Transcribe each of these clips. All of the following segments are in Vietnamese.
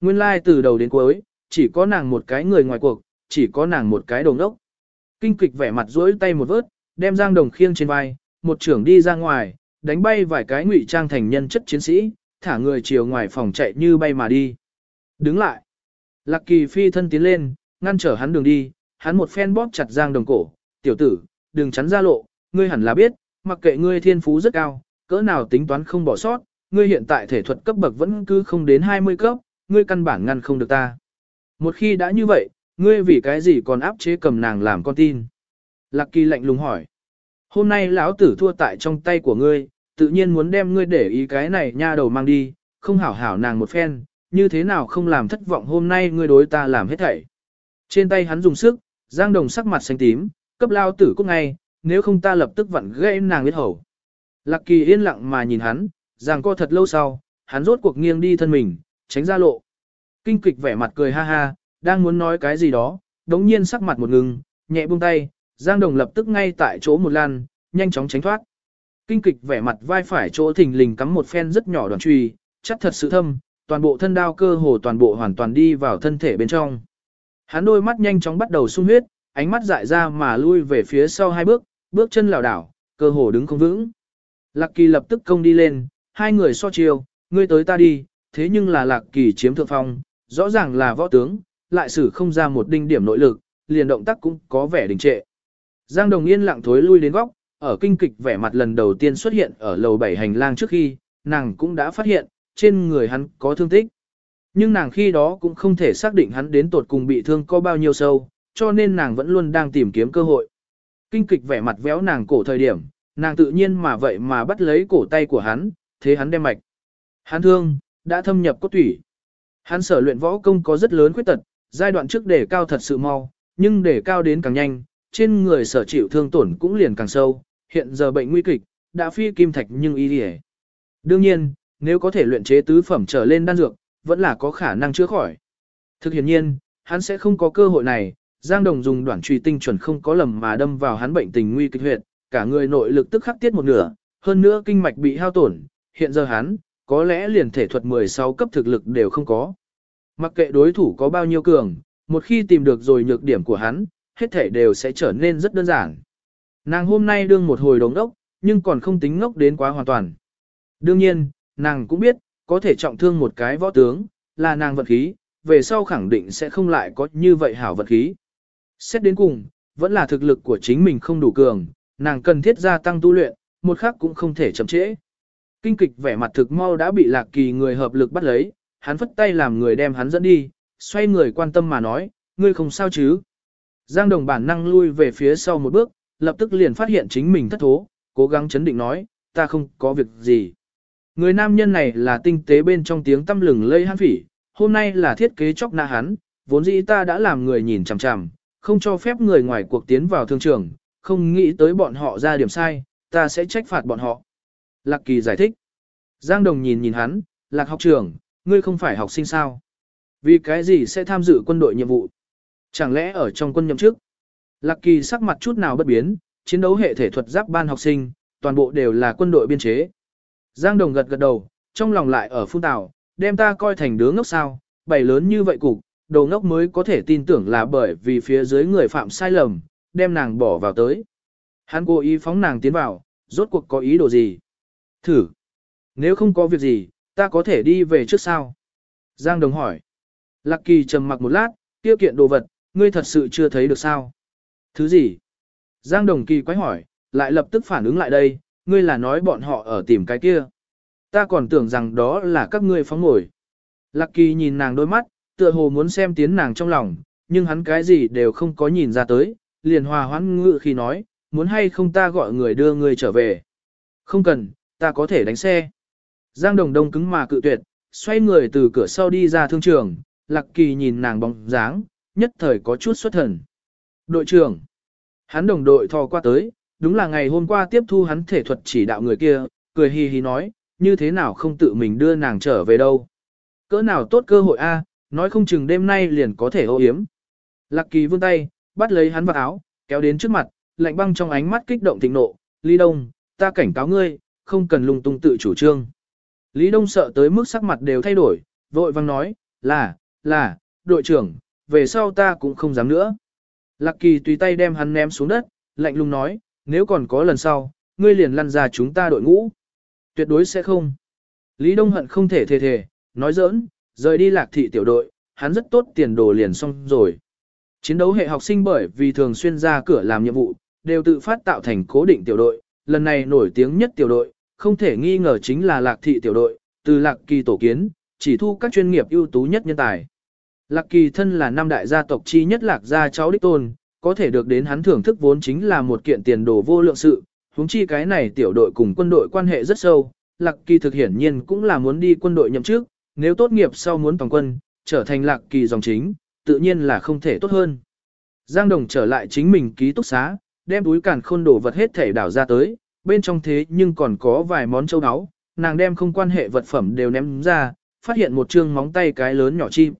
nguyên lai like từ đầu đến cuối, chỉ có nàng một cái người ngoài cuộc, chỉ có nàng một cái đồng đốc. Kinh kịch vẻ mặt rỗi tay một vớt, đem Giang Đồng khiêng trên vai, một trưởng đi ra ngoài, đánh bay vài cái ngụy trang thành nhân chất chiến sĩ, thả người chiều ngoài phòng chạy như bay mà đi. Đứng lại. Lạc Kỳ phi thân tiến lên, ngăn trở hắn đường đi, hắn một phen bóp chặt Giang Đồng cổ, "Tiểu tử, đừng chắn ra lộ, ngươi hẳn là biết, mặc kệ ngươi thiên phú rất cao, cỡ nào tính toán không bỏ sót, ngươi hiện tại thể thuật cấp bậc vẫn cứ không đến 20 cấp, ngươi căn bản ngăn không được ta. Một khi đã như vậy, ngươi vì cái gì còn áp chế cầm nàng làm con tin?" Lạc Kỳ lạnh lùng hỏi. "Hôm nay lão tử thua tại trong tay của ngươi, tự nhiên muốn đem ngươi để ý cái này nha đầu mang đi, không hảo hảo nàng một phen, như thế nào không làm thất vọng hôm nay ngươi đối ta làm hết thảy." Trên tay hắn dùng sức, Giang Đồng sắc mặt xanh tím, cấp lao tử cút ngay, nếu không ta lập tức vặn gãy nàng biết hầu. Lạc Kỳ yên lặng mà nhìn hắn, Giang co thật lâu sau, hắn rốt cuộc nghiêng đi thân mình, tránh ra lộ. Kinh kịch vẻ mặt cười ha ha, đang muốn nói cái gì đó, đống nhiên sắc mặt một ngừng, nhẹ buông tay, Giang Đồng lập tức ngay tại chỗ một lan, nhanh chóng tránh thoát. Kinh kịch vẻ mặt vai phải chỗ thình lình cắm một phen rất nhỏ đoàn truy, chắc thật sự thâm, toàn bộ thân đao cơ hồ toàn bộ hoàn toàn đi vào thân thể bên trong. Hắn đôi mắt nhanh chóng bắt đầu sung huyết, ánh mắt dại ra mà lui về phía sau hai bước, bước chân lảo đảo, cơ hồ đứng không vững. Lạc Kỳ lập tức công đi lên, hai người so chiều ngươi tới ta đi, thế nhưng là Lạc Kỳ chiếm thượng phong, rõ ràng là võ tướng, lại xử không ra một đinh điểm nội lực, liền động tác cũng có vẻ đình trệ. Giang Đồng Yên lặng thối lui đến góc, ở kinh kịch vẻ mặt lần đầu tiên xuất hiện ở lầu bảy hành lang trước khi, nàng cũng đã phát hiện, trên người hắn có thương tích. Nhưng nàng khi đó cũng không thể xác định hắn đến tột cùng bị thương có bao nhiêu sâu, cho nên nàng vẫn luôn đang tìm kiếm cơ hội. Kinh kịch vẻ mặt véo nàng cổ thời điểm, nàng tự nhiên mà vậy mà bắt lấy cổ tay của hắn, thế hắn đem mạch. Hắn thương, đã thâm nhập cốt tủy. Hắn sở luyện võ công có rất lớn khuyết tật, giai đoạn trước để cao thật sự mau, nhưng để cao đến càng nhanh, trên người sở chịu thương tổn cũng liền càng sâu, hiện giờ bệnh nguy kịch, đã phi kim thạch nhưng y đi Đương nhiên, nếu có thể luyện chế tứ phẩm trở lên đan dược, vẫn là có khả năng chữa khỏi. Thực hiện nhiên, hắn sẽ không có cơ hội này, Giang Đồng dùng đoạn truy tinh chuẩn không có lầm mà đâm vào hắn bệnh tình nguy kịch huyệt, cả người nội lực tức khắc tiết một nửa, hơn nữa kinh mạch bị hao tổn, hiện giờ hắn, có lẽ liền thể thuật 16 cấp thực lực đều không có. Mặc kệ đối thủ có bao nhiêu cường, một khi tìm được rồi nhược điểm của hắn, hết thể đều sẽ trở nên rất đơn giản. Nàng hôm nay đương một hồi đống đốc, nhưng còn không tính ngốc đến quá hoàn toàn. Đương nhiên, nàng cũng biết, có thể trọng thương một cái võ tướng, là nàng vật khí, về sau khẳng định sẽ không lại có như vậy hảo vật khí. Xét đến cùng, vẫn là thực lực của chính mình không đủ cường, nàng cần thiết gia tăng tu luyện, một khắc cũng không thể chậm trễ. Kinh kịch vẻ mặt thực mau đã bị lạc kỳ người hợp lực bắt lấy, hắn phất tay làm người đem hắn dẫn đi, xoay người quan tâm mà nói, ngươi không sao chứ. Giang đồng bản năng lui về phía sau một bước, lập tức liền phát hiện chính mình thất thố, cố gắng chấn định nói, ta không có việc gì. Người nam nhân này là tinh tế bên trong tiếng tâm lừng lây hắn phỉ, hôm nay là thiết kế chóc na hắn, vốn dĩ ta đã làm người nhìn chằm chằm, không cho phép người ngoài cuộc tiến vào thương trường, không nghĩ tới bọn họ ra điểm sai, ta sẽ trách phạt bọn họ. Lạc Kỳ giải thích. Giang Đồng nhìn nhìn hắn, Lạc học trưởng, ngươi không phải học sinh sao? Vì cái gì sẽ tham dự quân đội nhiệm vụ? Chẳng lẽ ở trong quân nhậm chức? Lạc Kỳ sắc mặt chút nào bất biến, chiến đấu hệ thể thuật giáp ban học sinh, toàn bộ đều là quân đội biên chế. Giang Đồng gật gật đầu, trong lòng lại ở phun tảo, đem ta coi thành đứa ngốc sao, bày lớn như vậy cục, đồ ngốc mới có thể tin tưởng là bởi vì phía dưới người phạm sai lầm, đem nàng bỏ vào tới. Hắn cố ý phóng nàng tiến vào, rốt cuộc có ý đồ gì? Thử. Nếu không có việc gì, ta có thể đi về trước sao? Giang Đồng hỏi. Lạc Kỳ trầm mặc một lát, tiêu kiện đồ vật, ngươi thật sự chưa thấy được sao? Thứ gì? Giang Đồng Kỳ quái hỏi, lại lập tức phản ứng lại đây, ngươi là nói bọn họ ở tìm cái kia. Ta còn tưởng rằng đó là các ngươi phóng ngồi. Lạc Kỳ nhìn nàng đôi mắt, tựa hồ muốn xem tiến nàng trong lòng, nhưng hắn cái gì đều không có nhìn ra tới, liền hòa hoãn ngự khi nói, muốn hay không ta gọi người đưa ngươi trở về. Không cần, ta có thể đánh xe. Giang Đồng Đông cứng mà cự tuyệt, xoay người từ cửa sau đi ra thương trường, Lạc Kỳ nhìn nàng bóng dáng, nhất thời có chút xuất thần. Đội trưởng, hắn đồng đội thò qua tới, đúng là ngày hôm qua tiếp thu hắn thể thuật chỉ đạo người kia, cười hì hì nói, như thế nào không tự mình đưa nàng trở về đâu. Cỡ nào tốt cơ hội a, nói không chừng đêm nay liền có thể ô yếm. Lạc kỳ vươn tay, bắt lấy hắn vào áo, kéo đến trước mặt, lạnh băng trong ánh mắt kích động thịnh nộ, Lý Đông, ta cảnh cáo ngươi, không cần lung tung tự chủ trương. Lý Đông sợ tới mức sắc mặt đều thay đổi, vội vang nói, là, là, đội trưởng, về sau ta cũng không dám nữa. Lạc kỳ tùy tay đem hắn ném xuống đất, lạnh lùng nói, nếu còn có lần sau, ngươi liền lăn ra chúng ta đội ngũ. Tuyệt đối sẽ không. Lý Đông Hận không thể thề thề, nói giỡn, rời đi lạc thị tiểu đội, hắn rất tốt tiền đồ liền xong rồi. Chiến đấu hệ học sinh bởi vì thường xuyên ra cửa làm nhiệm vụ, đều tự phát tạo thành cố định tiểu đội, lần này nổi tiếng nhất tiểu đội, không thể nghi ngờ chính là lạc thị tiểu đội, từ lạc kỳ tổ kiến, chỉ thu các chuyên nghiệp ưu tú nhất nhân tài. Lạc kỳ thân là năm đại gia tộc chi nhất lạc gia cháu đích tôn, có thể được đến hắn thưởng thức vốn chính là một kiện tiền đồ vô lượng sự, huống chi cái này tiểu đội cùng quân đội quan hệ rất sâu, lạc kỳ thực hiển nhiên cũng là muốn đi quân đội nhậm chức, nếu tốt nghiệp sau muốn toàn quân, trở thành lạc kỳ dòng chính, tự nhiên là không thể tốt hơn. Giang Đồng trở lại chính mình ký túc xá, đem túi càn khôn đổ vật hết thể đảo ra tới, bên trong thế nhưng còn có vài món châu áo, nàng đem không quan hệ vật phẩm đều ném ra, phát hiện một chương móng tay cái lớn nhỏ chim.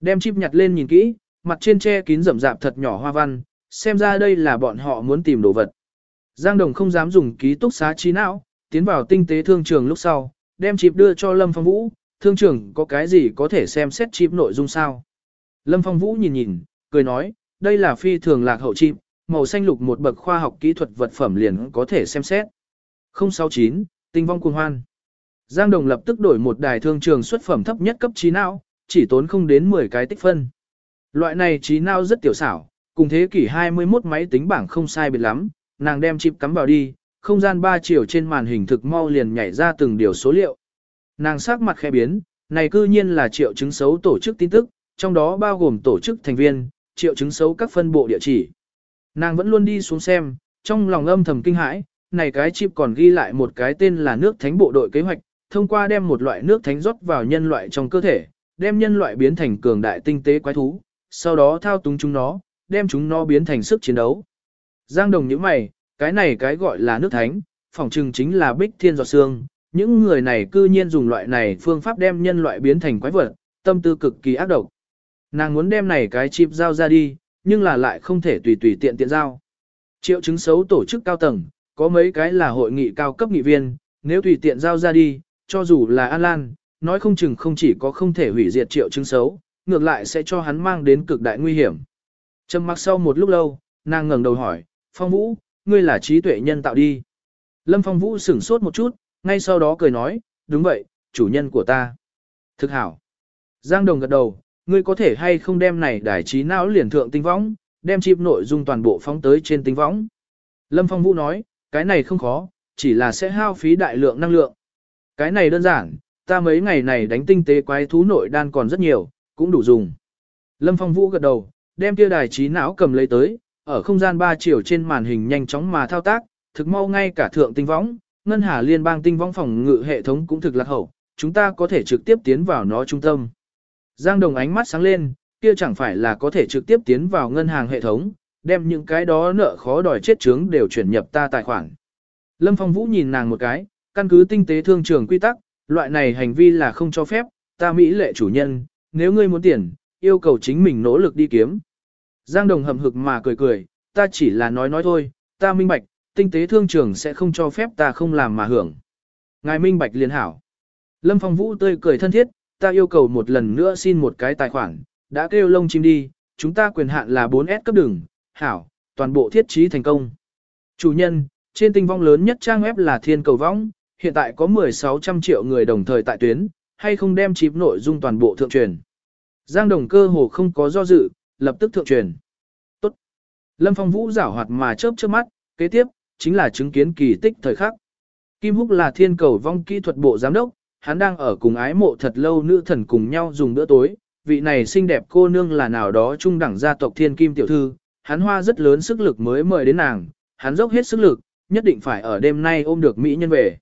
Đem chim nhặt lên nhìn kỹ, mặt trên che kín rậm rạp thật nhỏ hoa văn, xem ra đây là bọn họ muốn tìm đồ vật. Giang Đồng không dám dùng ký túc xá trí não, tiến vào tinh tế thương trường lúc sau, đem chip đưa cho Lâm Phong Vũ, thương trường có cái gì có thể xem xét chip nội dung sao. Lâm Phong Vũ nhìn nhìn, cười nói, đây là phi thường lạc hậu chip, màu xanh lục một bậc khoa học kỹ thuật vật phẩm liền có thể xem xét. 069, tinh vong cuồng hoan. Giang Đồng lập tức đổi một đài thương trường xuất phẩm thấp nhất cấp trí não, chỉ tốn không đến 10 cái tích phân. Loại này trí não rất tiểu xảo, cùng thế kỷ 21 máy tính bảng không sai biệt lắm, nàng đem chip cắm vào đi, không gian 3 chiều trên màn hình thực mau liền nhảy ra từng điều số liệu. Nàng sắc mặt khẽ biến, này cư nhiên là triệu chứng xấu tổ chức tin tức, trong đó bao gồm tổ chức thành viên, triệu chứng xấu các phân bộ địa chỉ. Nàng vẫn luôn đi xuống xem, trong lòng âm thầm kinh hãi, này cái chip còn ghi lại một cái tên là nước thánh bộ đội kế hoạch, thông qua đem một loại nước thánh rót vào nhân loại trong cơ thể, đem nhân loại biến thành cường đại tinh tế quái thú, sau đó thao túng chúng nó, đem chúng nó biến thành sức chiến đấu. Giang đồng những mày, cái này cái gọi là nước thánh, phỏng trừng chính là bích thiên giọt xương, những người này cư nhiên dùng loại này phương pháp đem nhân loại biến thành quái vật, tâm tư cực kỳ ác độc. Nàng muốn đem này cái chip giao ra đi, nhưng là lại không thể tùy tùy tiện tiện giao. Triệu chứng xấu tổ chức cao tầng, có mấy cái là hội nghị cao cấp nghị viên, nếu tùy tiện giao ra đi, cho dù là An Lan, nói không chừng không chỉ có không thể hủy diệt triệu chứng xấu, ngược lại sẽ cho hắn mang đến cực đại nguy hiểm. Trầm mặc sau một lúc lâu, nàng ngẩng đầu hỏi, Phong Vũ, ngươi là trí tuệ nhân tạo đi. Lâm Phong Vũ sửng sốt một chút, ngay sau đó cười nói, đúng vậy, chủ nhân của ta. Thực hảo. Giang Đồng gật đầu, ngươi có thể hay không đem này đài trí não liền thượng tinh võng, đem chip nội dung toàn bộ phóng tới trên tinh võng. Lâm Phong Vũ nói, cái này không khó, chỉ là sẽ hao phí đại lượng năng lượng. Cái này đơn giản, ta mấy ngày này đánh tinh tế quái thú nội đan còn rất nhiều, cũng đủ dùng. Lâm Phong Vũ gật đầu, đem kia đài trí não cầm lấy tới, ở không gian ba chiều trên màn hình nhanh chóng mà thao tác, thực mau ngay cả thượng tinh võng, ngân hà liên bang tinh võng phòng ngự hệ thống cũng thực lạc hậu, chúng ta có thể trực tiếp tiến vào nó trung tâm. Giang Đồng ánh mắt sáng lên, kia chẳng phải là có thể trực tiếp tiến vào ngân hàng hệ thống, đem những cái đó nợ khó đòi chết chướng đều chuyển nhập ta tài khoản. Lâm Phong Vũ nhìn nàng một cái, căn cứ tinh tế thương trường quy tắc, loại này hành vi là không cho phép, ta mỹ lệ chủ nhân, nếu ngươi muốn tiền, yêu cầu chính mình nỗ lực đi kiếm. Giang Đồng hầm hực mà cười cười, ta chỉ là nói nói thôi, ta minh bạch, tinh tế thương trường sẽ không cho phép ta không làm mà hưởng. Ngài minh bạch liền hảo. Lâm Phong Vũ tươi cười thân thiết, ta yêu cầu một lần nữa xin một cái tài khoản, đã kêu lông chim đi, chúng ta quyền hạn là 4S cấp đường, hảo, toàn bộ thiết trí thành công. Chủ nhân, trên tinh vong lớn nhất trang web là thiên cầu vong, hiện tại có 1600 triệu người đồng thời tại tuyến, hay không đem chip nội dung toàn bộ thượng truyền. Giang đồng cơ hồ không có do dự, lập tức thượng truyền. Tốt. Lâm Phong Vũ giảo hoạt mà chớp chớp mắt, kế tiếp, chính là chứng kiến kỳ tích thời khắc. Kim Húc là thiên cầu vong kỹ thuật bộ giám đốc, hắn đang ở cùng ái mộ thật lâu nữ thần cùng nhau dùng bữa tối, vị này xinh đẹp cô nương là nào đó trung đẳng gia tộc thiên kim tiểu thư, hắn hoa rất lớn sức lực mới mời đến nàng, hắn dốc hết sức lực, nhất định phải ở đêm nay ôm được mỹ nhân về.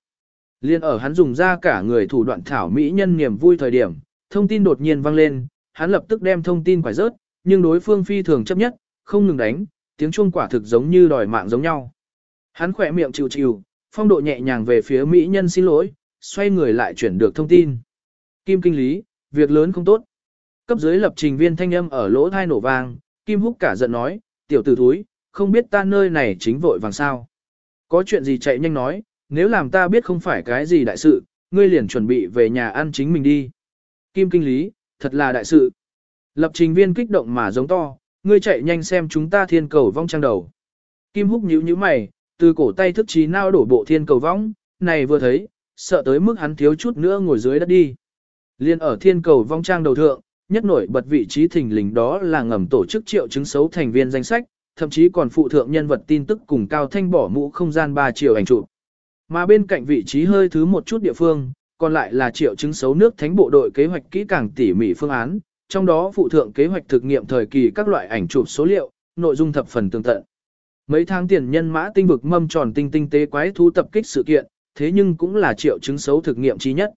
Liên ở hắn dùng ra cả người thủ đoạn thảo mỹ nhân niềm vui thời điểm, thông tin đột nhiên vang lên, hắn lập tức đem thông tin quải rớt, nhưng đối phương phi thường chấp nhất, không ngừng đánh, tiếng chuông quả thực giống như đòi mạng giống nhau. Hắn khỏe miệng chịu chịu, phong độ nhẹ nhàng về phía mỹ nhân xin lỗi, xoay người lại chuyển được thông tin. Kim kinh lý, việc lớn không tốt. Cấp dưới lập trình viên thanh âm ở lỗ thai nổ vang, Kim húc cả giận nói, tiểu tử thúi, không biết ta nơi này chính vội vàng sao. Có chuyện gì chạy nhanh nói, nếu làm ta biết không phải cái gì đại sự, ngươi liền chuẩn bị về nhà ăn chính mình đi. Kim kinh lý, thật là đại sự. Lập trình viên kích động mà giống to, ngươi chạy nhanh xem chúng ta thiên cầu vong trang đầu. Kim húc nhíu nhíu mày, từ cổ tay thức trí nao đổ bộ thiên cầu vong, này vừa thấy, sợ tới mức hắn thiếu chút nữa ngồi dưới đất đi. Liên ở thiên cầu vong trang đầu thượng, nhất nổi bật vị trí thình lình đó là ngầm tổ chức triệu chứng xấu thành viên danh sách, thậm chí còn phụ thượng nhân vật tin tức cùng cao thanh bỏ mũ không gian 3 triệu ảnh chụp. Mà bên cạnh vị trí hơi thứ một chút địa phương, còn lại là triệu chứng xấu nước thánh bộ đội kế hoạch kỹ càng tỉ mỉ phương án, trong đó phụ thượng kế hoạch thực nghiệm thời kỳ các loại ảnh chụp số liệu, nội dung thập phần tương tận. Mấy tháng tiền nhân mã tinh vực mâm tròn tinh tinh tế quái thú tập kích sự kiện, thế nhưng cũng là triệu chứng xấu thực nghiệm trí nhất.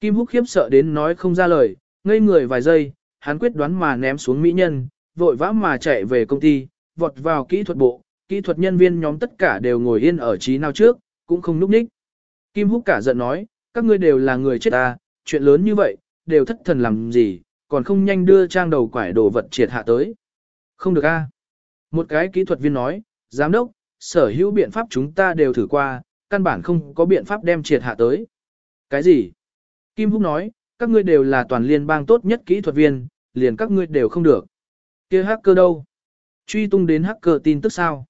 Kim Húc khiếp sợ đến nói không ra lời, ngây người vài giây, hắn quyết đoán mà ném xuống mỹ nhân, vội vã mà chạy về công ty, vọt vào kỹ thuật bộ, kỹ thuật nhân viên nhóm tất cả đều ngồi yên ở trí nào trước, cũng không núp ních. Kim Húc cả giận nói, các ngươi đều là người chết ta, chuyện lớn như vậy, đều thất thần làm gì, còn không nhanh đưa trang đầu quải đồ vật triệt hạ tới. Không được a. Một cái kỹ thuật viên nói, giám đốc, sở hữu biện pháp chúng ta đều thử qua, căn bản không có biện pháp đem triệt hạ tới. Cái gì? Kim Húc nói, các ngươi đều là toàn liên bang tốt nhất kỹ thuật viên, liền các ngươi đều không được. kia hacker đâu? Truy tung đến hacker tin tức sao?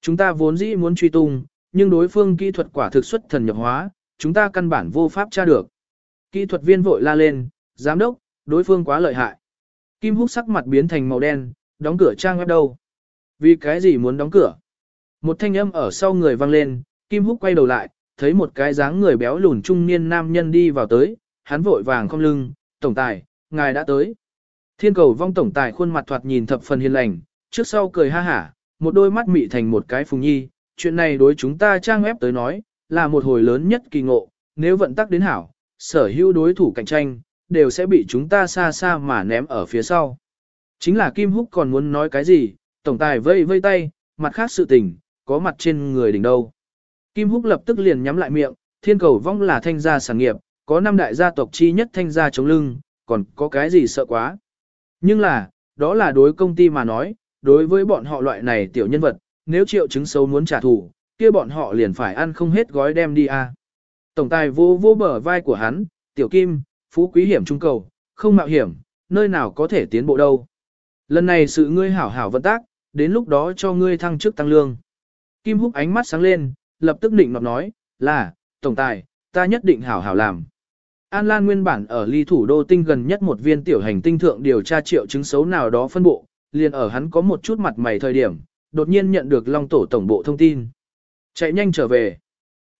Chúng ta vốn dĩ muốn truy tung, nhưng đối phương kỹ thuật quả thực xuất thần nhập hóa, chúng ta căn bản vô pháp tra được. Kỹ thuật viên vội la lên, giám đốc, đối phương quá lợi hại. Kim Húc sắc mặt biến thành màu đen, đóng cửa trang web đâu? Vì cái gì muốn đóng cửa? Một thanh âm ở sau người vang lên, Kim Húc quay đầu lại, thấy một cái dáng người béo lùn trung niên nam nhân đi vào tới, hắn vội vàng không lưng, tổng tài, ngài đã tới. Thiên cầu vong tổng tài khuôn mặt thoạt nhìn thập phần hiền lành, trước sau cười ha hả, một đôi mắt mị thành một cái phùng nhi, chuyện này đối chúng ta trang ép tới nói, là một hồi lớn nhất kỳ ngộ, nếu vận tắc đến hảo, sở hữu đối thủ cạnh tranh, đều sẽ bị chúng ta xa xa mà ném ở phía sau. Chính là Kim Húc còn muốn nói cái gì, tổng tài vây vây tay, mặt khác sự tình, có mặt trên người đỉnh đâu. Kim Húc lập tức liền nhắm lại miệng, thiên cầu vong là thanh gia sản nghiệp, có năm đại gia tộc chi nhất thanh gia chống lưng, còn có cái gì sợ quá. Nhưng là, đó là đối công ty mà nói, đối với bọn họ loại này tiểu nhân vật, nếu triệu chứng xấu muốn trả thù, kia bọn họ liền phải ăn không hết gói đem đi à. Tổng tài vô vô bờ vai của hắn, tiểu kim, phú quý hiểm trung cầu, không mạo hiểm, nơi nào có thể tiến bộ đâu. Lần này sự ngươi hảo hảo vận tác, đến lúc đó cho ngươi thăng chức tăng lương. Kim húc ánh mắt sáng lên, lập tức định nọt nói, là, tổng tài, ta nhất định hảo hảo làm. An Lan nguyên bản ở ly thủ đô tinh gần nhất một viên tiểu hành tinh thượng điều tra triệu chứng xấu nào đó phân bộ, liền ở hắn có một chút mặt mày thời điểm, đột nhiên nhận được Long Tổ tổng bộ thông tin. Chạy nhanh trở về.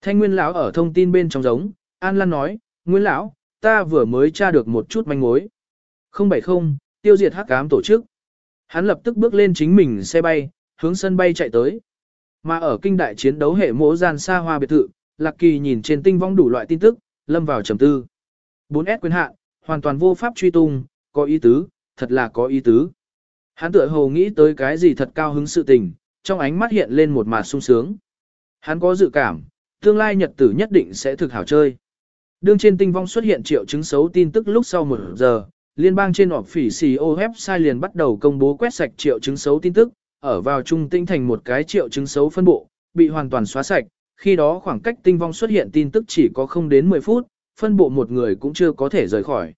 Thanh Nguyên lão ở thông tin bên trong giống, An Lan nói, Nguyên lão, ta vừa mới tra được một chút manh mối. 070, tiêu diệt hắc ám tổ chức. Hắn lập tức bước lên chính mình xe bay, hướng sân bay chạy tới. Mà ở kinh đại chiến đấu hệ mỗ gian xa hoa biệt thự, Lạc Kỳ nhìn trên tinh vong đủ loại tin tức, lâm vào trầm tư. 4S quyền hạn, hoàn toàn vô pháp truy tung, có ý tứ, thật là có ý tứ. Hắn tựa hồ nghĩ tới cái gì thật cao hứng sự tình, trong ánh mắt hiện lên một mạt sung sướng. Hắn có dự cảm, tương lai nhật tử nhất định sẽ thực hảo chơi. Đương trên tinh vong xuất hiện triệu chứng xấu tin tức lúc sau một giờ, liên bang trên họp phỉ CEO website liền bắt đầu công bố quét sạch triệu chứng xấu tin tức, ở vào trung tinh thành một cái triệu chứng xấu phân bộ, bị hoàn toàn xóa sạch, khi đó khoảng cách tinh vong xuất hiện tin tức chỉ có không đến 10 phút, phân bộ một người cũng chưa có thể rời khỏi.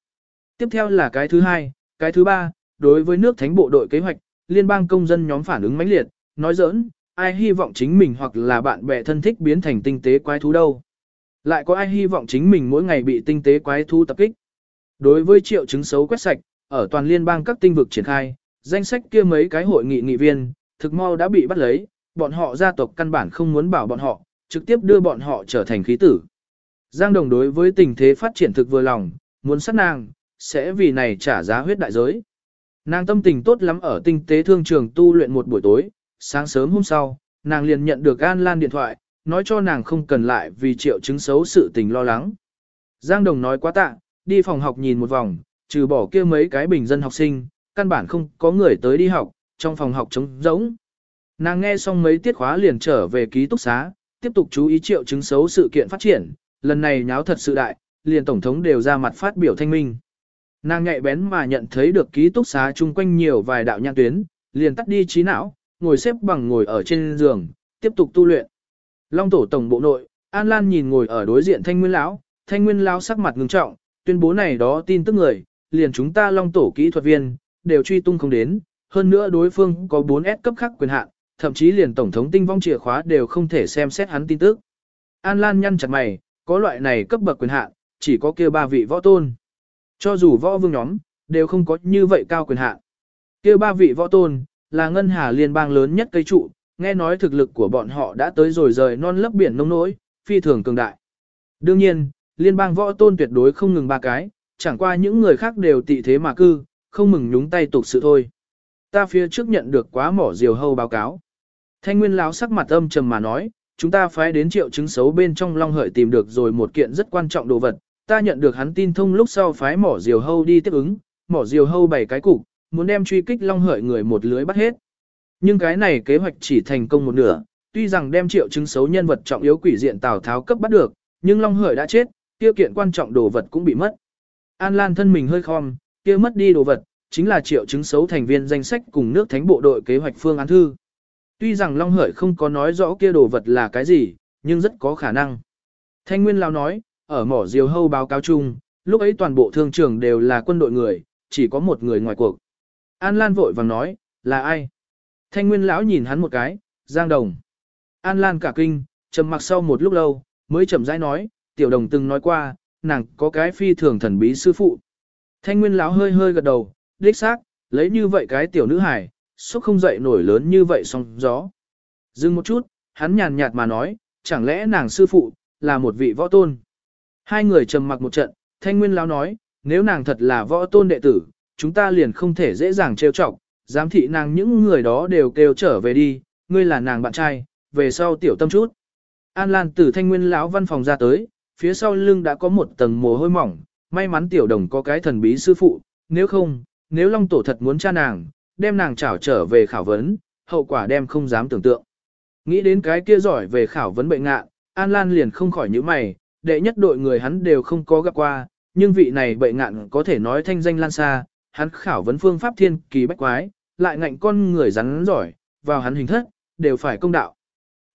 Tiếp theo là cái thứ hai, cái thứ ba, đối với nước thánh bộ đội kế hoạch, liên bang công dân nhóm phản ứng mãnh liệt, nói giỡn, ai hy vọng chính mình hoặc là bạn bè thân thích biến thành tinh tế quái thú đâu. Lại có ai hy vọng chính mình mỗi ngày bị tinh tế quái thú tập kích. Đối với triệu chứng xấu quét sạch, ở toàn liên bang các tinh vực triển khai, danh sách kia mấy cái hội nghị nghị viên, thực mau đã bị bắt lấy, bọn họ gia tộc căn bản không muốn bảo bọn họ, trực tiếp đưa bọn họ trở thành khí tử. Giang Đồng đối với tình thế phát triển thực vừa lòng, muốn sát nàng, sẽ vì này trả giá huyết đại giới. Nàng tâm tình tốt lắm ở tinh tế thương trường tu luyện một buổi tối, sáng sớm hôm sau, nàng liền nhận được An Lan điện thoại, nói cho nàng không cần lại vì triệu chứng xấu sự tình lo lắng. Giang Đồng nói quá tạ, đi phòng học nhìn một vòng, trừ bỏ kia mấy cái bình dân học sinh, căn bản không có người tới đi học, trong phòng học trống rỗng. Nàng nghe xong mấy tiết khóa liền trở về ký túc xá, tiếp tục chú ý triệu chứng xấu sự kiện phát triển, lần này nháo thật sự đại, liền tổng thống đều ra mặt phát biểu thanh minh. Nàng nhạy bén mà nhận thấy được ký túc xá chung quanh nhiều vài đạo nhãn tuyến, liền tắt đi trí não, ngồi xếp bằng ngồi ở trên giường, tiếp tục tu luyện. Long tổ tổng bộ nội, An Lan nhìn ngồi ở đối diện Thanh Nguyên lão, Thanh Nguyên lão sắc mặt ngưng trọng, tuyên bố này đó tin tức người, liền chúng ta long tổ kỹ thuật viên, đều truy tung không đến, hơn nữa đối phương có 4S cấp khác quyền hạn, thậm chí liền tổng thống tinh vong chìa khóa đều không thể xem xét hắn tin tức. An Lan nhăn chặt mày, có loại này cấp bậc quyền hạn, chỉ có kia ba vị võ tôn. Cho dù võ vương nhóm, đều không có như vậy cao quyền hạn. Kia ba vị võ tôn, là ngân hà liên bang lớn nhất cây trụ, nghe nói thực lực của bọn họ đã tới rồi rời non lấp biển nông nỗi, phi thường cường đại. Đương nhiên, liên bang võ tôn tuyệt đối không ngừng ba cái, chẳng qua những người khác đều tị thế mà cư, không mừng nhúng tay tục sự thôi. Ta phía trước nhận được quá mỏ diều hâu báo cáo. Thanh Nguyên lão sắc mặt âm trầm mà nói, chúng ta phải đến triệu chứng xấu bên trong long hợi tìm được rồi một kiện rất quan trọng đồ vật. Ta nhận được hắn tin thông lúc sau phái mỏ diều hâu đi tiếp ứng, mỏ diều hâu bảy cái cục, muốn đem truy kích long hợi người một lưới bắt hết. Nhưng cái này kế hoạch chỉ thành công một nửa, tuy rằng đem triệu chứng xấu nhân vật trọng yếu quỷ diện Tào Tháo cấp bắt được, nhưng long hợi đã chết, tiêu kiện quan trọng đồ vật cũng bị mất. An Lan thân mình hơi khom, kia mất đi đồ vật, chính là triệu chứng xấu thành viên danh sách cùng nước thánh bộ đội kế hoạch phương án thư. Tuy rằng Long Hợi không có nói rõ kia đồ vật là cái gì, nhưng rất có khả năng. Thanh Nguyên Lao nói, ở mỏ diều hâu báo cáo chung, lúc ấy toàn bộ thương trường đều là quân đội người, chỉ có một người ngoài cuộc. An Lan vội vàng nói, là ai? Thanh Nguyên lão nhìn hắn một cái, Giang Đồng. An Lan cả kinh, trầm mặc sau một lúc lâu, mới chậm rãi nói, tiểu đồng từng nói qua, nàng có cái phi thường thần bí sư phụ. Thanh Nguyên lão hơi hơi gật đầu, đích xác, lấy như vậy cái tiểu nữ hải, sốc không dậy nổi lớn như vậy song gió. Dừng một chút, hắn nhàn nhạt mà nói, chẳng lẽ nàng sư phụ, là một vị võ tôn. Hai người trầm mặc một trận, thanh nguyên lão nói, nếu nàng thật là võ tôn đệ tử, chúng ta liền không thể dễ dàng trêu chọc, giám thị nàng những người đó đều kêu trở về đi, ngươi là nàng bạn trai, về sau tiểu tâm chút. An Lan từ thanh nguyên lão văn phòng ra tới, phía sau lưng đã có một tầng mồ hôi mỏng, may mắn tiểu đồng có cái thần bí sư phụ, nếu không, nếu Long Tổ thật muốn cha nàng, đem nàng trảo trở về khảo vấn, hậu quả đem không dám tưởng tượng. Nghĩ đến cái kia giỏi về khảo vấn bệnh ngạ, An Lan liền không khỏi những mày, đệ nhất đội người hắn đều không có gặp qua, nhưng vị này bệnh ngạn có thể nói thanh danh lan xa, hắn khảo vấn phương pháp thiên kỳ bách quái, lại ngạnh con người rắn giỏi, vào hắn hình thất, đều phải công đạo.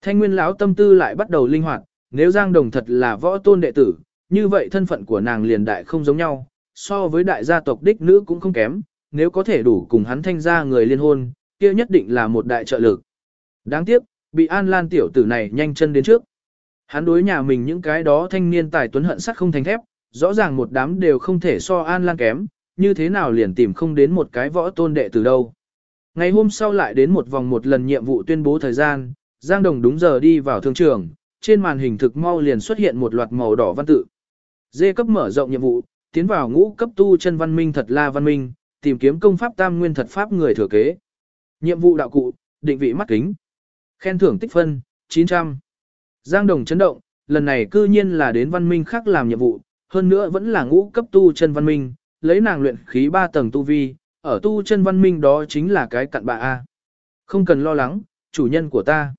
Thanh nguyên lão tâm tư lại bắt đầu linh hoạt, nếu Giang Đồng thật là võ tôn đệ tử, như vậy thân phận của nàng liền đại không giống nhau, so với đại gia tộc đích nữ cũng không kém, nếu có thể đủ cùng hắn thanh ra người liên hôn, kia nhất định là một đại trợ lực. Đáng tiếc, bị An Lan tiểu tử này nhanh chân đến trước. Hắn đối nhà mình những cái đó thanh niên tài tuấn hận sắt không thành thép, rõ ràng một đám đều không thể so An Lan kém, như thế nào liền tìm không đến một cái võ tôn đệ từ đâu. Ngày hôm sau lại đến một vòng một lần nhiệm vụ tuyên bố thời gian, Giang Đồng đúng giờ đi vào thương trường, trên màn hình thực mau liền xuất hiện một loạt màu đỏ văn tự. Dê cấp mở rộng nhiệm vụ, tiến vào ngũ cấp tu chân văn minh thật la văn minh, tìm kiếm công pháp tam nguyên thật pháp người thừa kế. Nhiệm vụ đạo cụ, định vị mắt kính. Khen thưởng tích phân, 900. Giang Đồng chấn động, lần này cư nhiên là đến văn minh khác làm nhiệm vụ, hơn nữa vẫn là ngũ cấp tu chân văn minh, lấy nàng luyện khí 3 tầng tu vi, ở tu chân văn minh đó chính là cái cặn bạ A. Không cần lo lắng, chủ nhân của ta.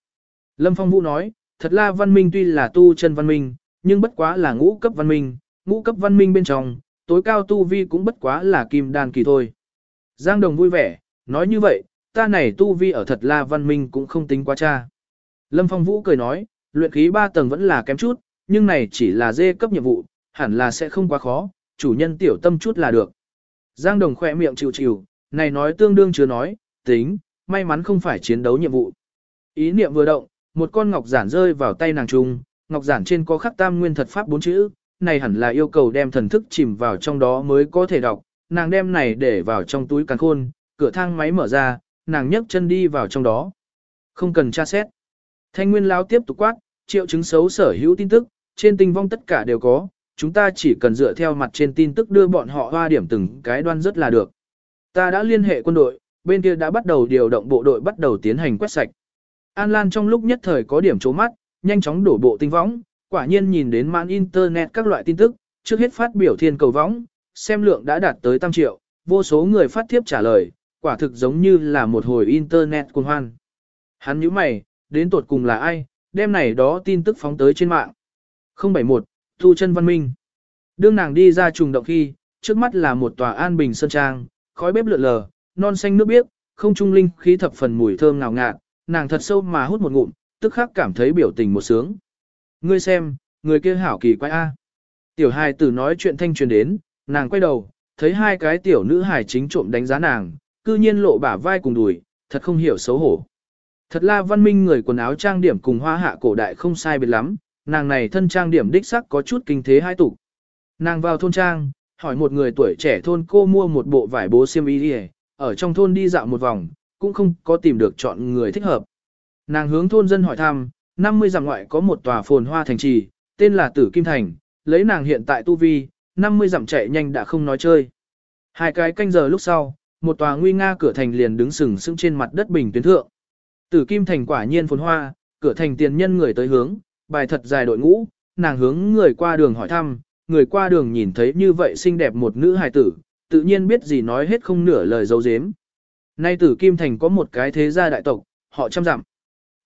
Lâm Phong Vũ nói, thật là văn minh tuy là tu chân văn minh, nhưng bất quá là ngũ cấp văn minh, ngũ cấp văn minh bên trong, tối cao tu vi cũng bất quá là kim đan kỳ thôi. Giang Đồng vui vẻ, nói như vậy, ta này tu vi ở thật là văn minh cũng không tính quá cha. Lâm Phong Vũ cười nói, luyện khí 3 tầng vẫn là kém chút, nhưng này chỉ là dê cấp nhiệm vụ, hẳn là sẽ không quá khó, chủ nhân tiểu tâm chút là được. Giang Đồng khỏe miệng chịu chịu, này nói tương đương chưa nói, tính, may mắn không phải chiến đấu nhiệm vụ. Ý niệm vừa động, một con ngọc giản rơi vào tay nàng trung, ngọc giản trên có khắc tam nguyên thật pháp bốn chữ, này hẳn là yêu cầu đem thần thức chìm vào trong đó mới có thể đọc, nàng đem này để vào trong túi càng khôn, cửa thang máy mở ra, nàng nhấc chân đi vào trong đó. Không cần tra xét. Thanh Nguyên Lão tiếp tục quát, triệu chứng xấu sở hữu tin tức, trên tinh vong tất cả đều có, chúng ta chỉ cần dựa theo mặt trên tin tức đưa bọn họ hoa điểm từng cái đoan rất là được. Ta đã liên hệ quân đội, bên kia đã bắt đầu điều động bộ đội bắt đầu tiến hành quét sạch. An Lan trong lúc nhất thời có điểm chố mắt, nhanh chóng đổ bộ tinh võng, quả nhiên nhìn đến màn internet các loại tin tức, trước hết phát biểu thiên cầu võng, xem lượng đã đạt tới tam triệu, vô số người phát thiếp trả lời, quả thực giống như là một hồi internet cuồng hoan. Hắn nhíu mày, đến tột cùng là ai, Đêm này đó tin tức phóng tới trên mạng. 071, Thu chân văn minh. Đương nàng đi ra trùng động khi, trước mắt là một tòa an bình sơn trang, khói bếp lượn lờ, non xanh nước biếc, không trung linh khí thập phần mùi thơm ngào ngạt, nàng thật sâu mà hút một ngụm, tức khắc cảm thấy biểu tình một sướng. Ngươi xem, người kia hảo kỳ quái A. Tiểu hài tử nói chuyện thanh truyền đến, nàng quay đầu, thấy hai cái tiểu nữ hài chính trộm đánh giá nàng, cư nhiên lộ bả vai cùng đùi, thật không hiểu xấu hổ. Thật là văn minh người quần áo trang điểm cùng hoa hạ cổ đại không sai biệt lắm, nàng này thân trang điểm đích sắc có chút kinh thế hai tục. Nàng vào thôn trang, hỏi một người tuổi trẻ thôn cô mua một bộ vải bố xiêm y đi ở trong thôn đi dạo một vòng, cũng không có tìm được chọn người thích hợp. Nàng hướng thôn dân hỏi thăm, 50 dặm ngoại có một tòa phồn hoa thành trì, tên là Tử Kim Thành, lấy nàng hiện tại tu vi, 50 dặm chạy nhanh đã không nói chơi. Hai cái canh giờ lúc sau, một tòa nguy nga cửa thành liền đứng sừng sững trên mặt đất bình tuyến thượng. Tử Kim Thành quả nhiên phồn hoa, cửa thành tiền nhân người tới hướng, bài thật dài đội ngũ, nàng hướng người qua đường hỏi thăm, người qua đường nhìn thấy như vậy xinh đẹp một nữ hài tử, tự nhiên biết gì nói hết không nửa lời dấu dếm. Nay Tử Kim Thành có một cái thế gia đại tộc, họ chăm dặm.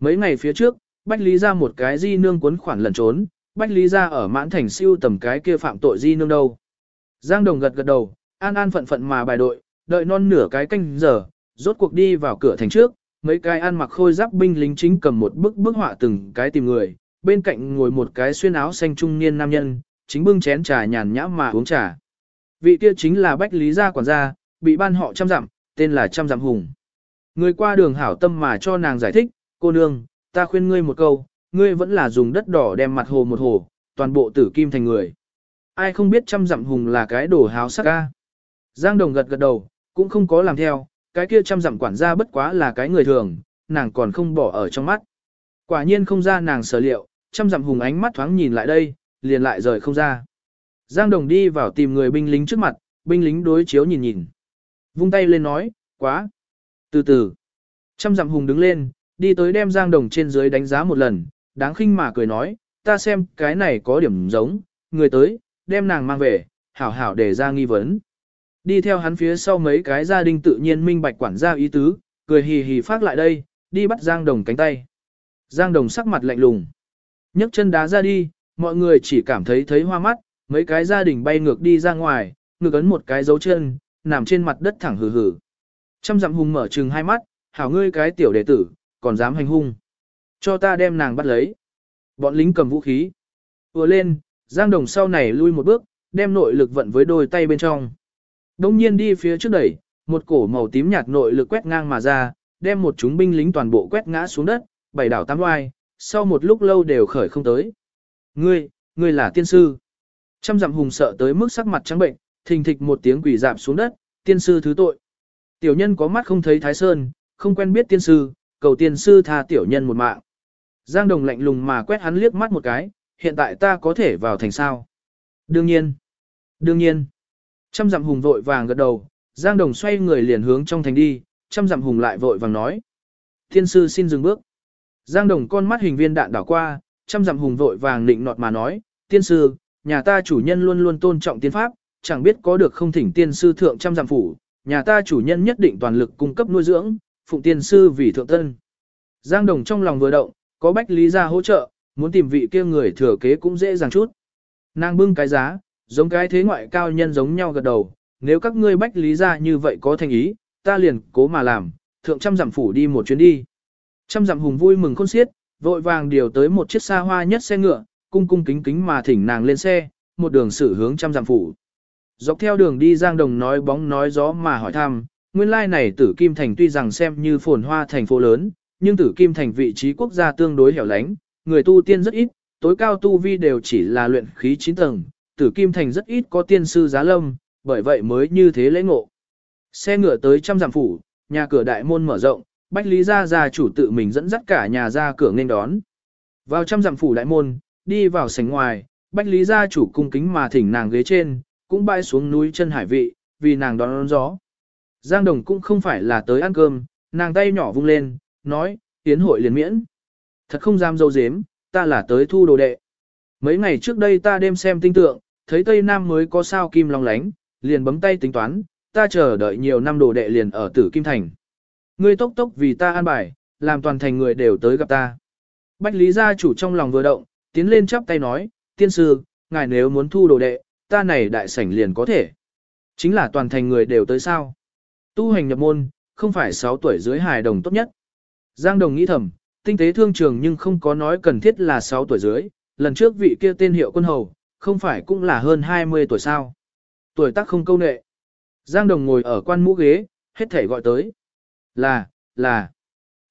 Mấy ngày phía trước, Bách Lý ra một cái di nương cuốn khoản lẩn trốn, Bách Lý ra ở mãn thành siêu tầm cái kia phạm tội di nương đâu. Giang Đồng gật gật đầu, an an phận phận mà bài đội, đợi non nửa cái canh giờ, rốt cuộc đi vào cửa thành trước, mấy cái ăn mặc khôi giáp binh lính chính cầm một bức bức họa từng cái tìm người, bên cạnh ngồi một cái xuyên áo xanh trung niên nam nhân, chính bưng chén trà nhàn nhã mà uống trà. Vị kia chính là Bách Lý gia quản gia, bị ban họ trăm dặm, tên là trăm dặm hùng. Người qua đường hảo tâm mà cho nàng giải thích, cô nương, ta khuyên ngươi một câu, ngươi vẫn là dùng đất đỏ đem mặt hồ một hồ, toàn bộ tử kim thành người. Ai không biết trăm dặm hùng là cái đồ háo sắc ca. Giang Đồng gật gật đầu, cũng không có làm theo, cái kia trăm dặm quản gia bất quá là cái người thường, nàng còn không bỏ ở trong mắt. Quả nhiên không ra nàng sở liệu, trăm dặm hùng ánh mắt thoáng nhìn lại đây, liền lại rời không ra. Giang Đồng đi vào tìm người binh lính trước mặt, binh lính đối chiếu nhìn nhìn. Vung tay lên nói, quá. Từ từ. Trăm dặm hùng đứng lên, đi tới đem Giang Đồng trên dưới đánh giá một lần, đáng khinh mà cười nói, ta xem cái này có điểm giống, người tới, đem nàng mang về, hảo hảo để ra nghi vấn. Đi theo hắn phía sau mấy cái gia đình tự nhiên minh bạch quản gia ý tứ, cười hì hì phát lại đây, đi bắt Giang Đồng cánh tay. Giang Đồng sắc mặt lạnh lùng. nhấc chân đá ra đi, mọi người chỉ cảm thấy thấy hoa mắt, mấy cái gia đình bay ngược đi ra ngoài, ngược ấn một cái dấu chân, nằm trên mặt đất thẳng hừ hừ. Trăm dặm hùng mở trừng hai mắt, hảo ngươi cái tiểu đệ tử, còn dám hành hung. Cho ta đem nàng bắt lấy. Bọn lính cầm vũ khí. Vừa lên, Giang Đồng sau này lui một bước, đem nội lực vận với đôi tay bên trong. Đông nhiên đi phía trước đẩy, một cổ màu tím nhạt nội lực quét ngang mà ra, đem một chúng binh lính toàn bộ quét ngã xuống đất, bảy đảo tám oai, sau một lúc lâu đều khởi không tới. Ngươi, ngươi là tiên sư. Trăm dặm hùng sợ tới mức sắc mặt trắng bệnh, thình thịch một tiếng quỷ dạp xuống đất, tiên sư thứ tội. Tiểu nhân có mắt không thấy thái sơn, không quen biết tiên sư, cầu tiên sư tha tiểu nhân một mạng. Giang đồng lạnh lùng mà quét hắn liếc mắt một cái, hiện tại ta có thể vào thành sao. Đương nhiên, đương nhiên. Trăm dặm hùng vội vàng gật đầu, Giang đồng xoay người liền hướng trong thành đi, trăm dặm hùng lại vội vàng nói. Tiên sư xin dừng bước. Giang đồng con mắt hình viên đạn đảo qua, trăm dặm hùng vội vàng nịnh nọt mà nói, tiên sư, nhà ta chủ nhân luôn luôn tôn trọng tiên pháp, chẳng biết có được không thỉnh tiên sư thượng trăm dặm phủ, nhà ta chủ nhân nhất định toàn lực cung cấp nuôi dưỡng, phụng tiên sư vì thượng tân. Giang Đồng trong lòng vừa động, có bách lý ra hỗ trợ, muốn tìm vị kia người thừa kế cũng dễ dàng chút. Nàng bưng cái giá, giống cái thế ngoại cao nhân giống nhau gật đầu, nếu các ngươi bách lý ra như vậy có thành ý, ta liền cố mà làm, thượng trăm dặm phủ đi một chuyến đi. Trăm dặm hùng vui mừng khôn xiết, vội vàng điều tới một chiếc xa hoa nhất xe ngựa, cung cung kính kính mà thỉnh nàng lên xe, một đường xử hướng trăm dặm phủ. Dọc theo đường đi Giang Đồng nói bóng nói gió mà hỏi thăm, nguyên lai này tử Kim Thành tuy rằng xem như phồn hoa thành phố lớn, nhưng tử Kim Thành vị trí quốc gia tương đối hẻo lánh, người tu tiên rất ít, tối cao tu vi đều chỉ là luyện khí 9 tầng, tử Kim Thành rất ít có tiên sư giá lâm, bởi vậy mới như thế lễ ngộ. Xe ngựa tới trăm dặm phủ, nhà cửa đại môn mở rộng, Bách Lý Gia gia chủ tự mình dẫn dắt cả nhà ra cửa nên đón. Vào trăm dặm phủ đại môn, đi vào sảnh ngoài, Bách Lý gia chủ cung kính mà thỉnh nàng ghế trên, cũng bay xuống núi chân hải vị, vì nàng đón, đón gió. Giang Đồng cũng không phải là tới ăn cơm, nàng tay nhỏ vung lên, nói, tiến hội liền miễn. Thật không dám dâu dếm, ta là tới thu đồ đệ. Mấy ngày trước đây ta đêm xem tinh tượng, thấy Tây Nam mới có sao kim long lánh, liền bấm tay tính toán, ta chờ đợi nhiều năm đồ đệ liền ở tử Kim Thành. Ngươi tốc tốc vì ta an bài, làm toàn thành người đều tới gặp ta. Bách Lý gia chủ trong lòng vừa động, tiến lên chắp tay nói, tiên sư, ngài nếu muốn thu đồ đệ, ta này đại sảnh liền có thể. Chính là toàn thành người đều tới sao. Tu hành nhập môn, không phải 6 tuổi dưới hài đồng tốt nhất. Giang Đồng nghĩ thầm, tinh tế thương trường nhưng không có nói cần thiết là 6 tuổi dưới, lần trước vị kia tên hiệu quân hầu, không phải cũng là hơn 20 tuổi sao. Tuổi tác không câu nệ. Giang Đồng ngồi ở quan mũ ghế, hết thể gọi tới. Là, là.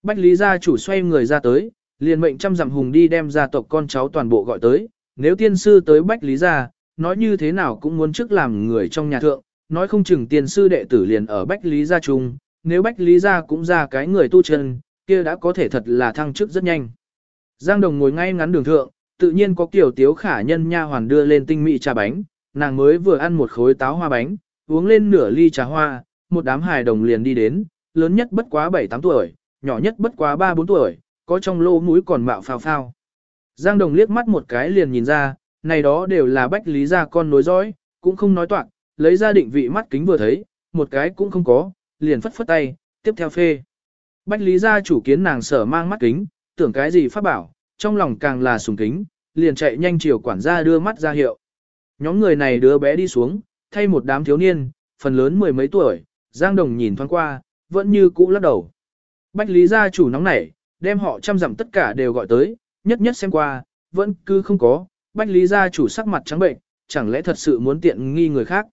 Bách Lý gia chủ xoay người ra tới, liền mệnh trăm dặm hùng đi đem gia tộc con cháu toàn bộ gọi tới. Nếu tiên sư tới Bách Lý gia, nói như thế nào cũng muốn trước làm người trong nhà thượng, nói không chừng tiền sư đệ tử liền ở Bách Lý gia Trung, nếu Bách Lý gia cũng ra cái người tu chân, kia đã có thể thật là thăng chức rất nhanh. Giang Đồng ngồi ngay ngắn đường thượng, tự nhiên có kiểu tiếu khả nhân nha hoàn đưa lên tinh mỹ trà bánh, nàng mới vừa ăn một khối táo hoa bánh, uống lên nửa ly trà hoa, một đám hài đồng liền đi đến, lớn nhất bất quá 7-8 tuổi, nhỏ nhất bất quá 3-4 tuổi, có trong lô mũi còn mạo phao phao. Giang Đồng liếc mắt một cái liền nhìn ra, này đó đều là bách lý gia con nối dõi, cũng không nói toạc, lấy ra định vị mắt kính vừa thấy, một cái cũng không có, liền phất phất tay, tiếp theo phê. Bách lý gia chủ kiến nàng sở mang mắt kính, tưởng cái gì phát bảo, trong lòng càng là sùng kính, liền chạy nhanh chiều quản gia đưa mắt ra hiệu. Nhóm người này đứa bé đi xuống, thay một đám thiếu niên, phần lớn mười mấy tuổi, Giang Đồng nhìn thoáng qua, vẫn như cũ lắc đầu. Bách Lý gia chủ nóng nảy, đem họ chăm dặm tất cả đều gọi tới, nhất nhất xem qua, vẫn cứ không có, Bách Lý gia chủ sắc mặt trắng bệnh, chẳng lẽ thật sự muốn tiện nghi người khác.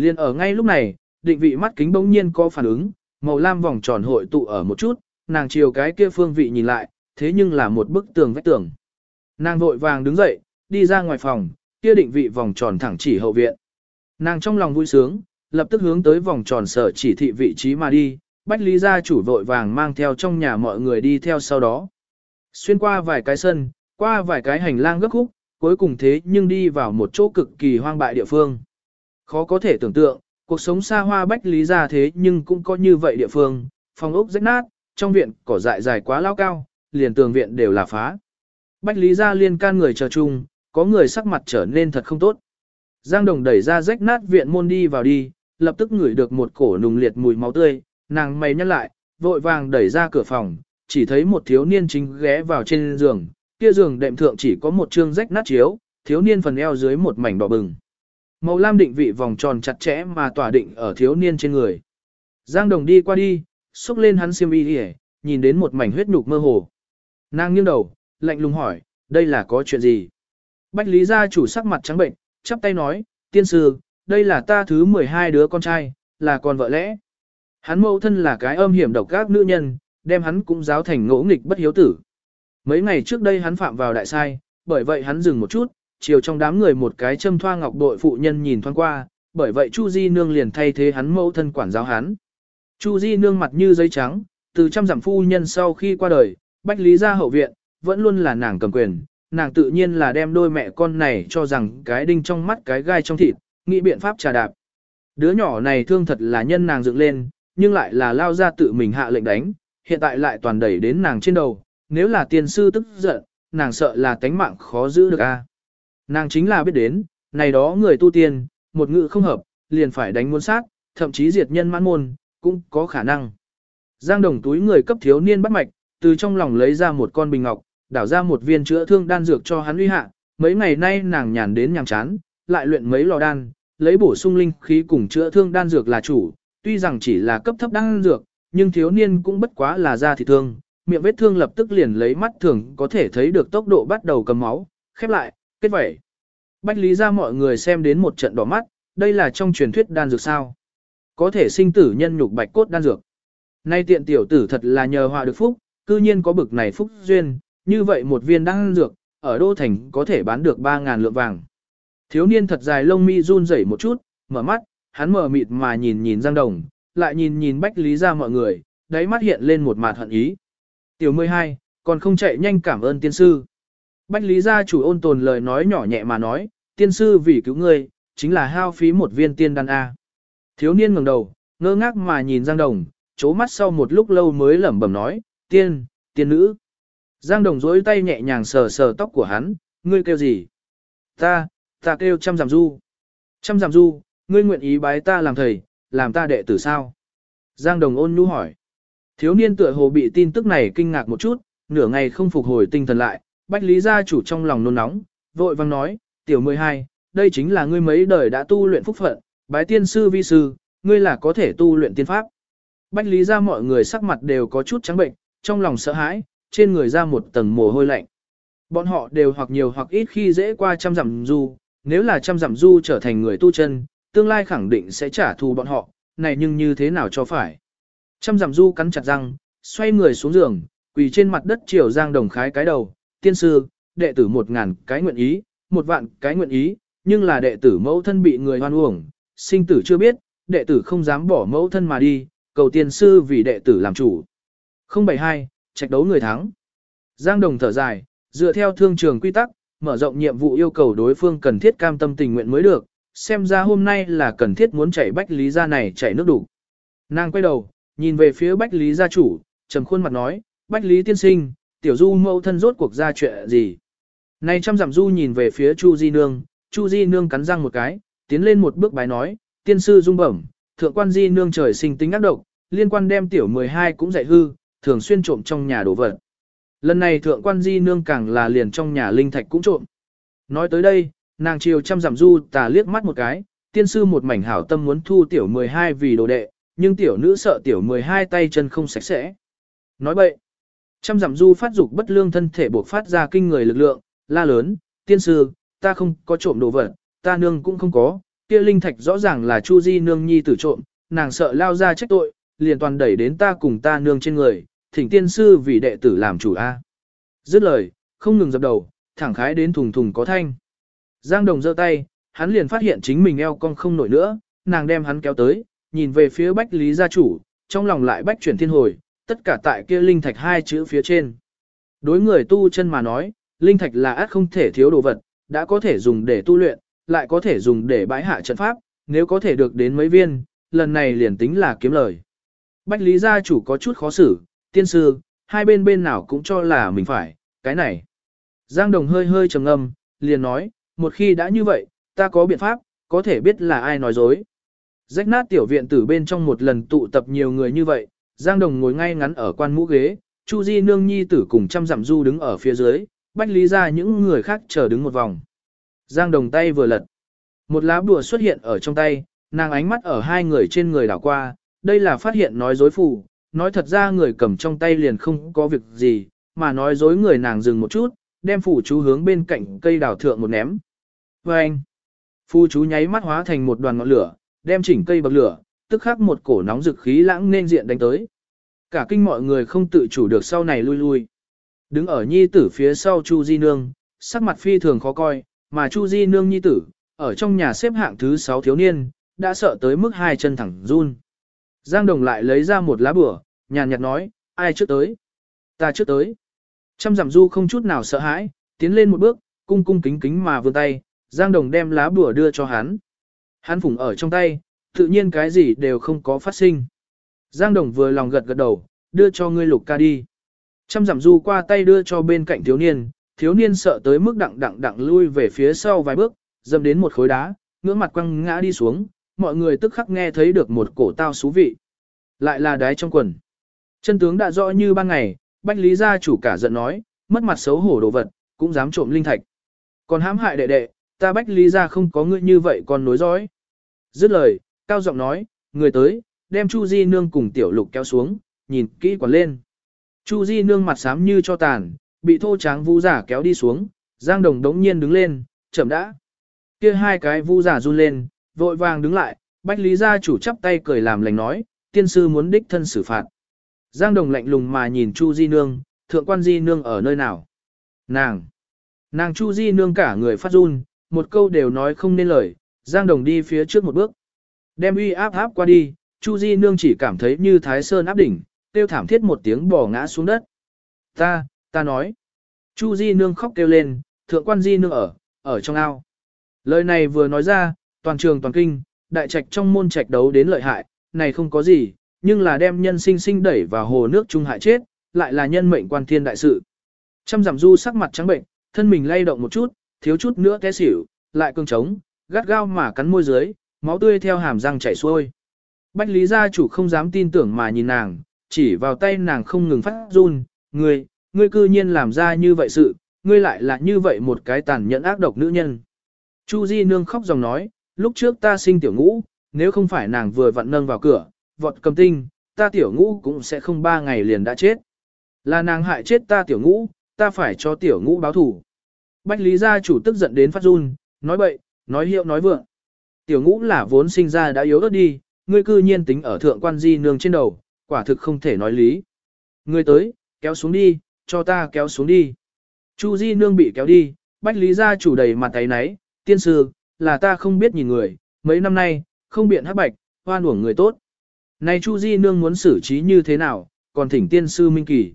Liên ở ngay lúc này, định vị mắt kính bỗng nhiên có phản ứng, màu lam vòng tròn hội tụ ở một chút, nàng chiều cái kia phương vị nhìn lại, thế nhưng là một bức tường vách tường. Nàng vội vàng đứng dậy, đi ra ngoài phòng, kia định vị vòng tròn thẳng chỉ hậu viện. Nàng trong lòng vui sướng, lập tức hướng tới vòng tròn sở chỉ thị vị trí mà đi, Bách Lý gia chủ vội vàng mang theo trong nhà mọi người đi theo sau đó. Xuyên qua vài cái sân, qua vài cái hành lang gấp khúc, cuối cùng thế nhưng đi vào một chỗ cực kỳ hoang bại địa phương. Khó có thể tưởng tượng, cuộc sống xa hoa Bách Lý gia thế nhưng cũng có như vậy địa phương, phòng ốc rách nát, trong viện cỏ dại dài quá lao cao, liền tường viện đều là phá. Bách Lý gia liên can người chờ chung, có người sắc mặt trở nên thật không tốt. Giang Đồng đẩy ra rách nát viện môn đi vào đi, lập tức ngửi được một cổ nùng liệt mùi máu tươi, nàng mày nhăn lại, vội vàng đẩy ra cửa phòng, chỉ thấy một thiếu niên chính ghé vào trên giường, kia giường đệm thượng chỉ có một chương rách nát chiếu, thiếu niên phần eo dưới một mảnh đỏ bừng. Màu lam định vị vòng tròn chặt chẽ mà tỏa định ở thiếu niên trên người. Giang Đồng đi qua đi, xúc lên hắn xiêm y đi nhìn đến một mảnh huyết nhục mơ hồ. Nàng nghiêng đầu, lạnh lùng hỏi, đây là có chuyện gì? Bách Lý gia chủ sắc mặt trắng bệnh, chắp tay nói, tiên sư, đây là ta thứ 12 đứa con trai, là con vợ lẽ. Hắn mẫu thân là cái âm hiểm độc các nữ nhân, đem hắn cũng giáo thành ngỗ nghịch bất hiếu tử. Mấy ngày trước đây hắn phạm vào đại sai, bởi vậy hắn dừng một chút, chiều trong đám người một cái châm thoa ngọc đội phụ nhân nhìn thoáng qua, bởi vậy Chu Di Nương liền thay thế hắn mẫu thân quản giáo hắn. Chu Di Nương mặt như giấy trắng, từ trăm dặm phu nhân sau khi qua đời, Bách Lý gia hậu viện, vẫn luôn là nàng cầm quyền, nàng tự nhiên là đem đôi mẹ con này cho rằng cái đinh trong mắt cái gai trong thịt, nghĩ biện pháp trà đạp. Đứa nhỏ này thương thật là nhân nàng dựng lên, nhưng lại là lao ra tự mình hạ lệnh đánh, hiện tại lại toàn đẩy đến nàng trên đầu, nếu là tiên sư tức giận, nàng sợ là tánh mạng khó giữ được a. Nàng chính là biết đến, này đó người tu tiên, một ngự không hợp, liền phải đánh muôn sát, thậm chí diệt nhân mãn môn, cũng có khả năng. Giang đồng túi người cấp thiếu niên bắt mạch, từ trong lòng lấy ra một con bình ngọc, đảo ra một viên chữa thương đan dược cho hắn uy hạ, mấy ngày nay nàng nhàn đến nhàm chán, lại luyện mấy lò đan, lấy bổ sung linh khí cùng chữa thương đan dược là chủ, tuy rằng chỉ là cấp thấp đan dược, nhưng thiếu niên cũng bất quá là da thì thương, miệng vết thương lập tức liền lấy mắt thường có thể thấy được tốc độ bắt đầu cầm máu, khép lại, kết vậy, Bách lý ra mọi người xem đến một trận đỏ mắt, đây là trong truyền thuyết đan dược sao. Có thể sinh tử nhân nhục bạch cốt đan dược. Nay tiện tiểu tử thật là nhờ họa được phúc, cư nhiên có bực này phúc duyên, như vậy một viên đan dược, ở Đô Thành có thể bán được 3.000 lượng vàng. Thiếu niên thật dài lông mi run rẩy một chút, mở mắt, hắn mở mịt mà nhìn nhìn Giang Đồng, lại nhìn nhìn Bách Lý ra mọi người, đáy mắt hiện lên một mặt hận ý. Tiểu 12, còn không chạy nhanh cảm ơn tiên sư. Bách Lý gia chủ ôn tồn lời nói nhỏ nhẹ mà nói, tiên sư vì cứu ngươi, chính là hao phí một viên tiên đan A. Thiếu niên ngẩng đầu, ngơ ngác mà nhìn Giang Đồng, chố mắt sau một lúc lâu mới lẩm bẩm nói, tiên, tiên nữ. Giang Đồng dối tay nhẹ nhàng sờ sờ tóc của hắn, ngươi kêu gì? Ta, ta kêu trăm giảm du. Trăm giảm du, ngươi nguyện ý bái ta làm thầy, làm ta đệ tử sao? Giang Đồng ôn nhu hỏi. Thiếu niên tựa hồ bị tin tức này kinh ngạc một chút, nửa ngày không phục hồi tinh thần lại, Bách Lý gia chủ trong lòng nôn nóng, vội vang nói, tiểu 12, đây chính là ngươi mấy đời đã tu luyện phúc phận, bái tiên sư vi sư, ngươi là có thể tu luyện tiên pháp. Bách Lý gia mọi người sắc mặt đều có chút trắng bệnh, trong lòng sợ hãi, trên người ra một tầng mồ hôi lạnh. Bọn họ đều hoặc nhiều hoặc ít khi dễ qua trăm dặm du, nếu là trăm dặm du trở thành người tu chân, tương lai khẳng định sẽ trả thù bọn họ, này nhưng như thế nào cho phải. Trăm giảm du cắn chặt răng, xoay người xuống giường, quỳ trên mặt đất chiều Giang Đồng khái cái đầu, tiên sư, đệ tử một ngàn cái nguyện ý, một vạn cái nguyện ý, nhưng là đệ tử mẫu thân bị người hoan uổng, sinh tử chưa biết, đệ tử không dám bỏ mẫu thân mà đi, cầu tiên sư vì đệ tử làm chủ. 072, trạch đấu người thắng. Giang Đồng thở dài, dựa theo thương trường quy tắc, mở rộng nhiệm vụ yêu cầu đối phương cần thiết cam tâm tình nguyện mới được, xem ra hôm nay là cần thiết muốn chạy bách lý gia này chạy nước đủ. Nàng quay đầu, nhìn về phía bách lý gia chủ, trầm khuôn mặt nói, bách lý tiên sinh, tiểu du mẫu thân rốt cuộc ra chuyện gì. Này trăm giảm du nhìn về phía Chu Di Nương, Chu Di Nương cắn răng một cái, tiến lên một bước bái nói, tiên sư dung bẩm, thượng quan Di Nương trời sinh tính ác độc, liên quan đem tiểu 12 cũng dạy hư, thường xuyên trộm trong nhà đồ vật. Lần này thượng quan Di Nương càng là liền trong nhà linh thạch cũng trộm. Nói tới đây, nàng chiều trăm giảm du tà liếc mắt một cái, tiên sư một mảnh hảo tâm muốn thu tiểu 12 vì đồ đệ, nhưng tiểu nữ sợ tiểu 12 tay chân không sạch sẽ. Nói bậy, trăm giảm du phát dục bất lương thân thể buộc phát ra kinh người lực lượng, la lớn, tiên sư, ta không có trộm đồ vật, ta nương cũng không có, kia linh thạch rõ ràng là Chu Di nương nhi tử trộm, nàng sợ lao ra trách tội, liền toàn đẩy đến ta cùng ta nương trên người, thỉnh tiên sư vì đệ tử làm chủ a. Dứt lời, không ngừng dập đầu, thẳng khái đến thùng thùng có thanh. Giang Đồng giơ tay, hắn liền phát hiện chính mình eo cong không nổi nữa, nàng đem hắn kéo tới, nhìn về phía Bách Lý gia chủ, trong lòng lại bách chuyển thiên hồi, tất cả tại kia linh thạch hai chữ phía trên. Đối người tu chân mà nói, linh thạch là át không thể thiếu đồ vật, đã có thể dùng để tu luyện, lại có thể dùng để bãi hạ trận pháp, nếu có thể được đến mấy viên, lần này liền tính là kiếm lời. Bách Lý gia chủ có chút khó xử, tiên sư, hai bên bên nào cũng cho là mình phải, cái này. Giang Đồng hơi hơi trầm ngâm, liền nói, một khi đã như vậy, ta có biện pháp, có thể biết là ai nói dối. Rách nát tiểu viện tử bên trong một lần tụ tập nhiều người như vậy, Giang Đồng ngồi ngay ngắn ở quan mũ ghế, Chu Di nương nhi tử cùng trăm dặm du đứng ở phía dưới, Bách Lý ra những người khác chờ đứng một vòng. Giang Đồng tay vừa lật. Một lá bùa xuất hiện ở trong tay, nàng ánh mắt ở hai người trên người đảo qua, đây là phát hiện nói dối phù, nói thật ra người cầm trong tay liền không có việc gì, mà nói dối người nàng dừng một chút, đem phù chú hướng bên cạnh cây đảo thượng một ném. Và anh, phù chú nháy mắt hóa thành một đoàn ngọn lửa, đem chỉnh cây bậc lửa, tức khắc một cổ nóng rực khí lãng nên diện đánh tới. Cả kinh mọi người không tự chủ được sau này lui lui. Đứng ở nhi tử phía sau Chu Di Nương, sắc mặt phi thường khó coi, mà Chu Di Nương nhi tử, ở trong nhà xếp hạng thứ 6 thiếu niên, đã sợ tới mức hai chân thẳng run. Giang Đồng lại lấy ra một lá bửa, nhàn nhạt nói, ai trước tới? Ta trước tới. Trăm giảm du không chút nào sợ hãi, tiến lên một bước, cung cung kính kính mà vươn tay, Giang Đồng đem lá bùa đưa cho hắn. Hắn phủng ở trong tay, tự nhiên cái gì đều không có phát sinh. Giang Đồng vừa lòng gật gật đầu, đưa cho ngươi lục ca đi. Trăm giảm du qua tay đưa cho bên cạnh thiếu niên, thiếu niên sợ tới mức đặng đặng đặng lui về phía sau vài bước, dâm đến một khối đá, ngưỡng mặt quăng ngã đi xuống, mọi người tức khắc nghe thấy được một cổ tao xú vị. Lại là đái trong quần. Chân tướng đã rõ như ban ngày, Bách Lý gia chủ cả giận nói, mất mặt xấu hổ đồ vật, cũng dám trộm linh thạch. Còn hãm hại đệ đệ, ta Bách Lý gia không có ngươi như vậy còn nối dõi. Dứt lời, cao giọng nói, người tới, đem Chu Di Nương cùng tiểu lục kéo xuống, nhìn kỹ quản lên. Chu Di Nương mặt xám như cho tàn, bị thô tráng vũ giả kéo đi xuống, Giang Đồng đống nhiên đứng lên, chậm đã. Kia hai cái vũ giả run lên, vội vàng đứng lại, Bách Lý gia chủ chắp tay cười làm lành nói, tiên sư muốn đích thân xử phạt. Giang Đồng lạnh lùng mà nhìn Chu Di Nương, thượng quan Di Nương ở nơi nào? Nàng! Nàng Chu Di Nương cả người phát run, một câu đều nói không nên lời, Giang Đồng đi phía trước một bước. Đem uy áp áp qua đi, Chu Di Nương chỉ cảm thấy như Thái Sơn áp đỉnh, tiêu thảm thiết một tiếng bò ngã xuống đất. Ta, ta nói. Chu Di Nương khóc kêu lên, thượng quan Di Nương ở, ở trong ao. Lời này vừa nói ra, toàn trường toàn kinh, đại trạch trong môn trạch đấu đến lợi hại, này không có gì, nhưng là đem nhân sinh sinh đẩy vào hồ nước trung hại chết, lại là nhân mệnh quan thiên đại sự. Trăm giảm du sắc mặt trắng bệnh, thân mình lay động một chút, thiếu chút nữa té xỉu, lại cương trống, gắt gao mà cắn môi dưới, máu tươi theo hàm răng chảy xuôi. Bách Lý gia chủ không dám tin tưởng mà nhìn nàng, chỉ vào tay nàng không ngừng phát run, ngươi, ngươi cư nhiên làm ra như vậy sự, ngươi lại là như vậy một cái tàn nhẫn ác độc nữ nhân. Chu Di nương khóc dòng nói, lúc trước ta sinh tiểu ngũ, nếu không phải nàng vừa vặn nâng vào cửa, vọt cầm tinh, ta tiểu ngũ cũng sẽ không ba ngày liền đã chết. Là nàng hại chết ta tiểu ngũ, ta phải cho tiểu ngũ báo thù. Bách Lý gia chủ tức giận đến phát run, nói bậy, nói hiệu nói vượng tiểu ngũ là vốn sinh ra đã yếu ớt đi, ngươi cư nhiên tính ở thượng quan di nương trên đầu, quả thực không thể nói lý. Ngươi tới, kéo xuống đi, cho ta kéo xuống đi. Chu di nương bị kéo đi, bách lý gia chủ đầy mặt tay náy, tiên sư, là ta không biết nhìn người, mấy năm nay, không biện hắc bạch, hoan uổng người tốt. Này Chu Di Nương muốn xử trí như thế nào, còn thỉnh tiên sư Minh Kỳ.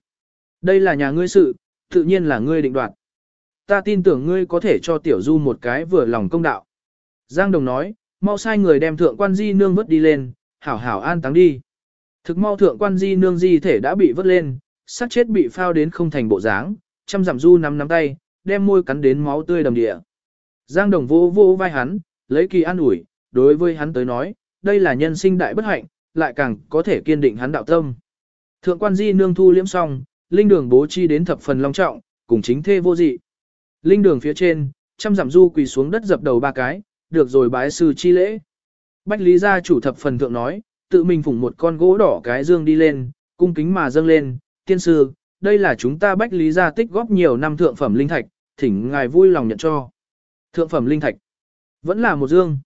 Đây là nhà ngươi sự, tự nhiên là ngươi định đoạt. Ta tin tưởng ngươi có thể cho Tiểu Du một cái vừa lòng công đạo. Giang Đồng nói, mau sai người đem thượng quan Di Nương vớt đi lên, hảo hảo an táng đi. Thực mau thượng quan Di Nương Di thể đã bị vớt lên, xác chết bị phao đến không thành bộ dáng, chăm giảm Du nắm nắm tay, đem môi cắn đến máu tươi đầm địa. Giang Đồng vô vô vai hắn, lấy kỳ an ủi, đối với hắn tới nói, đây là nhân sinh đại bất hạnh, lại càng có thể kiên định hắn đạo tâm. Thượng quan di nương thu liễm xong, linh đường bố chi đến thập phần long trọng, cùng chính thê vô dị. Linh đường phía trên, trăm giảm du quỳ xuống đất dập đầu ba cái, được rồi bái sư chi lễ. Bách Lý gia chủ thập phần thượng nói, tự mình phủng một con gỗ đỏ cái dương đi lên, cung kính mà dâng lên, tiên sư, đây là chúng ta Bách Lý gia tích góp nhiều năm thượng phẩm linh thạch, thỉnh ngài vui lòng nhận cho. Thượng phẩm linh thạch, vẫn là một dương.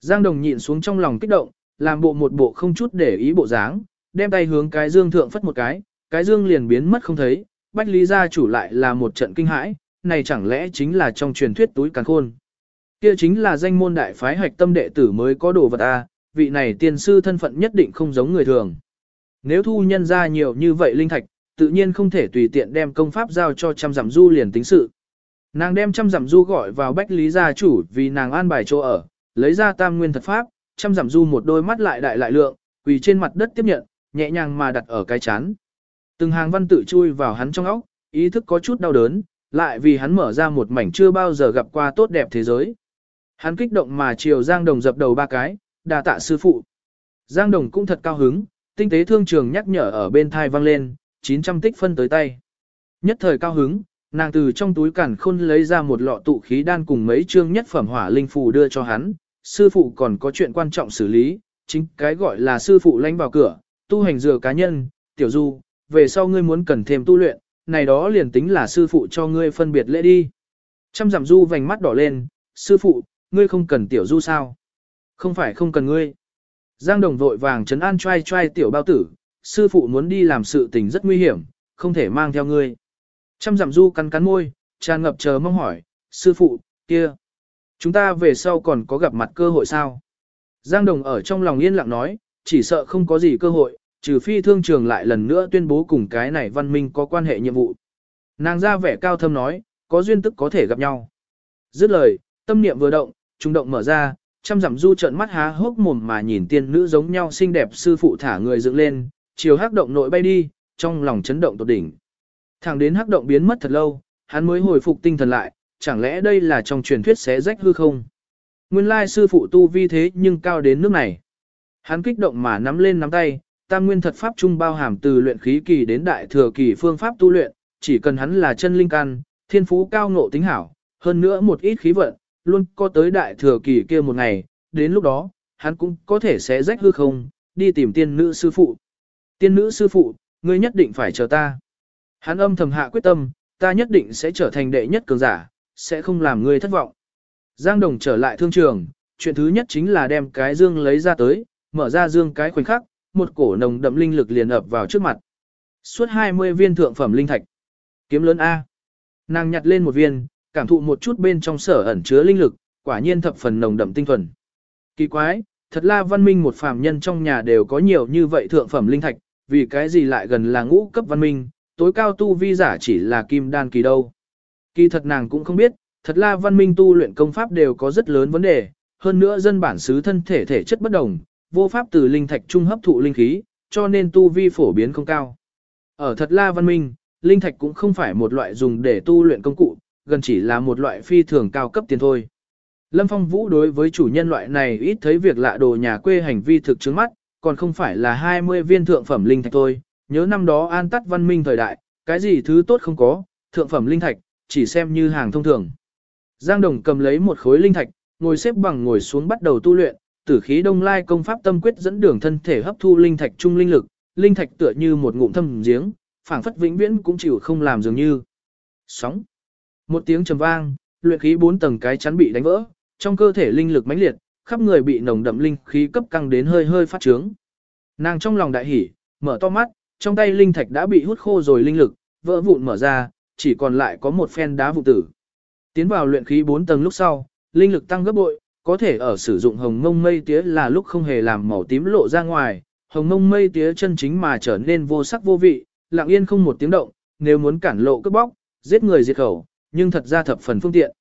Giang Đồng nhịn xuống trong lòng kích động, làm bộ một bộ không chút để ý bộ dáng, đem tay hướng cái dương thượng phất một cái, cái dương liền biến mất không thấy, Bách Lý gia chủ lại là một trận kinh hãi, này chẳng lẽ chính là trong truyền thuyết túi càng khôn. Kia chính là danh môn đại phái hạch tâm đệ tử mới có đồ vật a, vị này tiên sư thân phận nhất định không giống người thường. Nếu thu nhân ra nhiều như vậy linh thạch, tự nhiên không thể tùy tiện đem công pháp giao cho trăm giảm du liền tính sự. Nàng đem trăm giảm du gọi vào Bách Lý gia chủ vì nàng an bài chỗ ở, lấy ra tam nguyên thật pháp, trăm giảm du một đôi mắt lại đại lại lượng, quỳ trên mặt đất tiếp nhận, nhẹ nhàng mà đặt ở cái chán. Từng hàng văn tự chui vào hắn trong óc, ý thức có chút đau đớn, lại vì hắn mở ra một mảnh chưa bao giờ gặp qua tốt đẹp thế giới. Hắn kích động mà chiều Giang Đồng dập đầu ba cái, đà tạ sư phụ. Giang Đồng cũng thật cao hứng, tinh tế thương trường nhắc nhở ở bên thai vang lên, 900 tích phân tới tay. Nhất thời cao hứng, nàng từ trong túi cản khôn lấy ra một lọ tụ khí đan cùng mấy chương nhất phẩm hỏa linh phù đưa cho hắn, sư phụ còn có chuyện quan trọng xử lý, chính cái gọi là sư phụ lánh vào cửa, tu hành dừa cá nhân, tiểu du, về sau ngươi muốn cần thêm tu luyện, này đó liền tính là sư phụ cho ngươi phân biệt lễ đi. Trăm giảm du vành mắt đỏ lên, sư phụ, ngươi không cần tiểu du sao? Không phải không cần ngươi. Giang đồng vội vàng trấn an trai trai tiểu bao tử, sư phụ muốn đi làm sự tình rất nguy hiểm, không thể mang theo ngươi. Trăm giảm du cắn cắn môi, tràn ngập chờ mong hỏi, sư phụ, kia. Chúng ta về sau còn có gặp mặt cơ hội sao? Giang Đồng ở trong lòng yên lặng nói, chỉ sợ không có gì cơ hội, trừ phi thương trường lại lần nữa tuyên bố cùng cái này văn minh có quan hệ nhiệm vụ. Nàng ra vẻ cao thâm nói, có duyên tức có thể gặp nhau. Dứt lời, tâm niệm vừa động, trung động mở ra, trăm dặm du trợn mắt há hốc mồm mà nhìn tiên nữ giống nhau xinh đẹp sư phụ thả người dựng lên, chiều hắc động nội bay đi, trong lòng chấn động tột đỉnh. Thẳng đến hắc động biến mất thật lâu, hắn mới hồi phục tinh thần lại, chẳng lẽ đây là trong truyền thuyết xé rách hư không? Nguyên lai sư phụ tu vi thế nhưng cao đến nước này. Hắn kích động mà nắm lên nắm tay, tam nguyên thật pháp trung bao hàm từ luyện khí kỳ đến đại thừa kỳ phương pháp tu luyện, chỉ cần hắn là chân linh căn, thiên phú cao ngộ tính hảo, hơn nữa một ít khí vận, luôn có tới đại thừa kỳ kia một ngày, đến lúc đó, hắn cũng có thể sẽ rách hư không, đi tìm tiên nữ sư phụ. Tiên nữ sư phụ, ngươi nhất định phải chờ ta. Hắn âm thầm hạ quyết tâm, ta nhất định sẽ trở thành đệ nhất cường giả, sẽ không làm ngươi thất vọng. Giang Đồng trở lại thương trường, chuyện thứ nhất chính là đem cái dương lấy ra tới, mở ra dương cái khoảnh khắc, một cổ nồng đậm linh lực liền ập vào trước mặt. Suốt 20 viên thượng phẩm linh thạch. Kiếm lớn A. Nàng nhặt lên một viên, cảm thụ một chút bên trong sở ẩn chứa linh lực, quả nhiên thập phần nồng đậm tinh thuần. Kỳ quái, thật là văn minh một phàm nhân trong nhà đều có nhiều như vậy thượng phẩm linh thạch, vì cái gì lại gần là ngũ cấp văn minh, tối cao tu vi giả chỉ là kim đan kỳ đâu. Kỳ thật nàng cũng không biết, thật là văn minh tu luyện công pháp đều có rất lớn vấn đề, hơn nữa dân bản xứ thân thể thể chất bất đồng, vô pháp từ linh thạch trung hấp thụ linh khí, cho nên tu vi phổ biến không cao. Ở thật la văn minh, linh thạch cũng không phải một loại dùng để tu luyện công cụ, gần chỉ là một loại phi thường cao cấp tiền thôi. Lâm Phong Vũ đối với chủ nhân loại này ít thấy việc lạ đồ nhà quê hành vi thực chứng mắt, còn không phải là 20 viên thượng phẩm linh thạch thôi, nhớ năm đó an tắt văn minh thời đại, cái gì thứ tốt không có, thượng phẩm linh thạch, chỉ xem như hàng thông thường. Giang Đồng cầm lấy một khối linh thạch, ngồi xếp bằng ngồi xuống bắt đầu tu luyện, tử khí đông lai công pháp tâm quyết dẫn đường thân thể hấp thu linh thạch trung linh lực, linh thạch tựa như một ngụm thâm giếng, phảng phất vĩnh viễn cũng chịu không làm dường như. Sóng. Một tiếng trầm vang, luyện khí bốn tầng cái chắn bị đánh vỡ, trong cơ thể linh lực mãnh liệt, khắp người bị nồng đậm linh khí cấp căng đến hơi hơi phát trướng. Nàng trong lòng đại hỉ, mở to mắt, trong tay linh thạch đã bị hút khô rồi linh lực, vỡ vụn mở ra, chỉ còn lại có một phen đá vụ tử. Tiến vào luyện khí 4 tầng lúc sau, linh lực tăng gấp bội, có thể ở sử dụng hồng mông mây tía là lúc không hề làm màu tím lộ ra ngoài, hồng mông mây tía chân chính mà trở nên vô sắc vô vị, lặng yên không một tiếng động, nếu muốn cản lộ cướp bóc, giết người diệt khẩu, nhưng thật ra thập phần phương tiện.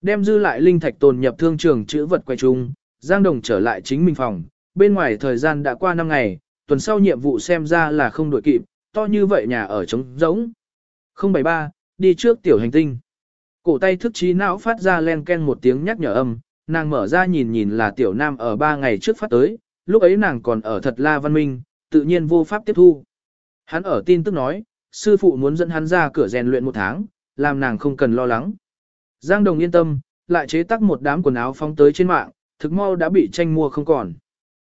Đem dư lại linh thạch tồn nhập thương trường chữ vật quay chung, Giang Đồng trở lại chính mình phòng, bên ngoài thời gian đã qua 5 ngày, tuần sau nhiệm vụ xem ra là không đổi kịp, to như vậy nhà ở trống rỗng. 073, đi trước tiểu hành tinh. Cổ tay thức trí não phát ra len ken một tiếng nhắc nhở âm, nàng mở ra nhìn nhìn là tiểu nam ở 3 ngày trước phát tới, lúc ấy nàng còn ở thật la văn minh, tự nhiên vô pháp tiếp thu. Hắn ở tin tức nói, sư phụ muốn dẫn hắn ra cửa rèn luyện một tháng, làm nàng không cần lo lắng. Giang Đồng yên tâm, lại chế tác một đám quần áo phóng tới trên mạng, thực mau đã bị tranh mua không còn.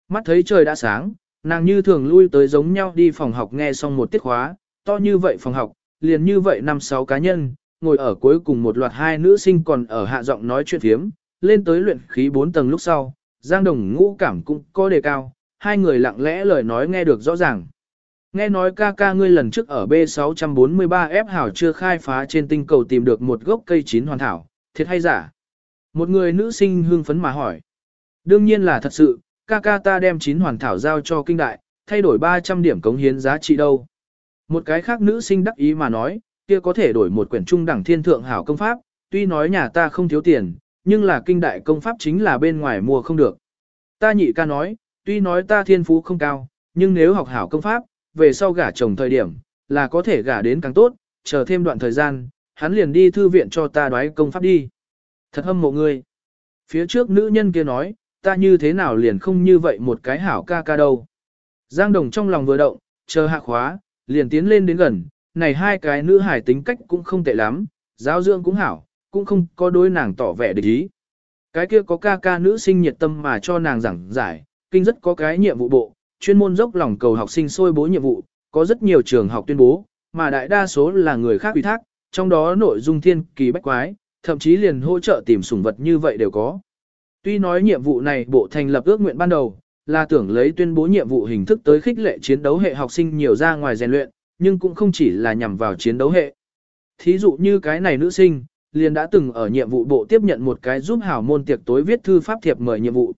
Mắt thấy trời đã sáng, nàng như thường lui tới giống nhau đi phòng học nghe xong một tiết khóa, to như vậy phòng học, liền như vậy năm sáu cá nhân, ngồi ở cuối cùng một loạt hai nữ sinh còn ở hạ giọng nói chuyện thiếm, lên tới luyện khí 4 tầng lúc sau, Giang Đồng ngũ cảm cũng có đề cao, hai người lặng lẽ lời nói nghe được rõ ràng. Nghe nói ca ca ngươi lần trước ở B643F hảo chưa khai phá trên tinh cầu tìm được một gốc cây chín hoàn hảo, thiệt hay giả? Một người nữ sinh hương phấn mà hỏi. Đương nhiên là thật sự, ca ca ta đem chín hoàn thảo giao cho kinh đại, thay đổi 300 điểm cống hiến giá trị đâu. Một cái khác nữ sinh đắc ý mà nói, kia có thể đổi một quyển trung đẳng thiên thượng hảo công pháp, tuy nói nhà ta không thiếu tiền, nhưng là kinh đại công pháp chính là bên ngoài mua không được. Ta nhị ca nói, tuy nói ta thiên phú không cao, nhưng nếu học hảo công pháp, về sau gả chồng thời điểm, là có thể gả đến càng tốt, chờ thêm đoạn thời gian, hắn liền đi thư viện cho ta đoái công pháp đi. Thật hâm mộ ngươi. Phía trước nữ nhân kia nói, ta như thế nào liền không như vậy một cái hảo ca ca đâu. Giang Đồng trong lòng vừa động, chờ hạ khóa, liền tiến lên đến gần, này hai cái nữ hải tính cách cũng không tệ lắm, giáo dưỡng cũng hảo, cũng không có đối nàng tỏ vẻ địch ý. Cái kia có ca ca nữ sinh nhiệt tâm mà cho nàng giảng giải, kinh rất có cái nhiệm vụ bộ, chuyên môn dốc lòng cầu học sinh sôi bố nhiệm vụ, có rất nhiều trường học tuyên bố, mà đại đa số là người khác ủy thác, trong đó nội dung thiên kỳ bách quái, thậm chí liền hỗ trợ tìm sủng vật như vậy đều có. Tuy nói nhiệm vụ này bộ thành lập ước nguyện ban đầu, là tưởng lấy tuyên bố nhiệm vụ hình thức tới khích lệ chiến đấu hệ học sinh nhiều ra ngoài rèn luyện, nhưng cũng không chỉ là nhằm vào chiến đấu hệ. Thí dụ như cái này nữ sinh, liền đã từng ở nhiệm vụ bộ tiếp nhận một cái giúp hảo môn tiệc tối viết thư pháp thiệp mời nhiệm vụ.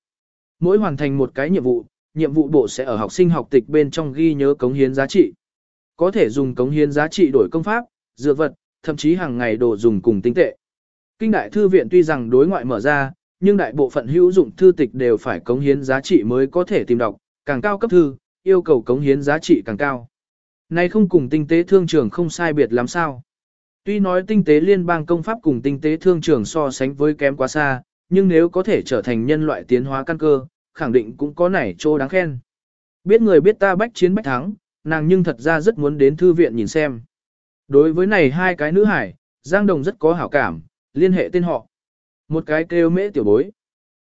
Mỗi hoàn thành một cái nhiệm vụ, nhiệm vụ bộ sẽ ở học sinh học tịch bên trong ghi nhớ cống hiến giá trị. Có thể dùng cống hiến giá trị đổi công pháp, dược vật, thậm chí hàng ngày đồ dùng cùng tinh tệ. Kinh đại thư viện tuy rằng đối ngoại mở ra, nhưng đại bộ phận hữu dụng thư tịch đều phải cống hiến giá trị mới có thể tìm đọc, càng cao cấp thư, yêu cầu cống hiến giá trị càng cao. Này không cùng tinh tế thương trường không sai biệt lắm sao. Tuy nói tinh tế liên bang công pháp cùng tinh tế thương trường so sánh với kém quá xa, nhưng nếu có thể trở thành nhân loại tiến hóa căn cơ, khẳng định cũng có nảy chỗ đáng khen. Biết người biết ta bách chiến bách thắng, nàng nhưng thật ra rất muốn đến thư viện nhìn xem. Đối với này hai cái nữ hải, Giang Đồng rất có hảo cảm, liên hệ tên họ. Một cái kêu mễ tiểu bối,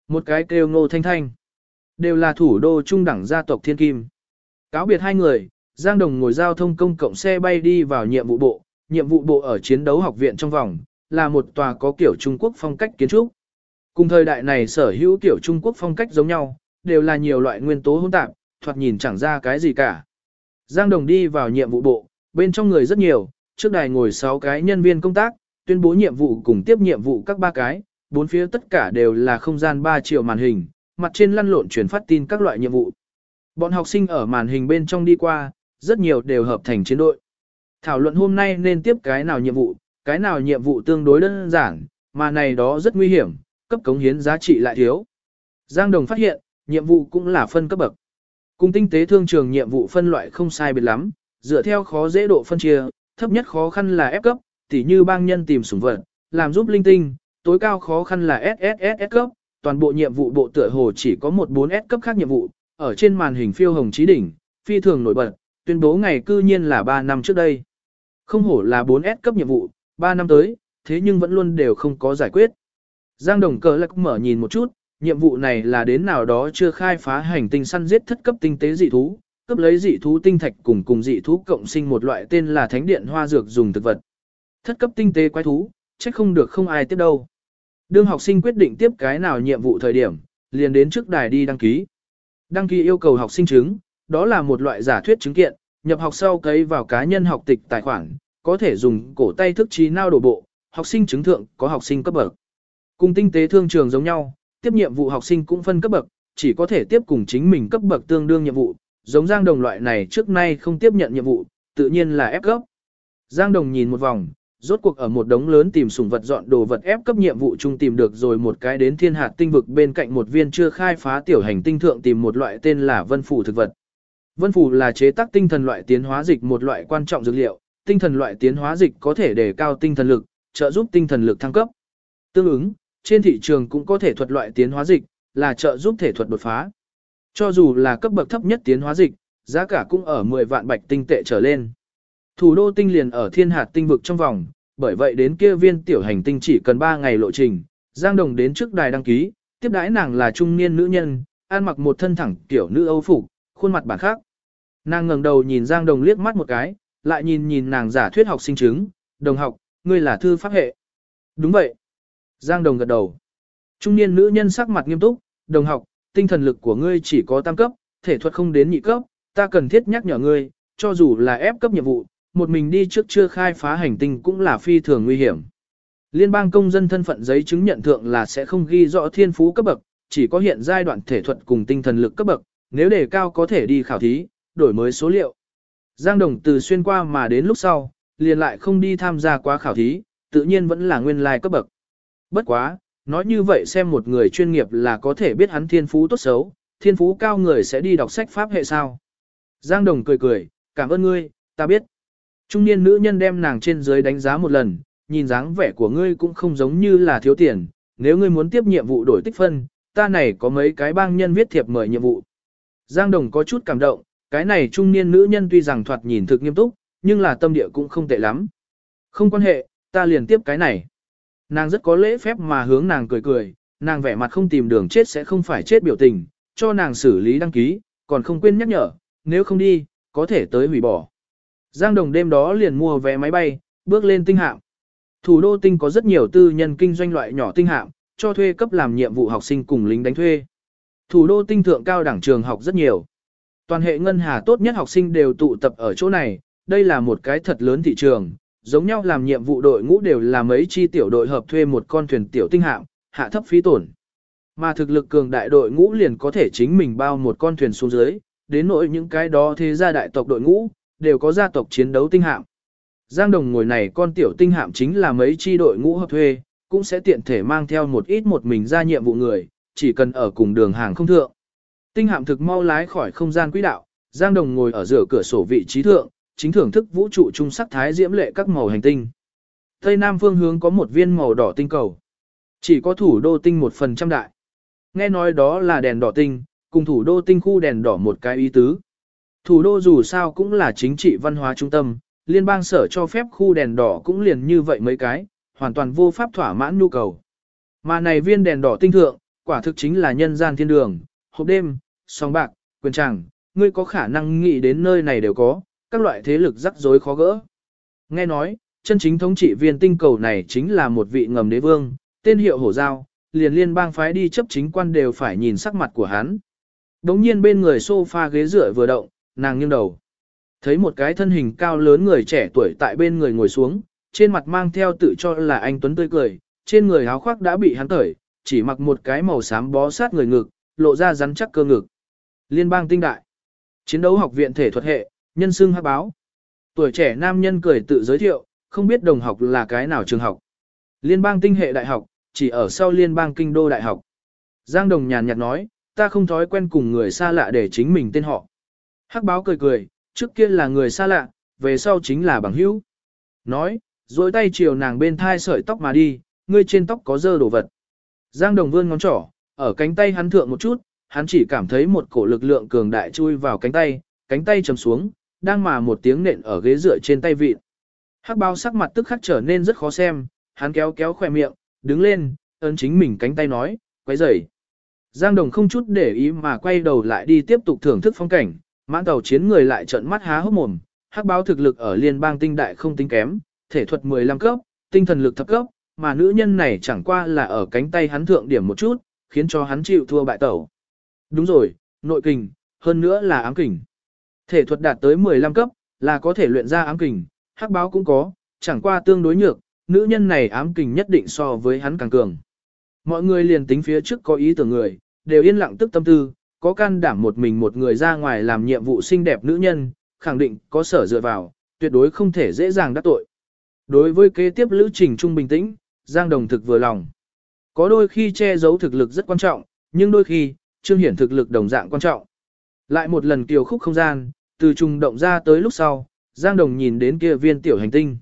một cái kêu ngô thanh thanh. Đều là thủ đô trung đẳng gia tộc thiên kim. Cáo biệt hai người, Giang Đồng ngồi giao thông công cộng xe bay đi vào nhiệm vụ bộ, nhiệm vụ bộ ở chiến đấu học viện trong vòng, là một tòa có kiểu Trung Quốc phong cách kiến trúc. Cùng thời đại này sở hữu kiểu Trung Quốc phong cách giống nhau, đều là nhiều loại nguyên tố hỗn tạp, thoạt nhìn chẳng ra cái gì cả. Giang Đồng đi vào nhiệm vụ bộ, bên trong người rất nhiều, trước đài ngồi 6 cái nhân viên công tác, tuyên bố nhiệm vụ cùng tiếp nhiệm vụ các ba cái, bốn phía tất cả đều là không gian 3 triệu màn hình, mặt trên lăn lộn truyền phát tin các loại nhiệm vụ. Bọn học sinh ở màn hình bên trong đi qua, rất nhiều đều hợp thành chiến đội. Thảo luận hôm nay nên tiếp cái nào nhiệm vụ, cái nào nhiệm vụ tương đối đơn giản, mà này đó rất nguy hiểm, cấp cống hiến giá trị lại thiếu. Giang Đồng phát hiện, nhiệm vụ cũng là phân cấp bậc. Cùng tinh tế thương trường nhiệm vụ phân loại không sai biệt lắm, dựa theo khó dễ độ phân chia, thấp nhất khó khăn là F cấp, tỉ như bang nhân tìm sủng vật, làm giúp linh tinh, tối cao khó khăn là SSSS cấp, toàn bộ nhiệm vụ bộ tựa hồ chỉ có một 4S cấp khác nhiệm vụ, ở trên màn hình phiêu hồng trí đỉnh, phi thường nổi bật, tuyên bố ngày cư nhiên là 3 năm trước đây. Không hổ là 4S cấp nhiệm vụ, 3 năm tới, thế nhưng vẫn luôn đều không có giải quyết. Giang Đồng cờ lạc mở nhìn một chút, nhiệm vụ này là đến nào đó chưa khai phá hành tinh săn giết thất cấp tinh tế dị thú, cấp lấy dị thú tinh thạch cùng cùng dị thú cộng sinh một loại tên là thánh điện hoa dược dùng thực vật. Thất cấp tinh tế quái thú, chắc không được không ai tiếp đâu. Đương học sinh quyết định tiếp cái nào nhiệm vụ thời điểm, liền đến trước đài đi đăng ký. Đăng ký yêu cầu học sinh chứng, đó là một loại giả thuyết chứng kiện, nhập học sau cấy vào cá nhân học tịch tài khoản, có thể dùng cổ tay thức trí nao đổ bộ, học sinh chứng thượng có học sinh cấp bậc. Cùng tinh tế thương trường giống nhau, tiếp nhiệm vụ học sinh cũng phân cấp bậc, chỉ có thể tiếp cùng chính mình cấp bậc tương đương nhiệm vụ, giống Giang Đồng loại này trước nay không tiếp nhận nhiệm vụ, tự nhiên là ép cấp. Giang Đồng nhìn một vòng, rốt cuộc ở một đống lớn tìm sủng vật dọn đồ vật ép cấp nhiệm vụ chung tìm được rồi một cái đến thiên hạt tinh vực bên cạnh một viên chưa khai phá tiểu hành tinh thượng tìm một loại tên là vân phủ thực vật. Vân phủ là chế tác tinh thần loại tiến hóa dịch một loại quan trọng dược liệu, tinh thần loại tiến hóa dịch có thể đề cao tinh thần lực, trợ giúp tinh thần lực thăng cấp. Tương ứng, trên thị trường cũng có thể thuật loại tiến hóa dịch, là trợ giúp thể thuật đột phá. Cho dù là cấp bậc thấp nhất tiến hóa dịch, giá cả cũng ở 10 vạn bạch tinh tệ trở lên. Thủ đô tinh liền ở thiên hạt tinh vực trong vòng, bởi vậy đến kia viên tiểu hành tinh chỉ cần 3 ngày lộ trình, Giang Đồng đến trước đài đăng ký, tiếp đãi nàng là trung niên nữ nhân, ăn mặc một thân thẳng kiểu nữ Âu phục, khuôn mặt bản khác. Nàng ngẩng đầu nhìn Giang Đồng liếc mắt một cái, lại nhìn nhìn nàng giả thuyết học sinh chứng, đồng học, ngươi là thư pháp hệ. Đúng vậy. Giang Đồng gật đầu. Trung niên nữ nhân sắc mặt nghiêm túc, đồng học, tinh thần lực của ngươi chỉ có tam cấp, thể thuật không đến nhị cấp, ta cần thiết nhắc nhở ngươi, cho dù là ép cấp nhiệm vụ, một mình đi trước chưa khai phá hành tinh cũng là phi thường nguy hiểm. Liên bang công dân thân phận giấy chứng nhận thượng là sẽ không ghi rõ thiên phú cấp bậc, chỉ có hiện giai đoạn thể thuật cùng tinh thần lực cấp bậc, nếu đề cao có thể đi khảo thí, đổi mới số liệu. Giang Đồng từ xuyên qua mà đến lúc sau, liền lại không đi tham gia quá khảo thí, tự nhiên vẫn là nguyên lai cấp bậc. Bất quá, nói như vậy xem một người chuyên nghiệp là có thể biết hắn thiên phú tốt xấu, thiên phú cao người sẽ đi đọc sách pháp hệ sao. Giang Đồng cười cười, cảm ơn ngươi, ta biết. Trung niên nữ nhân đem nàng trên dưới đánh giá một lần, nhìn dáng vẻ của ngươi cũng không giống như là thiếu tiền, nếu ngươi muốn tiếp nhiệm vụ đổi tích phân, ta này có mấy cái bang nhân viết thiệp mời nhiệm vụ. Giang Đồng có chút cảm động, cái này trung niên nữ nhân tuy rằng thoạt nhìn thực nghiêm túc, nhưng là tâm địa cũng không tệ lắm. Không quan hệ, ta liền tiếp cái này. Nàng rất có lễ phép mà hướng nàng cười cười, nàng vẻ mặt không tìm đường chết sẽ không phải chết biểu tình, cho nàng xử lý đăng ký, còn không quên nhắc nhở, nếu không đi, có thể tới hủy bỏ. Giang Đồng đêm đó liền mua vé máy bay, bước lên tinh hạm. Thủ đô tinh có rất nhiều tư nhân kinh doanh loại nhỏ tinh hạm, cho thuê cấp làm nhiệm vụ học sinh cùng lính đánh thuê. Thủ đô tinh thượng cao đẳng trường học rất nhiều. Toàn hệ ngân hà tốt nhất học sinh đều tụ tập ở chỗ này, đây là một cái thật lớn thị trường, giống nhau làm nhiệm vụ đội ngũ đều là mấy chi tiểu đội hợp thuê một con thuyền tiểu tinh hạm, hạ thấp phí tổn. Mà thực lực cường đại đội ngũ liền có thể chính mình bao một con thuyền xuống dưới, đến nỗi những cái đó thế gia đại tộc đội ngũ, đều có gia tộc chiến đấu tinh hạm. Giang Đồng ngồi này con tiểu tinh hạm chính là mấy chi đội ngũ hợp thuê, cũng sẽ tiện thể mang theo một ít một mình ra nhiệm vụ người, chỉ cần ở cùng đường hàng không thượng. Tinh hạm thực mau lái khỏi không gian quỹ đạo, Giang Đồng ngồi ở giữa cửa sổ vị trí thượng, chính thưởng thức vũ trụ trung sắc thái diễm lệ các màu hành tinh. Tây Nam phương hướng có một viên màu đỏ tinh cầu. Chỉ có thủ đô tinh một phần trăm đại. Nghe nói đó là đèn đỏ tinh, cùng thủ đô tinh khu đèn đỏ một cái ý tứ. Thủ đô dù sao cũng là chính trị văn hóa trung tâm, liên bang sở cho phép khu đèn đỏ cũng liền như vậy mấy cái, hoàn toàn vô pháp thỏa mãn nhu cầu. Mà này viên đèn đỏ tinh thượng, quả thực chính là nhân gian thiên đường, hộp đêm, song bạc, quyền tràng, ngươi có khả năng nghĩ đến nơi này đều có, các loại thế lực rắc rối khó gỡ. Nghe nói, chân chính thống trị viên tinh cầu này chính là một vị ngầm đế vương, tên hiệu hổ giao, liền liên bang phái đi chấp chính quan đều phải nhìn sắc mặt của hắn. Đống nhiên bên người sofa ghế dựa vừa động, nàng nghiêng đầu. Thấy một cái thân hình cao lớn người trẻ tuổi tại bên người ngồi xuống, trên mặt mang theo tự cho là anh Tuấn tươi cười, trên người áo khoác đã bị hắn tởi, chỉ mặc một cái màu xám bó sát người ngực, lộ ra rắn chắc cơ ngực. Liên bang tinh đại. Chiến đấu học viện thể thuật hệ, nhân xưng hắc báo. Tuổi trẻ nam nhân cười tự giới thiệu, không biết đồng học là cái nào trường học. Liên bang tinh hệ đại học, chỉ ở sau liên bang kinh đô đại học. Giang Đồng nhàn nhạt nói, ta không thói quen cùng người xa lạ để chính mình tên họ. Hắc báo cười cười, trước kia là người xa lạ, về sau chính là bằng hữu. Nói, dối tay chiều nàng bên thai sợi tóc mà đi, ngươi trên tóc có dơ đồ vật. Giang Đồng vươn ngón trỏ, ở cánh tay hắn thượng một chút, hắn chỉ cảm thấy một cổ lực lượng cường đại chui vào cánh tay, cánh tay chầm xuống, đang mà một tiếng nện ở ghế dựa trên tay vịt. Hắc bao sắc mặt tức khắc trở nên rất khó xem, hắn kéo kéo khỏe miệng, đứng lên, ấn chính mình cánh tay nói, quấy rầy. Giang Đồng không chút để ý mà quay đầu lại đi tiếp tục thưởng thức phong cảnh, mãn tàu chiến người lại trợn mắt há hốc mồm, hắc báo thực lực ở liên bang tinh đại không tính kém, thể thuật 15 cấp, tinh thần lực thập cấp, mà nữ nhân này chẳng qua là ở cánh tay hắn thượng điểm một chút, khiến cho hắn chịu thua bại tẩu. Đúng rồi, nội kình, hơn nữa là ám kình. Thể thuật đạt tới 15 cấp, là có thể luyện ra ám kình, hắc báo cũng có, chẳng qua tương đối nhược, nữ nhân này ám kình nhất định so với hắn càng cường. Mọi người liền tính phía trước có ý tưởng người, đều yên lặng tức tâm tư, có can đảm một mình một người ra ngoài làm nhiệm vụ xinh đẹp nữ nhân, khẳng định có sở dựa vào, tuyệt đối không thể dễ dàng đắc tội. Đối với kế tiếp lữ trình trung bình tĩnh, Giang Đồng thực vừa lòng. Có đôi khi che giấu thực lực rất quan trọng, nhưng đôi khi, trương hiển thực lực đồng dạng quan trọng. Lại một lần kiều khúc không gian, từ trùng động ra tới lúc sau, Giang Đồng nhìn đến kia viên tiểu hành tinh.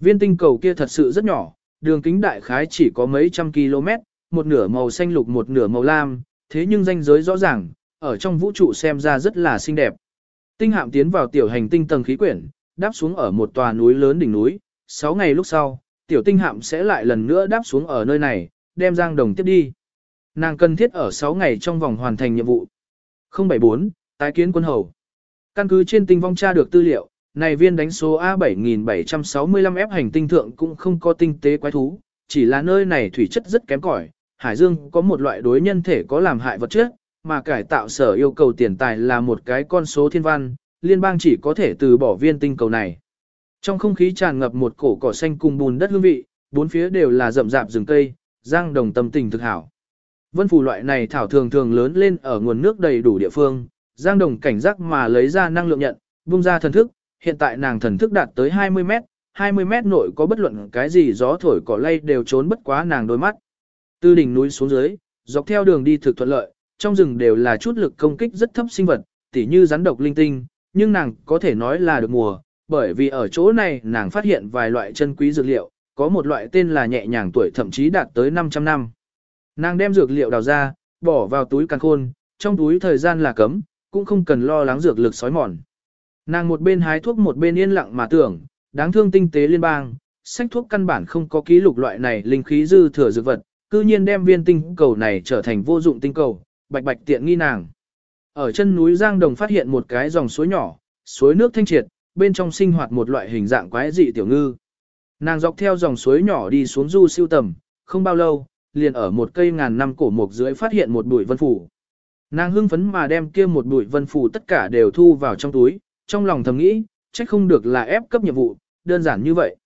Viên tinh cầu kia thật sự rất nhỏ, đường kính đại khái chỉ có mấy trăm km, một nửa màu xanh lục một nửa màu lam, thế nhưng ranh giới rõ ràng, ở trong vũ trụ xem ra rất là xinh đẹp. Tinh hạm tiến vào tiểu hành tinh tầng khí quyển, đáp xuống ở một tòa núi lớn đỉnh núi, 6 ngày lúc sau, tiểu tinh hạm sẽ lại lần nữa đáp xuống ở nơi này, đem Giang Đồng tiếp đi. Nàng cần thiết ở 6 ngày trong vòng hoàn thành nhiệm vụ. 074, tái kiến quân hầu. Căn cứ trên tinh vong tra được tư liệu, này viên đánh số A7765F hành tinh thượng cũng không có tinh tế quái thú, chỉ là nơi này thủy chất rất kém cỏi. Hải Dương có một loại đối nhân thể có làm hại vật chất, mà cải tạo sở yêu cầu tiền tài là một cái con số thiên văn, liên bang chỉ có thể từ bỏ viên tinh cầu này. Trong không khí tràn ngập một cổ cỏ xanh cùng bùn đất hương vị, bốn phía đều là rậm rạp rừng cây, giang đồng tâm tình thực hảo. Vân phù loại này thảo thường thường lớn lên ở nguồn nước đầy đủ địa phương, giang đồng cảnh giác mà lấy ra năng lượng nhận, vung ra thần thức, hiện tại nàng thần thức đạt tới 20 mét, 20 mét nội có bất luận cái gì gió thổi cỏ lay đều trốn bất quá nàng đôi mắt. Từ đỉnh núi xuống dưới, dọc theo đường đi thực thuận lợi, trong rừng đều là chút lực công kích rất thấp sinh vật, tỉ như rắn độc linh tinh, nhưng nàng có thể nói là được mùa, bởi vì ở chỗ này nàng phát hiện vài loại chân quý dược liệu, có một loại tên là nhẹ nhàng tuổi thậm chí đạt tới 500 năm. Nàng đem dược liệu đào ra, bỏ vào túi càng khôn, trong túi thời gian là cấm, cũng không cần lo lắng dược lực sói mòn. Nàng một bên hái thuốc một bên yên lặng mà tưởng, đáng thương tinh tế liên bang, sách thuốc căn bản không có ký lục loại này linh khí dư thừa dược vật, cư nhiên đem viên tinh cầu này trở thành vô dụng tinh cầu, bạch bạch tiện nghi nàng. Ở chân núi Giang Đồng phát hiện một cái dòng suối nhỏ, suối nước thanh triệt, bên trong sinh hoạt một loại hình dạng quái dị tiểu ngư. Nàng dọc theo dòng suối nhỏ đi xuống du siêu tầm, không bao lâu, liền ở một cây ngàn năm cổ mục dưới phát hiện một bụi vân phủ. Nàng hưng phấn mà đem kia một bụi vân phủ tất cả đều thu vào trong túi, trong lòng thầm nghĩ, trách không được là ép cấp nhiệm vụ, đơn giản như vậy.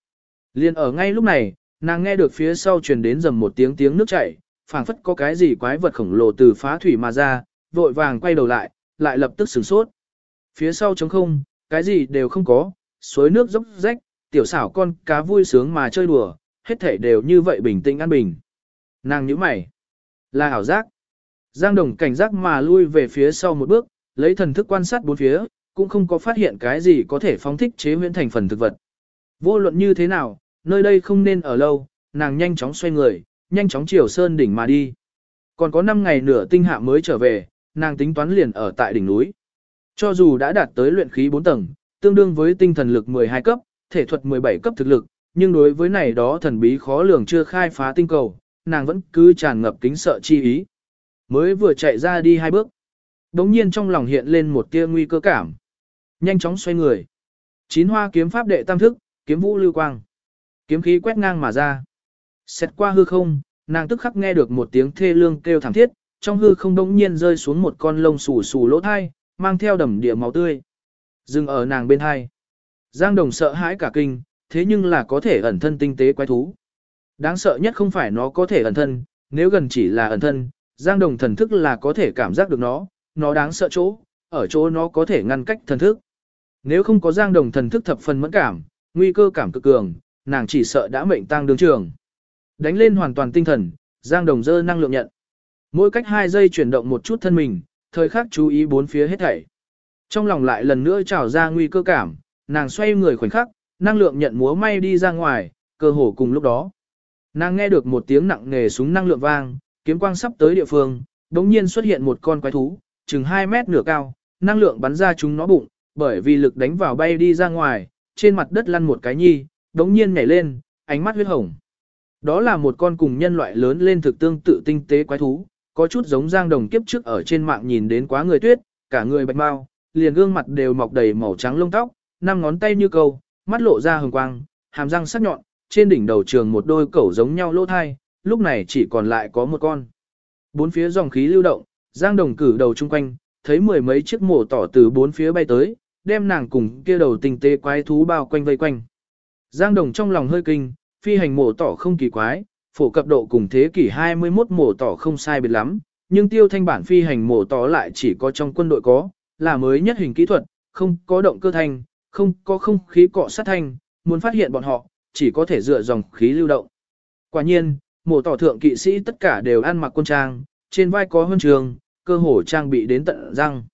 Liên ở ngay lúc này, nàng nghe được phía sau truyền đến dầm một tiếng tiếng nước chảy, phảng phất có cái gì quái vật khổng lồ từ phá thủy mà ra, vội vàng quay đầu lại, lại lập tức sửng sốt. Phía sau trống không, cái gì đều không có, suối nước dốc rách, tiểu xảo con cá vui sướng mà chơi đùa, hết thể đều như vậy bình tĩnh an bình. Nàng nhíu mày, là ảo giác. Giang Đồng cảnh giác mà lui về phía sau một bước, lấy thần thức quan sát bốn phía, cũng không có phát hiện cái gì có thể phóng thích chế huyễn thành phần thực vật. Vô luận như thế nào, nơi đây không nên ở lâu, nàng nhanh chóng xoay người, nhanh chóng chiều sơn đỉnh mà đi. Còn có 5 ngày nửa tinh hạ mới trở về, nàng tính toán liền ở tại đỉnh núi. Cho dù đã đạt tới luyện khí 4 tầng, tương đương với tinh thần lực 12 cấp, thể thuật 17 cấp thực lực, nhưng đối với này đó thần bí khó lường chưa khai phá tinh cầu, nàng vẫn cứ tràn ngập kính sợ chi ý. Mới vừa chạy ra đi hai bước, đống nhiên trong lòng hiện lên một tia nguy cơ cảm. Nhanh chóng xoay người. Chín hoa kiếm pháp đệ tam thức, kiếm vũ lưu quang. Kiếm khí quét ngang mà ra. Xét qua hư không, nàng tức khắc nghe được một tiếng thê lương kêu thảm thiết, trong hư không đống nhiên rơi xuống một con lông xù xù lỗ thai, mang theo đầm địa máu tươi. Dừng ở nàng bên hai. Giang Đồng sợ hãi cả kinh, thế nhưng là có thể ẩn thân tinh tế quái thú. Đáng sợ nhất không phải nó có thể ẩn thân, nếu gần chỉ là ẩn thân, Giang Đồng thần thức là có thể cảm giác được nó, nó đáng sợ chỗ, ở chỗ nó có thể ngăn cách thần thức. Nếu không có Giang Đồng thần thức thập phần mẫn cảm, nguy cơ cảm cực cường, nàng chỉ sợ đã mệnh tăng đường trường. Đánh lên hoàn toàn tinh thần, Giang Đồng dơ năng lượng nhận. Mỗi cách 2 giây chuyển động một chút thân mình, thời khắc chú ý bốn phía hết thảy. Trong lòng lại lần nữa trào ra nguy cơ cảm, nàng xoay người khoảnh khắc, năng lượng nhận múa may đi ra ngoài, cơ hồ cùng lúc đó. Nàng nghe được một tiếng nặng nề súng năng lượng vang, kiếm quang sắp tới địa phương, đống nhiên xuất hiện một con quái thú, chừng 2 mét nửa cao, năng lượng bắn ra chúng nó bụng, bởi vì lực đánh vào bay đi ra ngoài, trên mặt đất lăn một cái nhi, đống nhiên nhảy lên, ánh mắt huyết hồng. Đó là một con cùng nhân loại lớn lên thực tương tự tinh tế quái thú, có chút giống giang đồng kiếp trước ở trên mạng nhìn đến quá người tuyết, cả người bạch mau, liền gương mặt đều mọc đầy màu trắng lông tóc, năm ngón tay như câu, mắt lộ ra hừng quang, hàm răng sắc nhọn, trên đỉnh đầu trường một đôi cẩu giống nhau lỗ thai, lúc này chỉ còn lại có một con. Bốn phía dòng khí lưu động, Giang Đồng cử đầu chung quanh, thấy mười mấy chiếc mổ tỏ từ bốn phía bay tới, đem nàng cùng kia đầu tinh tế quái thú bao quanh vây quanh. Giang Đồng trong lòng hơi kinh, phi hành mổ tỏ không kỳ quái, phổ cập độ cùng thế kỷ 21 mổ tỏ không sai biệt lắm, nhưng tiêu thanh bản phi hành mổ tỏ lại chỉ có trong quân đội có, là mới nhất hình kỹ thuật, không có động cơ thanh, không có không khí cọ sát thanh, muốn phát hiện bọn họ, chỉ có thể dựa dòng khí lưu động. Quả nhiên, mổ tỏ thượng kỵ sĩ tất cả đều ăn mặc quân trang, trên vai có huân trường, cơ hồ trang bị đến tận răng.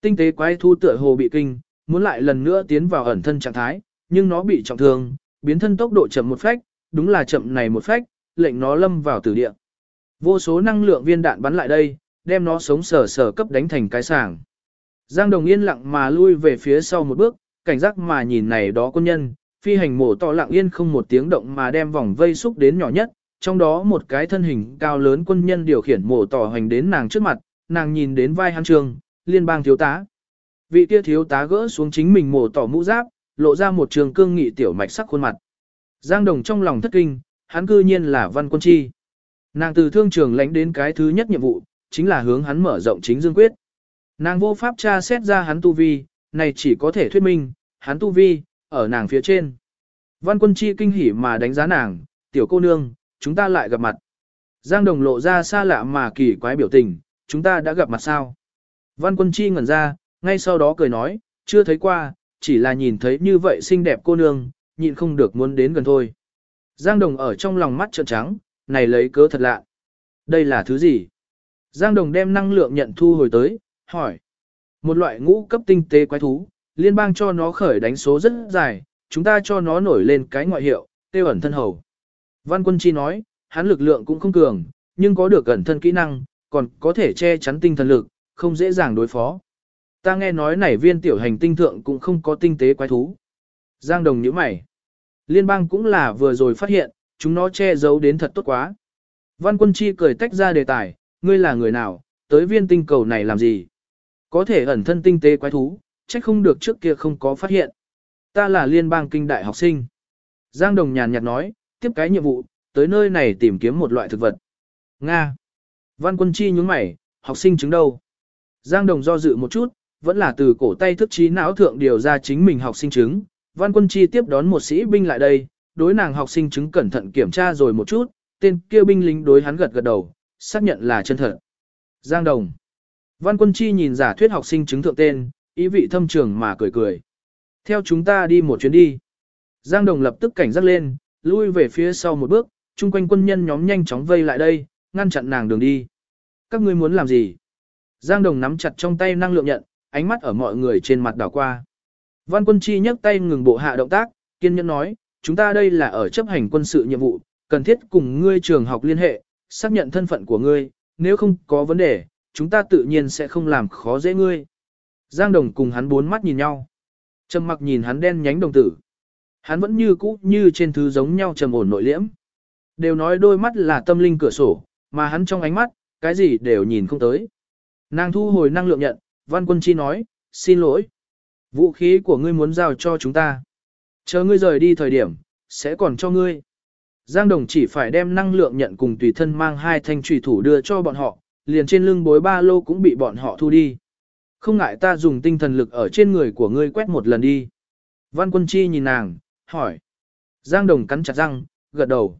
Tinh tế quái thu tựa hồ bị kinh, muốn lại lần nữa tiến vào ẩn thân trạng thái, nhưng nó bị trọng thương, biến thân tốc độ chậm một phách, đúng là chậm này một phách, lệnh nó lâm vào tử địa. Vô số năng lượng viên đạn bắn lại đây, đem nó sống sờ sờ cấp đánh thành cái sàng. Giang Đồng yên lặng mà lui về phía sau một bước, cảnh giác mà nhìn này đó quân nhân, phi hành mổ to lặng yên không một tiếng động mà đem vòng vây xúc đến nhỏ nhất, trong đó một cái thân hình cao lớn quân nhân điều khiển mổ tỏ hành đến nàng trước mặt, nàng nhìn đến vai hắn trường, liên bang thiếu tá. Vị kia thiếu tá gỡ xuống chính mình mổ tỏ mũ giáp, lộ ra một trường cương nghị tiểu mạch sắc khuôn mặt. Giang Đồng trong lòng thất kinh, hắn cư nhiên là văn quân chi. Nàng từ thương trường lãnh đến cái thứ nhất nhiệm vụ, chính là hướng hắn mở rộng chính dương quyết. Nàng vô pháp tra xét ra hắn tu vi, này chỉ có thể thuyết minh, hắn tu vi, ở nàng phía trên. Văn quân chi kinh hỉ mà đánh giá nàng, tiểu cô nương, chúng ta lại gặp mặt. Giang đồng lộ ra xa lạ mà kỳ quái biểu tình, chúng ta đã gặp mặt sao? Văn quân chi ngẩn ra, ngay sau đó cười nói, chưa thấy qua, chỉ là nhìn thấy như vậy xinh đẹp cô nương, nhịn không được muốn đến gần thôi. Giang đồng ở trong lòng mắt trợn trắng, này lấy cớ thật lạ. Đây là thứ gì? Giang đồng đem năng lượng nhận thu hồi tới, hỏi. Một loại ngũ cấp tinh tế quái thú, liên bang cho nó khởi đánh số rất dài, chúng ta cho nó nổi lên cái ngoại hiệu, tiêu ẩn thân hầu. Văn quân chi nói, hắn lực lượng cũng không cường, nhưng có được ẩn thân kỹ năng, còn có thể che chắn tinh thần lực, không dễ dàng đối phó. Ta nghe nói này viên tiểu hành tinh thượng cũng không có tinh tế quái thú. Giang đồng nhíu mày. Liên bang cũng là vừa rồi phát hiện, chúng nó che giấu đến thật tốt quá. Văn quân chi cười tách ra đề tài, ngươi là người nào, tới viên tinh cầu này làm gì? Có thể ẩn thân tinh tế quái thú, trách không được trước kia không có phát hiện. Ta là liên bang kinh đại học sinh. Giang Đồng nhàn nhạt nói, tiếp cái nhiệm vụ, tới nơi này tìm kiếm một loại thực vật. Nga. Văn quân chi nhúng mày, học sinh chứng đâu? Giang Đồng do dự một chút, vẫn là từ cổ tay thức trí não thượng điều ra chính mình học sinh chứng. Văn quân chi tiếp đón một sĩ binh lại đây, đối nàng học sinh chứng cẩn thận kiểm tra rồi một chút, tên kia binh lính đối hắn gật gật đầu, xác nhận là chân thật. Giang Đồng. Văn quân chi nhìn giả thuyết học sinh chứng thượng tên, ý vị thâm trường mà cười cười. Theo chúng ta đi một chuyến đi. Giang Đồng lập tức cảnh giác lên, lui về phía sau một bước, chung quanh quân nhân nhóm nhanh chóng vây lại đây, ngăn chặn nàng đường đi. Các ngươi muốn làm gì? Giang Đồng nắm chặt trong tay năng lượng nhận, ánh mắt ở mọi người trên mặt đảo qua. Văn quân chi nhấc tay ngừng bộ hạ động tác, kiên nhẫn nói, chúng ta đây là ở chấp hành quân sự nhiệm vụ, cần thiết cùng ngươi trường học liên hệ, xác nhận thân phận của ngươi, nếu không có vấn đề, chúng ta tự nhiên sẽ không làm khó dễ ngươi. Giang Đồng cùng hắn bốn mắt nhìn nhau. Trầm mặc nhìn hắn đen nhánh đồng tử. Hắn vẫn như cũ như trên thứ giống nhau trầm ổn nội liễm. Đều nói đôi mắt là tâm linh cửa sổ, mà hắn trong ánh mắt, cái gì đều nhìn không tới. Nàng thu hồi năng lượng nhận, Văn Quân Chi nói, xin lỗi. Vũ khí của ngươi muốn giao cho chúng ta. Chờ ngươi rời đi thời điểm, sẽ còn cho ngươi. Giang Đồng chỉ phải đem năng lượng nhận cùng tùy thân mang hai thanh trùy thủ đưa cho bọn họ, liền trên lưng bối ba lô cũng bị bọn họ thu đi. Không ngại ta dùng tinh thần lực ở trên người của ngươi quét một lần đi. Văn quân chi nhìn nàng, hỏi. Giang đồng cắn chặt răng, gật đầu.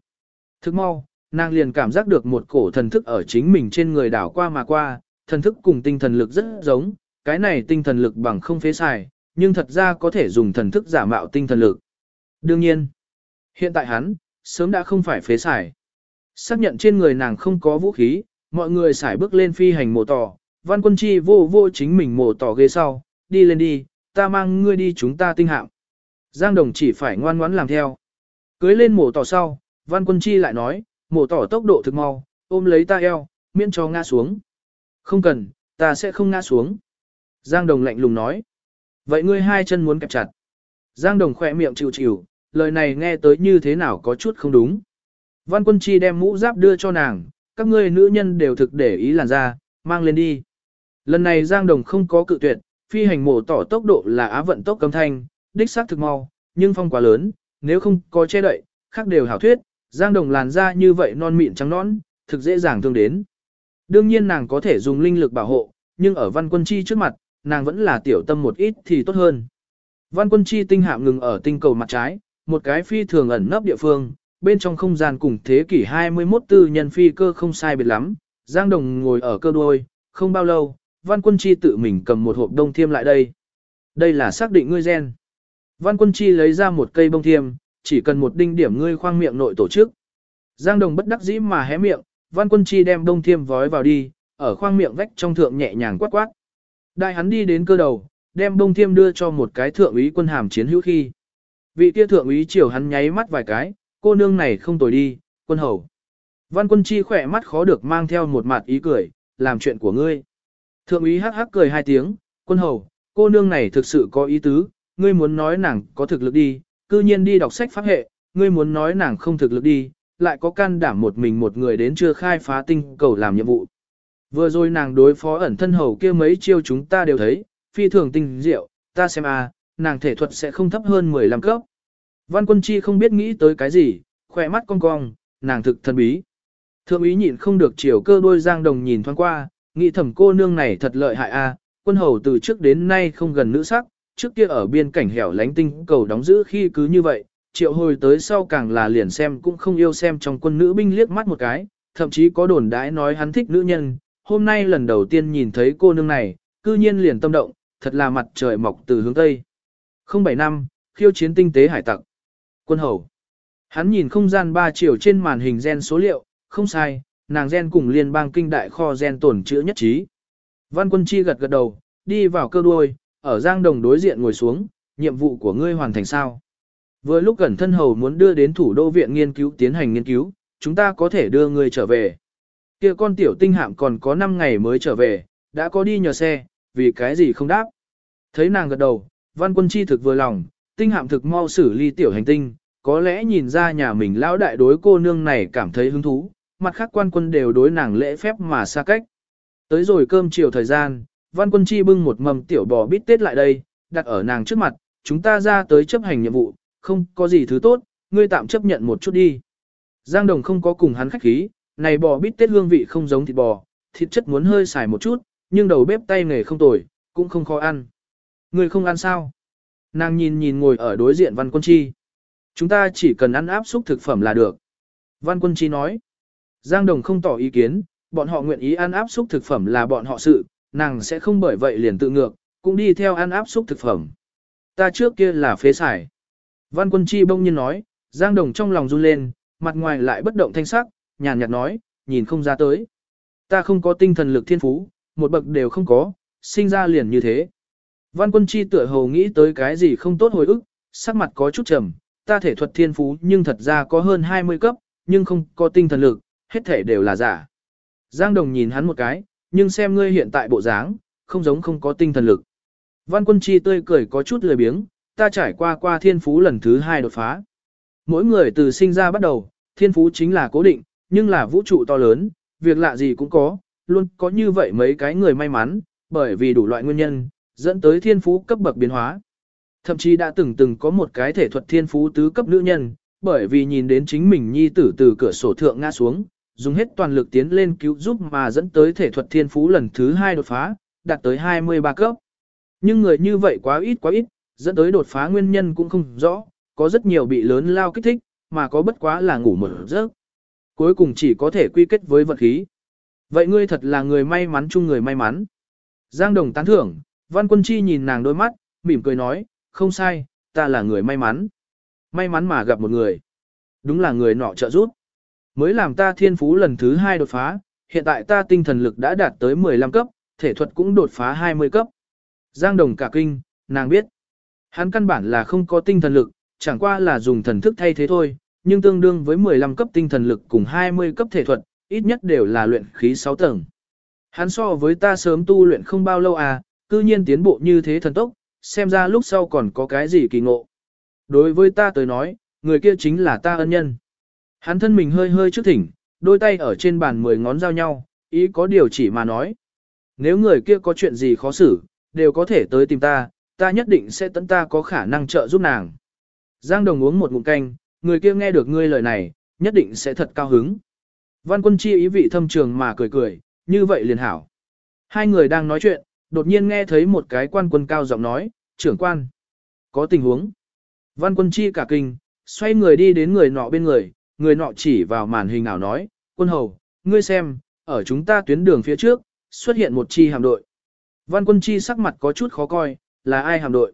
Thức mau, nàng liền cảm giác được một cổ thần thức ở chính mình trên người đảo qua mà qua, thần thức cùng tinh thần lực rất giống, cái này tinh thần lực bằng không phế xài, nhưng thật ra có thể dùng thần thức giả mạo tinh thần lực. Đương nhiên, hiện tại hắn, sớm đã không phải phế xài. Xác nhận trên người nàng không có vũ khí, mọi người xài bước lên phi hành mộ tỏ, văn quân chi vô vô chính mình mộ tỏ ghế sau, đi lên đi, ta mang ngươi đi chúng ta tinh hạm. Giang đồng chỉ phải ngoan ngoãn làm theo. Cưới lên mổ tỏ sau, văn quân chi lại nói, mổ tỏ tốc độ thực mau, ôm lấy ta eo, miễn cho ngã xuống. Không cần, ta sẽ không ngã xuống. Giang đồng lạnh lùng nói. Vậy ngươi hai chân muốn kẹp chặt. Giang đồng khỏe miệng chịu chịu, lời này nghe tới như thế nào có chút không đúng. Văn quân chi đem mũ giáp đưa cho nàng, các ngươi nữ nhân đều thực để ý làn da, mang lên đi. Lần này Giang Đồng không có cự tuyệt, phi hành mổ tỏ tốc độ là á vận tốc cấm thanh, đích xác thực mau, nhưng phong quá lớn, nếu không có che đậy, khác đều hảo thuyết, Giang Đồng làn da như vậy non mịn trắng nõn, thực dễ dàng thương đến. Đương nhiên nàng có thể dùng linh lực bảo hộ, nhưng ở văn quân chi trước mặt, nàng vẫn là tiểu tâm một ít thì tốt hơn. Văn quân chi tinh hạm ngừng ở tinh cầu mặt trái, một cái phi thường ẩn nấp địa phương, bên trong không gian cùng thế kỷ 21 tư nhân phi cơ không sai biệt lắm, Giang Đồng ngồi ở cơ đuôi, không bao lâu, Văn Quân Chi tự mình cầm một hộp đông thiêm lại đây. Đây là xác định ngươi gen. Văn Quân Chi lấy ra một cây bông thiêm, chỉ cần một đinh điểm ngươi khoang miệng nội tổ chức. Giang Đồng bất đắc dĩ mà hé miệng, Văn Quân Chi đem bông thiêm vói vào đi, ở khoang miệng vách trong thượng nhẹ nhàng quát quát. Đại hắn đi đến cơ đầu, đem bông thiêm đưa cho một cái thượng úy quân hàm chiến hữu khi. Vị kia thượng úy chiều hắn nháy mắt vài cái, cô nương này không tồi đi, quân hầu. Văn quân chi khỏe mắt khó được mang theo một mặt ý cười, làm chuyện của ngươi. Thượng úy hắc hắc cười hai tiếng, quân hầu, cô nương này thực sự có ý tứ, ngươi muốn nói nàng có thực lực đi, cư nhiên đi đọc sách pháp hệ, ngươi muốn nói nàng không thực lực đi, lại có can đảm một mình một người đến chưa khai phá tinh cầu làm nhiệm vụ. Vừa rồi nàng đối phó ẩn thân hầu kia mấy chiêu chúng ta đều thấy, phi thường tinh diệu, ta xem a, à, nàng thể thuật sẽ không thấp hơn 15 cấp. Văn quân chi không biết nghĩ tới cái gì, khỏe mắt cong cong, nàng thực thần bí. Thượng ý nhịn không được chiều cơ đôi giang đồng nhìn thoáng qua, nghĩ thẩm cô nương này thật lợi hại a, quân hầu từ trước đến nay không gần nữ sắc, trước kia ở biên cảnh hẻo lánh tinh cầu đóng giữ khi cứ như vậy, triệu hồi tới sau càng là liền xem cũng không yêu xem trong quân nữ binh liếc mắt một cái, thậm chí có đồn đãi nói hắn thích nữ nhân, hôm nay lần đầu tiên nhìn thấy cô nương này, cư nhiên liền tâm động, thật là mặt trời mọc từ hướng Tây. 07 năm, khiêu chiến tinh tế hải tặc. Quân hầu. Hắn nhìn không gian ba chiều trên màn hình gen số liệu, không sai, nàng gen cùng liên bang kinh đại kho gen tổn chữ nhất trí. Văn quân chi gật gật đầu, đi vào cơ đuôi, ở giang đồng đối diện ngồi xuống, nhiệm vụ của ngươi hoàn thành sao. Vừa lúc gần thân hầu muốn đưa đến thủ đô viện nghiên cứu tiến hành nghiên cứu, chúng ta có thể đưa ngươi trở về. Kia con tiểu tinh hạm còn có 5 ngày mới trở về, đã có đi nhờ xe, vì cái gì không đáp. Thấy nàng gật đầu, văn quân chi thực vừa lòng, tinh hạm thực mau xử ly tiểu hành tinh, có lẽ nhìn ra nhà mình lão đại đối cô nương này cảm thấy hứng thú, mặt khác quan quân đều đối nàng lễ phép mà xa cách. Tới rồi cơm chiều thời gian, văn quân chi bưng một mầm tiểu bò bít tết lại đây, đặt ở nàng trước mặt, chúng ta ra tới chấp hành nhiệm vụ, không có gì thứ tốt, ngươi tạm chấp nhận một chút đi. Giang Đồng không có cùng hắn khách khí, này bò bít tết hương vị không giống thịt bò, thịt chất muốn hơi xài một chút, nhưng đầu bếp tay nghề không tồi, cũng không khó ăn. Ngươi không ăn sao? Nàng nhìn nhìn ngồi ở đối diện Văn Quân Chi. Chúng ta chỉ cần ăn áp xúc thực phẩm là được. Văn Quân Chi nói. Giang Đồng không tỏ ý kiến, bọn họ nguyện ý ăn áp xúc thực phẩm là bọn họ sự, nàng sẽ không bởi vậy liền tự ngược, cũng đi theo ăn áp xúc thực phẩm. Ta trước kia là phế xài. Văn Quân Chi bông nhiên nói, Giang Đồng trong lòng run lên, mặt ngoài lại bất động thanh sắc, nhàn nhạt nói, nhìn không ra tới. Ta không có tinh thần lực thiên phú, một bậc đều không có, sinh ra liền như thế. Văn quân chi tựa hồ nghĩ tới cái gì không tốt hồi ức, sắc mặt có chút trầm, ta thể thuật thiên phú nhưng thật ra có hơn 20 cấp, nhưng không có tinh thần lực, hết thể đều là giả. Giang Đồng nhìn hắn một cái, nhưng xem ngươi hiện tại bộ dáng, không giống không có tinh thần lực. Văn quân chi tươi cười có chút lười biếng, ta trải qua qua thiên phú lần thứ hai đột phá. Mỗi người từ sinh ra bắt đầu, thiên phú chính là cố định, nhưng là vũ trụ to lớn, việc lạ gì cũng có, luôn có như vậy mấy cái người may mắn, bởi vì đủ loại nguyên nhân, dẫn tới thiên phú cấp bậc biến hóa. Thậm chí đã từng từng có một cái thể thuật thiên phú tứ cấp nữ nhân, bởi vì nhìn đến chính mình nhi tử từ cửa sổ thượng ngã xuống, dùng hết toàn lực tiến lên cứu giúp mà dẫn tới thể thuật thiên phú lần thứ hai đột phá, đạt tới 23 cấp. Nhưng người như vậy quá ít quá ít, dẫn tới đột phá nguyên nhân cũng không rõ, có rất nhiều bị lớn lao kích thích, mà có bất quá là ngủ một giấc. Cuối cùng chỉ có thể quy kết với vật khí. Vậy ngươi thật là người may mắn chung người may mắn. Giang Đồng tán thưởng, Văn Quân Chi nhìn nàng đôi mắt, mỉm cười nói, không sai, ta là người may mắn. May mắn mà gặp một người. Đúng là người nọ trợ giúp. Mới làm ta thiên phú lần thứ hai đột phá, hiện tại ta tinh thần lực đã đạt tới 15 cấp, thể thuật cũng đột phá 20 cấp. Giang Đồng cả kinh, nàng biết. Hắn căn bản là không có tinh thần lực, chẳng qua là dùng thần thức thay thế thôi, nhưng tương đương với 15 cấp tinh thần lực cùng 20 cấp thể thuật, ít nhất đều là luyện khí 6 tầng. Hắn so với ta sớm tu luyện không bao lâu à, cư nhiên tiến bộ như thế thần tốc, xem ra lúc sau còn có cái gì kỳ ngộ. Đối với ta tới nói, người kia chính là ta ân nhân. Hắn thân mình hơi hơi trước thỉnh, đôi tay ở trên bàn mười ngón giao nhau, ý có điều chỉ mà nói. Nếu người kia có chuyện gì khó xử, đều có thể tới tìm ta, ta nhất định sẽ tận ta có khả năng trợ giúp nàng. Giang Đồng uống một ngụm canh, người kia nghe được ngươi lời này, nhất định sẽ thật cao hứng. Văn quân chi ý vị thâm trường mà cười cười, như vậy liền hảo. Hai người đang nói chuyện, đột nhiên nghe thấy một cái quan quân cao giọng nói, trưởng quan. Có tình huống. Văn quân chi cả kinh, xoay người đi đến người nọ bên người, người nọ chỉ vào màn hình ảo nói, quân hầu, ngươi xem, ở chúng ta tuyến đường phía trước, xuất hiện một chi hạm đội. Văn quân chi sắc mặt có chút khó coi, là ai hạm đội?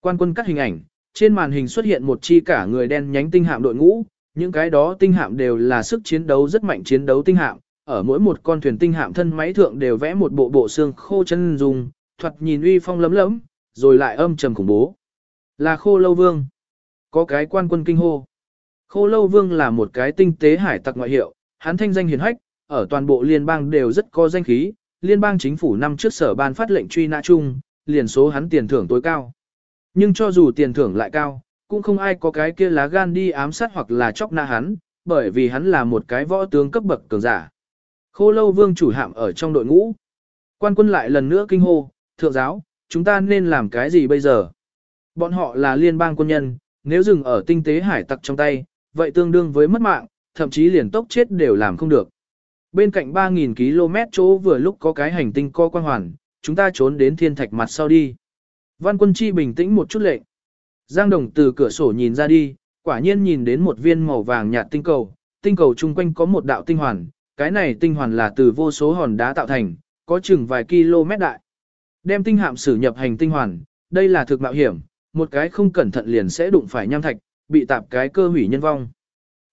Quan quân cắt hình ảnh, trên màn hình xuất hiện một chi cả người đen nhánh tinh hạm đội ngũ, những cái đó tinh hạm đều là sức chiến đấu rất mạnh chiến đấu tinh hạm, ở mỗi một con thuyền tinh hạm thân máy thượng đều vẽ một bộ bộ xương khô chân dùng, thoạt nhìn uy phong lấm lấm, rồi lại âm trầm khủng bố. Là khô lâu vương. Có cái quan quân kinh hô. Khô lâu vương là một cái tinh tế hải tặc ngoại hiệu, hắn thanh danh hiền hách, ở toàn bộ liên bang đều rất có danh khí, liên bang chính phủ năm trước sở ban phát lệnh truy nã chung, liền số hắn tiền thưởng tối cao. Nhưng cho dù tiền thưởng lại cao, cũng không ai có cái kia lá gan đi ám sát hoặc là chóc nã hắn, bởi vì hắn là một cái võ tướng cấp bậc cường giả. Khô lâu vương chủ hạm ở trong đội ngũ. Quan quân lại lần nữa kinh hô, thượng giáo, chúng ta nên làm cái gì bây giờ? Bọn họ là liên bang quân nhân, nếu dừng ở tinh tế hải tặc trong tay, vậy tương đương với mất mạng, thậm chí liền tốc chết đều làm không được. Bên cạnh 3.000 km chỗ vừa lúc có cái hành tinh co quan hoàn, chúng ta trốn đến thiên thạch mặt sau đi. Văn quân chi bình tĩnh một chút lệnh. Giang Đồng từ cửa sổ nhìn ra đi, quả nhiên nhìn đến một viên màu vàng nhạt tinh cầu, tinh cầu chung quanh có một đạo tinh hoàn, cái này tinh hoàn là từ vô số hòn đá tạo thành, có chừng vài km đại. Đem tinh hạm sử nhập hành tinh hoàn, đây là thực mạo hiểm, một cái không cẩn thận liền sẽ đụng phải nham thạch, bị tạp cái cơ hủy nhân vong.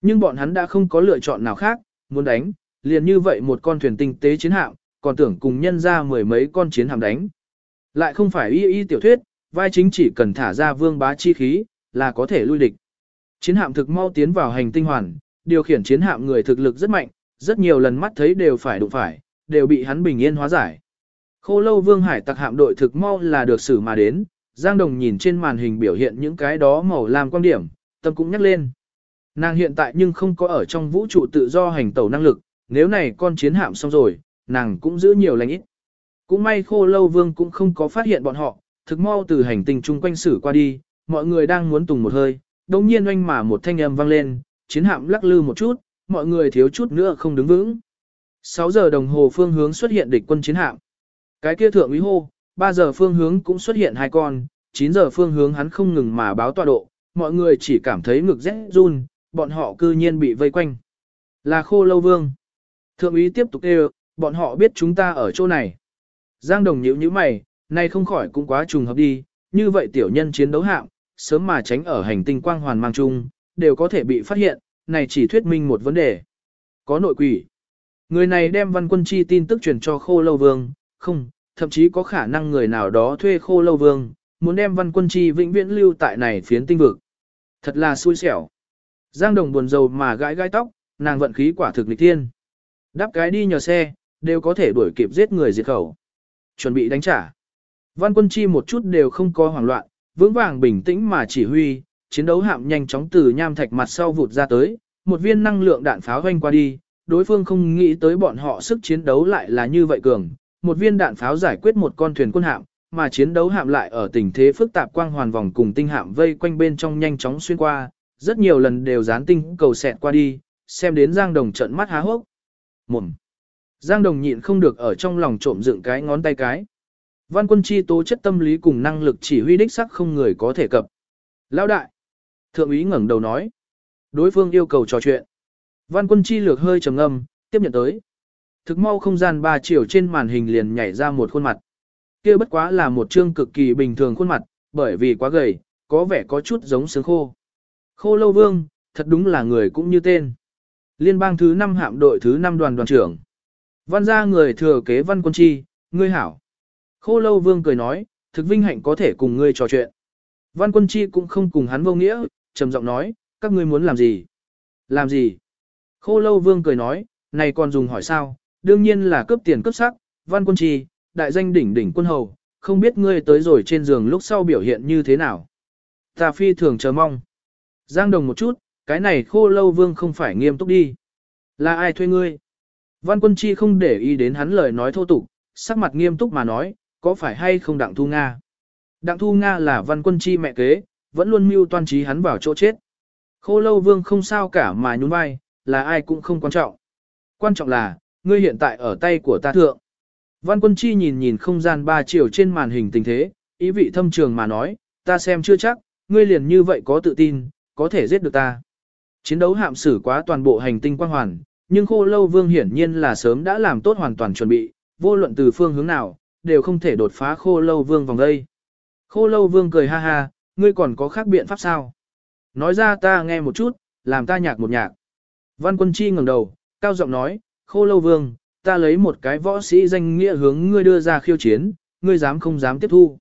Nhưng bọn hắn đã không có lựa chọn nào khác, muốn đánh, liền như vậy một con thuyền tinh tế chiến hạm, còn tưởng cùng nhân ra mười mấy con chiến hạm đánh. Lại không phải y y tiểu thuyết, vai chính chỉ cần thả ra vương bá chi khí, là có thể lui địch. Chiến hạm thực mau tiến vào hành tinh hoàn, điều khiển chiến hạm người thực lực rất mạnh, rất nhiều lần mắt thấy đều phải đụng phải, đều bị hắn bình yên hóa giải. Khô lâu vương hải tặc hạm đội thực mau là được xử mà đến, Giang Đồng nhìn trên màn hình biểu hiện những cái đó màu làm quan điểm, tâm cũng nhắc lên. Nàng hiện tại nhưng không có ở trong vũ trụ tự do hành tẩu năng lực, nếu này con chiến hạm xong rồi, nàng cũng giữ nhiều lành ít. Cũng may khô lâu vương cũng không có phát hiện bọn họ, thực mau từ hành tinh chung quanh xử qua đi, mọi người đang muốn tùng một hơi, đồng nhiên oanh mà một thanh âm vang lên, chiến hạm lắc lư một chút, mọi người thiếu chút nữa không đứng vững. 6 giờ đồng hồ phương hướng xuất hiện địch quân chiến hạm. Cái kia thượng úy hô, 3 giờ phương hướng cũng xuất hiện hai con, 9 giờ phương hướng hắn không ngừng mà báo tọa độ, mọi người chỉ cảm thấy ngực rét run, bọn họ cư nhiên bị vây quanh. Là khô lâu vương. Thượng úy tiếp tục kêu, bọn họ biết chúng ta ở chỗ này. Giang đồng nhíu nhíu mày, nay không khỏi cũng quá trùng hợp đi, như vậy tiểu nhân chiến đấu hạng, sớm mà tránh ở hành tinh quang hoàn mang chung, đều có thể bị phát hiện, này chỉ thuyết minh một vấn đề. Có nội quỷ. Người này đem văn quân chi tin tức truyền cho khô lâu vương, không, thậm chí có khả năng người nào đó thuê khô lâu vương, muốn đem văn quân chi vĩnh viễn lưu tại này phiến tinh vực. Thật là xui xẻo. Giang đồng buồn rầu mà gãi gãi tóc, nàng vận khí quả thực lịch thiên. Đáp cái đi nhờ xe, đều có thể đuổi kịp giết người diệt khẩu. Chuẩn bị đánh trả. Văn quân chi một chút đều không có hoảng loạn, vững vàng bình tĩnh mà chỉ huy, chiến đấu hạm nhanh chóng từ nham thạch mặt sau vụt ra tới, một viên năng lượng đạn pháo hoanh qua đi, đối phương không nghĩ tới bọn họ sức chiến đấu lại là như vậy cường, một viên đạn pháo giải quyết một con thuyền quân hạm, mà chiến đấu hạm lại ở tình thế phức tạp quang hoàn vòng cùng tinh hạm vây quanh bên trong nhanh chóng xuyên qua, rất nhiều lần đều dán tinh cầu xẹt qua đi, xem đến Giang Đồng trận mắt há hốc. Mồm. Giang Đồng nhịn không được ở trong lòng trộm dựng cái ngón tay cái. Văn quân chi tố chất tâm lý cùng năng lực chỉ huy đích sắc không người có thể cập. Lão đại. Thượng úy ngẩng đầu nói. Đối phương yêu cầu trò chuyện. Văn quân chi lược hơi trầm ngâm, tiếp nhận tới. Thực mau không gian ba chiều trên màn hình liền nhảy ra một khuôn mặt kia bất quá là một chương cực kỳ bình thường khuôn mặt, bởi vì quá gầy, có vẻ có chút giống sướng khô. Khô lâu vương, thật đúng là người cũng như tên. Liên bang thứ 5 hạm đội thứ 5 đoàn đoàn trưởng. Văn gia người thừa kế văn quân chi, ngươi hảo. Khô lâu vương cười nói, thực vinh hạnh có thể cùng ngươi trò chuyện. Văn quân chi cũng không cùng hắn vô nghĩa, trầm giọng nói, các ngươi muốn làm gì? Làm gì? Khô lâu vương cười nói, này còn dùng hỏi sao? Đương nhiên là cướp tiền cướp sắc, văn quân chi, đại danh đỉnh đỉnh quân hầu, không biết ngươi tới rồi trên giường lúc sau biểu hiện như thế nào. Ta phi thường chờ mong. Giang đồng một chút, cái này khô lâu vương không phải nghiêm túc đi. Là ai thuê ngươi? Văn quân chi không để ý đến hắn lời nói thô tục, sắc mặt nghiêm túc mà nói, có phải hay không đặng thu Nga? Đặng thu Nga là văn quân chi mẹ kế, vẫn luôn mưu toan trí hắn vào chỗ chết. Khô lâu vương không sao cả mà nhún vai, là ai cũng không quan trọng. Quan trọng là, ngươi hiện tại ở tay của ta thượng. Văn quân chi nhìn nhìn không gian ba chiều trên màn hình tình thế, ý vị thâm trường mà nói, ta xem chưa chắc, ngươi liền như vậy có tự tin, có thể giết được ta. Chiến đấu hạm xử quá toàn bộ hành tinh quang hoàn, nhưng khô lâu vương hiển nhiên là sớm đã làm tốt hoàn toàn chuẩn bị, vô luận từ phương hướng nào, đều không thể đột phá khô lâu vương vòng đây. Khô lâu vương cười ha ha, ngươi còn có khác biện pháp sao? Nói ra ta nghe một chút, làm ta nhạc một nhạc. Văn quân chi ngẩng đầu, cao giọng nói, khô lâu vương, ta lấy một cái võ sĩ danh nghĩa hướng ngươi đưa ra khiêu chiến, ngươi dám không dám tiếp thu.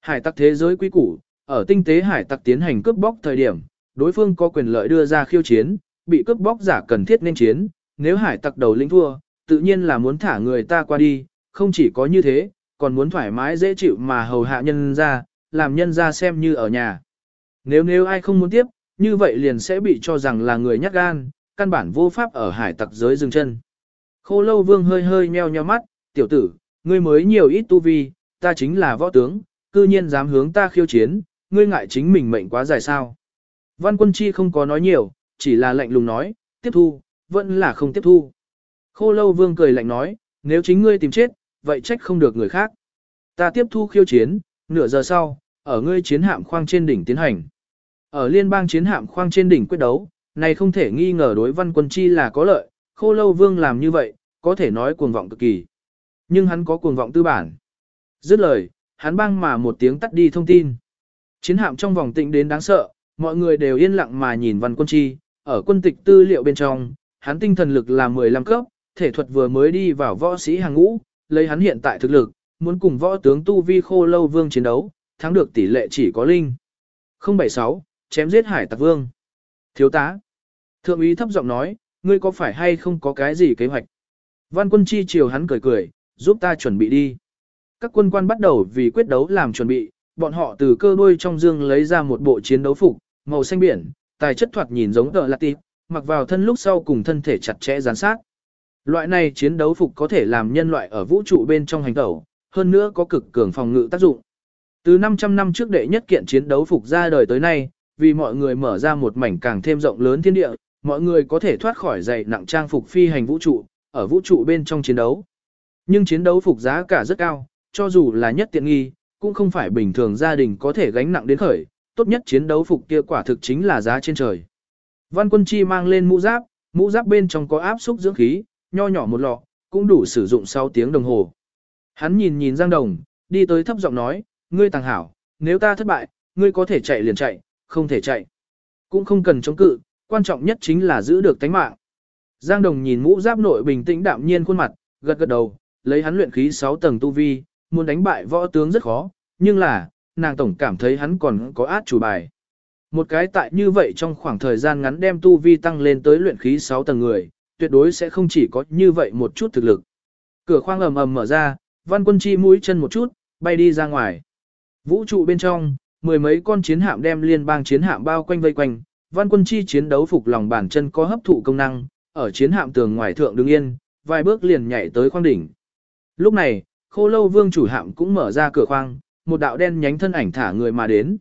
Hải tặc thế giới quý củ, ở tinh tế hải tặc tiến hành cướp bóc thời điểm, đối phương có quyền lợi đưa ra khiêu chiến, bị cướp bóc giả cần thiết nên chiến, nếu hải tặc đầu lĩnh thua, tự nhiên là muốn thả người ta qua đi, không chỉ có như thế, còn muốn thoải mái dễ chịu mà hầu hạ nhân ra, làm nhân ra xem như ở nhà. Nếu nếu ai không muốn tiếp, như vậy liền sẽ bị cho rằng là người nhát gan, căn bản vô pháp ở hải tặc giới dừng chân. Khô lâu vương hơi hơi nheo nheo mắt, tiểu tử, ngươi mới nhiều ít tu vi, ta chính là võ tướng, cư nhiên dám hướng ta khiêu chiến, ngươi ngại chính mình mệnh quá dài sao. Văn quân chi không có nói nhiều, chỉ là lạnh lùng nói, tiếp thu, vẫn là không tiếp thu. Khô lâu vương cười lạnh nói, nếu chính ngươi tìm chết, vậy trách không được người khác. Ta tiếp thu khiêu chiến, nửa giờ sau, ở ngươi chiến hạm khoang trên đỉnh tiến hành. Ở liên bang chiến hạm khoang trên đỉnh quyết đấu, này không thể nghi ngờ đối văn quân chi là có lợi, khô lâu vương làm như vậy, có thể nói cuồng vọng cực kỳ. Nhưng hắn có cuồng vọng tư bản. Dứt lời, hắn băng mà một tiếng tắt đi thông tin. Chiến hạm trong vòng tịnh đến đáng sợ, mọi người đều yên lặng mà nhìn văn quân chi, ở quân tịch tư liệu bên trong, hắn tinh thần lực là 15 cấp, thể thuật vừa mới đi vào võ sĩ hàng ngũ, lấy hắn hiện tại thực lực, muốn cùng võ tướng tu vi khô lâu vương chiến đấu, thắng được tỷ lệ chỉ có linh. 076, chém giết hải tặc vương. Thiếu tá. Thượng úy thấp giọng nói, ngươi có phải hay không có cái gì kế hoạch? Văn quân chi chiều hắn cười cười, giúp ta chuẩn bị đi. Các quân quan bắt đầu vì quyết đấu làm chuẩn bị, bọn họ từ cơ đuôi trong dương lấy ra một bộ chiến đấu phục, màu xanh biển, tài chất thoạt nhìn giống tờ lạc tịp, mặc vào thân lúc sau cùng thân thể chặt chẽ gián sát. Loại này chiến đấu phục có thể làm nhân loại ở vũ trụ bên trong hành tẩu, hơn nữa có cực cường phòng ngự tác dụng. Từ 500 năm trước đệ nhất kiện chiến đấu phục ra đời tới nay, vì mọi người mở ra một mảnh càng thêm rộng lớn thiên địa, mọi người có thể thoát khỏi dày nặng trang phục phi hành vũ trụ, ở vũ trụ bên trong chiến đấu. Nhưng chiến đấu phục giá cả rất cao, cho dù là nhất tiện nghi, cũng không phải bình thường gia đình có thể gánh nặng đến khởi, tốt nhất chiến đấu phục kia quả thực chính là giá trên trời. Văn quân chi mang lên mũ giáp, mũ giáp bên trong có áp xúc dưỡng khí, nho nhỏ một lọ, cũng đủ sử dụng sau tiếng đồng hồ. Hắn nhìn nhìn Giang Đồng, đi tới thấp giọng nói, ngươi tàng hảo, nếu ta thất bại, ngươi có thể chạy liền chạy, không thể chạy. Cũng không cần chống cự, quan trọng nhất chính là giữ được tánh mạng. Giang Đồng nhìn mũ giáp nội bình tĩnh đạm nhiên khuôn mặt, gật gật đầu, lấy hắn luyện khí 6 tầng tu vi, muốn đánh bại võ tướng rất khó, nhưng là, nàng tổng cảm thấy hắn còn có át chủ bài. Một cái tại như vậy trong khoảng thời gian ngắn đem tu vi tăng lên tới luyện khí 6 tầng người, tuyệt đối sẽ không chỉ có như vậy một chút thực lực. Cửa khoang ầm ầm mở ra, văn quân chi mũi chân một chút, bay đi ra ngoài. Vũ trụ bên trong, mười mấy con chiến hạm đem liên bang chiến hạm bao quanh vây quanh, văn quân chi chiến đấu phục lòng bản chân có hấp thụ công năng, ở chiến hạm tường ngoài thượng đứng yên, vài bước liền nhảy tới khoang đỉnh. Lúc này, khô lâu vương chủ hạm cũng mở ra cửa khoang, một đạo đen nhánh thân ảnh thả người mà đến.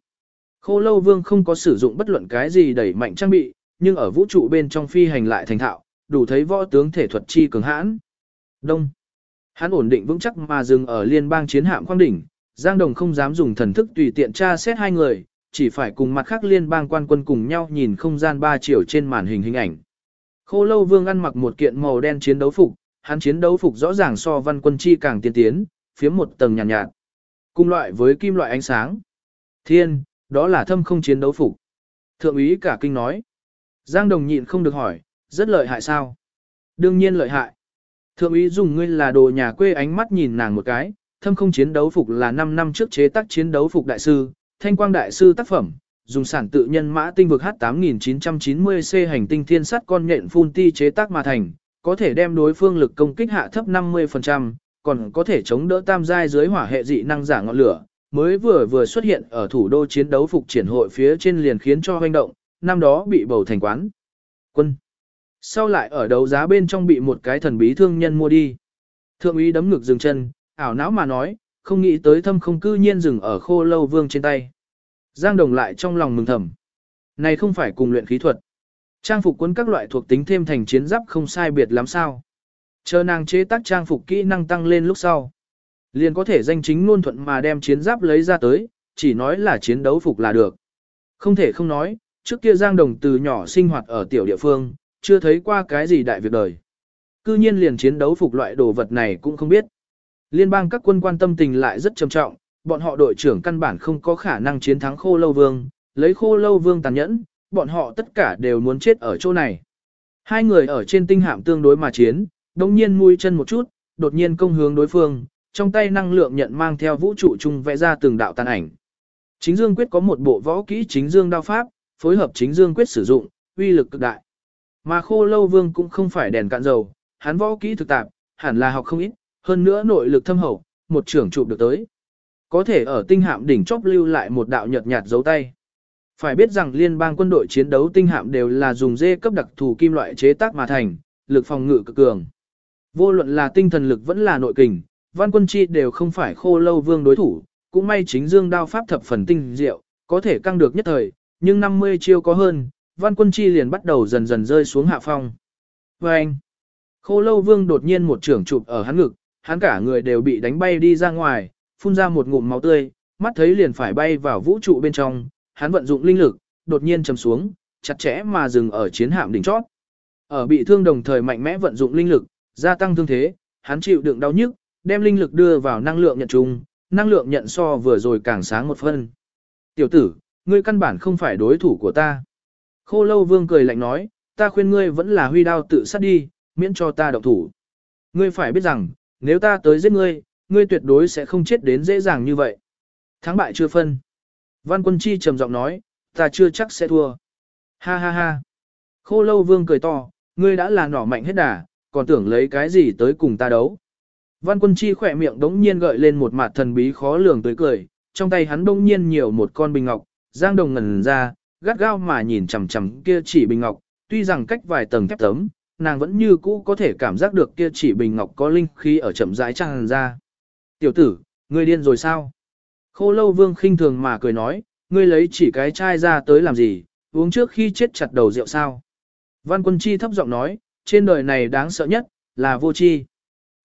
Khô lâu vương không có sử dụng bất luận cái gì đẩy mạnh trang bị, nhưng ở vũ trụ bên trong phi hành lại thành thạo, đủ thấy võ tướng thể thuật chi cường hãn. Đông. Hắn ổn định vững chắc mà dừng ở liên bang chiến hạm khoang đỉnh, Giang Đồng không dám dùng thần thức tùy tiện tra xét hai người, chỉ phải cùng mặt khác liên bang quan quân cùng nhau nhìn không gian ba chiều trên màn hình hình ảnh. Khô lâu vương ăn mặc một kiện màu đen chiến đấu phục, hắn chiến đấu phục rõ ràng so văn quân chi càng tiên tiến, phía một tầng nhàn nhạt, nhạt. Cùng loại với kim loại ánh sáng. Thiên, đó là thâm không chiến đấu phục. Thượng úy cả kinh nói. Giang đồng nhịn không được hỏi, rất lợi hại sao? Đương nhiên lợi hại. Thượng úy dùng ngươi là đồ nhà quê ánh mắt nhìn nàng một cái, thâm không chiến đấu phục là 5 năm trước chế tác chiến đấu phục đại sư, thanh quang đại sư tác phẩm, dùng sản tự nhân mã tinh vực H8990C hành tinh thiên sắt con nhện phun ti chế tác mà thành, có thể đem đối phương lực công kích hạ thấp 50%, còn có thể chống đỡ tam giai dưới hỏa hệ dị năng giả ngọn lửa, mới vừa vừa xuất hiện ở thủ đô chiến đấu phục triển hội phía trên liền khiến cho hoành động, năm đó bị bầu thành quán. Quân. Sau lại ở đấu giá bên trong bị một cái thần bí thương nhân mua đi. Thượng úy đấm ngực dừng chân, ảo não mà nói, không nghĩ tới thâm không cư nhiên dừng ở khô lâu vương trên tay. Giang đồng lại trong lòng mừng thầm. Này không phải cùng luyện khí thuật. Trang phục quân các loại thuộc tính thêm thành chiến giáp không sai biệt lắm sao. Chờ nàng chế tác trang phục kỹ năng tăng lên lúc sau. Liền có thể danh chính ngôn thuận mà đem chiến giáp lấy ra tới, chỉ nói là chiến đấu phục là được. Không thể không nói, trước kia Giang Đồng từ nhỏ sinh hoạt ở tiểu địa phương, chưa thấy qua cái gì đại việc đời. Cư nhiên liền chiến đấu phục loại đồ vật này cũng không biết. Liên bang các quân quan tâm tình lại rất trầm trọng, bọn họ đội trưởng căn bản không có khả năng chiến thắng khô lâu vương, lấy khô lâu vương tàn nhẫn, bọn họ tất cả đều muốn chết ở chỗ này. Hai người ở trên tinh hạm tương đối mà chiến, đồng nhiên mũi chân một chút, đột nhiên công hướng đối phương, trong tay năng lượng nhận mang theo vũ trụ chung vẽ ra từng đạo tàn ảnh. Chính Dương Quyết có một bộ võ kỹ chính Dương đao pháp, phối hợp chính Dương Quyết sử dụng, uy lực cực đại. Mà khô lâu vương cũng không phải đèn cạn dầu, hắn võ kỹ thực tạp, hẳn là học không ít, hơn nữa nội lực thâm hậu, một trưởng chụp được tới. Có thể ở tinh hạm đỉnh chóp lưu lại một đạo nhợt nhạt dấu tay. Phải biết rằng liên bang quân đội chiến đấu tinh hạm đều là dùng dê cấp đặc thù kim loại chế tác mà thành, lực phòng ngự cực cường. Vô luận là tinh thần lực vẫn là nội kình, văn quân chi đều không phải khô lâu vương đối thủ, cũng may chính dương đao pháp thập phần tinh diệu, có thể căng được nhất thời, nhưng 50 chiêu có hơn, văn quân chi liền bắt đầu dần dần rơi xuống hạ phong. Và anh, khô lâu vương đột nhiên một trưởng chụp ở hắn ngực, hắn cả người đều bị đánh bay đi ra ngoài, phun ra một ngụm máu tươi, mắt thấy liền phải bay vào vũ trụ bên trong, hắn vận dụng linh lực, đột nhiên chầm xuống, chặt chẽ mà dừng ở chiến hạm đỉnh chót. Ở bị thương đồng thời mạnh mẽ vận dụng linh lực, gia tăng thương thế, hắn chịu đựng đau nhức, đem linh lực đưa vào năng lượng nhận trùng, năng lượng nhận so vừa rồi càng sáng một phân. Tiểu tử, ngươi căn bản không phải đối thủ của ta. Khô lâu vương cười lạnh nói, ta khuyên ngươi vẫn là huy đao tự sát đi, miễn cho ta động thủ. Ngươi phải biết rằng, nếu ta tới giết ngươi, ngươi tuyệt đối sẽ không chết đến dễ dàng như vậy. Thắng bại chưa phân. Văn quân chi trầm giọng nói, ta chưa chắc sẽ thua. Ha ha ha. Khô lâu vương cười to, ngươi đã là nỏ mạnh hết đà, còn tưởng lấy cái gì tới cùng ta đấu. Văn quân chi khỏe miệng đống nhiên gợi lên một mặt thần bí khó lường tới cười, trong tay hắn đống nhiên nhiều một con bình ngọc, giang đồng ngần ra, gắt gao mà nhìn chằm chằm kia chỉ bình ngọc, tuy rằng cách vài tầng thép tấm, nàng vẫn như cũ có thể cảm giác được kia chỉ bình ngọc có linh khí ở chậm rãi tràn ra. Tiểu tử, ngươi điên rồi sao? Khô lâu vương khinh thường mà cười nói, ngươi lấy chỉ cái chai ra tới làm gì, uống trước khi chết chặt đầu rượu sao? Văn quân chi thấp giọng nói, trên đời này đáng sợ nhất, là vô chi.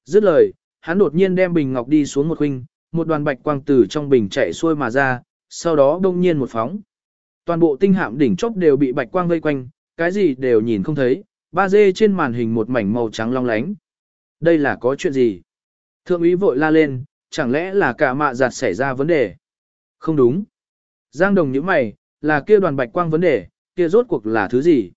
Dứt lời, hắn đột nhiên đem bình ngọc đi xuống một huynh, một đoàn bạch quang từ trong bình chạy xuôi mà ra, sau đó đông nhiên một phóng. Toàn bộ tinh hạm đỉnh chóp đều bị bạch quang vây quanh, cái gì đều nhìn không thấy, ba dê trên màn hình một mảnh màu trắng long lánh. Đây là có chuyện gì? Thượng úy vội la lên, chẳng lẽ là cả mạ giặt xảy ra vấn đề? Không đúng. Giang đồng như mày, là kia đoàn bạch quang vấn đề, kia rốt cuộc là thứ gì?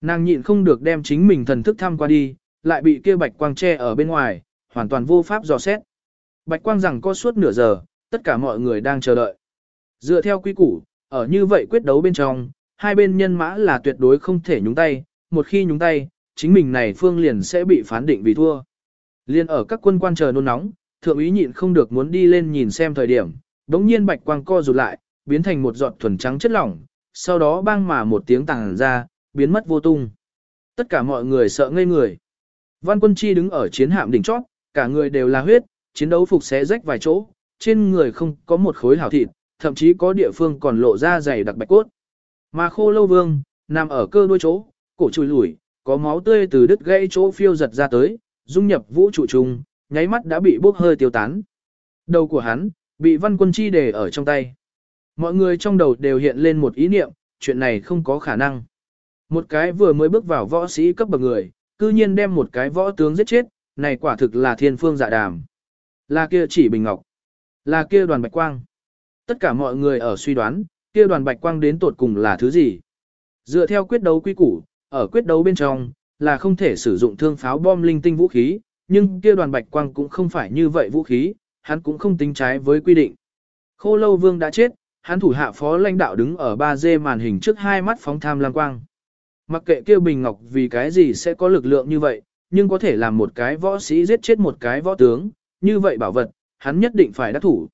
Nàng nhịn không được đem chính mình thần thức thăm qua đi, lại bị kia bạch quang che ở bên ngoài, hoàn toàn vô pháp dò xét. Bạch quang rằng có suốt nửa giờ, tất cả mọi người đang chờ đợi. Dựa theo quy củ, ở như vậy quyết đấu bên trong, hai bên nhân mã là tuyệt đối không thể nhúng tay, một khi nhúng tay, chính mình này phương liền sẽ bị phán định vì thua. Liên ở các quân quan chờ nôn nóng, thượng úy nhịn không được muốn đi lên nhìn xem thời điểm, đống nhiên bạch quang co rụt lại, biến thành một giọt thuần trắng chất lỏng, sau đó bang mà một tiếng tàng ra, biến mất vô tung. Tất cả mọi người sợ ngây người. Văn quân chi đứng ở chiến hạm đỉnh chót, cả người đều là huyết, chiến đấu phục xé rách vài chỗ, trên người không có một khối hảo thịt, thậm chí có địa phương còn lộ ra dày đặc bạch cốt. Mà khô lâu vương, nằm ở cơ đuôi chỗ, cổ chùi lủi, có máu tươi từ đứt gãy chỗ phiêu giật ra tới, dung nhập vũ trụ trùng, nháy mắt đã bị bốc hơi tiêu tán. Đầu của hắn, bị văn quân chi để ở trong tay. Mọi người trong đầu đều hiện lên một ý niệm, chuyện này không có khả năng. Một cái vừa mới bước vào võ sĩ cấp bậc người, cư nhiên đem một cái võ tướng giết chết, này quả thực là thiên phương dạ đàm. Là kia chỉ bình ngọc, là kia đoàn bạch quang. Tất cả mọi người ở suy đoán, kia đoàn bạch quang đến tột cùng là thứ gì. Dựa theo quyết đấu quy củ, ở quyết đấu bên trong, là không thể sử dụng thương pháo bom linh tinh vũ khí, nhưng kia đoàn bạch quang cũng không phải như vậy vũ khí, hắn cũng không tính trái với quy định. Khô lâu vương đã chết, hắn thủ hạ phó lãnh đạo đứng ở 3D màn hình trước hai mắt phóng tham lam quang. Mặc kệ kia bình ngọc vì cái gì sẽ có lực lượng như vậy, nhưng có thể làm một cái võ sĩ giết chết một cái võ tướng, như vậy bảo vật, hắn nhất định phải đắc thủ.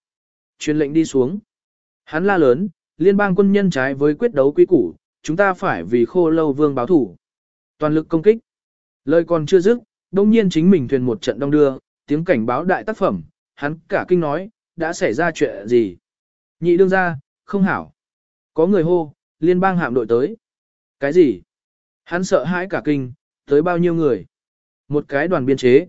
Truyền lệnh đi xuống. Hắn la lớn, liên bang quân nhân trái với quyết đấu quy củ, chúng ta phải vì khô lâu vương báo thủ. Toàn lực công kích. Lời còn chưa dứt, đông nhiên chính mình thuyền một trận đông đưa, tiếng cảnh báo đại tác phẩm, hắn cả kinh nói, đã xảy ra chuyện gì. Nhị đương ra, không hảo. Có người hô, liên bang hạm đội tới. Cái gì? Hắn sợ hãi cả kinh, tới bao nhiêu người? Một cái đoàn biên chế.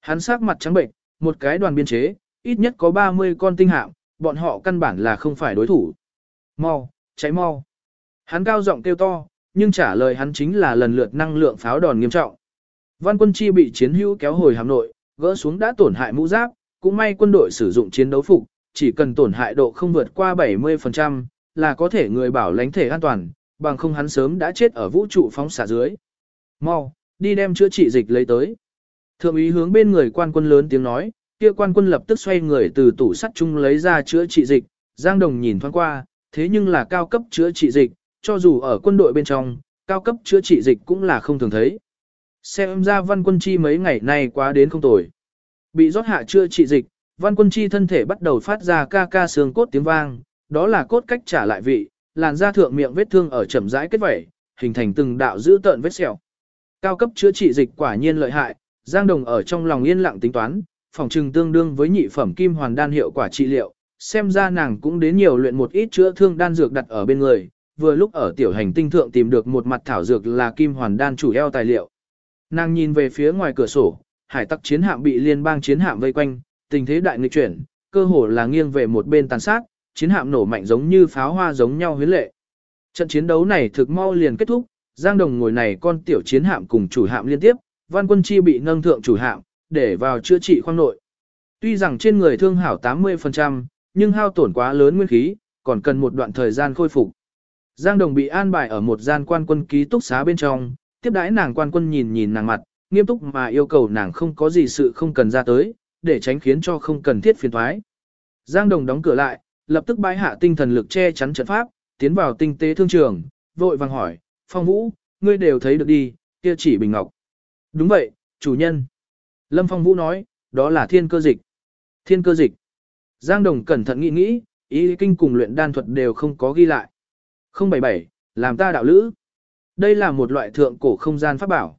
Hắn sắc mặt trắng bệnh, một cái đoàn biên chế, ít nhất có 30 con tinh hạm, bọn họ căn bản là không phải đối thủ. Mau, cháy mau. Hắn cao giọng kêu to, nhưng trả lời hắn chính là lần lượt năng lượng pháo đòn nghiêm trọng. Văn quân chi bị chiến hữu kéo hồi Hà nội, gỡ xuống đã tổn hại mũ giáp, cũng may quân đội sử dụng chiến đấu phục, chỉ cần tổn hại độ không vượt qua 70%, là có thể người bảo lãnh thể an toàn, bằng không hắn sớm đã chết ở vũ trụ phóng xạ dưới. Mau, đi đem chữa trị dịch lấy tới. Thượng úy hướng bên người quan quân lớn tiếng nói, kia quan quân lập tức xoay người từ tủ sắt chung lấy ra chữa trị dịch, Giang Đồng nhìn thoáng qua, thế nhưng là cao cấp chữa trị dịch, cho dù ở quân đội bên trong, cao cấp chữa trị dịch cũng là không thường thấy. Xem ra văn quân chi mấy ngày nay quá đến không tồi. Bị rót hạ chữa trị dịch, văn quân chi thân thể bắt đầu phát ra ca ca xương cốt tiếng vang, đó là cốt cách trả lại vị, làn da thượng miệng vết thương ở chậm rãi kết vẩy, hình thành từng đạo dữ tợn vết sẹo. Cao cấp chữa trị dịch quả nhiên lợi hại, Giang Đồng ở trong lòng yên lặng tính toán, phòng trừng tương đương với nhị phẩm kim hoàn đan hiệu quả trị liệu, xem ra nàng cũng đến nhiều luyện một ít chữa thương đan dược đặt ở bên người, vừa lúc ở tiểu hành tinh thượng tìm được một mặt thảo dược là kim hoàn đan chủ eo tài liệu. Nàng nhìn về phía ngoài cửa sổ, hải tặc chiến hạm bị liên bang chiến hạm vây quanh, tình thế đại nghịch chuyển, cơ hồ là nghiêng về một bên tàn sát, chiến hạm nổ mạnh giống như pháo hoa giống nhau huyến lệ. Trận chiến đấu này thực mau liền kết thúc, Giang Đồng ngồi này con tiểu chiến hạm cùng chủ hạm liên tiếp, Văn Quân Chi bị nâng thượng chủ hạm, để vào chữa trị khoang nội. Tuy rằng trên người thương hảo 80%, nhưng hao tổn quá lớn nguyên khí, còn cần một đoạn thời gian khôi phục. Giang Đồng bị an bài ở một gian quan quân ký túc xá bên trong, tiếp đãi nàng quan quân nhìn nhìn nàng mặt, nghiêm túc mà yêu cầu nàng không có gì sự không cần ra tới, để tránh khiến cho không cần thiết phiền thoái. Giang Đồng đóng cửa lại, lập tức bãi hạ tinh thần lực che chắn trận pháp, tiến vào tinh tế thương trường, vội vàng hỏi, Phong Vũ, ngươi đều thấy được đi, kia chỉ Bình Ngọc. Đúng vậy, chủ nhân. Lâm Phong Vũ nói, đó là thiên cơ dịch. Thiên cơ dịch. Giang Đồng cẩn thận nghĩ nghĩ, ý kinh cùng luyện đan thuật đều không có ghi lại. 077, làm ta đạo lữ. Đây là một loại thượng cổ không gian pháp bảo.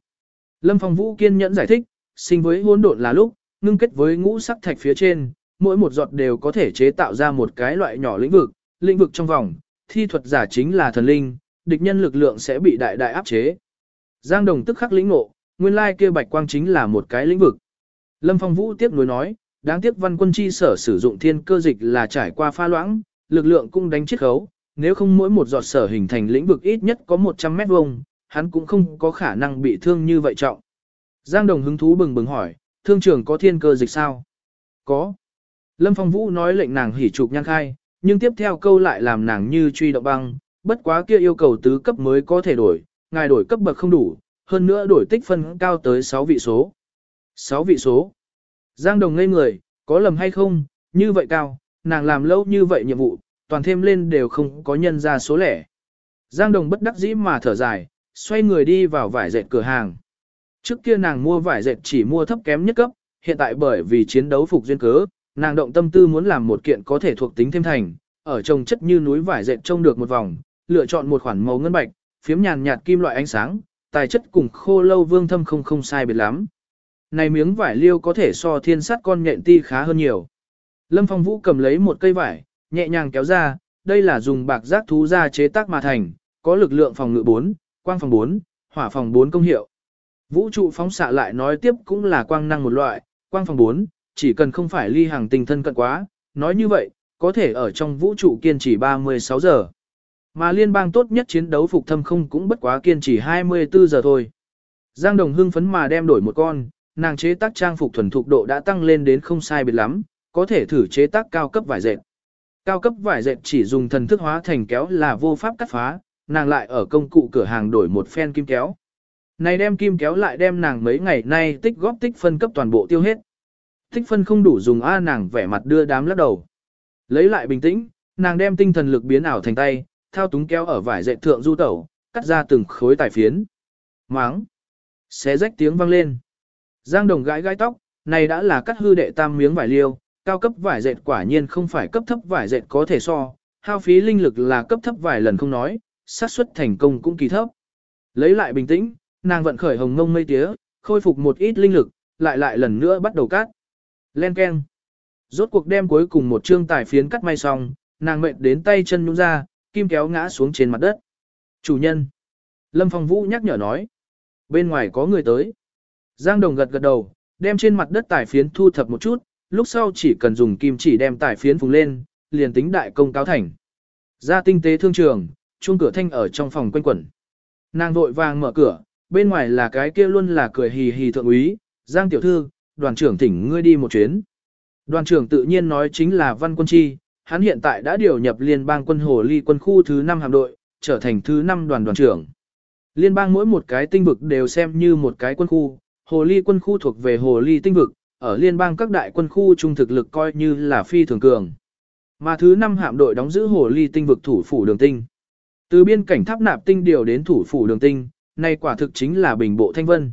Lâm Phong Vũ kiên nhẫn giải thích, sinh với hỗn độn là lúc, ngưng kết với ngũ sắc thạch phía trên, mỗi một giọt đều có thể chế tạo ra một cái loại nhỏ lĩnh vực, lĩnh vực trong vòng, thi thuật giả chính là thần linh, địch nhân lực lượng sẽ bị đại đại áp chế. Giang Đồng tức khắc lĩnh ngộ, nguyên lai kia bạch quang chính là một cái lĩnh vực. Lâm Phong Vũ tiếp nối nói, đáng tiếc văn quân chi sở sử dụng thiên cơ dịch là trải qua pha loãng, lực lượng cũng đánh chiết khấu, nếu không mỗi một giọt sở hình thành lĩnh vực ít nhất có 100 mét vuông, hắn cũng không có khả năng bị thương như vậy trọng. Giang Đồng hứng thú bừng bừng hỏi, thương trưởng có thiên cơ dịch sao? Có. Lâm Phong Vũ nói lệnh nàng hỉ trục nhan khai, nhưng tiếp theo câu lại làm nàng như truy động băng, bất quá kia yêu cầu tứ cấp mới có thể đổi, ngài đổi cấp bậc không đủ, hơn nữa đổi tích phân cao tới 6 vị số. 6 vị số. Giang Đồng ngây người, có lầm hay không, như vậy cao, nàng làm lâu như vậy nhiệm vụ, toàn thêm lên đều không có nhân ra số lẻ. Giang Đồng bất đắc dĩ mà thở dài, xoay người đi vào vải dệt cửa hàng. Trước kia nàng mua vải dệt chỉ mua thấp kém nhất cấp, hiện tại bởi vì chiến đấu phục duyên cớ, nàng động tâm tư muốn làm một kiện có thể thuộc tính thêm thành, ở trong chất như núi vải dệt trông được một vòng, lựa chọn một khoản màu ngân bạch, phiếm nhàn nhạt kim loại ánh sáng, tài chất cùng khô lâu vương thâm không không sai biệt lắm. Này miếng vải liêu có thể so thiên sắt con nhện ti khá hơn nhiều. Lâm Phong Vũ cầm lấy một cây vải, nhẹ nhàng kéo ra, đây là dùng bạc giác thú ra chế tác mà thành, có lực lượng phòng ngự 4, quang phòng 4, hỏa phòng 4 công hiệu. Vũ trụ phóng xạ lại nói tiếp cũng là quang năng một loại, quang phòng 4, chỉ cần không phải ly hàng tình thân cận quá, nói như vậy, có thể ở trong vũ trụ kiên trì 36 giờ. Mà liên bang tốt nhất chiến đấu phục thâm không cũng bất quá kiên trì 24 giờ thôi. Giang Đồng hưng phấn mà đem đổi một con, nàng chế tác trang phục thuần thục độ đã tăng lên đến không sai biệt lắm, có thể thử chế tác cao cấp vải dệt. Cao cấp vải dệt chỉ dùng thần thức hóa thành kéo là vô pháp cắt phá, nàng lại ở công cụ cửa hàng đổi một phen kim kéo. Này đem kim kéo lại đem nàng mấy ngày nay tích góp tích phân cấp toàn bộ tiêu hết. Tích phân không đủ dùng A nàng vẻ mặt đưa đám lắc đầu. Lấy lại bình tĩnh, nàng đem tinh thần lực biến ảo thành tay, thao túng kéo ở vải dệt thượng du tẩu, cắt ra từng khối tài phiến. Máng. Xé rách tiếng vang lên. Giang đồng gãi gãi tóc, này đã là cắt hư đệ tam miếng vải liêu, cao cấp vải dệt quả nhiên không phải cấp thấp vải dệt có thể so, hao phí linh lực là cấp thấp vài lần không nói, xác suất thành công cũng kỳ thấp. Lấy lại bình tĩnh, nàng vận khởi hồng ngông mây tía, khôi phục một ít linh lực, lại lại lần nữa bắt đầu cắt. Len keng. Rốt cuộc đem cuối cùng một chương tài phiến cắt may xong, nàng mệt đến tay chân nhũ ra, kim kéo ngã xuống trên mặt đất. Chủ nhân. Lâm Phong Vũ nhắc nhở nói. Bên ngoài có người tới. Giang Đồng gật gật đầu, đem trên mặt đất tải phiến thu thập một chút, lúc sau chỉ cần dùng kim chỉ đem tải phiến phùng lên, liền tính đại công cáo thành. Ra tinh tế thương trường, chuông cửa thanh ở trong phòng quanh quẩn. Nàng vội vàng mở cửa, bên ngoài là cái kia luôn là cười hì hì thượng úy, Giang tiểu thư, đoàn trưởng thỉnh ngươi đi một chuyến. Đoàn trưởng tự nhiên nói chính là Văn Quân Chi, hắn hiện tại đã điều nhập liên bang quân hồ ly quân khu thứ 5 hạm đội, trở thành thứ 5 đoàn đoàn trưởng. Liên bang mỗi một cái tinh vực đều xem như một cái quân khu, hồ ly quân khu thuộc về hồ ly tinh vực, ở liên bang các đại quân khu trung thực lực coi như là phi thường cường. Mà thứ 5 hạm đội đóng giữ hồ ly tinh vực thủ phủ đường tinh. Từ biên cảnh tháp nạp tinh điều đến thủ phủ đường tinh, này quả thực chính là bình bộ thanh vân.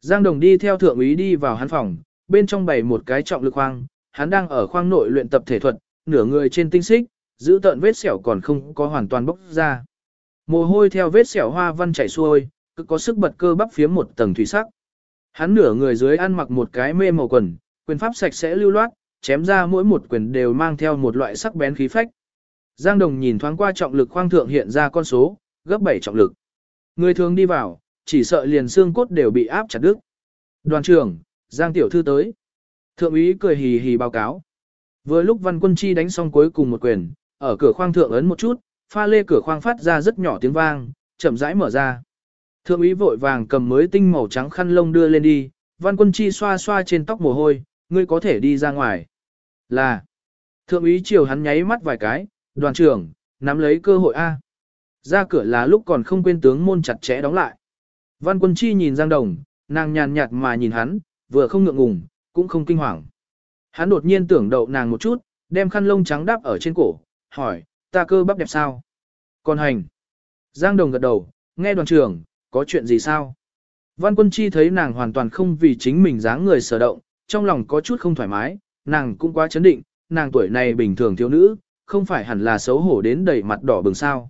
Giang Đồng đi theo thượng úy đi vào hắn phòng, bên trong bày một cái trọng lực khoang, hắn đang ở khoang nội luyện tập thể thuật, nửa người trên tinh xích, giữ tận vết sẹo còn không có hoàn toàn bốc ra. Mồ hôi theo vết sẹo hoa văn chảy xuôi, cứ có sức bật cơ bắp phía một tầng thủy sắc. Hắn nửa người dưới ăn mặc một cái mê màu quần, quyền pháp sạch sẽ lưu loát, chém ra mỗi một quyền đều mang theo một loại sắc bén khí phách. Giang Đồng nhìn thoáng qua trọng lực khoang thượng hiện ra con số, gấp 7 trọng lực. Người thường đi vào, chỉ sợ liền xương cốt đều bị áp chặt đứt. Đoàn trưởng, Giang Tiểu Thư tới. Thượng úy cười hì hì báo cáo. Vừa lúc Văn Quân Chi đánh xong cuối cùng một quyền, ở cửa khoang thượng ấn một chút, pha lê cửa khoang phát ra rất nhỏ tiếng vang, chậm rãi mở ra. Thượng úy vội vàng cầm mới tinh màu trắng khăn lông đưa lên đi, Văn Quân Chi xoa xoa trên tóc mồ hôi, ngươi có thể đi ra ngoài. Là. Thượng úy chiều hắn nháy mắt vài cái, đoàn trưởng, nắm lấy cơ hội A. Ra cửa là lúc còn không quên tướng môn chặt chẽ đóng lại. Văn Quân Chi nhìn Giang Đồng, nàng nhàn nhạt mà nhìn hắn, vừa không ngượng ngùng, cũng không kinh hoàng. Hắn đột nhiên tưởng đậu nàng một chút, đem khăn lông trắng đắp ở trên cổ, hỏi, ta cơ bắp đẹp sao? Còn hành. Giang Đồng gật đầu, nghe đoàn trưởng, có chuyện gì sao? Văn quân chi thấy nàng hoàn toàn không vì chính mình dáng người sở động, trong lòng có chút không thoải mái, nàng cũng quá chấn định, nàng tuổi này bình thường thiếu nữ, không phải hẳn là xấu hổ đến đầy mặt đỏ bừng sao.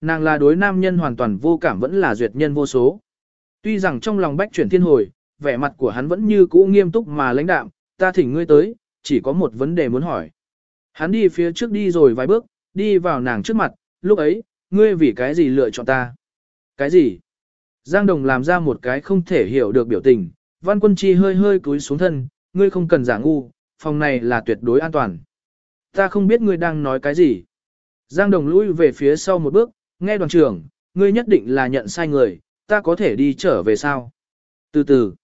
Nàng là đối nam nhân hoàn toàn vô cảm vẫn là duyệt nhân vô số. Tuy rằng trong lòng bách chuyển thiên hồi, vẻ mặt của hắn vẫn như cũ nghiêm túc mà lãnh đạm, ta thỉnh ngươi tới, chỉ có một vấn đề muốn hỏi. Hắn đi phía trước đi rồi vài bước, đi vào nàng trước mặt, lúc ấy, ngươi vì cái gì lựa chọn ta? Cái gì? Giang Đồng làm ra một cái không thể hiểu được biểu tình, văn quân chi hơi hơi cúi xuống thân, ngươi không cần giả ngu, phòng này là tuyệt đối an toàn. Ta không biết ngươi đang nói cái gì. Giang Đồng lui về phía sau một bước, nghe đoàn trưởng, ngươi nhất định là nhận sai người, ta có thể đi trở về sao? Từ từ,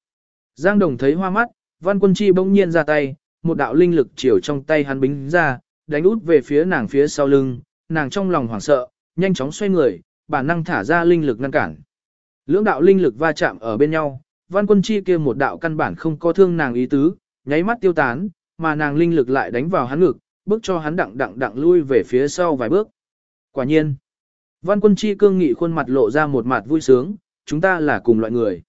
Giang Đồng thấy hoa mắt, văn quân chi bỗng nhiên ra tay, một đạo linh lực chiều trong tay hắn bính ra, đánh út về phía nàng phía sau lưng, nàng trong lòng hoảng sợ, nhanh chóng xoay người, bản năng thả ra linh lực ngăn cản. Lưỡng đạo linh lực va chạm ở bên nhau, văn quân chi kia một đạo căn bản không có thương nàng ý tứ, nháy mắt tiêu tán, mà nàng linh lực lại đánh vào hắn ngực, bước cho hắn đặng đặng đặng lui về phía sau vài bước. Quả nhiên, văn quân chi cương nghị khuôn mặt lộ ra một mặt vui sướng, chúng ta là cùng loại người.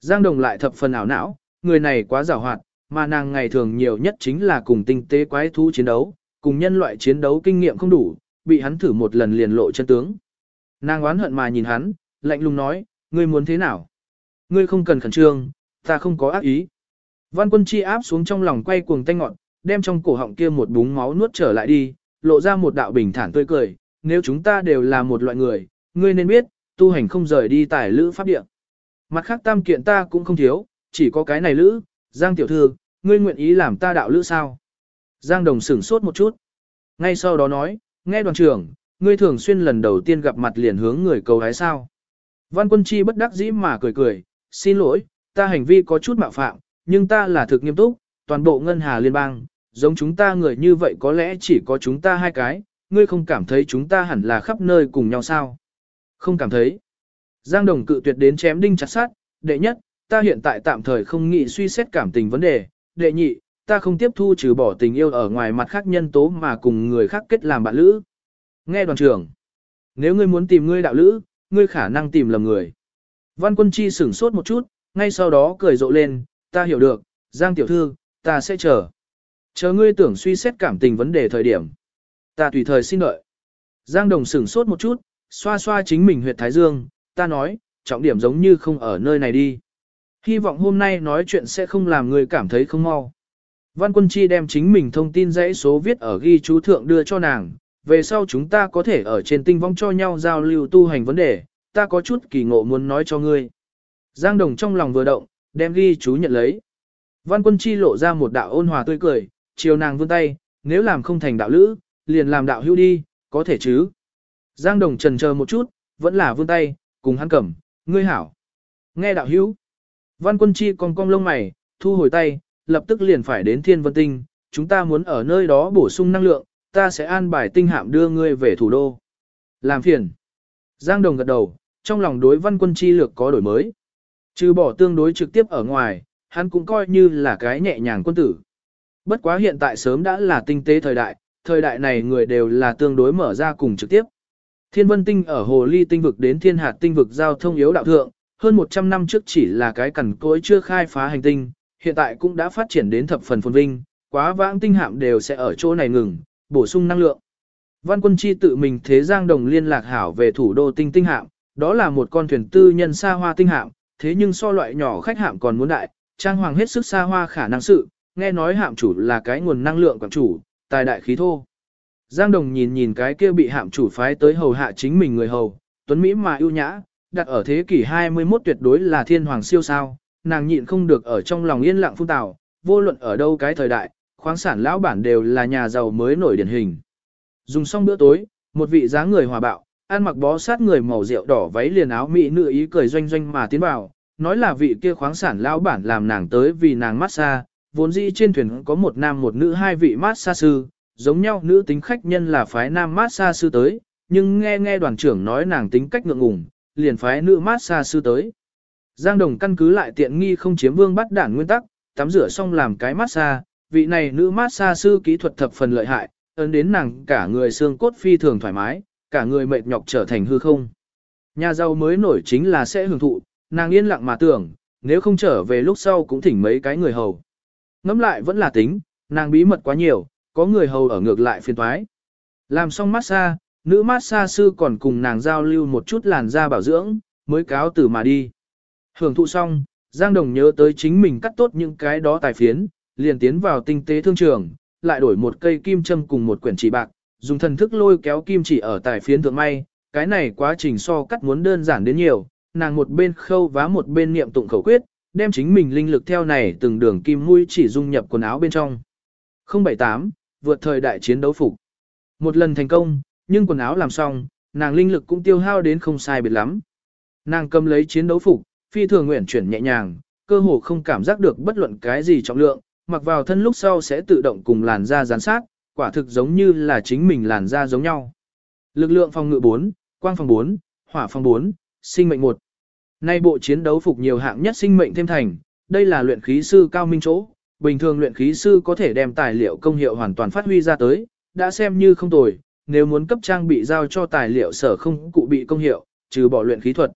Giang Đồng lại thập phần ảo não, người này quá giàu hoạt, mà nàng ngày thường nhiều nhất chính là cùng tinh tế quái thú chiến đấu, cùng nhân loại chiến đấu kinh nghiệm không đủ, bị hắn thử một lần liền lộ chân tướng. Nàng oán hận mà nhìn hắn, lạnh lùng nói, ngươi muốn thế nào? Ngươi không cần khẩn trương, ta không có ác ý. Văn quân chi áp xuống trong lòng quay cuồng tanh ngọn, đem trong cổ họng kia một búng máu nuốt trở lại đi, lộ ra một đạo bình thản tươi cười, nếu chúng ta đều là một loại người, ngươi nên biết, tu hành không rời đi tài lữ pháp địa. Mặt khác tam kiện ta cũng không thiếu, chỉ có cái này lữ, Giang tiểu thư, ngươi nguyện ý làm ta đạo lữ sao? Giang đồng sửng sốt một chút. Ngay sau đó nói, nghe đoàn trưởng, ngươi thường xuyên lần đầu tiên gặp mặt liền hướng người cầu hái sao? Văn quân chi bất đắc dĩ mà cười cười, xin lỗi, ta hành vi có chút mạo phạm, nhưng ta là thực nghiêm túc, toàn bộ ngân hà liên bang, giống chúng ta người như vậy có lẽ chỉ có chúng ta hai cái, ngươi không cảm thấy chúng ta hẳn là khắp nơi cùng nhau sao? Không cảm thấy. Giang Đồng cự tuyệt đến chém đinh chặt sát, đệ nhất, ta hiện tại tạm thời không nghĩ suy xét cảm tình vấn đề, đệ nhị, ta không tiếp thu trừ bỏ tình yêu ở ngoài mặt khác nhân tố mà cùng người khác kết làm bạn lữ. Nghe đoàn trưởng, nếu ngươi muốn tìm ngươi đạo lữ, ngươi khả năng tìm lầm người. Văn quân chi sửng sốt một chút, ngay sau đó cười rộ lên, ta hiểu được, Giang tiểu thư, ta sẽ chờ. Chờ ngươi tưởng suy xét cảm tình vấn đề thời điểm. Ta tùy thời xin đợi. Giang đồng sửng sốt một chút, xoa xoa chính mình huyệt thái dương, ta nói, trọng điểm giống như không ở nơi này đi. Hy vọng hôm nay nói chuyện sẽ không làm người cảm thấy không mau. Văn Quân Chi đem chính mình thông tin dãy số viết ở ghi chú thượng đưa cho nàng, về sau chúng ta có thể ở trên tinh vong cho nhau giao lưu tu hành vấn đề, ta có chút kỳ ngộ muốn nói cho ngươi. Giang Đồng trong lòng vừa động, đem ghi chú nhận lấy. Văn quân chi lộ ra một đạo ôn hòa tươi cười, chiều nàng vươn tay, nếu làm không thành đạo lữ, liền làm đạo hữu đi, có thể chứ. Giang Đồng trần chờ một chút, vẫn là vươn tay, cùng hắn cẩm, ngươi hảo. Nghe đạo hữu. Văn quân chi cong cong lông mày, thu hồi tay, lập tức liền phải đến thiên vân tinh, chúng ta muốn ở nơi đó bổ sung năng lượng, ta sẽ an bài tinh hạm đưa ngươi về thủ đô. Làm phiền. Giang Đồng gật đầu, trong lòng đối văn quân chi lược có đổi mới. Trừ bỏ tương đối trực tiếp ở ngoài, hắn cũng coi như là cái nhẹ nhàng quân tử. Bất quá hiện tại sớm đã là tinh tế thời đại, thời đại này người đều là tương đối mở ra cùng trực tiếp. Thiên vân tinh ở hồ ly tinh vực đến thiên hạt tinh vực giao thông yếu đạo thượng, hơn 100 năm trước chỉ là cái cẩn cối chưa khai phá hành tinh, hiện tại cũng đã phát triển đến thập phần phồn vinh, quá vãng tinh hạm đều sẽ ở chỗ này ngừng, bổ sung năng lượng. Văn quân chi tự mình thế Giang Đồng liên lạc hảo về thủ đô tinh tinh hạm, đó là một con thuyền tư nhân xa hoa tinh hạm, thế nhưng so loại nhỏ khách hạm còn muốn đại, trang hoàng hết sức xa hoa khả năng sự, nghe nói hạm chủ là cái nguồn năng lượng quảng chủ, tài đại khí thô. Giang Đồng nhìn nhìn cái kia bị hạm chủ phái tới hầu hạ chính mình người hầu, tuấn Mỹ mà ưu nhã, đặt ở thế kỷ 21 tuyệt đối là thiên hoàng siêu sao, nàng nhịn không được ở trong lòng yên lặng phun tào, vô luận ở đâu cái thời đại, khoáng sản lão bản đều là nhà giàu mới nổi điển hình. Dùng xong bữa tối, một vị dáng người hòa bạo, ăn mặc bó sát người màu rượu đỏ váy liền áo mỹ nữ ý cười doanh doanh mà tiến vào, nói là vị kia khoáng sản lão bản làm nàng tới vì nàng massage, vốn dĩ trên thuyền có một nam một nữ hai vị massage sư, giống nhau nữ tính khách nhân là phái nam massage sư tới, nhưng nghe nghe đoàn trưởng nói nàng tính cách ngượng ngùng, liền phái nữ massage sư tới. Giang Đồng căn cứ lại tiện nghi không chiếm vương bắt đản nguyên tắc, tắm rửa xong làm cái massage, vị này nữ massage sư kỹ thuật thập phần lợi hại, ấn đến nàng cả người xương cốt phi thường thoải mái, cả người mệt nhọc trở thành hư không. Nhà giàu mới nổi chính là sẽ hưởng thụ, nàng yên lặng mà tưởng, nếu không trở về lúc sau cũng thỉnh mấy cái người hầu. Ngắm lại vẫn là tính, nàng bí mật quá nhiều, có người hầu ở ngược lại phiền thoái. Làm xong massage, nữ massage sư còn cùng nàng giao lưu một chút làn da bảo dưỡng, mới cáo từ mà đi. Hưởng thụ xong, Giang Đồng nhớ tới chính mình cắt tốt những cái đó tài phiến, liền tiến vào tinh tế thương trường, lại đổi một cây kim châm cùng một quyển chỉ bạc, dùng thần thức lôi kéo kim chỉ ở tài phiến thượng may, cái này quá trình so cắt muốn đơn giản đến nhiều, nàng một bên khâu vá một bên niệm tụng khẩu quyết, đem chính mình linh lực theo này từng đường kim mũi chỉ dung nhập quần áo bên trong. 078, vượt thời đại chiến đấu phục. Một lần thành công, nhưng quần áo làm xong, nàng linh lực cũng tiêu hao đến không sai biệt lắm. Nàng cầm lấy chiến đấu phục, phi thường nguyện chuyển nhẹ nhàng, cơ hồ không cảm giác được bất luận cái gì trọng lượng, mặc vào thân lúc sau sẽ tự động cùng làn da gián sát, quả thực giống như là chính mình làn da giống nhau. Lực lượng phòng ngự 4, quang phòng 4, hỏa phòng 4, sinh mệnh 1. Nay bộ chiến đấu phục nhiều hạng nhất sinh mệnh thêm thành, đây là luyện khí sư cao minh chỗ, bình thường luyện khí sư có thể đem tài liệu công hiệu hoàn toàn phát huy ra tới, đã xem như không tồi, nếu muốn cấp trang bị giao cho tài liệu sở không cụ bị công hiệu, trừ bỏ luyện khí thuật.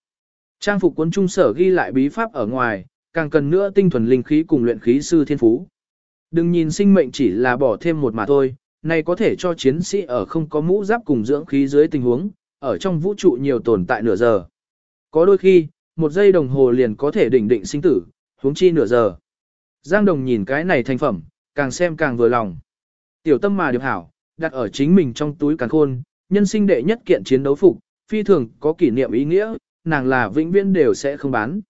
Trang phục cuốn trung sở ghi lại bí pháp ở ngoài, càng cần nữa tinh thuần linh khí cùng luyện khí sư thiên phú. Đừng nhìn sinh mệnh chỉ là bỏ thêm một mà thôi, này có thể cho chiến sĩ ở không có mũ giáp cùng dưỡng khí dưới tình huống, ở trong vũ trụ nhiều tồn tại nửa giờ. Có đôi khi, một giây đồng hồ liền có thể đỉnh định sinh tử, huống chi nửa giờ. Giang Đồng nhìn cái này thành phẩm, càng xem càng vừa lòng. Tiểu tâm mà điều hảo, đặt ở chính mình trong túi càng khôn, nhân sinh đệ nhất kiện chiến đấu phục, phi thường có kỷ niệm ý nghĩa, nàng là vĩnh viễn đều sẽ không bán.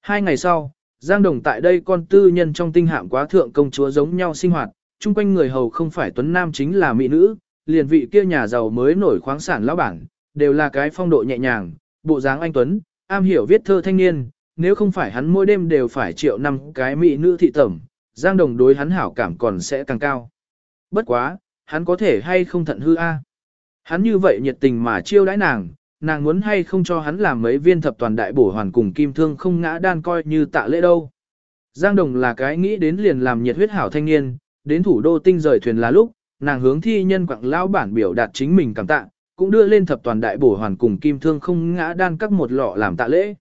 Hai ngày sau, Giang Đồng tại đây con tư nhân trong tinh hạm quá thượng công chúa giống nhau sinh hoạt, chung quanh người hầu không phải tuấn nam chính là mỹ nữ, liền vị kia nhà giàu mới nổi khoáng sản lão bản, đều là cái phong độ nhẹ nhàng, bộ dáng anh tuấn, am hiểu viết thơ thanh niên, nếu không phải hắn mỗi đêm đều phải triệu năm cái mỹ nữ thị tẩm, Giang Đồng đối hắn hảo cảm còn sẽ càng cao. Bất quá, hắn có thể hay không thận hư a? Hắn như vậy nhiệt tình mà chiêu đãi nàng, nàng muốn hay không cho hắn làm mấy viên thập toàn đại bổ hoàn cùng kim thương không ngã đan coi như tạ lễ đâu. Giang Đồng là cái nghĩ đến liền làm nhiệt huyết hảo thanh niên, đến thủ đô tinh rời thuyền là lúc, nàng hướng thi nhân quặng lão bản biểu đạt chính mình cảm tạ, cũng đưa lên thập toàn đại bổ hoàn cùng kim thương không ngã đan các một lọ làm tạ lễ.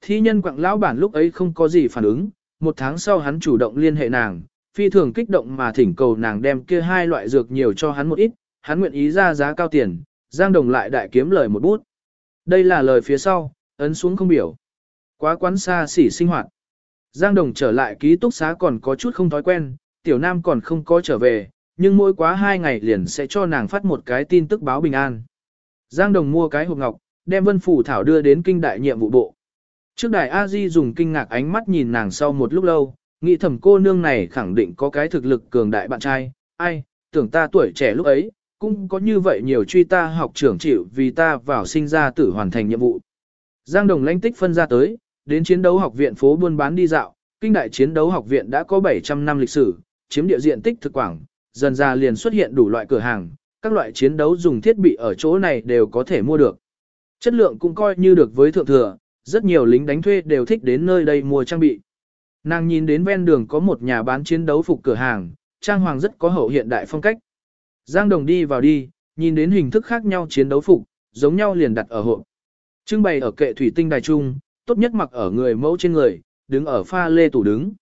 Thi nhân quặng lão bản lúc ấy không có gì phản ứng, một tháng sau hắn chủ động liên hệ nàng, phi thường kích động mà thỉnh cầu nàng đem kia hai loại dược nhiều cho hắn một ít, hắn nguyện ý ra giá cao tiền, Giang Đồng lại đại kiếm lời một bút. Đây là lời phía sau, ấn xuống không biểu. Quá quán xa xỉ sinh hoạt. Giang Đồng trở lại ký túc xá còn có chút không thói quen, tiểu nam còn không có trở về, nhưng mỗi quá hai ngày liền sẽ cho nàng phát một cái tin tức báo bình an. Giang Đồng mua cái hộp ngọc, đem vân phủ thảo đưa đến kinh đại nhiệm vụ bộ. Trước đại A Di dùng kinh ngạc ánh mắt nhìn nàng sau một lúc lâu, nghĩ thầm cô nương này khẳng định có cái thực lực cường đại bạn trai, ai, tưởng ta tuổi trẻ lúc ấy, cũng có như vậy nhiều truy ta học trưởng chịu vì ta vào sinh ra tử hoàn thành nhiệm vụ. Giang Đồng lãnh tích phân ra tới, đến chiến đấu học viện phố buôn bán đi dạo, kinh đại chiến đấu học viện đã có 700 năm lịch sử, chiếm địa diện tích thực quảng, dần ra liền xuất hiện đủ loại cửa hàng, các loại chiến đấu dùng thiết bị ở chỗ này đều có thể mua được. Chất lượng cũng coi như được với thượng thừa, rất nhiều lính đánh thuê đều thích đến nơi đây mua trang bị. Nàng nhìn đến ven đường có một nhà bán chiến đấu phục cửa hàng, trang hoàng rất có hậu hiện đại phong cách. Giang Đồng đi vào đi, nhìn đến hình thức khác nhau chiến đấu phục, giống nhau liền đặt ở hộp, Trưng bày ở kệ thủy tinh đài trung, tốt nhất mặc ở người mẫu trên người, đứng ở pha lê tủ đứng.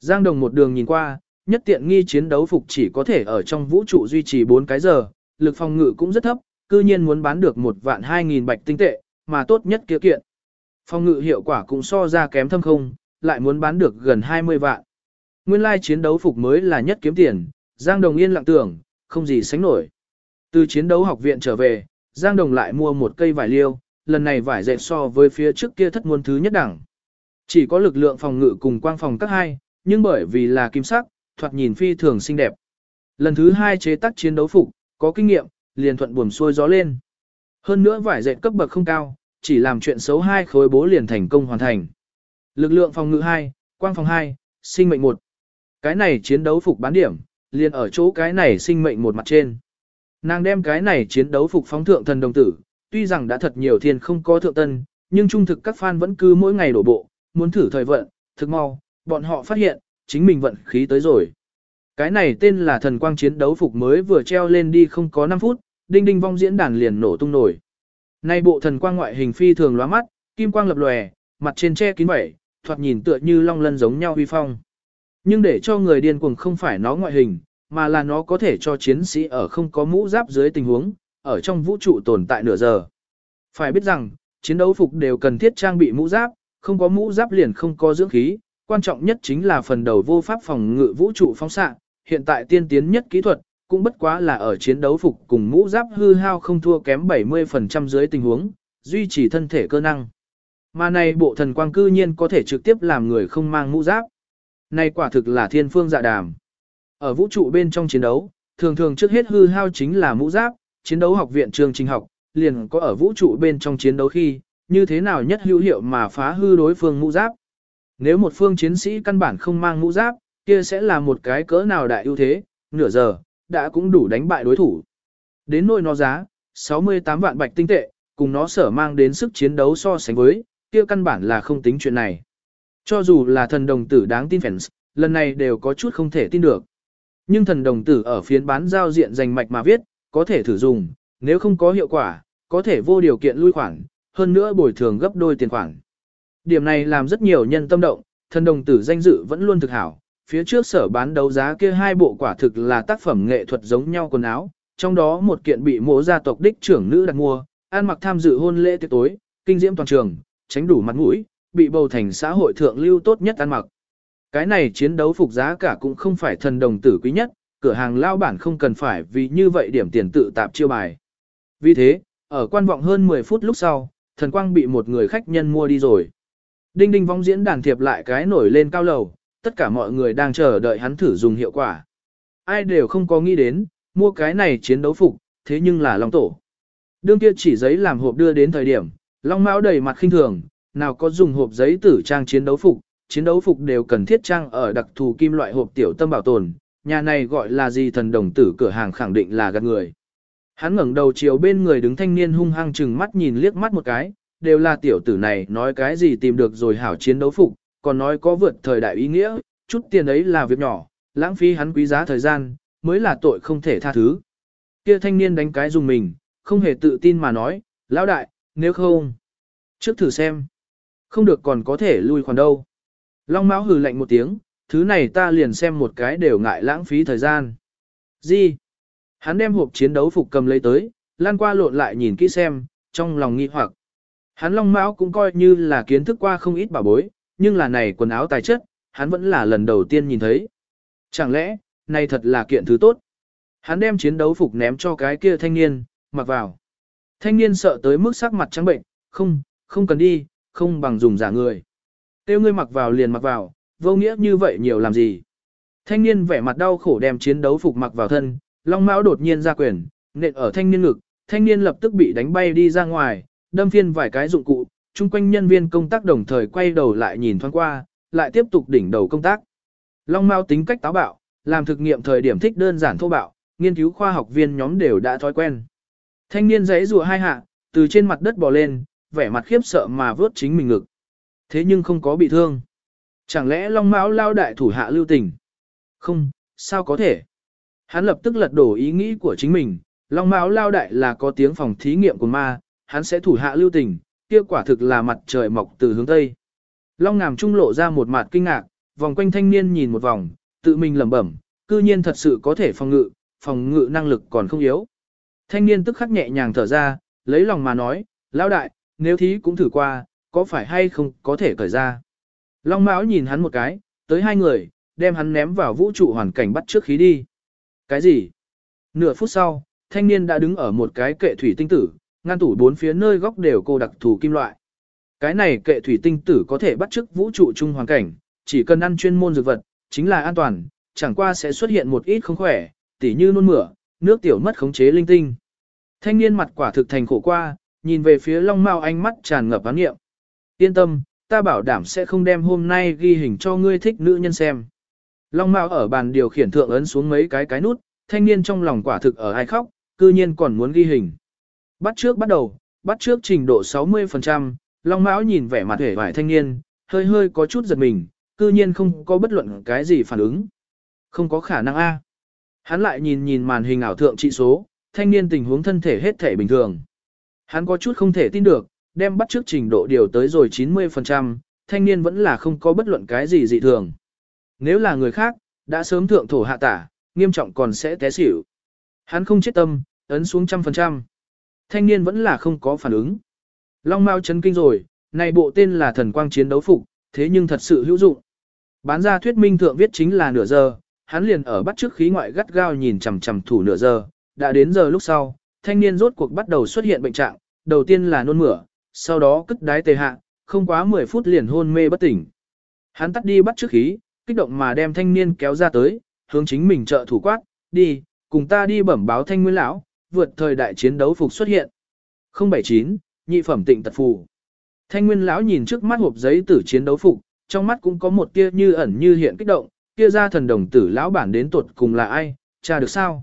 Giang Đồng một đường nhìn qua, nhất tiện nghi chiến đấu phục chỉ có thể ở trong vũ trụ duy trì 4 cái giờ, lực phòng ngự cũng rất thấp, cư nhiên muốn bán được một vạn 2.000 bạch tinh tệ, mà tốt nhất kia kiện. Phòng ngự hiệu quả cũng so ra kém thâm không, lại muốn bán được gần 20 vạn. Nguyên lai chiến đấu phục mới là nhất kiếm tiền, Giang Đồng yên lặng tưởng, không gì sánh nổi. Từ chiến đấu học viện trở về, Giang Đồng lại mua một cây vải liêu, lần này vải dệt so với phía trước kia thất muôn thứ nhất đẳng. Chỉ có lực lượng phòng ngự cùng quang phòng các hai, nhưng bởi vì là kim sắc, thoạt nhìn phi thường xinh đẹp. Lần thứ hai chế tác chiến đấu phục, có kinh nghiệm, liền thuận buồm xuôi gió lên. Hơn nữa vải dệt cấp bậc không cao, chỉ làm chuyện xấu hai khối bố liền thành công hoàn thành. Lực lượng phòng ngự 2, quang phòng 2, sinh mệnh 1. Cái này chiến đấu phục bán điểm, liền ở chỗ cái này sinh mệnh một mặt trên. Nàng đem cái này chiến đấu phục phóng thượng thần đồng tử, tuy rằng đã thật nhiều thiên không có thượng tân, nhưng trung thực các fan vẫn cứ mỗi ngày đổ bộ, muốn thử thời vận, thực mau, bọn họ phát hiện, chính mình vận khí tới rồi. Cái này tên là thần quang chiến đấu phục mới vừa treo lên đi không có 5 phút, đinh đinh vong diễn đàn liền nổ tung nổi. Nay bộ thần quang ngoại hình phi thường lóa mắt, kim quang lập lòe, mặt trên che kín bảy thoạt nhìn tựa như long lân giống nhau huy phong. Nhưng để cho người điên cuồng không phải nó ngoại hình, mà là nó có thể cho chiến sĩ ở không có mũ giáp dưới tình huống, ở trong vũ trụ tồn tại nửa giờ. Phải biết rằng, chiến đấu phục đều cần thiết trang bị mũ giáp, không có mũ giáp liền không có dưỡng khí, quan trọng nhất chính là phần đầu vô pháp phòng ngự vũ trụ phóng xạ, hiện tại tiên tiến nhất kỹ thuật, cũng bất quá là ở chiến đấu phục cùng mũ giáp hư hao không thua kém 70% dưới tình huống, duy trì thân thể cơ năng. Mà này bộ thần quang cư nhiên có thể trực tiếp làm người không mang mũ giáp. Này quả thực là thiên phương dạ đàm. Ở vũ trụ bên trong chiến đấu, thường thường trước hết hư hao chính là mũ giáp, chiến đấu học viện trường trình học, liền có ở vũ trụ bên trong chiến đấu khi, như thế nào nhất hữu hiệu mà phá hư đối phương mũ giáp. Nếu một phương chiến sĩ căn bản không mang mũ giáp, kia sẽ là một cái cỡ nào đại ưu thế, nửa giờ, đã cũng đủ đánh bại đối thủ. Đến nỗi nó giá, 68 vạn bạch tinh tệ, cùng nó sở mang đến sức chiến đấu so sánh với, kia căn bản là không tính chuyện này. Cho dù là thần đồng tử đáng tin fans, lần này đều có chút không thể tin được. Nhưng thần đồng tử ở phiến bán giao diện dành mạch mà viết, có thể thử dùng, nếu không có hiệu quả, có thể vô điều kiện lui khoản, hơn nữa bồi thường gấp đôi tiền khoản. Điểm này làm rất nhiều nhân tâm động, thần đồng tử danh dự vẫn luôn thực hảo. Phía trước sở bán đấu giá kia hai bộ quả thực là tác phẩm nghệ thuật giống nhau quần áo, trong đó một kiện bị mộ gia tộc đích trưởng nữ đặt mua, an mặc tham dự hôn lễ tiệc tối, kinh diễm toàn trường, tránh đủ mặt mũi, bị bầu thành xã hội thượng lưu tốt nhất ăn mặc. Cái này chiến đấu phục giá cả cũng không phải thần đồng tử quý nhất, cửa hàng lao bản không cần phải vì như vậy điểm tiền tự tạp chiêu bài. Vì thế, ở quan vọng hơn 10 phút lúc sau, thần quang bị một người khách nhân mua đi rồi. Đinh đinh vong diễn đàn thiệp lại cái nổi lên cao lầu, tất cả mọi người đang chờ đợi hắn thử dùng hiệu quả. Ai đều không có nghĩ đến, mua cái này chiến đấu phục, thế nhưng là Long Tổ. Đương kia chỉ giấy làm hộp đưa đến thời điểm, Long Mão đầy mặt khinh thường, nào có dùng hộp giấy tử trang chiến đấu phục, chiến đấu phục đều cần thiết trang ở đặc thù kim loại hộp tiểu tâm bảo tồn, nhà này gọi là gì thần đồng tử cửa hàng khẳng định là gạt người. Hắn ngẩng đầu chiều bên người đứng thanh niên hung hăng chừng mắt nhìn liếc mắt một cái, đều là tiểu tử này nói cái gì tìm được rồi hảo chiến đấu phục, còn nói có vượt thời đại ý nghĩa, chút tiền ấy là việc nhỏ, lãng phí hắn quý giá thời gian, mới là tội không thể tha thứ. Kia thanh niên đánh cái dùng mình, không hề tự tin mà nói, lão đại, nếu không, trước thử xem, không được còn có thể lui khoản đâu. Long Mão hừ lạnh một tiếng, thứ này ta liền xem một cái đều ngại lãng phí thời gian. Gì? Hắn đem hộp chiến đấu phục cầm lấy tới, lan qua lộn lại nhìn kỹ xem, trong lòng nghi hoặc. Hắn Long Mão cũng coi như là kiến thức qua không ít bảo bối, nhưng là này quần áo tài chất, hắn vẫn là lần đầu tiên nhìn thấy. Chẳng lẽ, này thật là kiện thứ tốt. Hắn đem chiến đấu phục ném cho cái kia thanh niên, mặc vào. Thanh niên sợ tới mức sắc mặt trắng bệnh, không, không cần đi, không bằng dùng giả người. Tiêu ngươi mặc vào liền mặc vào, vô nghĩa như vậy nhiều làm gì. Thanh niên vẻ mặt đau khổ đem chiến đấu phục mặc vào thân, Long Mão đột nhiên ra quyền, nện ở thanh niên ngực, thanh niên lập tức bị đánh bay đi ra ngoài, đâm phiên vài cái dụng cụ, chung quanh nhân viên công tác đồng thời quay đầu lại nhìn thoáng qua, lại tiếp tục đỉnh đầu công tác. Long Mao tính cách táo bạo, làm thực nghiệm thời điểm thích đơn giản thô bạo, nghiên cứu khoa học viên nhóm đều đã thói quen. Thanh niên giấy rùa hai hạ, từ trên mặt đất bò lên, vẻ mặt khiếp sợ mà vớt chính mình ngực. Thế nhưng không có bị thương. Chẳng lẽ Long Mão lao đại thủ hạ lưu tình? Không, sao có thể? Hắn lập tức lật đổ ý nghĩ của chính mình, Long Mão lao đại là có tiếng phòng thí nghiệm của ma, hắn sẽ thủ hạ lưu tình, kia quả thực là mặt trời mọc từ hướng tây. Long ngàm trung lộ ra một mặt kinh ngạc, vòng quanh thanh niên nhìn một vòng, tự mình lẩm bẩm, cư nhiên thật sự có thể phòng ngự, phòng ngự năng lực còn không yếu. Thanh niên tức khắc nhẹ nhàng thở ra, lấy lòng mà nói, lão đại, nếu thí cũng thử qua, có phải hay không có thể cởi ra. Long Mão nhìn hắn một cái, tới hai người, đem hắn ném vào vũ trụ hoàn cảnh bắt trước khí đi. Cái gì? Nửa phút sau, thanh niên đã đứng ở một cái kệ thủy tinh tử, ngăn tủ bốn phía nơi góc đều cô đặc thù kim loại. Cái này kệ thủy tinh tử có thể bắt trước vũ trụ chung hoàn cảnh, chỉ cần ăn chuyên môn dược vật, chính là an toàn, chẳng qua sẽ xuất hiện một ít không khỏe, tỉ như nôn mửa, nước tiểu mất khống chế linh tinh. Thanh niên mặt quả thực thành khổ qua, nhìn về phía Long Mao ánh mắt tràn ngập án nghiệm. Yên tâm, ta bảo đảm sẽ không đem hôm nay ghi hình cho ngươi thích nữ nhân xem. Long Mao ở bàn điều khiển thượng ấn xuống mấy cái cái nút, thanh niên trong lòng quả thực ở ai khóc, cư nhiên còn muốn ghi hình. Bắt trước bắt đầu, bắt trước trình độ 60%, Long Mão nhìn vẻ mặt hề vải thanh niên, hơi hơi có chút giật mình, cư nhiên không có bất luận cái gì phản ứng. Không có khả năng A. Hắn lại nhìn nhìn màn hình ảo thượng trị số, thanh niên tình huống thân thể hết thể bình thường. Hắn có chút không thể tin được, đem bắt trước trình độ điều tới rồi 90%, thanh niên vẫn là không có bất luận cái gì dị thường. Nếu là người khác, đã sớm thượng thổ hạ tả, nghiêm trọng còn sẽ té xỉu. Hắn không chết tâm, ấn xuống trăm phần trăm. Thanh niên vẫn là không có phản ứng. Long Mao chấn kinh rồi, này bộ tên là thần quang chiến đấu phục, thế nhưng thật sự hữu dụng. Bán ra thuyết minh thượng viết chính là nửa giờ, hắn liền ở bắt trước khí ngoại gắt gao nhìn chằm chằm thủ nửa giờ, đã đến giờ lúc sau, thanh niên rốt cuộc bắt đầu xuất hiện bệnh trạng, đầu tiên là nôn mửa, sau đó cất đái tề hạ, không quá 10 phút liền hôn mê bất tỉnh. Hắn tắt đi bắt trước khí, kích động mà đem thanh niên kéo ra tới, hướng chính mình trợ thủ quát, đi, cùng ta đi bẩm báo thanh nguyên lão, vượt thời đại chiến đấu phục xuất hiện. 079, nhị phẩm tịnh tật phù. Thanh nguyên lão nhìn trước mắt hộp giấy tử chiến đấu phục, trong mắt cũng có một tia như ẩn như hiện kích động, kia ra thần đồng tử lão bản đến tuột cùng là ai, tra được sao?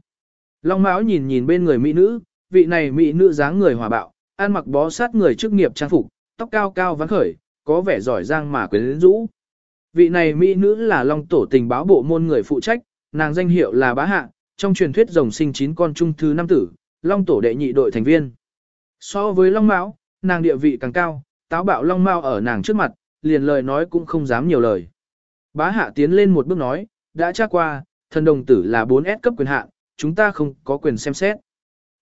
Long Mão nhìn nhìn bên người mỹ nữ, vị này mỹ nữ dáng người hòa bạo, ăn mặc bó sát người chức nghiệp trang phục, tóc cao cao vắn khởi, có vẻ giỏi giang mà quyến rũ. Vị này mỹ nữ là Long tổ tình báo bộ môn người phụ trách, nàng danh hiệu là Bá Hạ, trong truyền thuyết rồng sinh chín con trung thứ năm tử, Long tổ đệ nhị đội thành viên. So với Long Mão, nàng địa vị càng cao, táo bạo Long Mao ở nàng trước mặt, liền lời nói cũng không dám nhiều lời. Bá hạ tiến lên một bước nói, đã tra qua, thần đồng tử là 4S cấp quyền hạn, chúng ta không có quyền xem xét.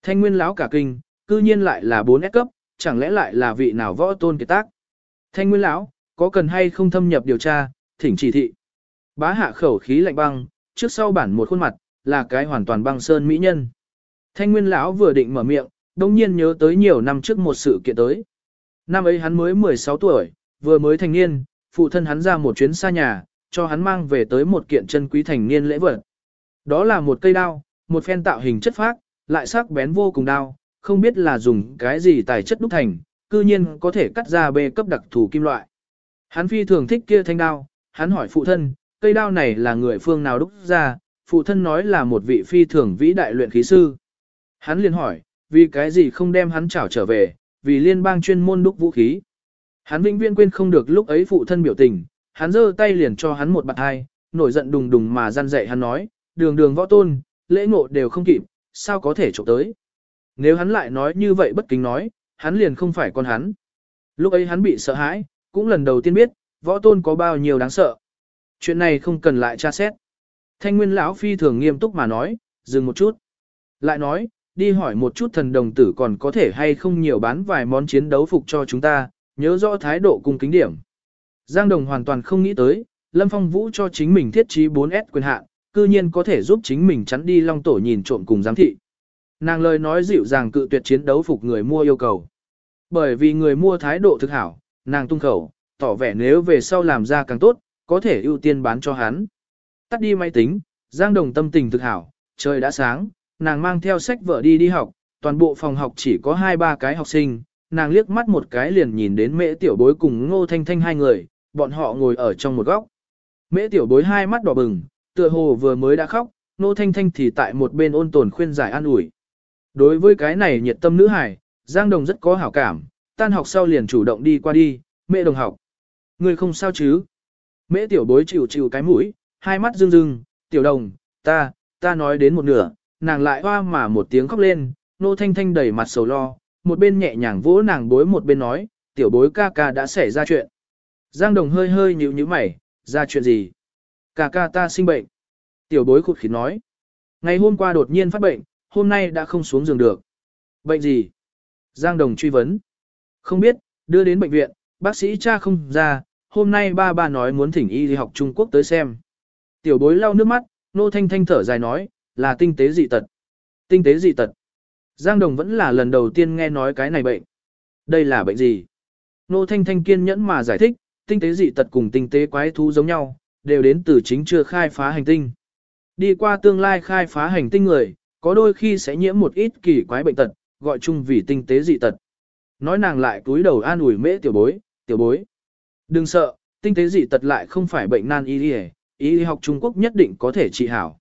Thanh nguyên lão cả kinh, cư nhiên lại là 4S cấp, chẳng lẽ lại là vị nào võ tôn kiệt tác. Thanh nguyên lão, có cần hay không thâm nhập điều tra, thỉnh chỉ thị. Bá hạ khẩu khí lạnh băng, trước sau bản một khuôn mặt, là cái hoàn toàn băng sơn mỹ nhân. Thanh nguyên lão vừa định mở miệng, đồng nhiên nhớ tới nhiều năm trước một sự kiện tới. Năm ấy hắn mới 16 tuổi, vừa mới thành niên, phụ thân hắn ra một chuyến xa nhà, cho hắn mang về tới một kiện chân quý thành niên lễ vật. Đó là một cây đao, một phen tạo hình chất phác, lại sắc bén vô cùng đao, không biết là dùng cái gì tài chất đúc thành, cư nhiên có thể cắt ra bê cấp đặc thù kim loại. Hắn phi thường thích kia thanh đao, hắn hỏi phụ thân, cây đao này là người phương nào đúc ra, phụ thân nói là một vị phi thường vĩ đại luyện khí sư. Hắn liền hỏi, vì cái gì không đem hắn trảo trở về, vì liên bang chuyên môn đúc vũ khí. Hắn vĩnh viễn quên không được lúc ấy phụ thân biểu tình, hắn giơ tay liền cho hắn một bạt hai, nổi giận đùng đùng mà gian dạy hắn nói, đường đường võ tôn, lễ ngộ đều không kịp, sao có thể trộm tới. Nếu hắn lại nói như vậy bất kính nói, hắn liền không phải con hắn. Lúc ấy hắn bị sợ hãi, cũng lần đầu tiên biết, võ tôn có bao nhiêu đáng sợ. Chuyện này không cần lại tra xét. Thanh nguyên lão phi thường nghiêm túc mà nói, dừng một chút. Lại nói, đi hỏi một chút thần đồng tử còn có thể hay không nhiều bán vài món chiến đấu phục cho chúng ta, nhớ rõ thái độ cung kính điểm. Giang Đồng hoàn toàn không nghĩ tới, Lâm Phong Vũ cho chính mình thiết trí 4S quyền hạn, cư nhiên có thể giúp chính mình chắn đi long tổ nhìn trộm cùng giám thị. Nàng lời nói dịu dàng cự tuyệt chiến đấu phục người mua yêu cầu. Bởi vì người mua thái độ thực hảo, nàng tung khẩu, tỏ vẻ nếu về sau làm ra càng tốt, có thể ưu tiên bán cho hắn. Tắt đi máy tính, Giang Đồng tâm tình thực hảo, trời đã sáng, nàng mang theo sách vợ đi đi học, toàn bộ phòng học chỉ có 2-3 cái học sinh, nàng liếc mắt một cái liền nhìn đến mễ tiểu bối cùng ngô thanh thanh hai người, bọn họ ngồi ở trong một góc. Mễ tiểu bối hai mắt đỏ bừng, tựa hồ vừa mới đã khóc, ngô thanh thanh thì tại một bên ôn tồn khuyên giải an ủi. Đối với cái này nhiệt tâm nữ hải, Giang Đồng rất có hảo cảm, tan học sau liền chủ động đi qua đi, mẹ đồng học. Người không sao chứ? Mễ tiểu bối chịu chịu cái mũi, hai mắt rưng rưng, tiểu đồng, ta, ta nói đến một nửa, nàng lại hoa mà một tiếng khóc lên, nô thanh thanh đầy mặt sầu lo, một bên nhẹ nhàng vỗ nàng bối một bên nói, tiểu bối ca ca đã xảy ra chuyện. Giang đồng hơi hơi nhíu nhíu mày, ra chuyện gì? Ca ca ta sinh bệnh. Tiểu bối khụt khịt nói. Ngày hôm qua đột nhiên phát bệnh, hôm nay đã không xuống giường được. Bệnh gì? Giang đồng truy vấn. Không biết, đưa đến bệnh viện, bác sĩ cha không ra, hôm nay ba ba nói muốn thỉnh y đi học Trung Quốc tới xem. Tiểu bối lau nước mắt, nô thanh thanh thở dài nói, là tinh tế dị tật. Tinh tế dị tật. Giang Đồng vẫn là lần đầu tiên nghe nói cái này bệnh. Đây là bệnh gì? Nô thanh thanh kiên nhẫn mà giải thích, tinh tế dị tật cùng tinh tế quái thú giống nhau, đều đến từ chính chưa khai phá hành tinh. Đi qua tương lai khai phá hành tinh người, có đôi khi sẽ nhiễm một ít kỳ quái bệnh tật, gọi chung vì tinh tế dị tật. Nói nàng lại túi đầu an ủi mễ tiểu bối, tiểu bối. Đừng sợ, tinh tế dị tật lại không phải bệnh nan y y, y học Trung Quốc nhất định có thể trị hảo.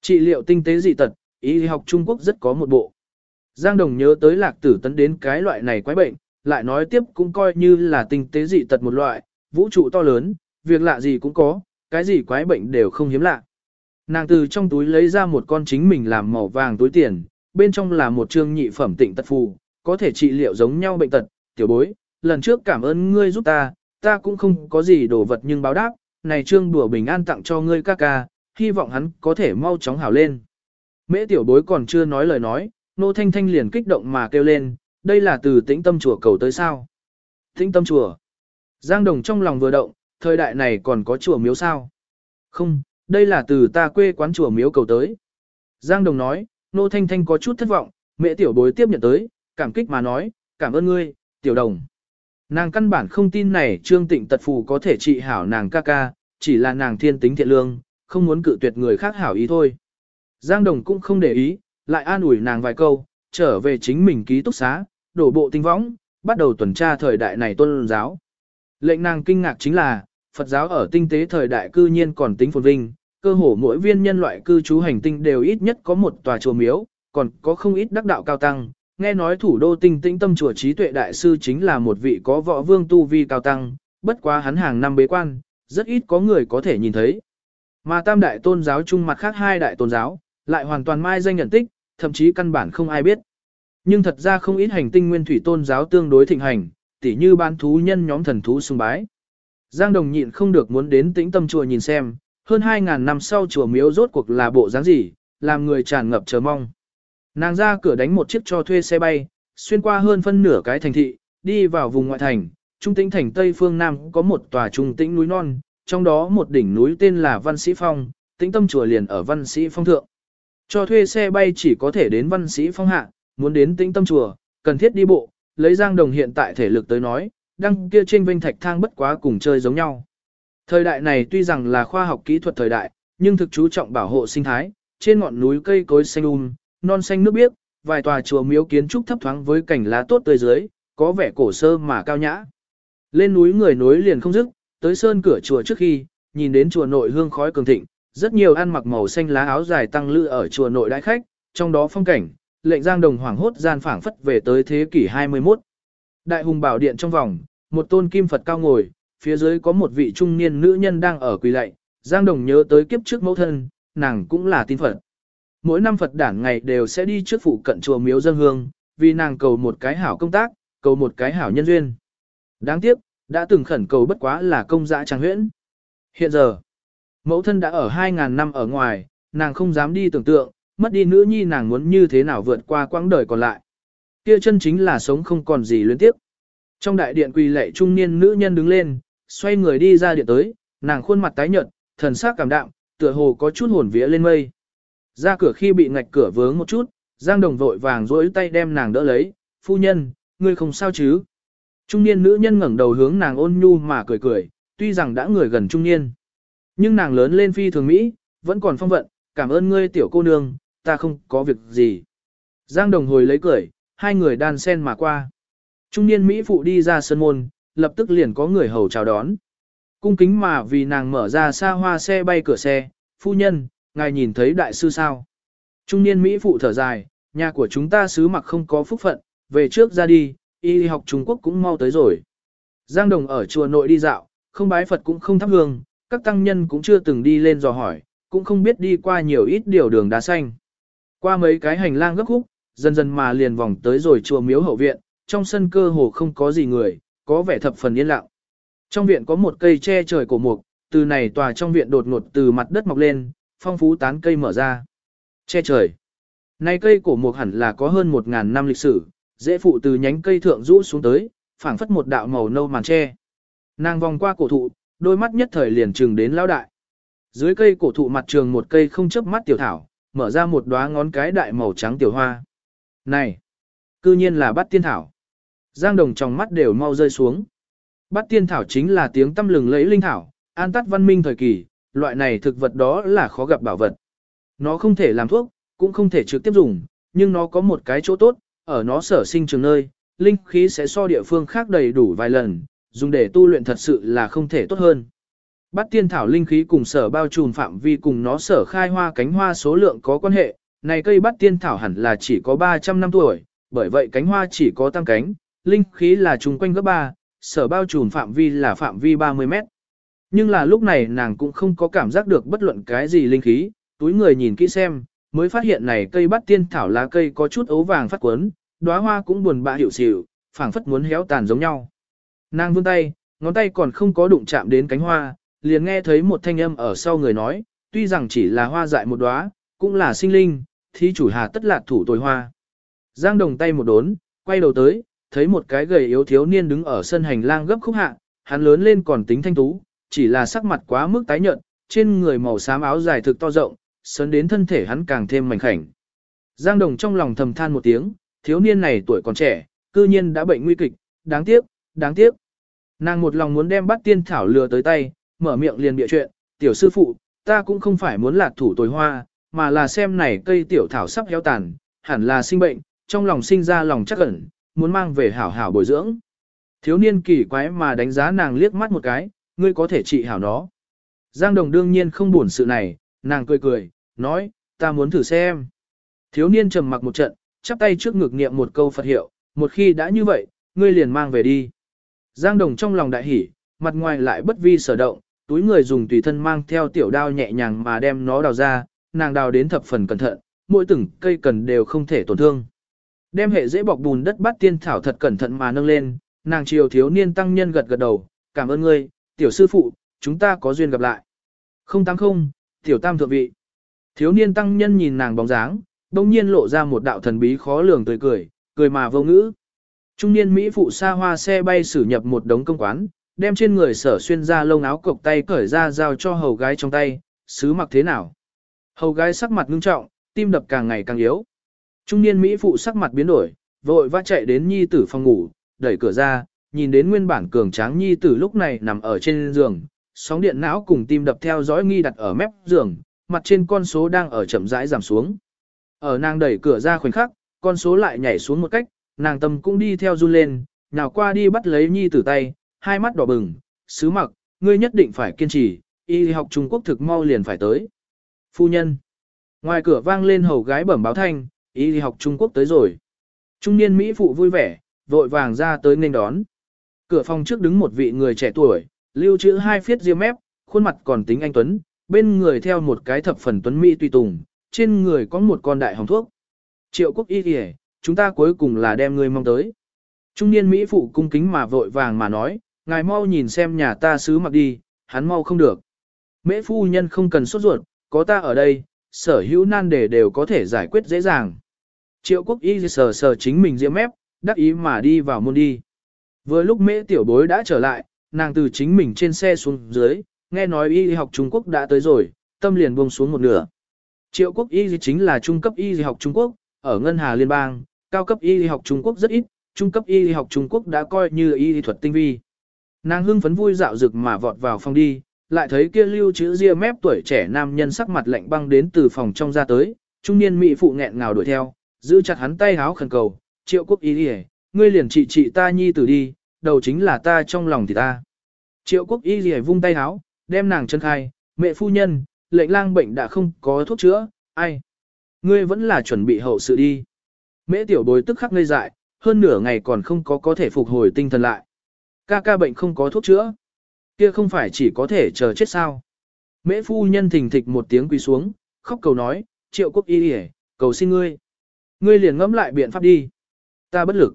Trị liệu tinh tế dị tật, y học Trung Quốc rất có một bộ. Giang Đồng nhớ tới lạc tử tấn đến cái loại này quái bệnh, lại nói tiếp cũng coi như là tinh tế dị tật một loại, vũ trụ to lớn, việc lạ gì cũng có, cái gì quái bệnh đều không hiếm lạ. Nàng từ trong túi lấy ra một con chính mình làm màu vàng túi tiền, bên trong là một trương nhị phẩm tịnh tật phù, có thể trị liệu giống nhau bệnh tật, tiểu bối, lần trước cảm ơn ngươi giúp ta, ta cũng không có gì đồ vật nhưng báo đáp, này trương đùa bình an tặng cho ngươi ca ca, hy vọng hắn có thể mau chóng hảo lên. Mễ tiểu bối còn chưa nói lời nói, nô thanh thanh liền kích động mà kêu lên, đây là từ tĩnh tâm chùa cầu tới sao. Tĩnh tâm chùa. Giang đồng trong lòng vừa động, thời đại này còn có chùa miếu sao. Không, đây là từ ta quê quán chùa miếu cầu tới. Giang đồng nói, nô thanh thanh có chút thất vọng, mẹ tiểu bối tiếp nhận tới, cảm kích mà nói, cảm ơn ngươi, tiểu đồng. Nàng căn bản không tin này trương tịnh tật phù có thể trị hảo nàng ca ca, chỉ là nàng thiên tính thiện lương, không muốn cự tuyệt người khác hảo ý thôi. Giang Đồng cũng không để ý, lại an ủi nàng vài câu, trở về chính mình ký túc xá, đổ bộ tinh võng, bắt đầu tuần tra thời đại này tôn giáo. Lệnh nàng kinh ngạc chính là, Phật giáo ở tinh tế thời đại cư nhiên còn tính phồn vinh, cơ hồ mỗi viên nhân loại cư trú hành tinh đều ít nhất có một tòa chùa miếu, còn có không ít đắc đạo cao tăng, nghe nói thủ đô tinh tĩnh tâm chùa trí tuệ đại sư chính là một vị có võ vương tu vi cao tăng, bất quá hắn hàng năm bế quan, rất ít có người có thể nhìn thấy. Mà tam đại tôn giáo chung mặt khác hai đại tôn giáo, lại hoàn toàn mai danh nhận tích, thậm chí căn bản không ai biết. Nhưng thật ra không ít hành tinh nguyên thủy tôn giáo tương đối thịnh hành, tỉ như bán thú nhân nhóm thần thú sung bái. Giang Đồng nhịn không được muốn đến tĩnh tâm chùa nhìn xem, hơn 2.000 năm sau chùa miếu rốt cuộc là bộ dáng gì, làm người tràn ngập chờ mong. Nàng ra cửa đánh một chiếc cho thuê xe bay, xuyên qua hơn phân nửa cái thành thị, đi vào vùng ngoại thành, trung tĩnh thành Tây phương Nam có một tòa trung tĩnh núi non, trong đó một đỉnh núi tên là Văn Sĩ Phong, tĩnh tâm chùa liền ở Văn Sĩ Phong thượng. Cho thuê xe bay chỉ có thể đến Văn Sĩ Phong hạ, muốn đến tĩnh tâm chùa, cần thiết đi bộ, lấy Giang Đồng hiện tại thể lực tới nói, đăng kia trên vinh thạch thang bất quá cùng chơi giống nhau. Thời đại này tuy rằng là khoa học kỹ thuật thời đại, nhưng thực chú trọng bảo hộ sinh thái, trên ngọn núi cây cối xanh um, non xanh nước biếc, vài tòa chùa miếu kiến trúc thấp thoáng với cảnh lá tốt tươi dưới, có vẻ cổ sơ mà cao nhã. Lên núi người nối liền không dứt, tới sơn cửa chùa trước khi, nhìn đến chùa nội hương khói cường thịnh, rất nhiều ăn mặc màu xanh lá áo dài tăng lữ ở chùa nội đại khách, trong đó phong cảnh, lệnh giang đồng hoàng hốt gian phảng phất về tới thế kỷ 21. Đại hùng bảo điện trong vòng, một tôn kim Phật cao ngồi, phía dưới có một vị trung niên nữ nhân đang ở quỳ lạy, giang đồng nhớ tới kiếp trước mẫu thân, nàng cũng là tin Phật. Mỗi năm Phật đản ngày đều sẽ đi trước phụ cận chùa miếu dân hương, vì nàng cầu một cái hảo công tác, cầu một cái hảo nhân duyên. Đáng tiếc, đã từng khẩn cầu bất quá là công dã trang huyễn. Hiện giờ, mẫu thân đã ở 2.000 năm ở ngoài, nàng không dám đi tưởng tượng, mất đi nữ nhi nàng muốn như thế nào vượt qua quãng đời còn lại. Kia chân chính là sống không còn gì luyến tiếp. Trong đại điện quỳ lệ trung niên nữ nhân đứng lên, xoay người đi ra điện tới, nàng khuôn mặt tái nhợt, thần sắc cảm đạm, tựa hồ có chút hồn vía lên mây. Ra cửa khi bị ngạch cửa vướng một chút, Giang Đồng vội vàng duỗi tay đem nàng đỡ lấy, phu nhân, ngươi không sao chứ? Trung niên nữ nhân ngẩng đầu hướng nàng ôn nhu mà cười cười, tuy rằng đã người gần trung niên. Nhưng nàng lớn lên phi thường Mỹ, vẫn còn phong vận, cảm ơn ngươi tiểu cô nương, ta không có việc gì. Giang đồng hồi lấy cười, hai người đan sen mà qua. Trung niên Mỹ phụ đi ra sân môn, lập tức liền có người hầu chào đón. Cung kính mà vì nàng mở ra xa hoa xe bay cửa xe, phu nhân, ngài nhìn thấy đại sư sao. Trung niên Mỹ phụ thở dài, nhà của chúng ta sứ mặc không có phúc phận, về trước ra đi, y học Trung Quốc cũng mau tới rồi. Giang Đồng ở chùa nội đi dạo, không bái Phật cũng không thắp hương, các tăng nhân cũng chưa từng đi lên dò hỏi, cũng không biết đi qua nhiều ít điều đường đá xanh. Qua mấy cái hành lang gấp khúc, dần dần mà liền vòng tới rồi chùa miếu hậu viện, trong sân cơ hồ không có gì người, có vẻ thập phần yên lặng. Trong viện có một cây che trời cổ mục, từ này tòa trong viện đột ngột từ mặt đất mọc lên, phong phú tán cây mở ra. Che trời. Này cây cổ mục hẳn là có hơn 1.000 năm lịch sử, dễ phụ từ nhánh cây thượng rũ xuống tới, phảng phất một đạo màu nâu màn che. Nàng vòng qua cổ thụ, đôi mắt nhất thời liền trừng đến lão đại. Dưới cây cổ thụ mặt trường một cây không chớp mắt tiểu thảo, mở ra một đóa ngón cái đại màu trắng tiểu hoa. Này, cư nhiên là bắt tiên thảo. Giang đồng trong mắt đều mau rơi xuống. Bát tiên thảo chính là tiếng tâm lừng lẫy linh thảo, an tắt văn minh thời kỳ, loại này thực vật đó là khó gặp bảo vật. Nó không thể làm thuốc, cũng không thể trực tiếp dùng, nhưng nó có một cái chỗ tốt, ở nó sở sinh trường nơi, linh khí sẽ so địa phương khác đầy đủ vài lần, dùng để tu luyện thật sự là không thể tốt hơn. Bát tiên thảo linh khí cùng sở bao trùm phạm vi cùng nó sở khai hoa cánh hoa số lượng có quan hệ, này cây Bát tiên thảo hẳn là chỉ có 300 năm tuổi, bởi vậy cánh hoa chỉ có tăng cánh, linh khí là trùng quanh gấp 3, sở bao trùm phạm vi là phạm vi 30 mét. Nhưng là lúc này nàng cũng không có cảm giác được bất luận cái gì linh khí, túi người nhìn kỹ xem, mới phát hiện này cây bắt tiên thảo lá cây có chút ấu vàng phát quấn, đóa hoa cũng buồn bã hiểu xỉu, phảng phất muốn héo tàn giống nhau. Nàng vươn tay, ngón tay còn không có đụng chạm đến cánh hoa, liền nghe thấy một thanh âm ở sau người nói, tuy rằng chỉ là hoa dại một đóa, cũng là sinh linh, thí chủ hà tất lạc thủ tồi hoa. Giang đồng tay một đốn, quay đầu tới, thấy một cái gầy yếu thiếu niên đứng ở sân hành lang gấp khúc hạ, hắn lớn lên còn tính thanh tú, chỉ là sắc mặt quá mức tái nhợt, trên người màu xám áo dài thực to rộng, sơn đến thân thể hắn càng thêm mảnh khảnh. Giang Đồng trong lòng thầm than một tiếng, thiếu niên này tuổi còn trẻ, cư nhiên đã bệnh nguy kịch, đáng tiếc, đáng tiếc. Nàng một lòng muốn đem bắt tiên thảo lừa tới tay, mở miệng liền bịa chuyện, tiểu sư phụ, ta cũng không phải muốn lạc thủ tồi hoa, mà là xem này cây tiểu thảo sắp héo tàn, hẳn là sinh bệnh, trong lòng sinh ra lòng chắc ẩn, muốn mang về hảo hảo bồi dưỡng. Thiếu niên kỳ quái mà đánh giá nàng liếc mắt một cái, ngươi có thể trị hảo nó. Giang Đồng đương nhiên không buồn sự này, nàng cười cười, nói, ta muốn thử xem. Thiếu niên trầm mặc một trận, chắp tay trước ngực niệm một câu Phật hiệu, một khi đã như vậy, ngươi liền mang về đi. Giang Đồng trong lòng đại hỉ, mặt ngoài lại bất vi sở động, túi người dùng tùy thân mang theo tiểu đao nhẹ nhàng mà đem nó đào ra, nàng đào đến thập phần cẩn thận, mỗi từng cây cần đều không thể tổn thương. Đem hệ dễ bọc bùn đất bắt tiên thảo thật cẩn thận mà nâng lên, nàng chiều thiếu niên tăng nhân gật gật đầu, cảm ơn ngươi, tiểu sư phụ, chúng ta có duyên gặp lại. Không tăng không, tiểu tam thượng vị. Thiếu niên tăng nhân nhìn nàng bóng dáng, đông nhiên lộ ra một đạo thần bí khó lường tươi cười, cười mà vô ngữ. Trung niên Mỹ phụ xa hoa xe bay xử nhập một đống công quán, đem trên người sở xuyên ra lông áo cộc tay cởi ra giao cho hầu gái trong tay, sứ mặc thế nào. Hầu gái sắc mặt ngưng trọng, tim đập càng ngày càng yếu. Trung niên Mỹ phụ sắc mặt biến đổi, vội vã chạy đến nhi tử phòng ngủ, đẩy cửa ra, nhìn đến nguyên bản cường tráng nhi tử lúc này nằm ở trên giường, sóng điện não cùng tim đập theo dõi nghi đặt ở mép giường, mặt trên con số đang ở chậm rãi giảm xuống. Ở nàng đẩy cửa ra khoảnh khắc, con số lại nhảy xuống một cách, nàng tâm cũng đi theo run lên, nào qua đi bắt lấy nhi tử tay, hai mắt đỏ bừng, sứ mặc, ngươi nhất định phải kiên trì, y học Trung Quốc thực mau liền phải tới. Phu nhân. Ngoài cửa vang lên hầu gái bẩm báo thanh, y học Trung Quốc tới rồi. Trung niên Mỹ phụ vui vẻ, vội vàng ra tới nên đón. Cửa phòng trước đứng một vị người trẻ tuổi, lưu trữ hai phiết riêng mép, khuôn mặt còn tính anh Tuấn, bên người theo một cái thập phần Tuấn Mỹ tùy tùng, trên người có một con đại hồng thuốc. Triệu quốc y kìa, chúng ta cuối cùng là đem người mong tới. Trung niên Mỹ phụ cung kính mà vội vàng mà nói, ngài mau nhìn xem nhà ta sứ mặc đi, hắn mau không được. Mễ phu nhân không cần sốt ruột, có ta ở đây, sở hữu nan đề đều có thể giải quyết dễ dàng. Triệu quốc y sờ sờ chính mình diễm mép, đắc ý mà đi vào môn đi. Vừa lúc mễ tiểu bối đã trở lại, nàng từ chính mình trên xe xuống dưới, nghe nói y học Trung Quốc đã tới rồi, tâm liền buông xuống một nửa. Triệu quốc y chính là trung cấp y học Trung Quốc, ở Ngân Hà Liên bang, cao cấp y học Trung Quốc rất ít, trung cấp y học Trung Quốc đã coi như y thuật tinh vi. Nàng hưng phấn vui dạo rực mà vọt vào phòng đi, lại thấy kia lưu chữ ria mép tuổi trẻ nam nhân sắc mặt lạnh băng đến từ phòng trong ra tới, trung niên mỹ phụ nghẹn ngào đuổi theo, giữ chặt hắn tay háo khẩn cầu, triệu quốc y đi ngươi liền trị trị ta nhi tử đi, đầu chính là ta trong lòng thì ta. Triệu quốc y gì vung tay háo, đem nàng chân khai, mẹ phu nhân, lệnh lang bệnh đã không có thuốc chữa, ai? Ngươi vẫn là chuẩn bị hậu sự đi. Mễ tiểu bối tức khắc ngây dại, hơn nửa ngày còn không có có thể phục hồi tinh thần lại. Ca ca bệnh không có thuốc chữa. Kia không phải chỉ có thể chờ chết sao. Mễ phu nhân thình thịch một tiếng quỳ xuống, khóc cầu nói, triệu quốc y y cầu xin ngươi. Ngươi liền ngẫm lại biện pháp đi. Ta bất lực.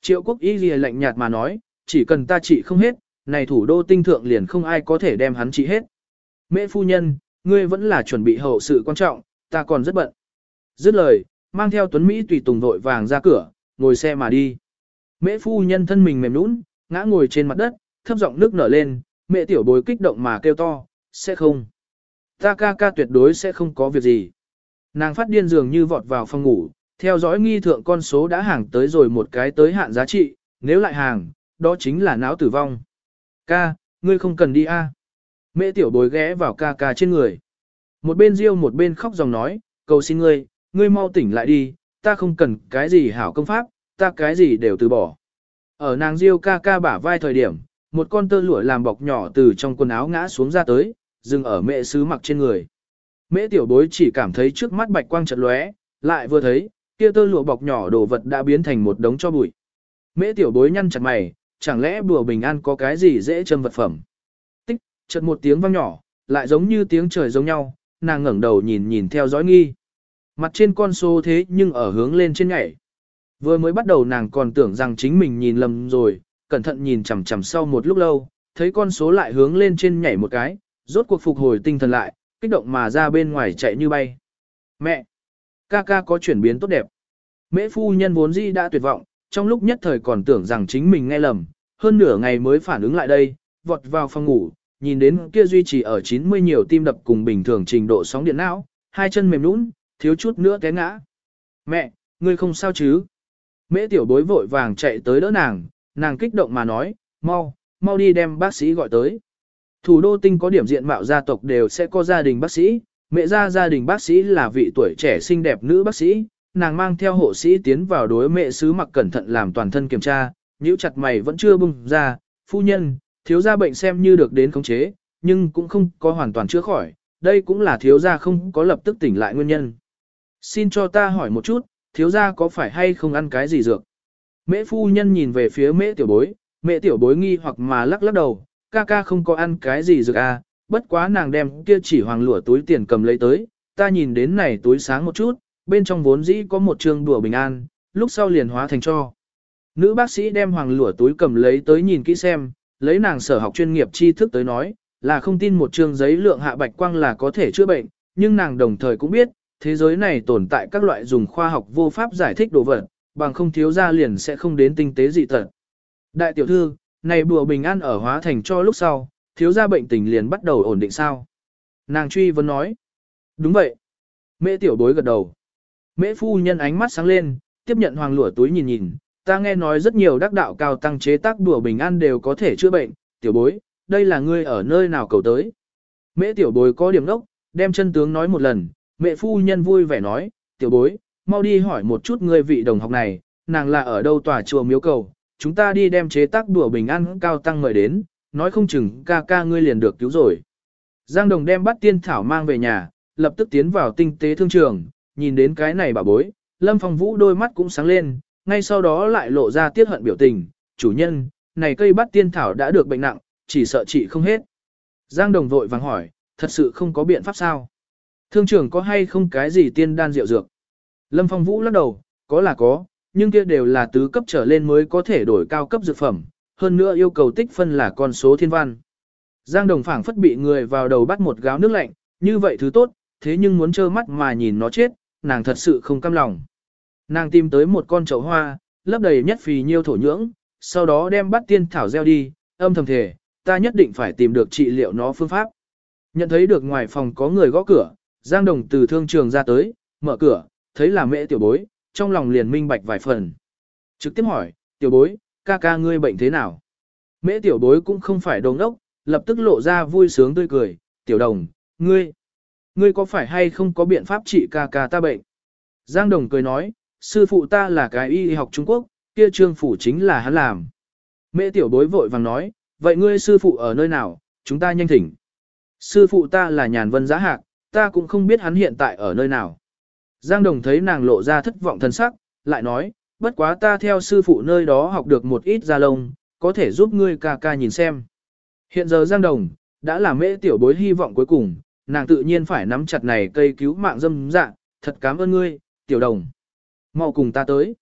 Triệu quốc y y lạnh nhạt mà nói, chỉ cần ta trị không hết, này thủ đô tinh thượng liền không ai có thể đem hắn trị hết. Mễ phu nhân, ngươi vẫn là chuẩn bị hậu sự quan trọng, ta còn rất bận. Dứt lời, mang theo Tuấn Mỹ tùy tùng vội vàng ra cửa, ngồi xe mà đi. Mễ phu nhân thân mình mềm nũng, ngã ngồi trên mặt đất, thấp giọng nước nở lên, mẹ tiểu bối kích động mà kêu to, sẽ không. Ta ca ca tuyệt đối sẽ không có việc gì. Nàng phát điên dường như vọt vào phòng ngủ, theo dõi nghi thượng con số đã hàng tới rồi một cái tới hạn giá trị, nếu lại hàng, đó chính là não tử vong. Ca, ngươi không cần đi a. Mẹ tiểu bối ghé vào ca ca trên người. Một bên riêu một bên khóc dòng nói, cầu xin ngươi, ngươi mau tỉnh lại đi, ta không cần cái gì hảo công pháp, ta cái gì đều từ bỏ. Ở nàng riêu ca ca bả vai thời điểm, một con tơ lụa làm bọc nhỏ từ trong quần áo ngã xuống ra tới, dừng ở mẹ sứ mặc trên người. Mẹ tiểu bối chỉ cảm thấy trước mắt bạch quang chợt lóe, lại vừa thấy, kia tơ lụa bọc nhỏ đồ vật đã biến thành một đống cho bụi. Mễ tiểu bối nhăn chặt mày, chẳng lẽ bùa bình an có cái gì dễ châm vật phẩm. Tích, chợt một tiếng vang nhỏ, lại giống như tiếng trời giống nhau, nàng ngẩng đầu nhìn nhìn theo dõi nghi. Mặt trên con số thế nhưng ở hướng lên trên nhảy. Vừa mới bắt đầu nàng còn tưởng rằng chính mình nhìn lầm rồi, cẩn thận nhìn chằm chằm sau một lúc lâu, thấy con số lại hướng lên trên nhảy một cái, rốt cuộc phục hồi tinh thần lại, kích động mà ra bên ngoài chạy như bay. Mẹ! Ca ca có chuyển biến tốt đẹp. Mễ phu nhân vốn dĩ đã tuyệt vọng, trong lúc nhất thời còn tưởng rằng chính mình nghe lầm, hơn nửa ngày mới phản ứng lại đây, vọt vào phòng ngủ, nhìn đến kia duy trì ở 90 nhiều tim đập cùng bình thường trình độ sóng điện não, hai chân mềm nũng, thiếu chút nữa té ngã. Mẹ, ngươi không sao chứ? Mễ tiểu bối vội vàng chạy tới đỡ nàng, nàng kích động mà nói, mau, mau đi đem bác sĩ gọi tới. Thủ đô tinh có điểm diện mạo gia tộc đều sẽ có gia đình bác sĩ, mẹ ra gia đình bác sĩ là vị tuổi trẻ xinh đẹp nữ bác sĩ, nàng mang theo hộ sĩ tiến vào đối mẹ sứ mặc cẩn thận làm toàn thân kiểm tra, nhíu chặt mày vẫn chưa bung ra, phu nhân, thiếu gia bệnh xem như được đến khống chế, nhưng cũng không có hoàn toàn chữa khỏi, đây cũng là thiếu gia không có lập tức tỉnh lại nguyên nhân. Xin cho ta hỏi một chút, thiếu gia có phải hay không ăn cái gì dược? Mễ phu nhân nhìn về phía mễ tiểu bối, Mễ tiểu bối nghi hoặc mà lắc lắc đầu, ca ca không có ăn cái gì dược à, bất quá nàng đem kia chỉ hoàng lụa túi tiền cầm lấy tới, ta nhìn đến này túi sáng một chút, bên trong vốn dĩ có một trường đùa bình an, lúc sau liền hóa thành cho. Nữ bác sĩ đem hoàng lụa túi cầm lấy tới nhìn kỹ xem, lấy nàng sở học chuyên nghiệp tri thức tới nói, là không tin một trường giấy lượng hạ bạch quang là có thể chữa bệnh, nhưng nàng đồng thời cũng biết, thế giới này tồn tại các loại dùng khoa học vô pháp giải thích đồ vật, bằng không thiếu ra liền sẽ không đến tinh tế dị tật. Đại tiểu thư, này bùa bình an ở hóa thành cho lúc sau, thiếu ra bệnh tình liền bắt đầu ổn định sao? Nàng truy vấn nói. Đúng vậy. Mễ tiểu bối gật đầu. Mễ phu nhân ánh mắt sáng lên, tiếp nhận hoàng lụa túi nhìn nhìn, ta nghe nói rất nhiều đắc đạo cao tăng chế tác đùa bình an đều có thể chữa bệnh, tiểu bối, đây là ngươi ở nơi nào cầu tới. Mễ tiểu bối có điểm đốc, đem chân tướng nói một lần, mẹ phu nhân vui vẻ nói, tiểu bối, mau đi hỏi một chút ngươi vị đồng học này, nàng là ở đâu tòa chùa miếu cầu, chúng ta đi đem chế tác đùa bình an cao tăng mời đến, nói không chừng ca ca ngươi liền được cứu rồi. Giang Đồng đem bắt tiên thảo mang về nhà, lập tức tiến vào tinh tế thương trường, nhìn đến cái này bà bối, Lâm Phong Vũ đôi mắt cũng sáng lên, ngay sau đó lại lộ ra tiết hận biểu tình, chủ nhân, này cây bắt tiên thảo đã được bệnh nặng, chỉ sợ chị không hết. Giang Đồng vội vàng hỏi, thật sự không có biện pháp sao? Thương trưởng có hay không cái gì tiên đan rượu dược? Lâm Phong Vũ lắc đầu, có là có, nhưng kia đều là tứ cấp trở lên mới có thể đổi cao cấp dược phẩm, hơn nữa yêu cầu tích phân là con số thiên văn. Giang Đồng phảng phất bị người vào đầu bắt một gáo nước lạnh, như vậy thứ tốt, thế nhưng muốn trơ mắt mà nhìn nó chết, nàng thật sự không cam lòng. Nàng tìm tới một con chậu hoa, lấp đầy nhất phì nhiêu thổ nhưỡng, sau đó đem bắt tiên thảo gieo đi, âm thầm thể, ta nhất định phải tìm được trị liệu nó phương pháp. Nhận thấy được ngoài phòng có người gõ cửa, Giang Đồng từ thương trường ra tới, mở cửa, thấy là mẹ tiểu bối, trong lòng liền minh bạch vài phần. Trực tiếp hỏi, tiểu bối, ca ca ngươi bệnh thế nào? Mễ tiểu bối cũng không phải đồ ngốc, lập tức lộ ra vui sướng tươi cười, tiểu đồng, ngươi, ngươi có phải hay không có biện pháp trị ca ca ta bệnh? Giang đồng cười nói, sư phụ ta là cái y học Trung Quốc, kia trương phủ chính là hắn làm. Mễ tiểu bối vội vàng nói, vậy ngươi sư phụ ở nơi nào, chúng ta nhanh thỉnh. Sư phụ ta là nhàn vân giá hạc, ta cũng không biết hắn hiện tại ở nơi nào. Giang đồng thấy nàng lộ ra thất vọng thân sắc, lại nói, bất quá ta theo sư phụ nơi đó học được một ít da lông, có thể giúp ngươi ca ca nhìn xem. Hiện giờ Giang Đồng, đã là mễ tiểu bối hy vọng cuối cùng, nàng tự nhiên phải nắm chặt này cây cứu mạng dâm dạ, thật cảm ơn ngươi, tiểu đồng. mau cùng ta tới.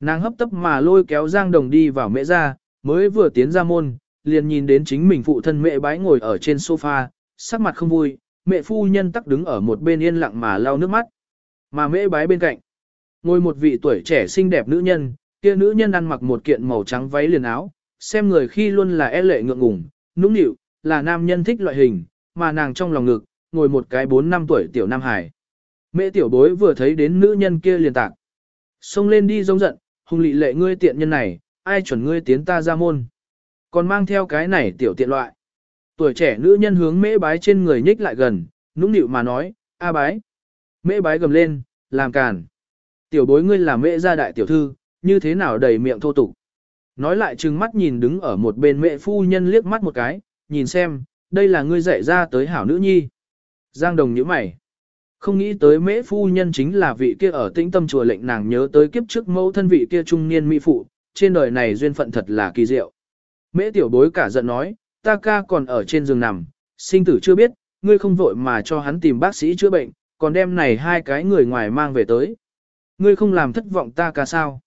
Nàng hấp tấp mà lôi kéo Giang Đồng đi vào mễ ra, mới vừa tiến ra môn, liền nhìn đến chính mình phụ thân mẹ bái ngồi ở trên sofa, sắc mặt không vui, mẹ phu nhân tắc đứng ở một bên yên lặng mà lau nước mắt. Mà mễ bái bên cạnh, ngồi một vị tuổi trẻ xinh đẹp nữ nhân, kia nữ nhân ăn mặc một kiện màu trắng váy liền áo, xem người khi luôn là e lệ ngượng ngùng, nũng nịu, là nam nhân thích loại hình, mà nàng trong lòng ngực, ngồi một cái 4 năm tuổi tiểu nam hải. Mẹ tiểu bối vừa thấy đến nữ nhân kia liền tạc. Xông lên đi giống giận, hùng lị lệ ngươi tiện nhân này, ai chuẩn ngươi tiến ta ra môn. Còn mang theo cái này tiểu tiện loại. Tuổi trẻ nữ nhân hướng mễ bái trên người nhích lại gần, nũng nịu mà nói, a bái. Mễ bái gầm lên, làm càn. Tiểu bối ngươi là mễ gia đại tiểu thư, như thế nào đầy miệng thô tục. Nói lại trừng mắt nhìn đứng ở một bên mẹ phu nhân liếc mắt một cái, nhìn xem, đây là ngươi dạy ra tới hảo nữ nhi. Giang đồng nhíu mày. Không nghĩ tới mễ phu nhân chính là vị kia ở tĩnh tâm chùa lệnh nàng nhớ tới kiếp trước mẫu thân vị kia trung niên mỹ phụ, trên đời này duyên phận thật là kỳ diệu. Mễ tiểu bối cả giận nói, ta ca còn ở trên giường nằm, sinh tử chưa biết, ngươi không vội mà cho hắn tìm bác sĩ chữa bệnh, còn đem này hai cái người ngoài mang về tới. Ngươi không làm thất vọng ta ca sao?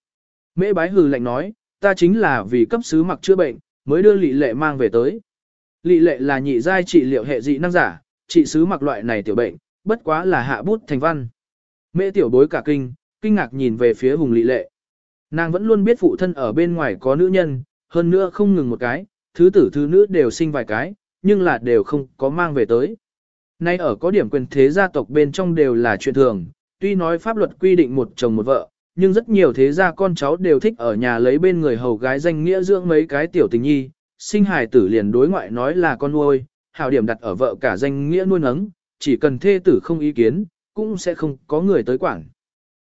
Mễ bái hừ lạnh nói, ta chính là vì cấp sứ mặc chữa bệnh, mới đưa lị lệ mang về tới. Lị lệ là nhị giai trị liệu hệ dị năng giả, trị sứ mặc loại này tiểu bệnh, bất quá là hạ bút thành văn. Mễ tiểu bối cả kinh, kinh ngạc nhìn về phía hùng lị lệ. Nàng vẫn luôn biết phụ thân ở bên ngoài có nữ nhân, hơn nữa không ngừng một cái, thứ tử thứ nữ đều sinh vài cái, nhưng là đều không có mang về tới. Nay ở có điểm quyền thế gia tộc bên trong đều là chuyện thường, tuy nói pháp luật quy định một chồng một vợ, nhưng rất nhiều thế gia con cháu đều thích ở nhà lấy bên người hầu gái danh nghĩa dưỡng mấy cái tiểu tình nhi, sinh hài tử liền đối ngoại nói là con nuôi, hảo điểm đặt ở vợ cả danh nghĩa nuôi nấng, chỉ cần thê tử không ý kiến, cũng sẽ không có người tới quản.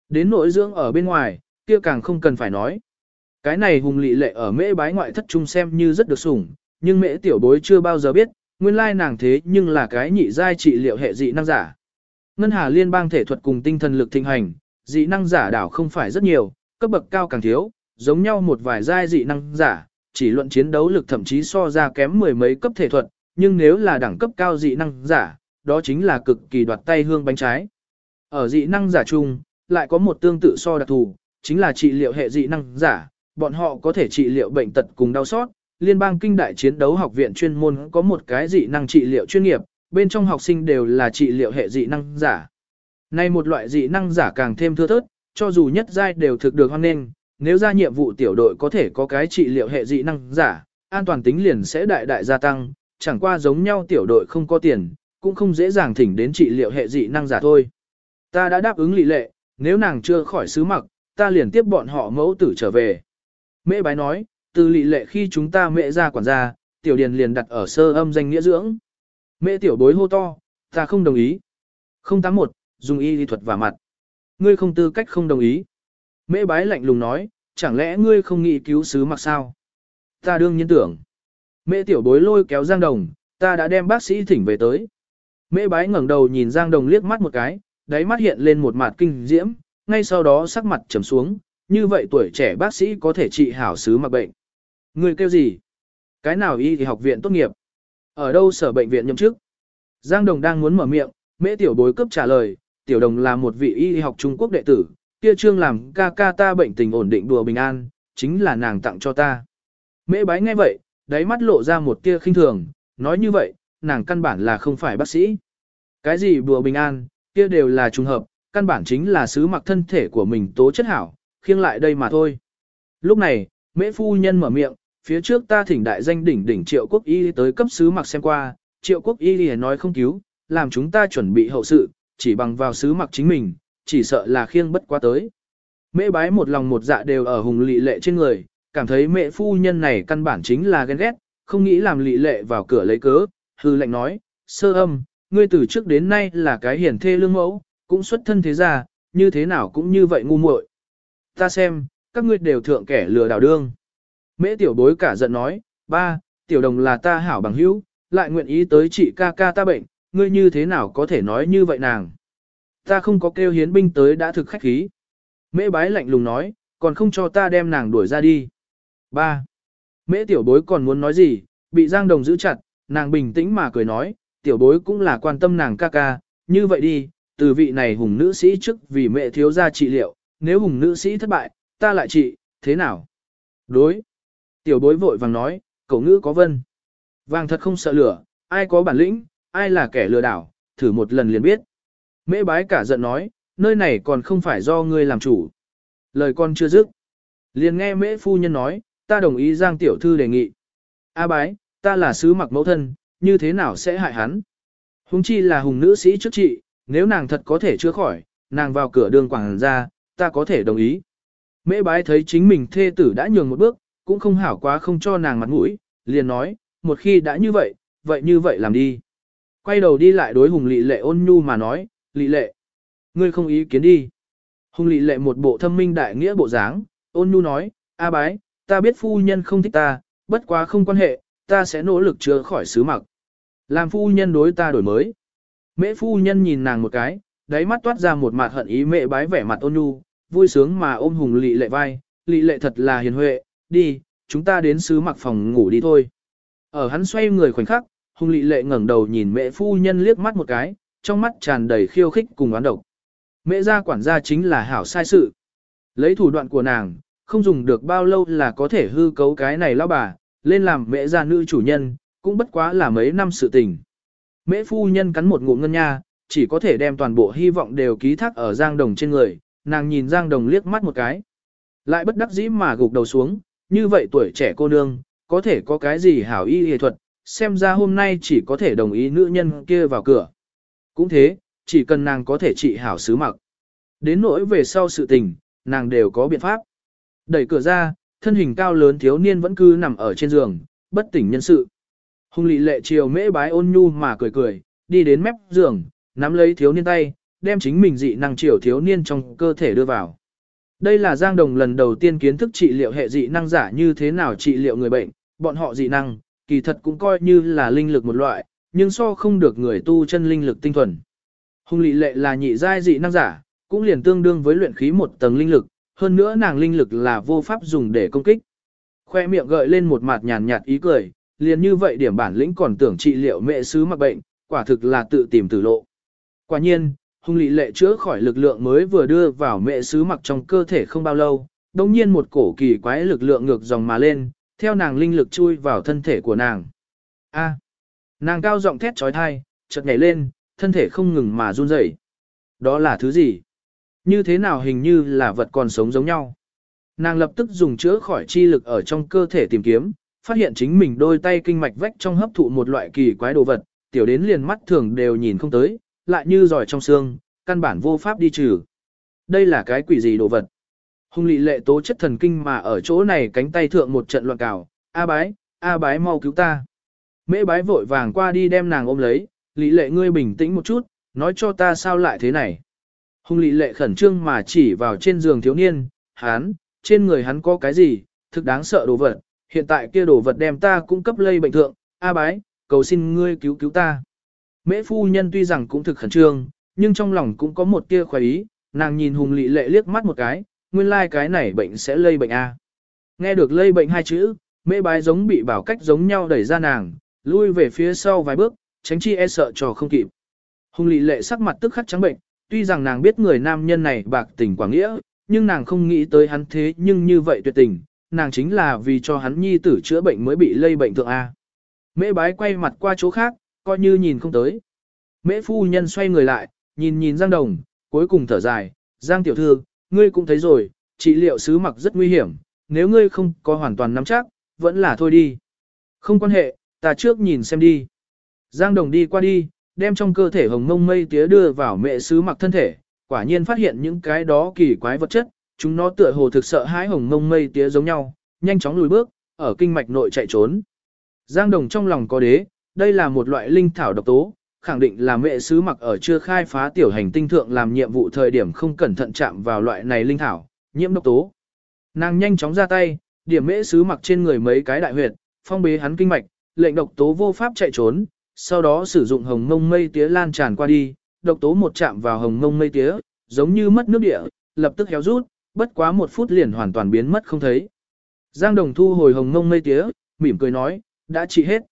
Đến nội dưỡng ở bên ngoài, kia càng không cần phải nói. Cái này hùng lị lệ ở mễ bái ngoại thất trung xem như rất được sủng, nhưng mễ tiểu bối chưa bao giờ biết, nguyên lai nàng thế nhưng là cái nhị giai trị liệu hệ dị năng giả. Ngân Hà Liên bang thể thuật cùng tinh thần lực thịnh hành, dị năng giả đảo không phải rất nhiều, cấp bậc cao càng thiếu, giống nhau một vài giai dị năng giả, chỉ luận chiến đấu lực thậm chí so ra kém mười mấy cấp thể thuật, nhưng nếu là đẳng cấp cao dị năng giả, đó chính là cực kỳ đoạt tay hương bánh trái. Ở dị năng giả chung, lại có một tương tự so đặc thù, chính là trị liệu hệ dị năng giả, bọn họ có thể trị liệu bệnh tật cùng đau sót. Liên bang kinh đại chiến đấu học viện chuyên môn có một cái dị năng trị liệu chuyên nghiệp, bên trong học sinh đều là trị liệu hệ dị năng giả. Nay một loại dị năng giả càng thêm thưa thớt, cho dù nhất giai đều thực được hoan nghênh, nếu ra nhiệm vụ tiểu đội có thể có cái trị liệu hệ dị năng giả, an toàn tính liền sẽ đại đại gia tăng, chẳng qua giống nhau tiểu đội không có tiền, cũng không dễ dàng thỉnh đến trị liệu hệ dị năng giả thôi. Ta đã đáp ứng lị lệ, nếu nàng chưa khỏi sứ mặc, ta liền tiếp bọn họ mẫu tử trở về. Mễ bái nói, từ lị lệ khi chúng ta mẹ ra quản gia, tiểu điền liền đặt ở sơ âm danh nghĩa dưỡng. Mẹ tiểu bối hô to, ta không đồng ý. 081, dùng y lý thuật và mặt. Ngươi không tư cách không đồng ý. Mễ bái lạnh lùng nói, chẳng lẽ ngươi không nghĩ cứu sứ mặc sao? Ta đương nhiên tưởng. Mễ tiểu bối lôi kéo Giang Đồng, ta đã đem bác sĩ thỉnh về tới. Mễ bái ngẩng đầu nhìn Giang Đồng liếc mắt một cái, đáy mắt hiện lên một mặt kinh diễm, ngay sau đó sắc mặt trầm xuống, như vậy tuổi trẻ bác sĩ có thể trị hảo sứ mặc bệnh. Người kêu gì? Cái nào y thì học viện tốt nghiệp? Ở đâu sở bệnh viện nhậm chức? Giang Đồng đang muốn mở miệng, mễ tiểu bối cấp trả lời, tiểu đồng là một vị y học Trung Quốc đệ tử, kia trương làm ca ca ta bệnh tình ổn định đùa bình an, chính là nàng tặng cho ta. Mễ bái nghe vậy, đáy mắt lộ ra một tia khinh thường, nói như vậy, nàng căn bản là không phải bác sĩ. Cái gì đùa bình an, kia đều là trùng hợp, căn bản chính là sứ mặc thân thể của mình tố chất hảo, khiêng lại đây mà thôi. Lúc này, mễ phu nhân mở miệng, phía trước ta thỉnh đại danh đỉnh đỉnh triệu quốc y tới cấp sứ mặc xem qua, triệu quốc y nói không cứu, làm chúng ta chuẩn bị hậu sự, chỉ bằng vào sứ mặc chính mình, chỉ sợ là khiêng bất quá tới. Mễ bái một lòng một dạ đều ở hùng lị lệ trên người, cảm thấy mẹ phu nhân này căn bản chính là ghen ghét, không nghĩ làm lị lệ vào cửa lấy cớ, hư lệnh nói, sơ âm, ngươi từ trước đến nay là cái hiển thê lương mẫu, cũng xuất thân thế gia, như thế nào cũng như vậy ngu muội. Ta xem, các ngươi đều thượng kẻ lừa đảo đương. Mễ tiểu bối cả giận nói, ba, tiểu đồng là ta hảo bằng hữu, lại nguyện ý tới chị ca ca ta bệnh, ngươi như thế nào có thể nói như vậy nàng. Ta không có kêu hiến binh tới đã thực khách khí. Mễ bái lạnh lùng nói, còn không cho ta đem nàng đuổi ra đi. Ba. Mễ tiểu bối còn muốn nói gì, bị Giang Đồng giữ chặt, nàng bình tĩnh mà cười nói, tiểu bối cũng là quan tâm nàng ca ca, như vậy đi, từ vị này hùng nữ sĩ trước vì mẹ thiếu gia trị liệu, nếu hùng nữ sĩ thất bại, ta lại trị, thế nào? Đối. Tiểu bối vội vàng nói, cậu ngữ có vân. Vàng thật không sợ lửa, ai có bản lĩnh, ai là kẻ lừa đảo, thử một lần liền biết. Mễ bái cả giận nói, nơi này còn không phải do ngươi làm chủ. Lời con chưa dứt. Liền nghe mễ phu nhân nói, ta đồng ý Giang tiểu thư đề nghị. A bái, ta là sứ mặc mẫu thân, như thế nào sẽ hại hắn? Hùng chi là hùng nữ sĩ trước trị, nếu nàng thật có thể chữa khỏi, nàng vào cửa đường quảng ra, ta có thể đồng ý. Mễ bái thấy chính mình thê tử đã nhường một bước, cũng không hảo quá không cho nàng mặt mũi, liền nói, một khi đã như vậy, vậy như vậy làm đi. Quay đầu đi lại đối hùng Lệ lệ ôn nhu mà nói, Lệ lệ, ngươi không ý kiến đi. Hùng Lệ lệ một bộ thâm minh đại nghĩa bộ dáng, ôn nhu nói, a bái, ta biết phu nhân không thích ta, bất quá không quan hệ, ta sẽ nỗ lực chữa khỏi sứ mặc. Làm phu nhân đối ta đổi mới. Mễ phu nhân nhìn nàng một cái, đáy mắt toát ra một mặt hận ý mẹ bái vẻ mặt ôn nhu, vui sướng mà ôm hùng Lệ lệ vai, Lệ lệ thật là hiền huệ, đi, chúng ta đến sứ mặc phòng ngủ đi thôi. Ở hắn xoay người khoảnh khắc, hùng lị lệ ngẩng đầu nhìn mẹ phu nhân liếc mắt một cái, trong mắt tràn đầy khiêu khích cùng oán độc. Mẹ gia quản gia chính là hảo sai sự. Lấy thủ đoạn của nàng, không dùng được bao lâu là có thể hư cấu cái này lão bà, lên làm mẹ gia nữ chủ nhân, cũng bất quá là mấy năm sự tình. Mễ phu nhân cắn một ngụm ngân nha, chỉ có thể đem toàn bộ hy vọng đều ký thác ở Giang Đồng trên người, nàng nhìn Giang Đồng liếc mắt một cái. Lại bất đắc dĩ mà gục đầu xuống, như vậy tuổi trẻ cô nương, có thể có cái gì hảo y y thuật, xem ra hôm nay chỉ có thể đồng ý nữ nhân kia vào cửa. Cũng thế, chỉ cần nàng có thể trị hảo sứ mặc. Đến nỗi về sau sự tình, nàng đều có biện pháp. Đẩy cửa ra, thân hình cao lớn thiếu niên vẫn cứ nằm ở trên giường, bất tỉnh nhân sự. Hùng lị lệ chiều mễ bái ôn nhu mà cười cười, đi đến mép giường, nắm lấy thiếu niên tay, đem chính mình dị năng chiều thiếu niên trong cơ thể đưa vào. Đây là Giang Đồng lần đầu tiên kiến thức trị liệu hệ dị năng giả như thế nào trị liệu người bệnh, bọn họ dị năng, kỳ thật cũng coi như là linh lực một loại, nhưng so không được người tu chân linh lực tinh thuần. Hung lị lệ là nhị giai dị năng giả, cũng liền tương đương với luyện khí một tầng linh lực, hơn nữa nàng linh lực là vô pháp dùng để công kích. Khoe miệng gợi lên một mặt nhàn nhạt ý cười, liền như vậy điểm bản lĩnh còn tưởng trị liệu mẹ sứ mặc bệnh, quả thực là tự tìm tử lộ. Quả nhiên, hung lị lệ chữa khỏi lực lượng mới vừa đưa vào mẹ sứ mặc trong cơ thể không bao lâu, đồng nhiên một cổ kỳ quái lực lượng ngược dòng mà lên, theo nàng linh lực chui vào thân thể của nàng. A. nàng cao giọng thét trói thai, chợt nhảy lên, thân thể không ngừng mà run rẩy. Đó là thứ gì? Như thế nào hình như là vật còn sống giống nhau? Nàng lập tức dùng chữa khỏi chi lực ở trong cơ thể tìm kiếm, phát hiện chính mình đôi tay kinh mạch vách trong hấp thụ một loại kỳ quái đồ vật, tiểu đến liền mắt thường đều nhìn không tới, lại như giỏi trong xương, căn bản vô pháp đi trừ. Đây là cái quỷ gì đồ vật? Hung lị lệ tố chất thần kinh mà ở chỗ này cánh tay thượng một trận loạn cào, A bái, A bái mau cứu ta. Mễ bái vội vàng qua đi đem nàng ôm lấy, lị lệ ngươi bình tĩnh một chút, nói cho ta sao lại thế này. Hung lị lệ khẩn trương mà chỉ vào trên giường thiếu niên, hắn, trên người hắn có cái gì, thực đáng sợ đồ vật, hiện tại kia đồ vật đem ta cung cấp lây bệnh thượng, A bái, cầu xin ngươi cứu cứu ta. Mễ phu nhân tuy rằng cũng thực khẩn trương, nhưng trong lòng cũng có một tia khoái ý, nàng nhìn hùng Lệ lệ liếc mắt một cái, nguyên lai like cái này bệnh sẽ lây bệnh A. Nghe được lây bệnh hai chữ, mễ bái giống bị bảo cách giống nhau đẩy ra nàng, lui về phía sau vài bước, tránh chi e sợ trò không kịp. Hùng Lệ lệ sắc mặt tức khắc trắng bệnh, tuy rằng nàng biết người nam nhân này bạc tình quảng nghĩa, nhưng nàng không nghĩ tới hắn thế nhưng như vậy tuyệt tình, nàng chính là vì cho hắn nhi tử chữa bệnh mới bị lây bệnh thượng A. Mễ bái quay mặt qua chỗ khác, coi như nhìn không tới. Mễ phu nhân xoay người lại, nhìn nhìn Giang Đồng, cuối cùng thở dài, Giang tiểu thư, ngươi cũng thấy rồi, trị liệu sứ mặc rất nguy hiểm, nếu ngươi không có hoàn toàn nắm chắc, vẫn là thôi đi. Không quan hệ, ta trước nhìn xem đi. Giang Đồng đi qua đi, đem trong cơ thể hồng mông mây tía đưa vào mẹ sứ mặc thân thể, quả nhiên phát hiện những cái đó kỳ quái vật chất, chúng nó tựa hồ thực sợ hãi hồng mông mây tía giống nhau, nhanh chóng lùi bước, ở kinh mạch nội chạy trốn. Giang Đồng trong lòng có đế, đây là một loại linh thảo độc tố, khẳng định là mẹ sứ mặc ở chưa khai phá tiểu hành tinh thượng làm nhiệm vụ thời điểm không cẩn thận chạm vào loại này linh thảo, nhiễm độc tố. Nàng nhanh chóng ra tay, điểm mễ sứ mặc trên người mấy cái đại huyệt, phong bế hắn kinh mạch, lệnh độc tố vô pháp chạy trốn, sau đó sử dụng hồng ngông mây tía lan tràn qua đi, độc tố một chạm vào hồng ngông mây tía, giống như mất nước địa, lập tức héo rút, bất quá một phút liền hoàn toàn biến mất không thấy. Giang Đồng thu hồi hồng ngông mây tía, mỉm cười nói, đã trị hết.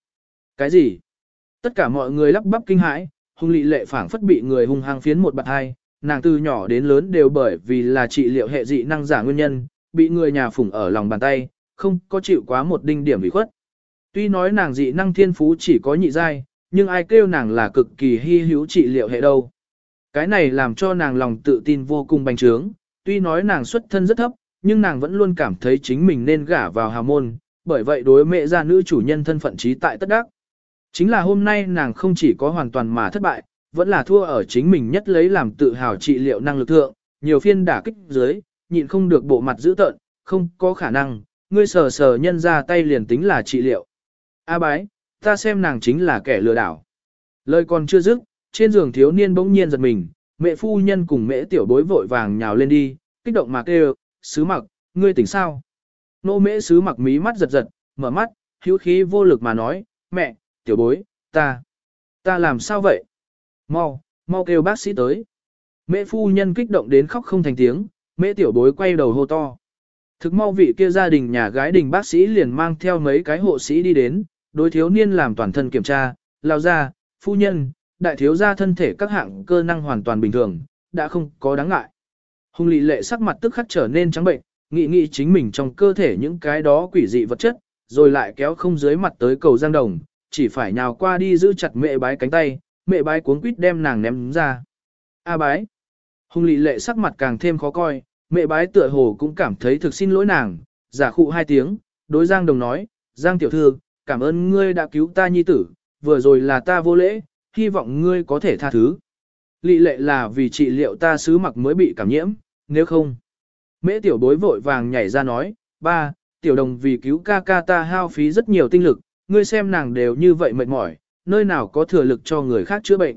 Cái gì? Tất cả mọi người lắp bắp kinh hãi, hung lị lệ phảng phất bị người hung hăng phiến một bạt hai, nàng từ nhỏ đến lớn đều bởi vì là trị liệu hệ dị năng giả nguyên nhân, bị người nhà phủng ở lòng bàn tay, không có chịu quá một đinh điểm bị khuất. Tuy nói nàng dị năng thiên phú chỉ có nhị giai, nhưng ai kêu nàng là cực kỳ hy hữu trị liệu hệ đâu. Cái này làm cho nàng lòng tự tin vô cùng bành trướng, tuy nói nàng xuất thân rất thấp, nhưng nàng vẫn luôn cảm thấy chính mình nên gả vào hào môn, bởi vậy đối mẹ gia nữ chủ nhân thân phận trí tại tất đắc. Chính là hôm nay nàng không chỉ có hoàn toàn mà thất bại, vẫn là thua ở chính mình nhất lấy làm tự hào trị liệu năng lực thượng, nhiều phiên đả kích dưới, nhịn không được bộ mặt dữ tợn, không có khả năng, ngươi sờ sờ nhân ra tay liền tính là trị liệu. A bái, ta xem nàng chính là kẻ lừa đảo. Lời còn chưa dứt, trên giường thiếu niên bỗng nhiên giật mình, mẹ phu nhân cùng mẹ tiểu bối vội vàng nhào lên đi, kích động mà kêu, sứ mặc, ngươi tỉnh sao? Nô mễ sứ mặc mí mắt giật giật, mở mắt, hữu khí vô lực mà nói, mẹ, tiểu bối, ta, ta làm sao vậy? Mau, mau kêu bác sĩ tới. Mẹ phu nhân kích động đến khóc không thành tiếng, mẹ tiểu bối quay đầu hô to. Thực mau vị kia gia đình nhà gái đình bác sĩ liền mang theo mấy cái hộ sĩ đi đến, đối thiếu niên làm toàn thân kiểm tra, lao ra, phu nhân, đại thiếu gia thân thể các hạng cơ năng hoàn toàn bình thường, đã không có đáng ngại. Hùng lị lệ sắc mặt tức khắc trở nên trắng bệnh, nghĩ nghĩ chính mình trong cơ thể những cái đó quỷ dị vật chất, rồi lại kéo không dưới mặt tới cầu giang đồng, chỉ phải nhào qua đi giữ chặt mẹ bái cánh tay, mẹ bái cuống quýt đem nàng ném ra. A bái. Hùng lị lệ sắc mặt càng thêm khó coi, mẹ bái tựa hồ cũng cảm thấy thực xin lỗi nàng, giả khụ hai tiếng, đối giang đồng nói, giang tiểu thư, cảm ơn ngươi đã cứu ta nhi tử, vừa rồi là ta vô lễ, hy vọng ngươi có thể tha thứ. Lị lệ là vì trị liệu ta sứ mặc mới bị cảm nhiễm, nếu không. Mễ tiểu bối vội vàng nhảy ra nói, ba, tiểu đồng vì cứu ca ca ta hao phí rất nhiều tinh lực, ngươi xem nàng đều như vậy mệt mỏi, nơi nào có thừa lực cho người khác chữa bệnh.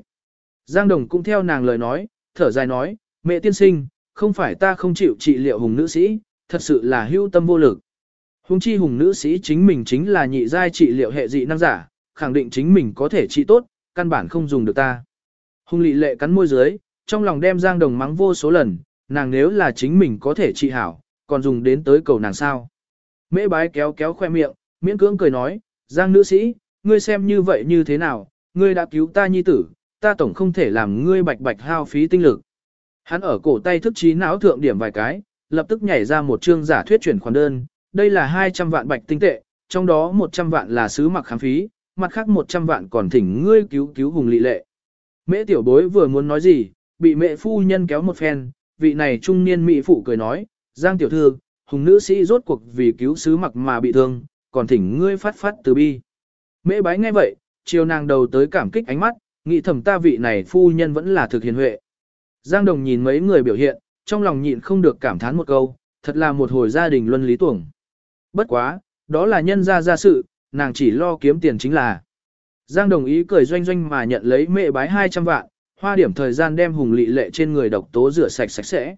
Giang đồng cũng theo nàng lời nói, thở dài nói, mẹ tiên sinh, không phải ta không chịu trị liệu hùng nữ sĩ, thật sự là hưu tâm vô lực. Hùng chi hùng nữ sĩ chính mình chính là nhị giai trị liệu hệ dị năng giả, khẳng định chính mình có thể trị tốt, căn bản không dùng được ta. Hùng lị lệ cắn môi dưới, trong lòng đem Giang Đồng mắng vô số lần, nàng nếu là chính mình có thể trị hảo, còn dùng đến tới cầu nàng sao. Mễ bái kéo kéo khoe miệng, miễn cưỡng cười nói, Giang nữ sĩ, ngươi xem như vậy như thế nào, ngươi đã cứu ta nhi tử, ta tổng không thể làm ngươi bạch bạch hao phí tinh lực. Hắn ở cổ tay thức trí não thượng điểm vài cái, lập tức nhảy ra một chương giả thuyết chuyển khoản đơn, đây là 200 vạn bạch tinh tệ, trong đó 100 vạn là sứ mặc khám phí, mặt khác 100 vạn còn thỉnh ngươi cứu cứu hùng lị lệ. Mễ tiểu bối vừa muốn nói gì, bị mẹ phu nhân kéo một phen, vị này trung niên mỹ phụ cười nói, Giang tiểu thư, hùng nữ sĩ rốt cuộc vì cứu sứ mặc mà bị thương, còn thỉnh ngươi phát phát từ bi. Mễ bái nghe vậy, chiều nàng đầu tới cảm kích ánh mắt, nghĩ thầm ta vị này phu nhân vẫn là thực hiền huệ. Giang đồng nhìn mấy người biểu hiện, trong lòng nhịn không được cảm thán một câu, thật là một hồi gia đình luân lý tuồng. Bất quá, đó là nhân gia gia sự, nàng chỉ lo kiếm tiền chính là. Giang đồng ý cười doanh doanh mà nhận lấy mẹ bái 200 vạn, hoa điểm thời gian đem hùng lị lệ trên người độc tố rửa sạch sạch sẽ.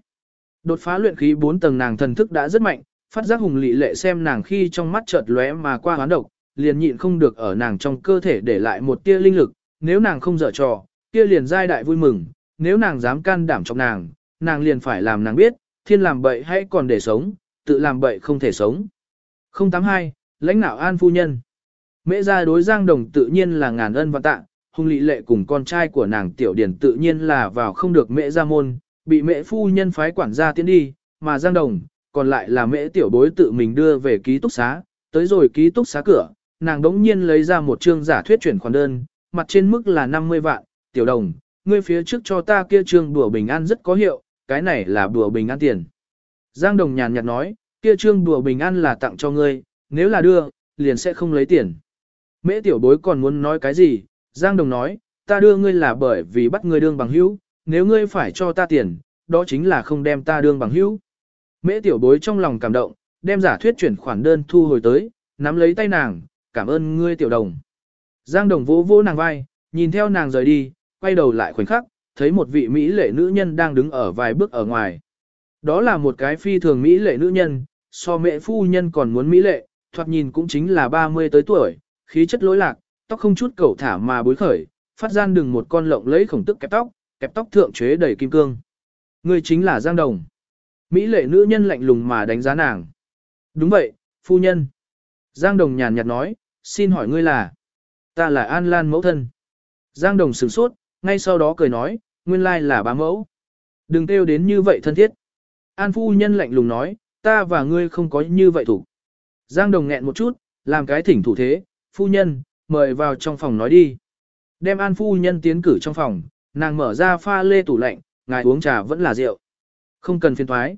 Đột phá luyện khí 4 tầng nàng thần thức đã rất mạnh, phát giác hùng lị lệ xem nàng khi trong mắt chợt lóe mà qua hoán độc, liền nhịn không được ở nàng trong cơ thể để lại một tia linh lực, nếu nàng không dở trò, kia liền giai đại vui mừng, nếu nàng dám can đảm trong nàng, nàng liền phải làm nàng biết, thiên làm bậy hay còn để sống, tự làm bậy không thể sống. 082, lãnh đạo an phu nhân. Mẹ gia đối giang đồng tự nhiên là ngàn ân và tạ, hung lị lệ cùng con trai của nàng tiểu điển tự nhiên là vào không được mẹ gia môn, bị mẹ phu nhân phái quản gia tiến đi, mà giang đồng, còn lại là mẹ tiểu bối tự mình đưa về ký túc xá, tới rồi ký túc xá cửa, nàng đống nhiên lấy ra một chương giả thuyết chuyển khoản đơn, mặt trên mức là 50 vạn, tiểu đồng, ngươi phía trước cho ta kia trương đùa bình an rất có hiệu, cái này là đùa bình an tiền. Giang đồng nhàn nhạt nói, kia trương đùa bình an là tặng cho ngươi, nếu là đưa, liền sẽ không lấy tiền. Mễ tiểu bối còn muốn nói cái gì, Giang đồng nói, ta đưa ngươi là bởi vì bắt ngươi đương bằng hữu, nếu ngươi phải cho ta tiền, đó chính là không đem ta đương bằng hữu. Mễ tiểu bối trong lòng cảm động, đem giả thuyết chuyển khoản đơn thu hồi tới, nắm lấy tay nàng, cảm ơn ngươi tiểu đồng. Giang đồng vỗ vỗ nàng vai, nhìn theo nàng rời đi, quay đầu lại khoảnh khắc, thấy một vị Mỹ lệ nữ nhân đang đứng ở vài bước ở ngoài. Đó là một cái phi thường Mỹ lệ nữ nhân, so mẹ phu nhân còn muốn Mỹ lệ, thoạt nhìn cũng chính là 30 tới tuổi, khí chất lối lạc, tóc không chút cầu thả mà bối khởi, phát gian đừng một con lộng lấy khổng tức kẹp tóc, kẹp tóc thượng chế đầy kim cương. Người chính là Giang Đồng. Mỹ lệ nữ nhân lạnh lùng mà đánh giá nàng. Đúng vậy, phu nhân. Giang Đồng nhàn nhạt nói, xin hỏi ngươi là. Ta là An Lan mẫu thân. Giang Đồng sửng sốt, ngay sau đó cười nói, nguyên lai là bá mẫu. Đừng kêu đến như vậy thân thiết. An phu nhân lạnh lùng nói, ta và ngươi không có như vậy thủ. Giang Đồng nghẹn một chút, làm cái thỉnh thủ thế, phu nhân, mời vào trong phòng nói đi. Đem An phu nhân tiến cử trong phòng, nàng mở ra pha lê tủ lạnh, ngài uống trà vẫn là rượu. Không cần phiền thoái.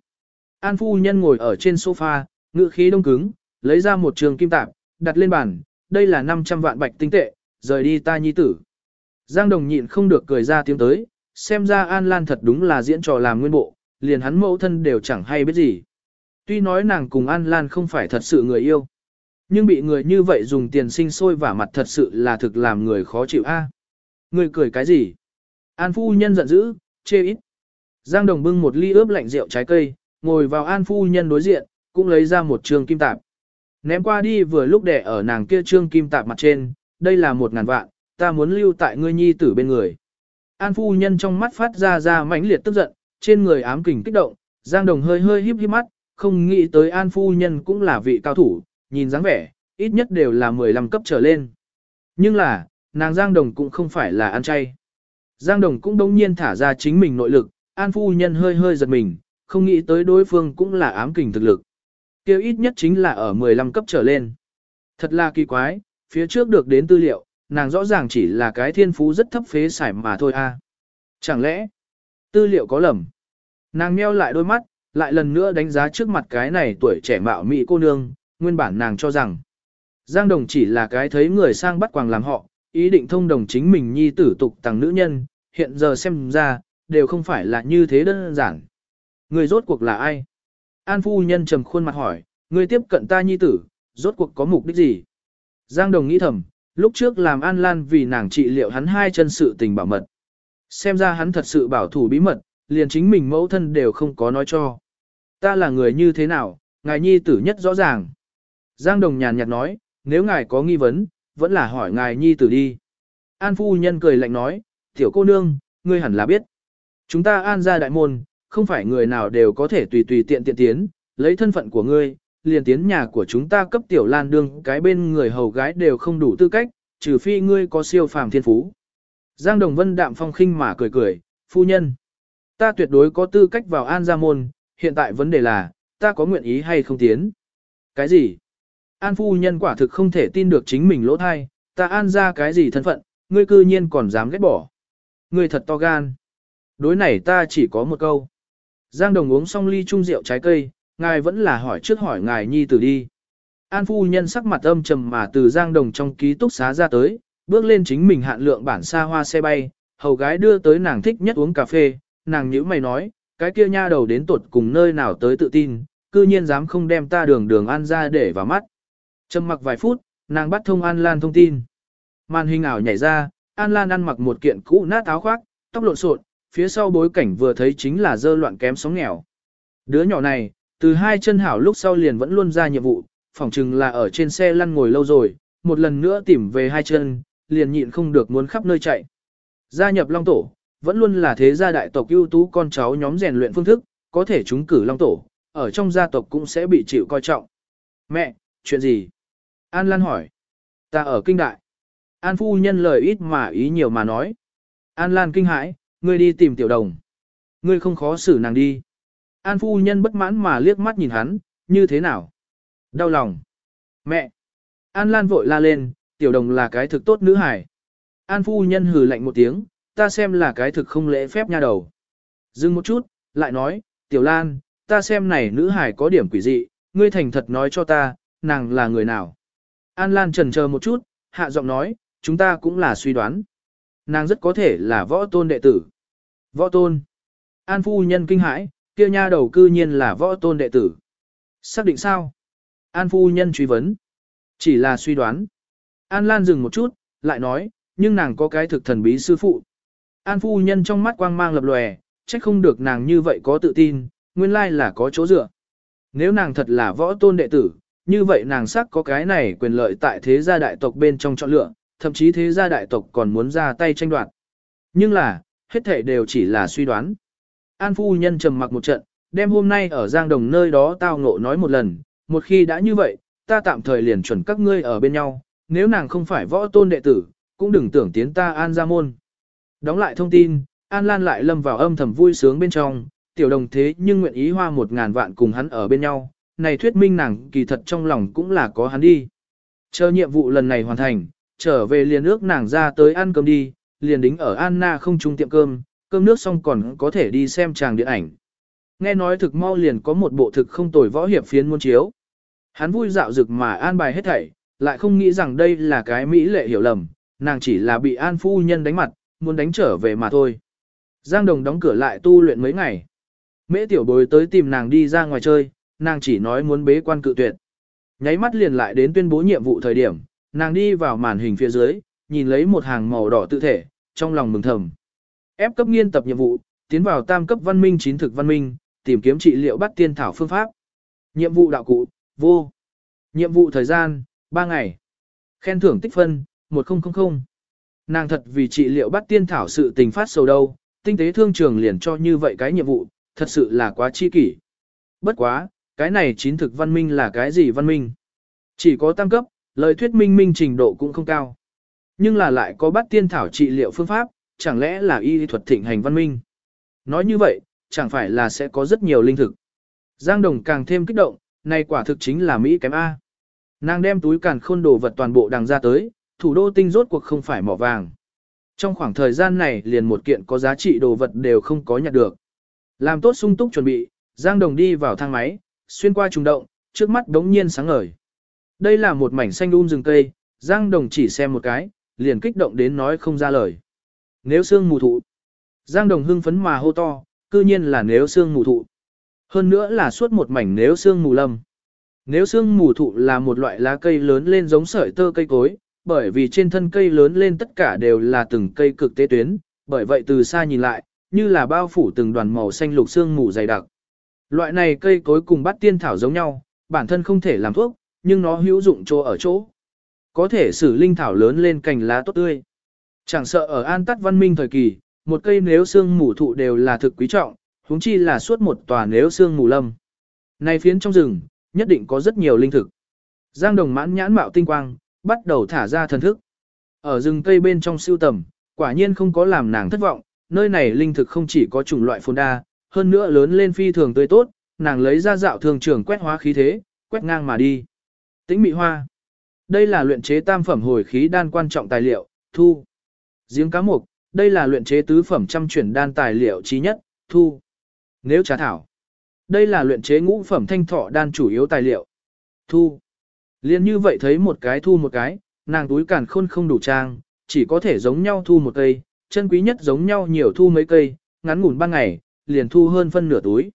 An phu nhân ngồi ở trên sofa, ngự khí đông cứng, lấy ra một trường kim tạp, đặt lên bàn, đây là 500 vạn bạch tinh tệ, rời đi ta nhi tử. Giang Đồng nhịn không được cười ra tiếng tới, xem ra An Lan thật đúng là diễn trò làm nguyên bộ, liền hắn mẫu thân đều chẳng hay biết gì. Tuy nói nàng cùng An Lan không phải thật sự người yêu, nhưng bị người như vậy dùng tiền sinh sôi và mặt thật sự là thực làm người khó chịu a. Người cười cái gì? An phu nhân giận dữ, chê ít. Giang Đồng bưng một ly ướp lạnh rượu trái cây, ngồi vào An phu nhân đối diện, cũng lấy ra một trường kim tạp. Ném qua đi vừa lúc để ở nàng kia trương kim tạp mặt trên, đây là một ngàn vạn, ta muốn lưu tại ngươi nhi tử bên người. An phu nhân trong mắt phát ra ra mãnh liệt tức giận, trên người ám kình kích động, Giang Đồng hơi hơi híp híp mắt, không nghĩ tới An phu nhân cũng là vị cao thủ, nhìn dáng vẻ, ít nhất đều là 15 cấp trở lên. Nhưng là, nàng Giang Đồng cũng không phải là ăn chay. Giang Đồng cũng đông nhiên thả ra chính mình nội lực, An phu nhân hơi hơi giật mình, không nghĩ tới đối phương cũng là ám kình thực lực. Kêu ít nhất chính là ở 15 cấp trở lên. Thật là kỳ quái, phía trước được đến tư liệu, nàng rõ ràng chỉ là cái thiên phú rất thấp phế sải mà thôi a. Chẳng lẽ, tư liệu có lầm? Nàng meo lại đôi mắt, lại lần nữa đánh giá trước mặt cái này tuổi trẻ mạo mỹ cô nương, nguyên bản nàng cho rằng Giang Đồng chỉ là cái thấy người sang bắt quàng làm họ, ý định thông đồng chính mình nhi tử tục tàng nữ nhân, hiện giờ xem ra, đều không phải là như thế đơn giản. Người rốt cuộc là ai? An phu nhân trầm khuôn mặt hỏi, người tiếp cận ta nhi tử, rốt cuộc có mục đích gì? Giang Đồng nghĩ thầm, lúc trước làm An Lan vì nàng trị liệu hắn hai chân sự tình bảo mật. Xem ra hắn thật sự bảo thủ bí mật, liền chính mình mẫu thân đều không có nói cho. Ta là người như thế nào, ngài nhi tử nhất rõ ràng. Giang Đồng nhàn nhạt nói, nếu ngài có nghi vấn, vẫn là hỏi ngài nhi tử đi. An phu nhân cười lạnh nói, tiểu cô nương, ngươi hẳn là biết. Chúng ta an ra đại môn, không phải người nào đều có thể tùy tùy tiện tiện tiến, lấy thân phận của ngươi, liền tiến nhà của chúng ta cấp tiểu lan đương cái bên người hầu gái đều không đủ tư cách, trừ phi ngươi có siêu phàm thiên phú. Giang Đồng Vân đạm phong khinh mà cười cười, phu nhân. Ta tuyệt đối có tư cách vào an gia môn, hiện tại vấn đề là, ta có nguyện ý hay không tiến. Cái gì? An phu nhân quả thực không thể tin được chính mình lỗ thai, ta an ra cái gì thân phận, ngươi cư nhiên còn dám ghét bỏ. Ngươi thật to gan. Đối này ta chỉ có một câu. Giang Đồng uống xong ly chung rượu trái cây, ngài vẫn là hỏi trước hỏi ngài nhi tử đi. An phu nhân sắc mặt âm trầm mà từ Giang Đồng trong ký túc xá ra tới, bước lên chính mình hạn lượng bản xa hoa xe bay, hầu gái đưa tới nàng thích nhất uống cà phê, nàng nhíu mày nói, cái kia nha đầu đến tuột cùng nơi nào tới tự tin, cư nhiên dám không đem ta đường đường ăn ra để vào mắt. Trầm mặc vài phút, nàng bắt thông An Lan thông tin. Màn hình ảo nhảy ra, An Lan ăn mặc một kiện cũ nát áo khoác, tóc lộn xộn, phía sau bối cảnh vừa thấy chính là dơ loạn kém sóng nghèo. Đứa nhỏ này, từ hai chân hảo lúc sau liền vẫn luôn ra nhiệm vụ, phỏng chừng là ở trên xe lăn ngồi lâu rồi, một lần nữa tìm về hai chân, liền nhịn không được muốn khắp nơi chạy. Gia nhập Long Tổ, vẫn luôn là thế gia đại tộc ưu tú con cháu nhóm rèn luyện phương thức, có thể chúng cử Long Tổ, ở trong gia tộc cũng sẽ bị chịu coi trọng. Mẹ, chuyện gì? An Lan hỏi. Ta ở kinh đại. An phu nhân lời ít mà ý nhiều mà nói. An Lan kinh hãi, ngươi đi tìm tiểu đồng. Ngươi không khó xử nàng đi. An phu nhân bất mãn mà liếc mắt nhìn hắn, như thế nào? Đau lòng. Mẹ! An Lan vội la lên, tiểu đồng là cái thực tốt nữ hải. An phu nhân hừ lạnh một tiếng, ta xem là cái thực không lễ phép nha đầu. Dừng một chút, lại nói, tiểu Lan, ta xem này nữ hải có điểm quỷ dị, ngươi thành thật nói cho ta, nàng là người nào. An Lan trần chờ một chút, hạ giọng nói, chúng ta cũng là suy đoán. Nàng rất có thể là võ tôn đệ tử. Võ tôn. An phu nhân kinh hãi, kia nha đầu cư nhiên là võ tôn đệ tử. Xác định sao? An phu nhân truy vấn. Chỉ là suy đoán. An Lan dừng một chút, lại nói, nhưng nàng có cái thực thần bí sư phụ. An phu nhân trong mắt quang mang lập lòe, trách không được nàng như vậy có tự tin, nguyên lai là có chỗ dựa. Nếu nàng thật là võ tôn đệ tử, như vậy nàng sắc có cái này quyền lợi tại thế gia đại tộc bên trong chọn lựa, thậm chí thế gia đại tộc còn muốn ra tay tranh đoạt. Nhưng là, hết thể đều chỉ là suy đoán. An phu nhân trầm mặc một trận, đem hôm nay ở Giang Đồng nơi đó tao ngộ nói một lần, một khi đã như vậy, ta tạm thời liền chuẩn các ngươi ở bên nhau, nếu nàng không phải võ tôn đệ tử, cũng đừng tưởng tiến ta An ra môn. Đóng lại thông tin, An Lan lại lâm vào âm thầm vui sướng bên trong, tiểu đồng thế nhưng nguyện ý hoa một ngàn vạn cùng hắn ở bên nhau, này thuyết minh nàng kỳ thật trong lòng cũng là có hắn đi. Chờ nhiệm vụ lần này hoàn thành, trở về liền ước nàng ra tới ăn cơm đi, liền đính ở Anna không trung tiệm cơm, cơm nước xong còn có thể đi xem tràng điện ảnh. Nghe nói thực mau liền có một bộ thực không tồi võ hiệp phiến muốn chiếu. Hắn vui dạo dực mà an bài hết thảy, lại không nghĩ rằng đây là cái mỹ lệ hiểu lầm, nàng chỉ là bị an phu nhân đánh mặt, muốn đánh trở về mà thôi. Giang Đồng đóng cửa lại tu luyện mấy ngày. Mễ tiểu bối tới tìm nàng đi ra ngoài chơi, nàng chỉ nói muốn bế quan cự tuyệt. Nháy mắt liền lại đến tuyên bố nhiệm vụ thời điểm, nàng đi vào màn hình phía dưới, nhìn lấy một hàng màu đỏ tự thể, trong lòng mừng thầm. Ép cấp nghiên tập nhiệm vụ, tiến vào tam cấp văn minh chín thực văn minh, tìm kiếm trị liệu bắt tiên thảo phương pháp. Nhiệm vụ đạo cụ, vô. Nhiệm vụ thời gian, 3 ngày. Khen thưởng tích phân, 1000. Nàng thật vì trị liệu bắt tiên thảo sự tình phát sầu đâu, tinh tế thương trường liền cho như vậy cái nhiệm vụ, thật sự là quá chi kỷ. Bất quá, cái này chín thực văn minh là cái gì văn minh? Chỉ có tam cấp, lời thuyết minh minh trình độ cũng không cao. Nhưng là lại có bắt tiên thảo trị liệu phương pháp, chẳng lẽ là y thuật thịnh hành văn minh? Nói như vậy, chẳng phải là sẽ có rất nhiều linh thực. Giang Đồng càng thêm kích động, này quả thực chính là Mỹ kém A. Nàng đem túi càn khôn đồ vật toàn bộ đằng ra tới, thủ đô tinh rốt cuộc không phải mỏ vàng. Trong khoảng thời gian này liền một kiện có giá trị đồ vật đều không có nhặt được. Làm tốt sung túc chuẩn bị, Giang Đồng đi vào thang máy, xuyên qua trùng động, trước mắt đống nhiên sáng ngời. Đây là một mảnh xanh um rừng cây, Giang Đồng chỉ xem một cái, liền kích động đến nói không ra lời. Nếu xương mù thụ. Giang Đồng hưng phấn mà hô to, cư nhiên là nếu xương mù thụ. Hơn nữa là suốt một mảnh nếu xương mù lâm. Nếu xương mù thụ là một loại lá cây lớn lên giống sợi tơ cây cối, bởi vì trên thân cây lớn lên tất cả đều là từng cây cực tế tuyến, bởi vậy từ xa nhìn lại, như là bao phủ từng đoàn màu xanh lục xương mù dày đặc. Loại này cây cối cùng bắt tiên thảo giống nhau, bản thân không thể làm thuốc, nhưng nó hữu dụng chỗ ở chỗ. Có thể xử linh thảo lớn lên cành lá tốt tươi. Chẳng sợ ở an tắt văn minh thời kỳ, một cây nếu xương mù thụ đều là thực quý trọng, huống chi là suốt một tòa nếu xương mù lâm. Này phiến trong rừng, nhất định có rất nhiều linh thực. Giang đồng mãn nhãn mạo tinh quang, bắt đầu thả ra thần thức. Ở rừng cây bên trong siêu tầm, quả nhiên không có làm nàng thất vọng, nơi này linh thực không chỉ có chủng loại phồn đa, hơn nữa lớn lên phi thường tươi tốt, nàng lấy ra dạo thường trưởng quét hóa khí thế, quét ngang mà đi. Tĩnh mị hoa. Đây là luyện chế tam phẩm hồi khí đan quan trọng tài liệu, thu. Giếng cá mục, đây là luyện chế tứ phẩm trăm chuyển đan tài liệu chí nhất, thu. Nếu trà thảo. Đây là luyện chế ngũ phẩm thanh thọ đan chủ yếu tài liệu. Thu. Liên như vậy thấy một cái thu một cái, nàng túi càn khôn không đủ trang, chỉ có thể giống nhau thu một cây, chân quý nhất giống nhau nhiều thu mấy cây, ngắn ngủn ban ngày, liền thu hơn phân nửa túi.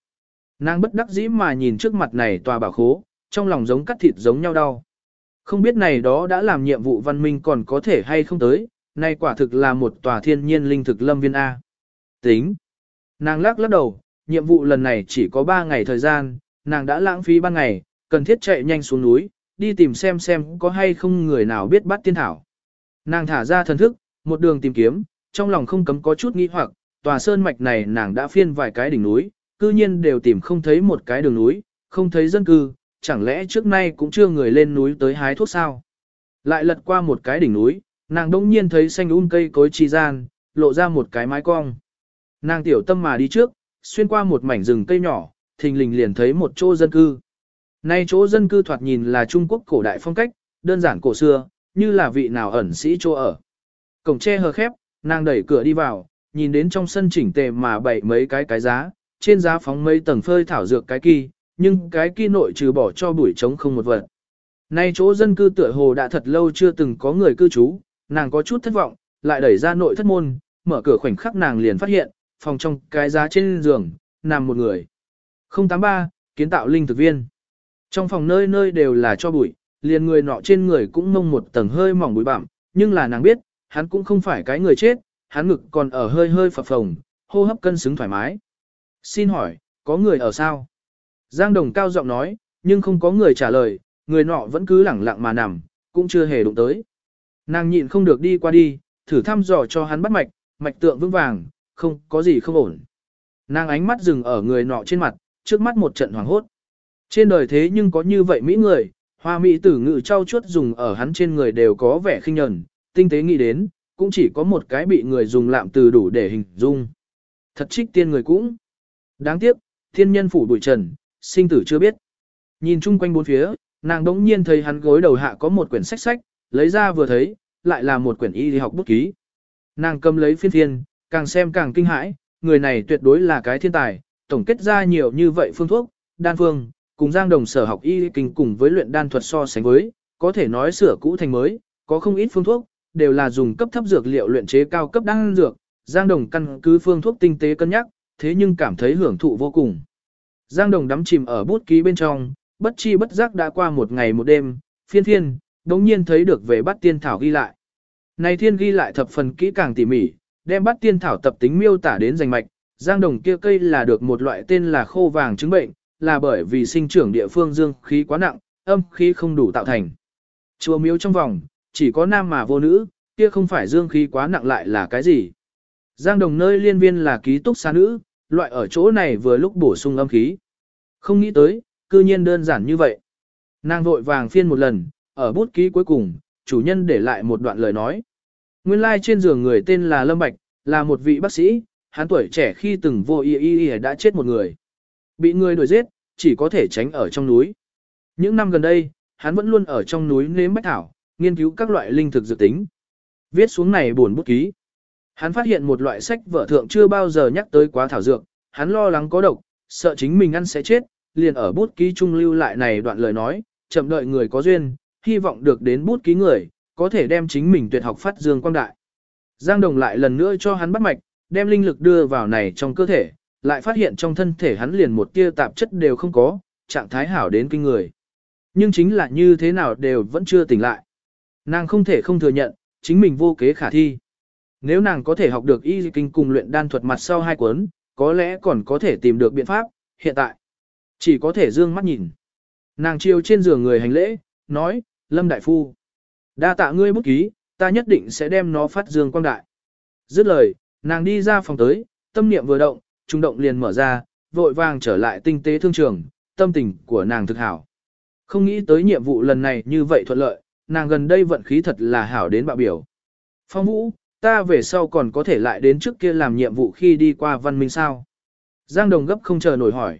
Nàng bất đắc dĩ mà nhìn trước mặt này tòa bảo khố, trong lòng giống cắt thịt giống nhau đau. Không biết này đó đã làm nhiệm vụ văn minh còn có thể hay không tới, nay quả thực là một tòa thiên nhiên linh thực lâm viên A. Tính. Nàng lắc lắc đầu, nhiệm vụ lần này chỉ có 3 ngày thời gian, nàng đã lãng phí 3 ngày, cần thiết chạy nhanh xuống núi, đi tìm xem xem có hay không người nào biết bắt tiên thảo. Nàng thả ra thần thức, một đường tìm kiếm, trong lòng không cấm có chút nghi hoặc, tòa sơn mạch này nàng đã phiên vài cái đỉnh núi, cư nhiên đều tìm không thấy một cái đường núi, không thấy dân cư, chẳng lẽ trước nay cũng chưa người lên núi tới hái thuốc sao. Lại lật qua một cái đỉnh núi, nàng đông nhiên thấy xanh un cây cối chi gian, lộ ra một cái mái cong. Nàng tiểu tâm mà đi trước, xuyên qua một mảnh rừng cây nhỏ, thình lình liền thấy một chỗ dân cư. Nay chỗ dân cư thoạt nhìn là Trung Quốc cổ đại phong cách, đơn giản cổ xưa, như là vị nào ẩn sĩ chỗ ở. Cổng tre hờ khép, nàng đẩy cửa đi vào, nhìn đến trong sân chỉnh tề mà bày mấy cái cái giá, trên giá phóng mấy tầng phơi thảo dược cái kỳ, nhưng cái kia nội trừ bỏ cho bụi trống không một vật. Nay chỗ dân cư tựa hồ đã thật lâu chưa từng có người cư trú, nàng có chút thất vọng, lại đẩy ra nội thất môn, mở cửa khoảnh khắc nàng liền phát hiện, phòng trong cái giá trên giường, nằm một người. 083, kiến tạo linh thực viên. Trong phòng nơi nơi đều là cho bụi, liền người nọ trên người cũng mông một tầng hơi mỏng bụi bặm, nhưng là nàng biết, hắn cũng không phải cái người chết, hắn ngực còn ở hơi hơi phập phồng, hô hấp cân xứng thoải mái. Xin hỏi, có người ở sao? Giang Đồng cao giọng nói, nhưng không có người trả lời, người nọ vẫn cứ lẳng lặng mà nằm, cũng chưa hề đụng tới. Nàng nhịn không được đi qua đi, thử thăm dò cho hắn bắt mạch, mạch tượng vững vàng, không có gì không ổn. Nàng ánh mắt dừng ở người nọ trên mặt, trước mắt một trận hoàng hốt. Trên đời thế nhưng có như vậy mỹ người, hoa mỹ tử ngự trao chuốt dùng ở hắn trên người đều có vẻ khinh nhẫn, tinh tế nghĩ đến, cũng chỉ có một cái bị người dùng lạm từ đủ để hình dung. Thật trích tiên người cũng. Đáng tiếc, thiên nhân phủ bụi trần, sinh tử chưa biết. Nhìn chung quanh bốn phía, nàng đống nhiên thấy hắn gối đầu hạ có một quyển sách sách, lấy ra vừa thấy, lại là một quyển y học bút ký. Nàng cầm lấy phiên thiên càng xem càng kinh hãi, người này tuyệt đối là cái thiên tài, tổng kết ra nhiều như vậy phương thuốc, đan phương, cùng giang đồng sở học y kinh cùng với luyện đan thuật so sánh với, có thể nói sửa cũ thành mới, có không ít phương thuốc, đều là dùng cấp thấp dược liệu luyện chế cao cấp đan dược, giang đồng căn cứ phương thuốc tinh tế cân nhắc, thế nhưng cảm thấy hưởng thụ vô cùng. Giang đồng đắm chìm ở bút ký bên trong, bất chi bất giác đã qua một ngày một đêm, phiên Thiên đống nhiên thấy được về bắt tiên thảo ghi lại. Này thiên ghi lại thập phần kỹ càng tỉ mỉ, đem bắt tiên thảo tập tính miêu tả đến rành mạch, giang đồng kia cây là được một loại tên là khô vàng chứng bệnh, là bởi vì sinh trưởng địa phương dương khí quá nặng, âm khí không đủ tạo thành. Chùa miếu trong vòng, chỉ có nam mà vô nữ, kia không phải dương khí quá nặng lại là cái gì. Giang đồng nơi liên viên là ký túc xá nữ, loại ở chỗ này vừa lúc bổ sung âm khí. Không nghĩ tới, cư nhiên đơn giản như vậy. Nàng vội vàng phiên một lần, ở bút ký cuối cùng, chủ nhân để lại một đoạn lời nói. Nguyên lai like trên giường người tên là Lâm Bạch, là một vị bác sĩ, hắn tuổi trẻ khi từng vô y y y đã chết một người. Bị người đuổi giết, chỉ có thể tránh ở trong núi. Những năm gần đây, hắn vẫn luôn ở trong núi nếm bách thảo, nghiên cứu các loại linh thực dược tính. Viết xuống này buồn bút ký. Hắn phát hiện một loại sách vở thượng chưa bao giờ nhắc tới quá thảo dược, hắn lo lắng có độc, sợ chính mình ăn sẽ chết, liền ở bút ký trung lưu lại này đoạn lời nói, chậm đợi người có duyên, hy vọng được đến bút ký người, có thể đem chính mình tuyệt học phát dương quang đại. Giang Đồng lại lần nữa cho hắn bắt mạch, đem linh lực đưa vào này trong cơ thể, lại phát hiện trong thân thể hắn liền một tia tạp chất đều không có, trạng thái hảo đến kinh người. Nhưng chính là như thế nào đều vẫn chưa tỉnh lại. Nàng không thể không thừa nhận, chính mình vô kế khả thi. Nếu nàng có thể học được y kinh cùng luyện đan thuật mặt sau hai cuốn, có lẽ còn có thể tìm được biện pháp, hiện tại. Chỉ có thể dương mắt nhìn. Nàng chiêu trên giường người hành lễ, nói, Lâm Đại Phu. Đa tạ ngươi bút ký, ta nhất định sẽ đem nó phát dương quang đại. Dứt lời, nàng đi ra phòng tới, tâm niệm vừa động, trung động liền mở ra, vội vàng trở lại tinh tế thương trường, tâm tình của nàng thực hảo. Không nghĩ tới nhiệm vụ lần này như vậy thuận lợi, nàng gần đây vận khí thật là hảo đến bạo biểu. Phong Vũ, ta về sau còn có thể lại đến trước kia làm nhiệm vụ khi đi qua văn minh sao? Giang Đồng gấp không chờ nổi hỏi.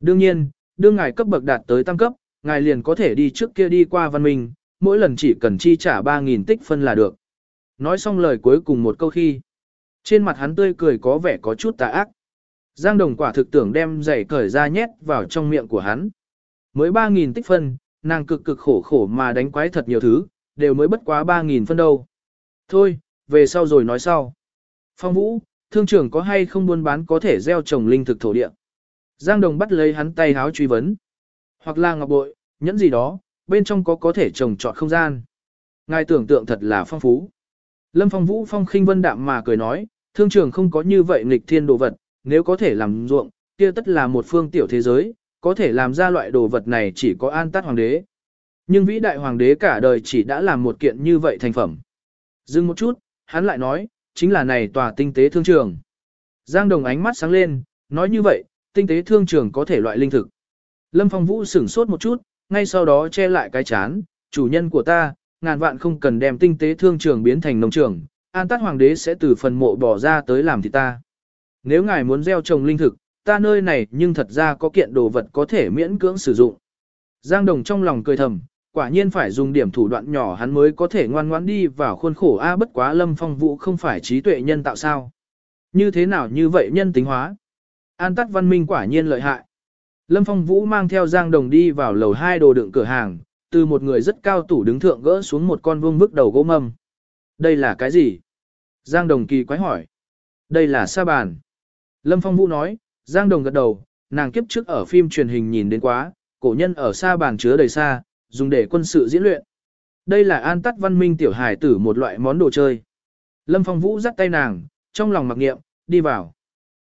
Đương nhiên, đương ngài cấp bậc đạt tới tăng cấp, ngài liền có thể đi trước kia đi qua văn minh, mỗi lần chỉ cần chi trả 3.000 tích phân là được. Nói xong lời cuối cùng một câu khi. Trên mặt hắn tươi cười có vẻ có chút tà ác. Giang Đồng quả thực tưởng đem giày cởi ra nhét vào trong miệng của hắn. Mới 3.000 tích phân, nàng cực cực khổ khổ mà đánh quái thật nhiều thứ, đều mới bất quá 3.000 phân đâu. Thôi, về sau rồi nói sau. Phong Vũ, thương trưởng có hay không buôn bán có thể gieo trồng linh thực thổ địa. Giang Đồng bắt lấy hắn tay háo truy vấn. Hoặc là ngọc bội, nhẫn gì đó, bên trong có có thể trồng trọt không gian. Ngài tưởng tượng thật là phong phú. Lâm Phong Vũ phong khinh vân đạm mà cười nói, thương trường không có như vậy nghịch thiên đồ vật, nếu có thể làm ruộng, kia tất là một phương tiểu thế giới, có thể làm ra loại đồ vật này chỉ có an tát hoàng đế. Nhưng vĩ đại hoàng đế cả đời chỉ đã làm một kiện như vậy thành phẩm. Dừng một chút, hắn lại nói, chính là này tòa tinh tế thương trường. Giang Đồng ánh mắt sáng lên, nói như vậy, tinh tế thương trường có thể loại linh thực. Lâm Phong Vũ sửng sốt một chút, ngay sau đó che lại cái chán, chủ nhân của ta, ngàn vạn không cần đem tinh tế thương trường biến thành nông trường, an tát hoàng đế sẽ từ phần mộ bỏ ra tới làm thì ta. Nếu ngài muốn gieo trồng linh thực, ta nơi này nhưng thật ra có kiện đồ vật có thể miễn cưỡng sử dụng. Giang Đồng trong lòng cười thầm, quả nhiên phải dùng điểm thủ đoạn nhỏ hắn mới có thể ngoan ngoãn đi vào khuôn khổ A bất quá lâm phong vũ không phải trí tuệ nhân tạo sao. Như thế nào như vậy nhân tính hóa? An tắt văn minh quả nhiên lợi hại. Lâm Phong Vũ mang theo Giang Đồng đi vào lầu hai đồ đựng cửa hàng, từ một người rất cao tủ đứng thượng gỡ xuống một con vương bức đầu gỗ mâm. Đây là cái gì? Giang Đồng kỳ quái hỏi. Đây là sa bàn. Lâm Phong Vũ nói, Giang Đồng gật đầu, nàng kiếp trước ở phim truyền hình nhìn đến quá, cổ nhân ở sa bàn chứa đầy sa dùng để quân sự diễn luyện. Đây là an tắt văn minh tiểu hài tử một loại món đồ chơi. Lâm Phong Vũ dắt tay nàng, trong lòng mặc niệm, đi vào.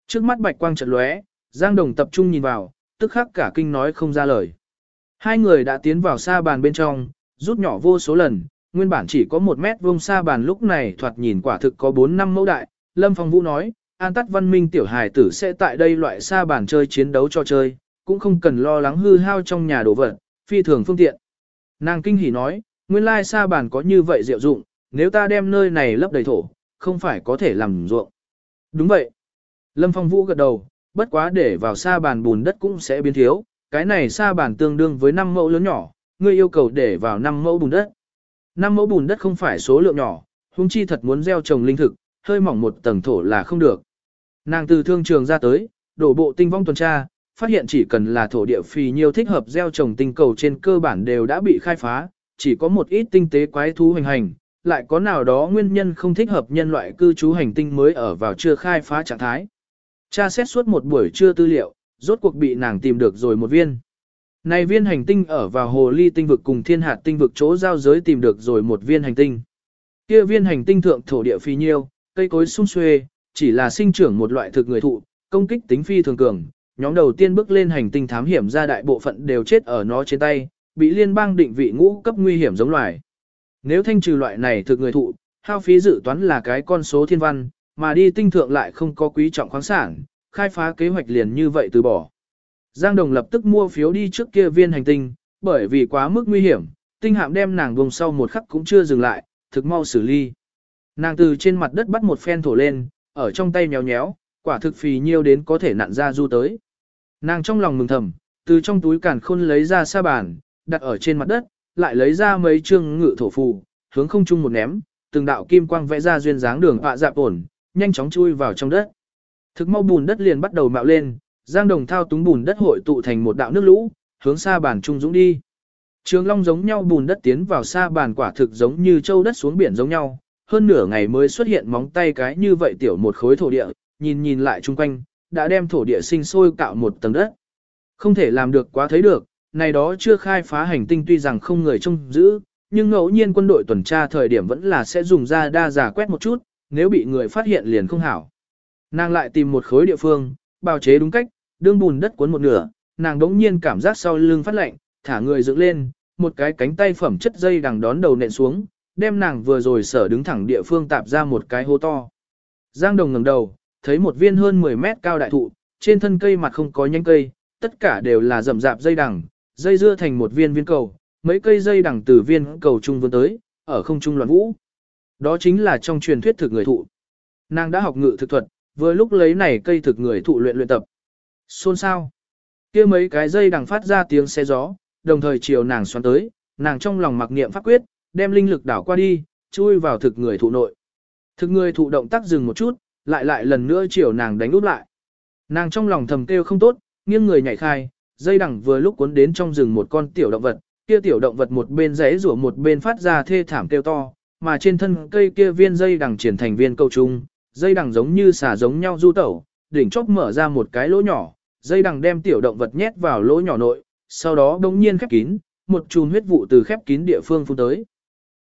Trước mắt bạch quang trận lóe, Giang Đồng tập trung nhìn vào, tức khắc cả kinh nói không ra lời. Hai người đã tiến vào xa bàn bên trong, rút nhỏ vô số lần, nguyên bản chỉ có một mét vuông xa bàn lúc này thoạt nhìn quả thực có 4 năm mẫu đại. Lâm Phong Vũ nói, an tắt văn minh tiểu hài tử sẽ tại đây loại xa bàn chơi chiến đấu cho chơi, cũng không cần lo lắng hư hao trong nhà đồ vật, phi thường phương tiện. Nàng kinh hỉ nói, nguyên lai sa bàn có như vậy diệu dụng, nếu ta đem nơi này lấp đầy thổ, không phải có thể làm ruộng. Đúng vậy. Lâm Phong Vũ gật đầu, bất quá để vào sa bàn bùn đất cũng sẽ biến thiếu, cái này sa bàn tương đương với 5 mẫu lớn nhỏ, ngươi yêu cầu để vào 5 mẫu bùn đất. 5 mẫu bùn đất không phải số lượng nhỏ, huống chi thật muốn gieo trồng linh thực, hơi mỏng một tầng thổ là không được. Nàng từ thương trường ra tới, đổ bộ tinh vong tuần tra, phát hiện chỉ cần là thổ địa phì nhiều thích hợp gieo trồng tinh cầu trên cơ bản đều đã bị khai phá, chỉ có một ít tinh tế quái thú hành hành, lại có nào đó nguyên nhân không thích hợp nhân loại cư trú hành tinh mới ở vào chưa khai phá trạng thái. Cha xét suốt một buổi trưa tư liệu, rốt cuộc bị nàng tìm được rồi một viên. Này viên hành tinh ở vào hồ ly tinh vực cùng thiên hạt tinh vực chỗ giao giới tìm được rồi một viên hành tinh. Kia viên hành tinh thượng thổ địa phi nhiêu, cây cối sung xuê, chỉ là sinh trưởng một loại thực người thụ, công kích tính phi thường cường. Nhóm đầu tiên bước lên hành tinh thám hiểm ra đại bộ phận đều chết ở nó trên tay, bị liên bang định vị ngũ cấp nguy hiểm giống loài. Nếu thanh trừ loại này thực người thụ, hao phí dự toán là cái con số thiên văn, mà đi tinh thượng lại không có quý trọng khoáng sản, khai phá kế hoạch liền như vậy từ bỏ. Giang Đồng lập tức mua phiếu đi trước kia viên hành tinh, bởi vì quá mức nguy hiểm, tinh hạm đem nàng vùng sau một khắc cũng chưa dừng lại, thực mau xử ly. Nàng từ trên mặt đất bắt một phen thổ lên, ở trong tay nhéo nhéo, quả thực phì nhiêu đến có thể nặn ra du tới. Nàng trong lòng mừng thầm, từ trong túi cản khôn lấy ra sa bàn, đặt ở trên mặt đất, lại lấy ra mấy chương ngự thổ phù, hướng không trung một ném, từng đạo kim quang vẽ ra duyên dáng đường họa dạp ổn, nhanh chóng chui vào trong đất. Thực mau bùn đất liền bắt đầu mạo lên, Giang Đồng thao túng bùn đất hội tụ thành một đạo nước lũ, hướng xa bàn trung dũng đi. Trường Long giống nhau bùn đất tiến vào xa bàn quả thực giống như châu đất xuống biển giống nhau, hơn nửa ngày mới xuất hiện móng tay cái như vậy tiểu một khối thổ địa, nhìn nhìn lại chung quanh, đã đem thổ địa sinh sôi cạo một tầng đất. Không thể làm được quá thấy được, này đó chưa khai phá hành tinh tuy rằng không người trông giữ, nhưng ngẫu nhiên quân đội tuần tra thời điểm vẫn là sẽ dùng ra đa giả quét một chút, nếu bị người phát hiện liền không hảo. Nàng lại tìm một khối địa phương, bào chế đúng cách, đương bùn đất cuốn một nửa, nàng đống nhiên cảm giác sau lưng phát lạnh, thả người dựng lên, một cái cánh tay phẩm chất dây đằng đón đầu nện xuống, đem nàng vừa rồi sở đứng thẳng địa phương tạp ra một cái hố to. Giang Đồng ngẩng đầu, thấy một viên hơn 10 mét cao đại thụ, trên thân cây mặt không có nhánh cây, tất cả đều là rậm rạp dây đằng, dây dưa thành một viên viên cầu, mấy cây dây đằng từ viên cầu trung vươn tới, ở không trung loạn vũ. Đó chính là trong truyền thuyết thực người thụ. Nàng đã học ngự thực thuật, vừa lúc lấy này cây thực người thụ luyện luyện tập. Xôn sao? kia mấy cái dây đằng phát ra tiếng xe gió, đồng thời chiều nàng xoắn tới, nàng trong lòng mặc niệm pháp quyết, đem linh lực đảo qua đi, chui vào thực người thụ nội. Thực người thụ động tác dừng một chút, lại lại lần nữa chiều nàng đánh úp lại. Nàng trong lòng thầm kêu không tốt, nghiêng người nhảy khai, dây đằng vừa lúc cuốn đến trong rừng một con tiểu động vật, kia tiểu động vật một bên rẽ rủa một bên phát ra thê thảm kêu to, mà trên thân cây kia viên dây đằng triển thành viên câu trung, dây đằng giống như xả giống nhau du tẩu, đỉnh chóp mở ra một cái lỗ nhỏ, dây đằng đem tiểu động vật nhét vào lỗ nhỏ nội, sau đó đống nhiên khép kín, một chùm huyết vụ từ khép kín địa phương phun tới.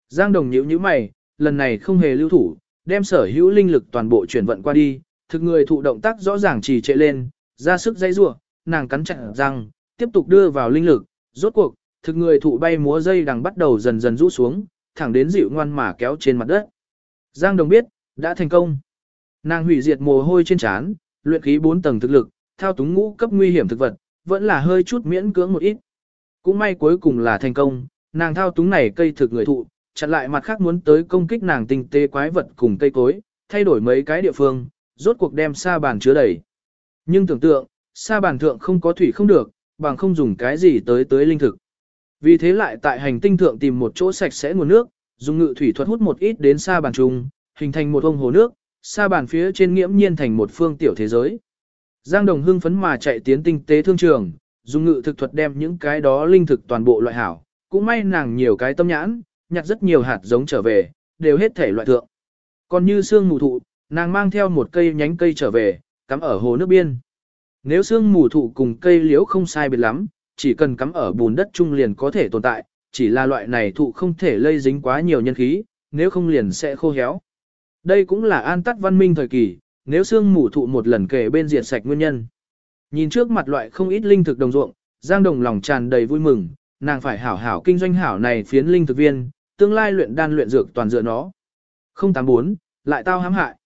Giang Đồng nhíu nhíu mày, lần này không hề lưu thủ, đem sở hữu linh lực toàn bộ chuyển vận qua đi, thực người thụ động tác rõ ràng trì trệ lên, ra sức dây rủa, nàng cắn chặt răng, tiếp tục đưa vào linh lực, rốt cuộc, thực người thụ bay múa dây đằng bắt đầu dần dần rũ xuống, thẳng đến dịu ngoan mà kéo trên mặt đất. Giang Đồng biết, đã thành công. Nàng hủy diệt mồ hôi trên trán, luyện khí 4 tầng thực lực, thao túng ngũ cấp nguy hiểm thực vật, vẫn là hơi chút miễn cưỡng một ít. Cũng may cuối cùng là thành công, nàng thao túng này cây thực người thụ, chặn lại mặt khác muốn tới công kích nàng tinh tế quái vật cùng cây cối, thay đổi mấy cái địa phương, rốt cuộc đem sa bàn chứa đầy. Nhưng tưởng tượng, sa bàn thượng không có thủy không được, bằng không dùng cái gì tới tới linh thực. Vì thế lại tại hành tinh thượng tìm một chỗ sạch sẽ nguồn nước, dùng ngự thủy thuật hút một ít đến sa bàn trung, hình thành một ông hồ nước, sa bàn phía trên nghiễm nhiên thành một phương tiểu thế giới. Giang Đồng hưng phấn mà chạy tiến tinh tế thương trường, dùng ngự thực thuật đem những cái đó linh thực toàn bộ loại hảo, cũng may nàng nhiều cái tâm nhãn, nhặt rất nhiều hạt giống trở về, đều hết thể loại thượng. Còn như xương mù thụ, nàng mang theo một cây nhánh cây trở về, cắm ở hồ nước biên. Nếu xương mù thụ cùng cây liễu không sai biệt lắm, chỉ cần cắm ở bùn đất trung liền có thể tồn tại, chỉ là loại này thụ không thể lây dính quá nhiều nhân khí, nếu không liền sẽ khô héo. Đây cũng là an tắt văn minh thời kỳ, nếu xương mù thụ một lần kể bên diệt sạch nguyên nhân. Nhìn trước mặt loại không ít linh thực đồng ruộng, Giang Đồng lòng tràn đầy vui mừng, nàng phải hảo hảo kinh doanh hảo này phiến linh thực viên, tương lai luyện đan luyện dược toàn dựa nó. 084, lại tao hãm hại.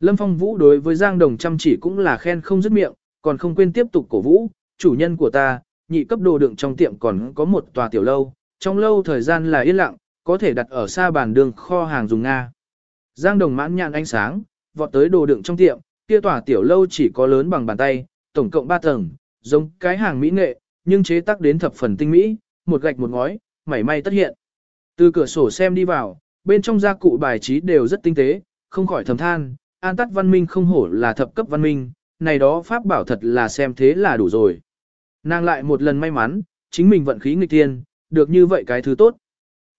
Lâm Phong Vũ đối với Giang Đồng chăm chỉ cũng là khen không dứt miệng, còn không quên tiếp tục cổ vũ, chủ nhân của ta, nhị cấp đồ đựng trong tiệm còn có một tòa tiểu lâu, trong lâu thời gian là yên lặng, có thể đặt ở xa bàn đường kho hàng dùng Nga. Giang Đồng mãn nhạn ánh sáng, vọt tới đồ đựng trong tiệm, kia tòa tiểu lâu chỉ có lớn bằng bàn tay, tổng cộng 3 tầng, giống cái hàng mỹ nghệ, nhưng chế tác đến thập phần tinh mỹ, một gạch một ngói, mảy may tất hiện. Từ cửa sổ xem đi vào, bên trong gia cụ bài trí đều rất tinh tế, không khỏi thầm than, an tắt văn minh không hổ là thập cấp văn minh, này đó pháp bảo thật là xem thế là đủ rồi. Nàng lại một lần may mắn, chính mình vận khí nghịch tiên, được như vậy cái thứ tốt.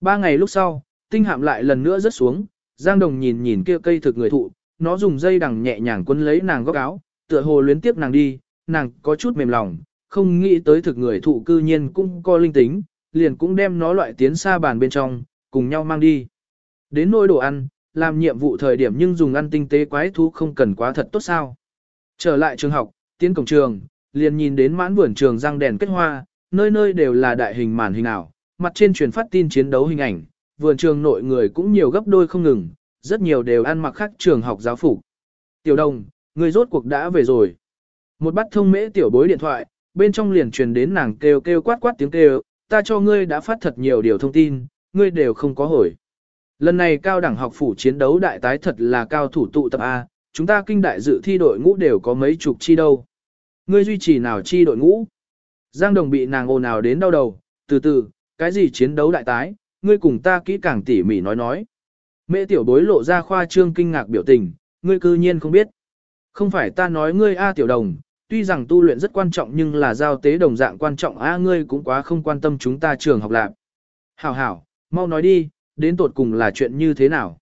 Ba ngày lúc sau, tinh hạm lại lần nữa rớt xuống, Giang Đồng nhìn nhìn kia cây thực người thụ, nó dùng dây đằng nhẹ nhàng quấn lấy nàng góc áo, tựa hồ luyến tiếp nàng đi, nàng có chút mềm lòng, không nghĩ tới thực người thụ cư nhiên cũng có linh tính, liền cũng đem nó loại tiến xa bàn bên trong, cùng nhau mang đi. Đến nôi đồ ăn, làm nhiệm vụ thời điểm nhưng dùng ăn tinh tế quái thú không cần quá thật tốt sao. Trở lại trường học, tiến cổng trường, liền nhìn đến mãn vườn trường răng đèn kết hoa, nơi nơi đều là đại hình màn hình ảo, mặt trên truyền phát tin chiến đấu hình ảnh, vườn trường nội người cũng nhiều gấp đôi không ngừng, rất nhiều đều ăn mặc khác trường học giáo phục. Tiểu đồng, người rốt cuộc đã về rồi. Một bát thông mễ tiểu bối điện thoại, bên trong liền truyền đến nàng kêu kêu quát quát tiếng kêu, ta cho ngươi đã phát thật nhiều điều thông tin, ngươi đều không có hồi. Lần này cao đẳng học phủ chiến đấu đại tái thật là cao thủ tụ tập A, chúng ta kinh đại dự thi đội ngũ đều có mấy chục chi đâu. Ngươi duy trì nào chi đội ngũ? Giang Đồng bị nàng ồn nào đến đau đầu, từ từ, cái gì chiến đấu đại tái, ngươi cùng ta kỹ càng tỉ mỉ nói nói. Mẹ tiểu bối lộ ra khoa trương kinh ngạc biểu tình, ngươi cư nhiên không biết. Không phải ta nói ngươi A tiểu đồng, tuy rằng tu luyện rất quan trọng nhưng là giao tế đồng dạng quan trọng A ngươi cũng quá không quan tâm chúng ta trường học lạc. Hảo hảo, mau nói đi, đến tột cùng là chuyện như thế nào.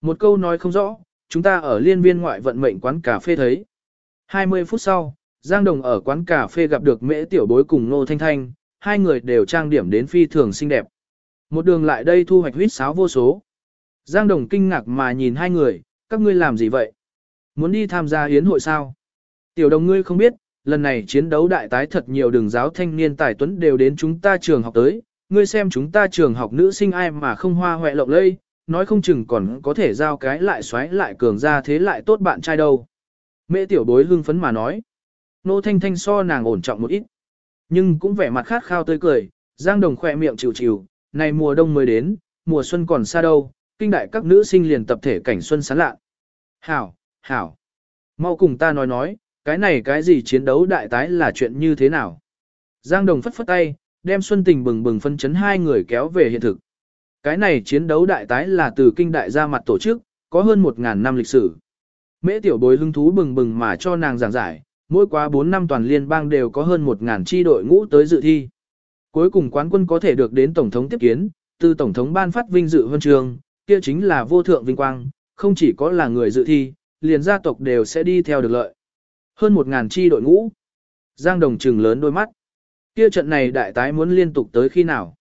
Một câu nói không rõ, chúng ta ở liên viên ngoại vận mệnh quán cà phê thấy. 20 phút sau, Giang Đồng ở quán cà phê gặp được mễ tiểu bối cùng Nô Thanh Thanh, hai người đều trang điểm đến phi thường xinh đẹp. Một đường lại đây thu hoạch huyết sáo vô số. Giang Đồng kinh ngạc mà nhìn hai người, các ngươi làm gì vậy? Muốn đi tham gia hiến hội sao? Tiểu đồng ngươi không biết, lần này chiến đấu đại tái thật nhiều đường giáo thanh niên tài tuấn đều đến chúng ta trường học tới, ngươi xem chúng ta trường học nữ sinh ai mà không hoa hoẹ lộng lây, nói không chừng còn có thể giao cái lại xoáy lại cường ra thế lại tốt bạn trai đâu. Mẹ tiểu bối hưng phấn mà nói. Nô thanh thanh so nàng ổn trọng một ít. Nhưng cũng vẻ mặt khát khao tươi cười, giang đồng khỏe miệng chịu chịu, này mùa đông mới đến, mùa xuân còn xa đâu, kinh đại các nữ sinh liền tập thể cảnh xuân sán lạ. Hảo, hảo. Mau cùng ta nói nói, cái này cái gì chiến đấu đại tái là chuyện như thế nào? Giang Đồng phất phất tay, đem Xuân Tình bừng bừng phân chấn hai người kéo về hiện thực. Cái này chiến đấu đại tái là từ kinh đại ra mặt tổ chức, có hơn 1.000 năm lịch sử. Mễ tiểu bối hứng thú bừng bừng mà cho nàng giảng giải, mỗi quá 4 năm toàn liên bang đều có hơn 1.000 chi đội ngũ tới dự thi. Cuối cùng quán quân có thể được đến Tổng thống tiếp kiến, từ Tổng thống ban phát vinh dự huân trường, kia chính là vô thượng vinh quang, không chỉ có là người dự thi, liền gia tộc đều sẽ đi theo được lợi. Hơn một ngàn chi đội ngũ. Giang Đồng trừng lớn đôi mắt. Kia trận này đại tái muốn liên tục tới khi nào?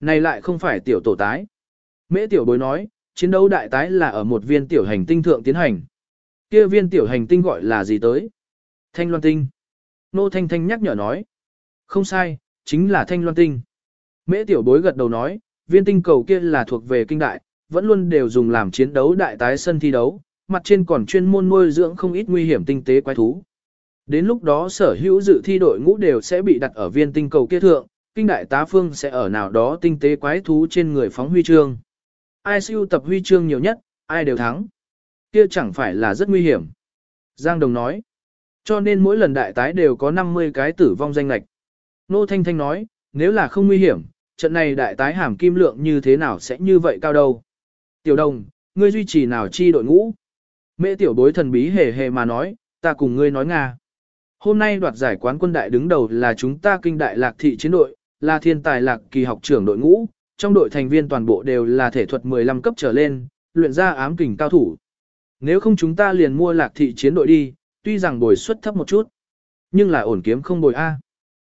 Này lại không phải tiểu tổ tái. Mễ tiểu bối nói, chiến đấu đại tái là ở một viên tiểu hành tinh thượng tiến hành. Kia viên tiểu hành tinh gọi là gì tới? Thanh loan tinh. Nô Thanh Thanh nhắc nhở nói. Không sai, chính là thanh loan tinh. Mễ tiểu bối gật đầu nói, viên tinh cầu kia là thuộc về kinh đại, vẫn luôn đều dùng làm chiến đấu đại tái sân thi đấu, mặt trên còn chuyên môn nuôi dưỡng không ít nguy hiểm tinh tế quái thú. Đến lúc đó sở hữu dự thi đội ngũ đều sẽ bị đặt ở viên tinh cầu kia thượng, kinh đại tá phương sẽ ở nào đó tinh tế quái thú trên người phóng huy chương. Ai siêu tập huy chương nhiều nhất, ai đều thắng. Kia chẳng phải là rất nguy hiểm. Giang Đồng nói. Cho nên mỗi lần đại tái đều có 50 cái tử vong danh lạch. Nô Thanh Thanh nói, nếu là không nguy hiểm, trận này đại tái hàm kim lượng như thế nào sẽ như vậy cao đâu. Tiểu đồng, ngươi duy trì nào chi đội ngũ? Mẹ tiểu bối thần bí hề hề mà nói, ta cùng ngươi nói Nga. Hôm nay đoạt giải quán quân đại đứng đầu là chúng ta kinh đại lạc thị chiến đội, là thiên tài lạc kỳ học trưởng đội ngũ, trong đội thành viên toàn bộ đều là thể thuật 15 cấp trở lên, luyện ra ám kình cao thủ. Nếu không chúng ta liền mua lạc thị chiến đội đi, tuy rằng bồi suất thấp một chút, nhưng là ổn kiếm không bồi A.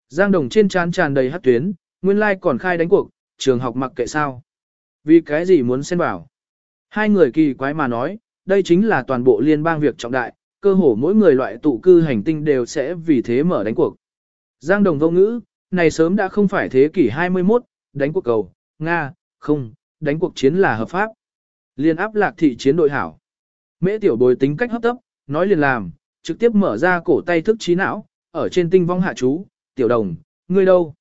Giang Đồng trên trán tràn đầy hát tuyến, nguyên lai còn khai đánh cuộc, trường học mặc kệ sao. Vì cái gì muốn xen vào? Hai người kỳ quái mà nói, đây chính là toàn bộ liên bang việc trọng đại, cơ hồ mỗi người loại tụ cư hành tinh đều sẽ vì thế mở đánh cuộc. Giang Đồng vô ngữ, này sớm đã không phải thế kỷ 21, đánh cuộc cầu, Nga, không, đánh cuộc chiến là hợp pháp. Liên áp lạc thị chiến đội hảo. Mễ tiểu bồi tính cách hấp tấp, nói liền làm, trực tiếp mở ra cổ tay thức trí não, ở trên tinh vong hạ chú, tiểu đồng, ngươi đâu?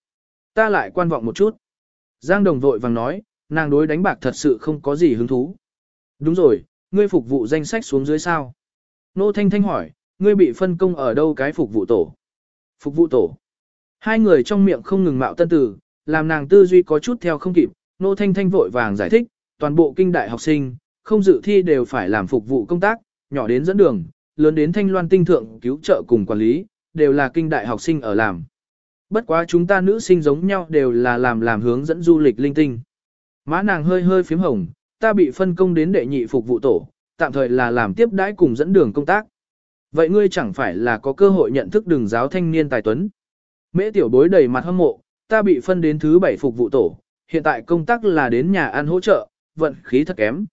Ta lại quan vọng một chút. Giang đồng vội vàng nói, nàng đối đánh bạc thật sự không có gì hứng thú. Đúng rồi, ngươi phục vụ danh sách xuống dưới sao? Nô Thanh Thanh hỏi, ngươi bị phân công ở đâu cái phục vụ tổ? Phục vụ tổ. Hai người trong miệng không ngừng mạo tân tử, làm nàng tư duy có chút theo không kịp, Nô Thanh Thanh vội vàng giải thích, toàn bộ kinh đại học sinh, không dự thi đều phải làm phục vụ công tác, nhỏ đến dẫn đường, lớn đến thanh loan tinh thượng cứu trợ cùng quản lý, đều là kinh đại học sinh ở làm. Bất quá chúng ta nữ sinh giống nhau đều là làm làm hướng dẫn du lịch linh tinh. Má nàng hơi hơi phím hồng, ta bị phân công đến đệ nhị phục vụ tổ, tạm thời là làm tiếp đãi cùng dẫn đường công tác. Vậy ngươi chẳng phải là có cơ hội nhận thức đường giáo thanh niên tài tuấn. Mễ tiểu bối đầy mặt hâm mộ, ta bị phân đến thứ bảy phục vụ tổ, hiện tại công tác là đến nhà ăn hỗ trợ, vận khí thật kém.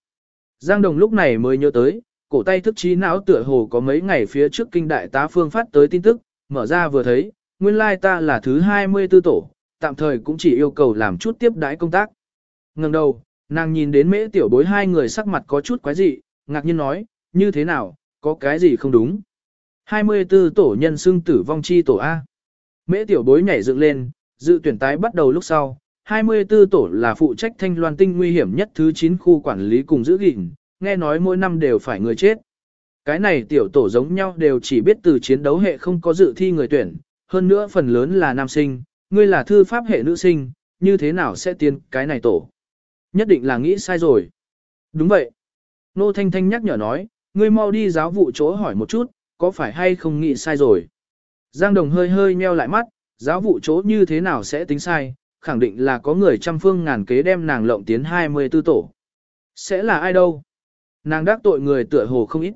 Giang Đồng lúc này mới nhớ tới, cổ tay thức trí não tựa hồ có mấy ngày phía trước kinh đại tá phương phát tới tin tức, mở ra vừa thấy, nguyên lai ta là thứ 24 tổ, tạm thời cũng chỉ yêu cầu làm chút tiếp đãi công tác. Ngừng đầu, nàng nhìn đến mễ tiểu bối hai người sắc mặt có chút quái dị, ngạc nhiên nói, như thế nào, có cái gì không đúng. 24 tổ nhân xưng tử vong chi tổ A. Mễ tiểu bối nhảy dựng lên, dự tuyển tái bắt đầu lúc sau, 24 tổ là phụ trách thanh loan tinh nguy hiểm nhất thứ 9 khu quản lý cùng giữ gìn, nghe nói mỗi năm đều phải người chết. Cái này tiểu tổ giống nhau đều chỉ biết từ chiến đấu hệ không có dự thi người tuyển, hơn nữa phần lớn là nam sinh, ngươi là thư pháp hệ nữ sinh, như thế nào sẽ tiến cái này tổ? Nhất định là nghĩ sai rồi. Đúng vậy. Nô Thanh Thanh nhắc nhở nói, ngươi mau đi giáo vụ chỗ hỏi một chút, có phải hay không nghĩ sai rồi. Giang Đồng hơi hơi nheo lại mắt, giáo vụ chỗ như thế nào sẽ tính sai, khẳng định là có người trăm phương ngàn kế đem nàng lộng tiến 24 tổ. Sẽ là ai đâu? Nàng đắc tội người tựa hồ không ít.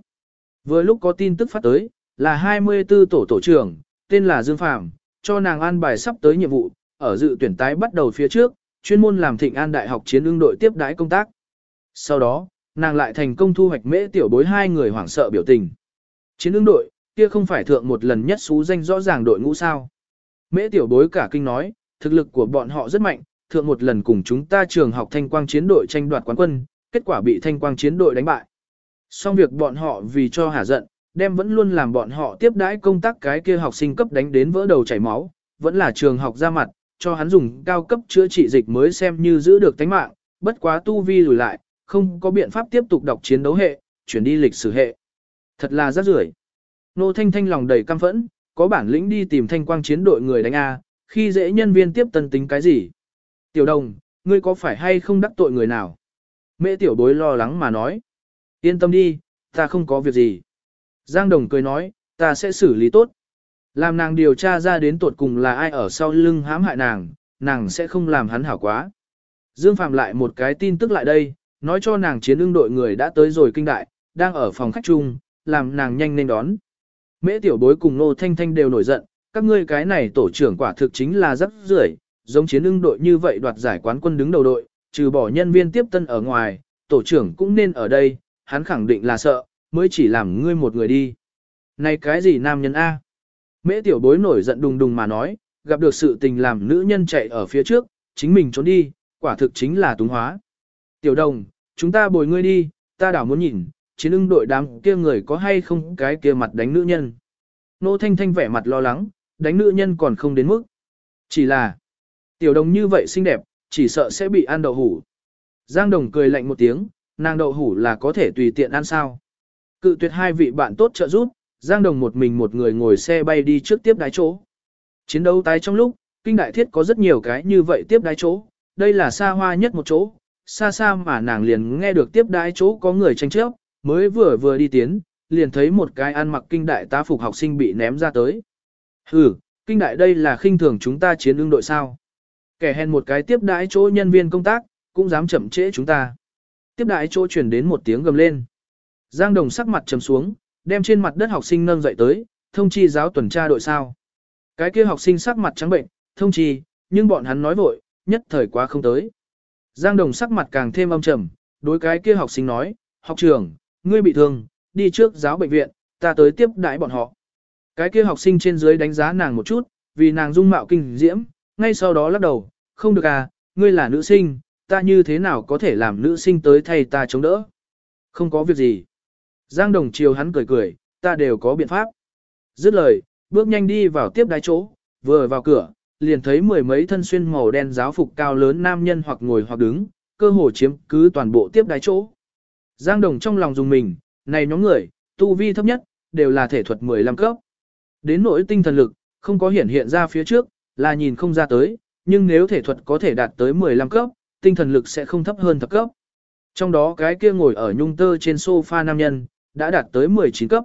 Vừa lúc có tin tức phát tới, là 24 tổ tổ trưởng, tên là Dương Phạm, cho nàng an bài sắp tới nhiệm vụ, ở dự tuyển tái bắt đầu phía trước, chuyên môn làm thịnh an đại học chiến ương đội tiếp đái công tác. Sau đó, nàng lại thành công thu hoạch mễ tiểu bối hai người hoảng sợ biểu tình. Chiến ứng đội, kia không phải thượng một lần nhất xú danh rõ ràng đội ngũ sao. Mễ tiểu bối cả kinh nói, thực lực của bọn họ rất mạnh, thượng một lần cùng chúng ta trường học thanh quang chiến đội tranh đoạt quán quân, kết quả bị thanh quang chiến đội đánh bại. Xong việc bọn họ vì cho hả giận, đem vẫn luôn làm bọn họ tiếp đãi công tác cái kia học sinh cấp đánh đến vỡ đầu chảy máu, vẫn là trường học ra mặt, cho hắn dùng cao cấp chữa trị dịch mới xem như giữ được tánh mạng, bất quá tu vi lùi lại, không có biện pháp tiếp tục đọc chiến đấu hệ, chuyển đi lịch sử hệ. Thật là rác rưởi. Nô Thanh Thanh lòng đầy căm phẫn, có bản lĩnh đi tìm thanh quang chiến đội người đánh A, khi dễ nhân viên tiếp tân tính cái gì. Tiểu đồng, ngươi có phải hay không đắc tội người nào? Mẹ tiểu bối lo lắng mà nói. Yên tâm đi, ta không có việc gì. Giang đồng cười nói, ta sẽ xử lý tốt. Làm nàng điều tra ra đến tuột cùng là ai ở sau lưng hãm hại nàng, nàng sẽ không làm hắn hảo quá. Dương Phạm lại một cái tin tức lại đây, nói cho nàng chiến ưng đội người đã tới rồi kinh đại, đang ở phòng khách chung, làm nàng nhanh nên đón. Mễ tiểu bối cùng Nô Thanh Thanh đều nổi giận, các ngươi cái này tổ trưởng quả thực chính là rất rưởi, giống chiến ưng đội như vậy đoạt giải quán quân đứng đầu đội, trừ bỏ nhân viên tiếp tân ở ngoài, tổ trưởng cũng nên ở đây, hắn khẳng định là sợ, mới chỉ làm ngươi một người đi. Này cái gì nam nhân A? Mễ tiểu bối nổi giận đùng đùng mà nói, gặp được sự tình làm nữ nhân chạy ở phía trước, chính mình trốn đi, quả thực chính là túng hóa. Tiểu đồng, chúng ta bồi ngươi đi, ta đảo muốn nhìn, chiến ưng đội đám kia người có hay không cái kia mặt đánh nữ nhân. Nô Thanh Thanh vẻ mặt lo lắng, đánh nữ nhân còn không đến mức. Chỉ là, tiểu đồng như vậy xinh đẹp, chỉ sợ sẽ bị ăn đậu hủ. Giang đồng cười lạnh một tiếng, nàng đậu hủ là có thể tùy tiện ăn sao. Cự tuyệt hai vị bạn tốt trợ giúp, Giang đồng một mình một người ngồi xe bay đi trước tiếp đái chỗ. Chiến đấu tái trong lúc, kinh đại thiết có rất nhiều cái như vậy tiếp đái chỗ, đây là xa hoa nhất một chỗ, xa xa mà nàng liền nghe được tiếp đái chỗ có người tranh chấp, mới vừa vừa đi tiến, liền thấy một cái ăn mặc kinh đại tá phục học sinh bị ném ra tới. Hừ, kinh đại đây là khinh thường chúng ta chiến ương đội sao. Kẻ hèn một cái tiếp đãi chỗ nhân viên công tác, cũng dám chậm trễ chúng ta. Tiếp đãi chỗ chuyển đến một tiếng gầm lên. Giang Đồng sắc mặt trầm xuống, đem trên mặt đất học sinh nâng dậy tới, thông chi giáo tuần tra đội sao. Cái kia học sinh sắc mặt trắng bệnh, thông chi, nhưng bọn hắn nói vội, nhất thời quá không tới. Giang Đồng sắc mặt càng thêm âm trầm, đối cái kia học sinh nói, học trưởng, ngươi bị thương, đi trước giáo bệnh viện, ta tới tiếp đãi bọn họ. Cái kia học sinh trên dưới đánh giá nàng một chút, vì nàng dung mạo kinh diễm, ngay sau đó lắc đầu, không được à, ngươi là nữ sinh, ta như thế nào có thể làm nữ sinh tới thay ta chống đỡ. Không có việc gì. Giang Đồng chiều hắn cười cười, ta đều có biện pháp. Dứt lời, bước nhanh đi vào tiếp đái chỗ, vừa vào cửa, liền thấy mười mấy thân xuyên màu đen giáo phục cao lớn nam nhân hoặc ngồi hoặc đứng, cơ hồ chiếm cứ toàn bộ tiếp đái chỗ. Giang Đồng trong lòng dùng mình, này nhóm người, tu vi thấp nhất, đều là thể thuật 15 cấp. Đến nỗi tinh thần lực, không có hiển hiện ra phía trước, là nhìn không ra tới, nhưng nếu thể thuật có thể đạt tới 15 cấp, tinh thần lực sẽ không thấp hơn thập cấp. Trong đó cái kia ngồi ở nhung tơ trên sofa nam nhân, đã đạt tới 19 cấp.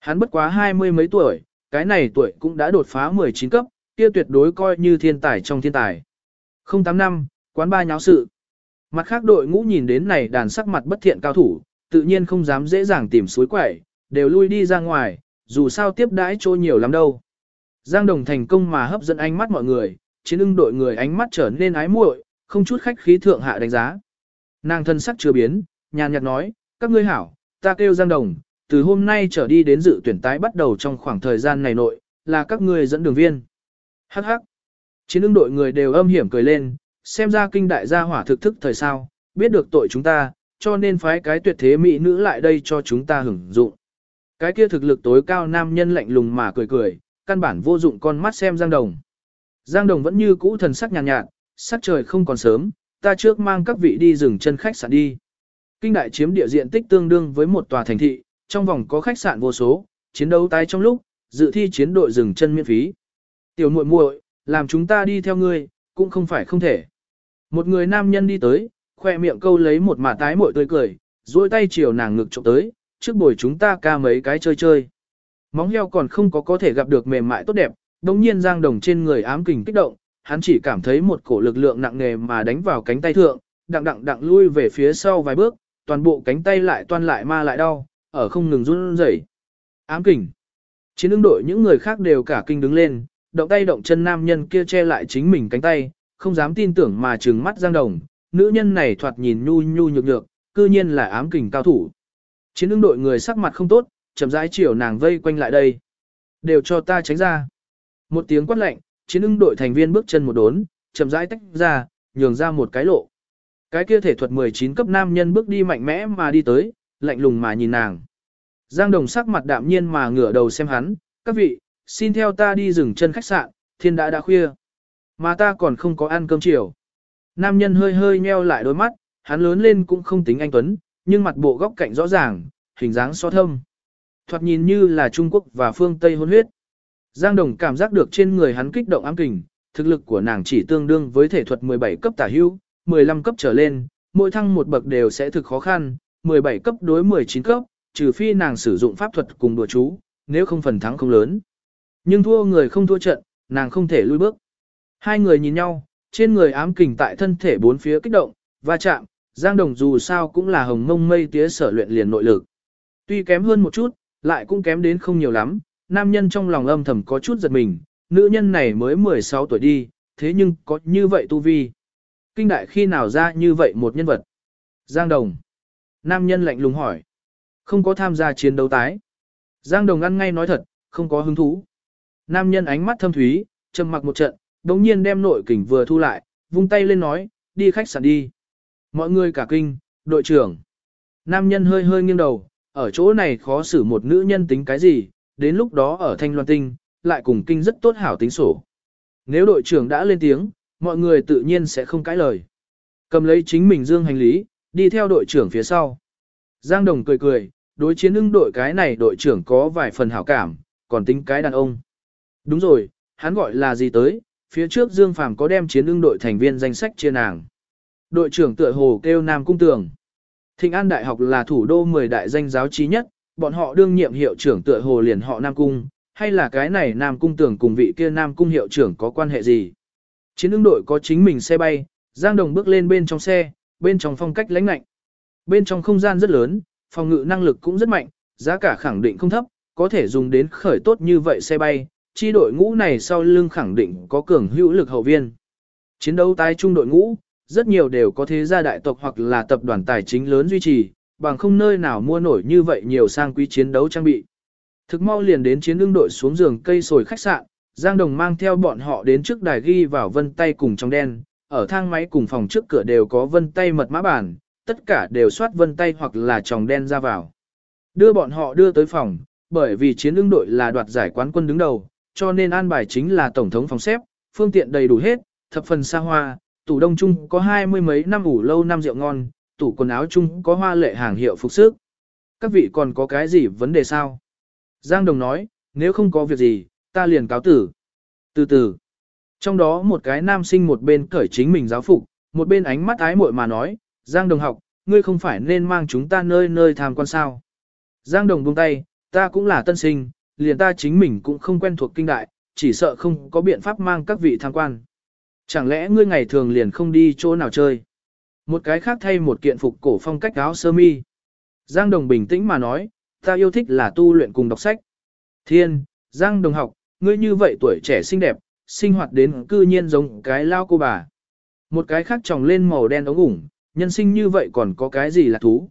Hắn bất quá hai mươi mấy tuổi, cái này tuổi cũng đã đột phá 19 cấp, kia tuyệt đối coi như thiên tài trong thiên tài. 08 năm, quán ba nháo sự. Mặt khác đội ngũ nhìn đến này đàn sắc mặt bất thiện cao thủ, tự nhiên không dám dễ dàng tìm suối quẩy, đều lui đi ra ngoài, dù sao tiếp đãi chỗ nhiều lắm đâu. Giang Đồng thành công mà hấp dẫn ánh mắt mọi người, chiến ưng đội người ánh mắt trở nên ái muội, không chút khách khí thượng hạ đánh giá. Nàng thân sắc chưa biến, nhàn nhạt nói, các ngươi hảo, ta kêu Giang Đồng, từ hôm nay trở đi đến dự tuyển tái bắt đầu trong khoảng thời gian này nội, là các ngươi dẫn đường viên. Hắc hắc. Chiến ưng đội người đều âm hiểm cười lên, xem ra kinh đại gia hỏa thực thức thời sao, biết được tội chúng ta, cho nên phái cái tuyệt thế mỹ nữ lại đây cho chúng ta hưởng dụng. Cái kia thực lực tối cao nam nhân lạnh lùng mà cười cười, căn bản vô dụng con mắt xem Giang Đồng. Giang Đồng vẫn như cũ thần sắc nhàn nhạt, nhạt, sắc trời không còn sớm, ta trước mang các vị đi dừng chân khách sạn đi. Kinh đại chiếm địa diện tích tương đương với một tòa thành thị, trong vòng có khách sạn vô số, chiến đấu tái trong lúc, dự thi chiến đội dừng chân miễn phí. Tiểu muội muội, làm chúng ta đi theo ngươi, cũng không phải không thể. Một người nam nhân đi tới, khoe miệng câu lấy một mả tái muội tươi cười, duỗi tay chiều nàng ngực trộm tới, trước buổi chúng ta ca mấy cái chơi chơi. Móng heo còn không có có thể gặp được mềm mại tốt đẹp, đồng nhiên giang đồng trên người ám kình kích động, hắn chỉ cảm thấy một cổ lực lượng nặng nề mà đánh vào cánh tay thượng, đặng đặng đặng lui về phía sau vài bước, toàn bộ cánh tay lại toan lại ma lại đau, ở không ngừng run rẩy. Ám kình. Chiến ứng đội những người khác đều cả kinh đứng lên, động tay động chân nam nhân kia che lại chính mình cánh tay, không dám tin tưởng mà trừng mắt Giang Đồng, nữ nhân này thoạt nhìn nhu nhu nhược nhược, cư nhiên là ám kình cao thủ. Chiến ứng đội người sắc mặt không tốt, chậm rãi chiều nàng vây quanh lại đây. Đều cho ta tránh ra. Một tiếng quát lạnh, chiến ứng đội thành viên bước chân một đốn, chậm rãi tách ra, nhường ra một cái lộ. Cái kia thể thuật 19 cấp nam nhân bước đi mạnh mẽ mà đi tới, lạnh lùng mà nhìn nàng. Giang Đồng sắc mặt đạm nhiên mà ngửa đầu xem hắn, các vị, xin theo ta đi dừng chân khách sạn, thiên đã đã khuya. Mà ta còn không có ăn cơm chiều. Nam nhân hơi hơi nheo lại đôi mắt, hắn lớn lên cũng không tính anh Tuấn, nhưng mặt bộ góc cạnh rõ ràng, hình dáng so thâm. Thoạt nhìn như là Trung Quốc và phương Tây hôn huyết. Giang Đồng cảm giác được trên người hắn kích động ám kình, thực lực của nàng chỉ tương đương với thể thuật 17 cấp tả hưu, 15 cấp trở lên, mỗi thăng một bậc đều sẽ thực khó khăn, 17 cấp đối 19 cấp, trừ phi nàng sử dụng pháp thuật cùng đùa chú, nếu không phần thắng không lớn. Nhưng thua người không thua trận, nàng không thể lui bước. Hai người nhìn nhau, trên người ám kình tại thân thể bốn phía kích động, va chạm, Giang Đồng dù sao cũng là hồng mông mây tía sở luyện liền nội lực. Tuy kém hơn một chút, lại cũng kém đến không nhiều lắm, nam nhân trong lòng âm thầm có chút giật mình, nữ nhân này mới 16 tuổi đi, thế nhưng có như vậy tu vi. Kinh đại khi nào ra như vậy một nhân vật? Giang Đồng. Nam nhân lạnh lùng hỏi. Không có tham gia chiến đấu tái. Giang Đồng ăn ngay nói thật, không có hứng thú. Nam nhân ánh mắt thâm thúy, trầm mặc một trận, đồng nhiên đem nội kình vừa thu lại, vung tay lên nói, đi khách sạn đi. Mọi người cả kinh, đội trưởng. Nam nhân hơi hơi nghiêng đầu, ở chỗ này khó xử một nữ nhân tính cái gì, đến lúc đó ở Thanh Loan Tinh, lại cùng kinh rất tốt hảo tính sổ. Nếu đội trưởng đã lên tiếng, mọi người tự nhiên sẽ không cãi lời. Cầm lấy chính mình dương hành lý, đi theo đội trưởng phía sau. Giang Đồng cười cười, đối chiến ưng đội cái này đội trưởng có vài phần hảo cảm, còn tính cái đàn ông. Đúng rồi, hắn gọi là gì tới, phía trước Dương Phàm có đem chiến ưng đội thành viên danh sách chia nàng. Đội trưởng tựa hồ kêu Nam Cung Tường. Thịnh An Đại học là thủ đô 10 đại danh giáo trí nhất, bọn họ đương nhiệm hiệu trưởng tựa hồ liền họ Nam Cung, hay là cái này Nam Cung tưởng cùng vị kia Nam Cung hiệu trưởng có quan hệ gì. Chiến ưng đội có chính mình xe bay, Giang Đồng bước lên bên trong xe, bên trong phong cách lãnh lạnh. Bên trong không gian rất lớn, phòng ngự năng lực cũng rất mạnh, giá cả khẳng định không thấp, có thể dùng đến khởi tốt như vậy xe bay, chi đội ngũ này sau lưng khẳng định có cường hữu lực hậu viên. Chiến đấu tái trung đội ngũ, rất nhiều đều có thế gia đại tộc hoặc là tập đoàn tài chính lớn duy trì, bằng không nơi nào mua nổi như vậy nhiều sang quý chiến đấu trang bị. Thực mau liền đến chiến đương đội xuống giường cây sồi khách sạn, Giang Đồng mang theo bọn họ đến trước đài ghi vào vân tay cùng trong đen, ở thang máy cùng phòng trước cửa đều có vân tay mật mã bản, tất cả đều soát vân tay hoặc là tròng đen ra vào. Đưa bọn họ đưa tới phòng, bởi vì chiến đương đội là đoạt giải quán quân đứng đầu, cho nên an bài chính là tổng thống phòng xếp, phương tiện đầy đủ hết, thập phần xa hoa, tủ đông chung có hai mươi mấy năm ủ lâu năm rượu ngon, tủ quần áo chung có hoa lệ hàng hiệu phục sức. Các vị còn có cái gì vấn đề sao? Giang Đồng nói, nếu không có việc gì, ta liền cáo tử. Từ từ, trong đó một cái nam sinh một bên cởi chính mình giáo phục, một bên ánh mắt ái muội mà nói, Giang Đồng học, ngươi không phải nên mang chúng ta nơi nơi tham quan sao. Giang Đồng buông tay, ta cũng là tân sinh, liền ta chính mình cũng không quen thuộc kinh đại, chỉ sợ không có biện pháp mang các vị tham quan. Chẳng lẽ ngươi ngày thường liền không đi chỗ nào chơi? Một cái khác thay một kiện phục cổ phong cách áo sơ mi. Giang Đồng bình tĩnh mà nói, ta yêu thích là tu luyện cùng đọc sách. Thiên, Giang Đồng học, ngươi như vậy tuổi trẻ xinh đẹp, sinh hoạt đến cư nhiên giống cái lao cô bà. Một cái khác tròng lên màu đen ống ủng, nhân sinh như vậy còn có cái gì là thú.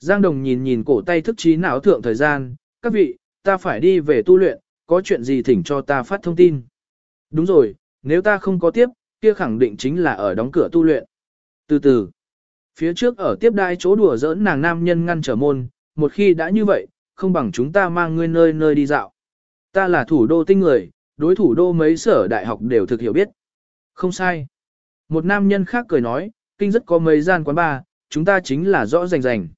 Giang Đồng nhìn nhìn cổ tay thức trí não thượng thời gian, các vị, ta phải đi về tu luyện, có chuyện gì thỉnh cho ta phát thông tin. Đúng rồi, nếu ta không có tiếp, kia khẳng định chính là ở đóng cửa tu luyện. Từ từ, phía trước ở tiếp đai chỗ đùa giỡn nàng nam nhân ngăn trở môn, một khi đã như vậy, không bằng chúng ta mang ngươi nơi nơi đi dạo. Ta là thủ đô tinh người, đối thủ đô mấy sở đại học đều thực hiểu biết. Không sai. Một nam nhân khác cười nói, kinh rất có mấy gian quán bar, chúng ta chính là rõ rành rành.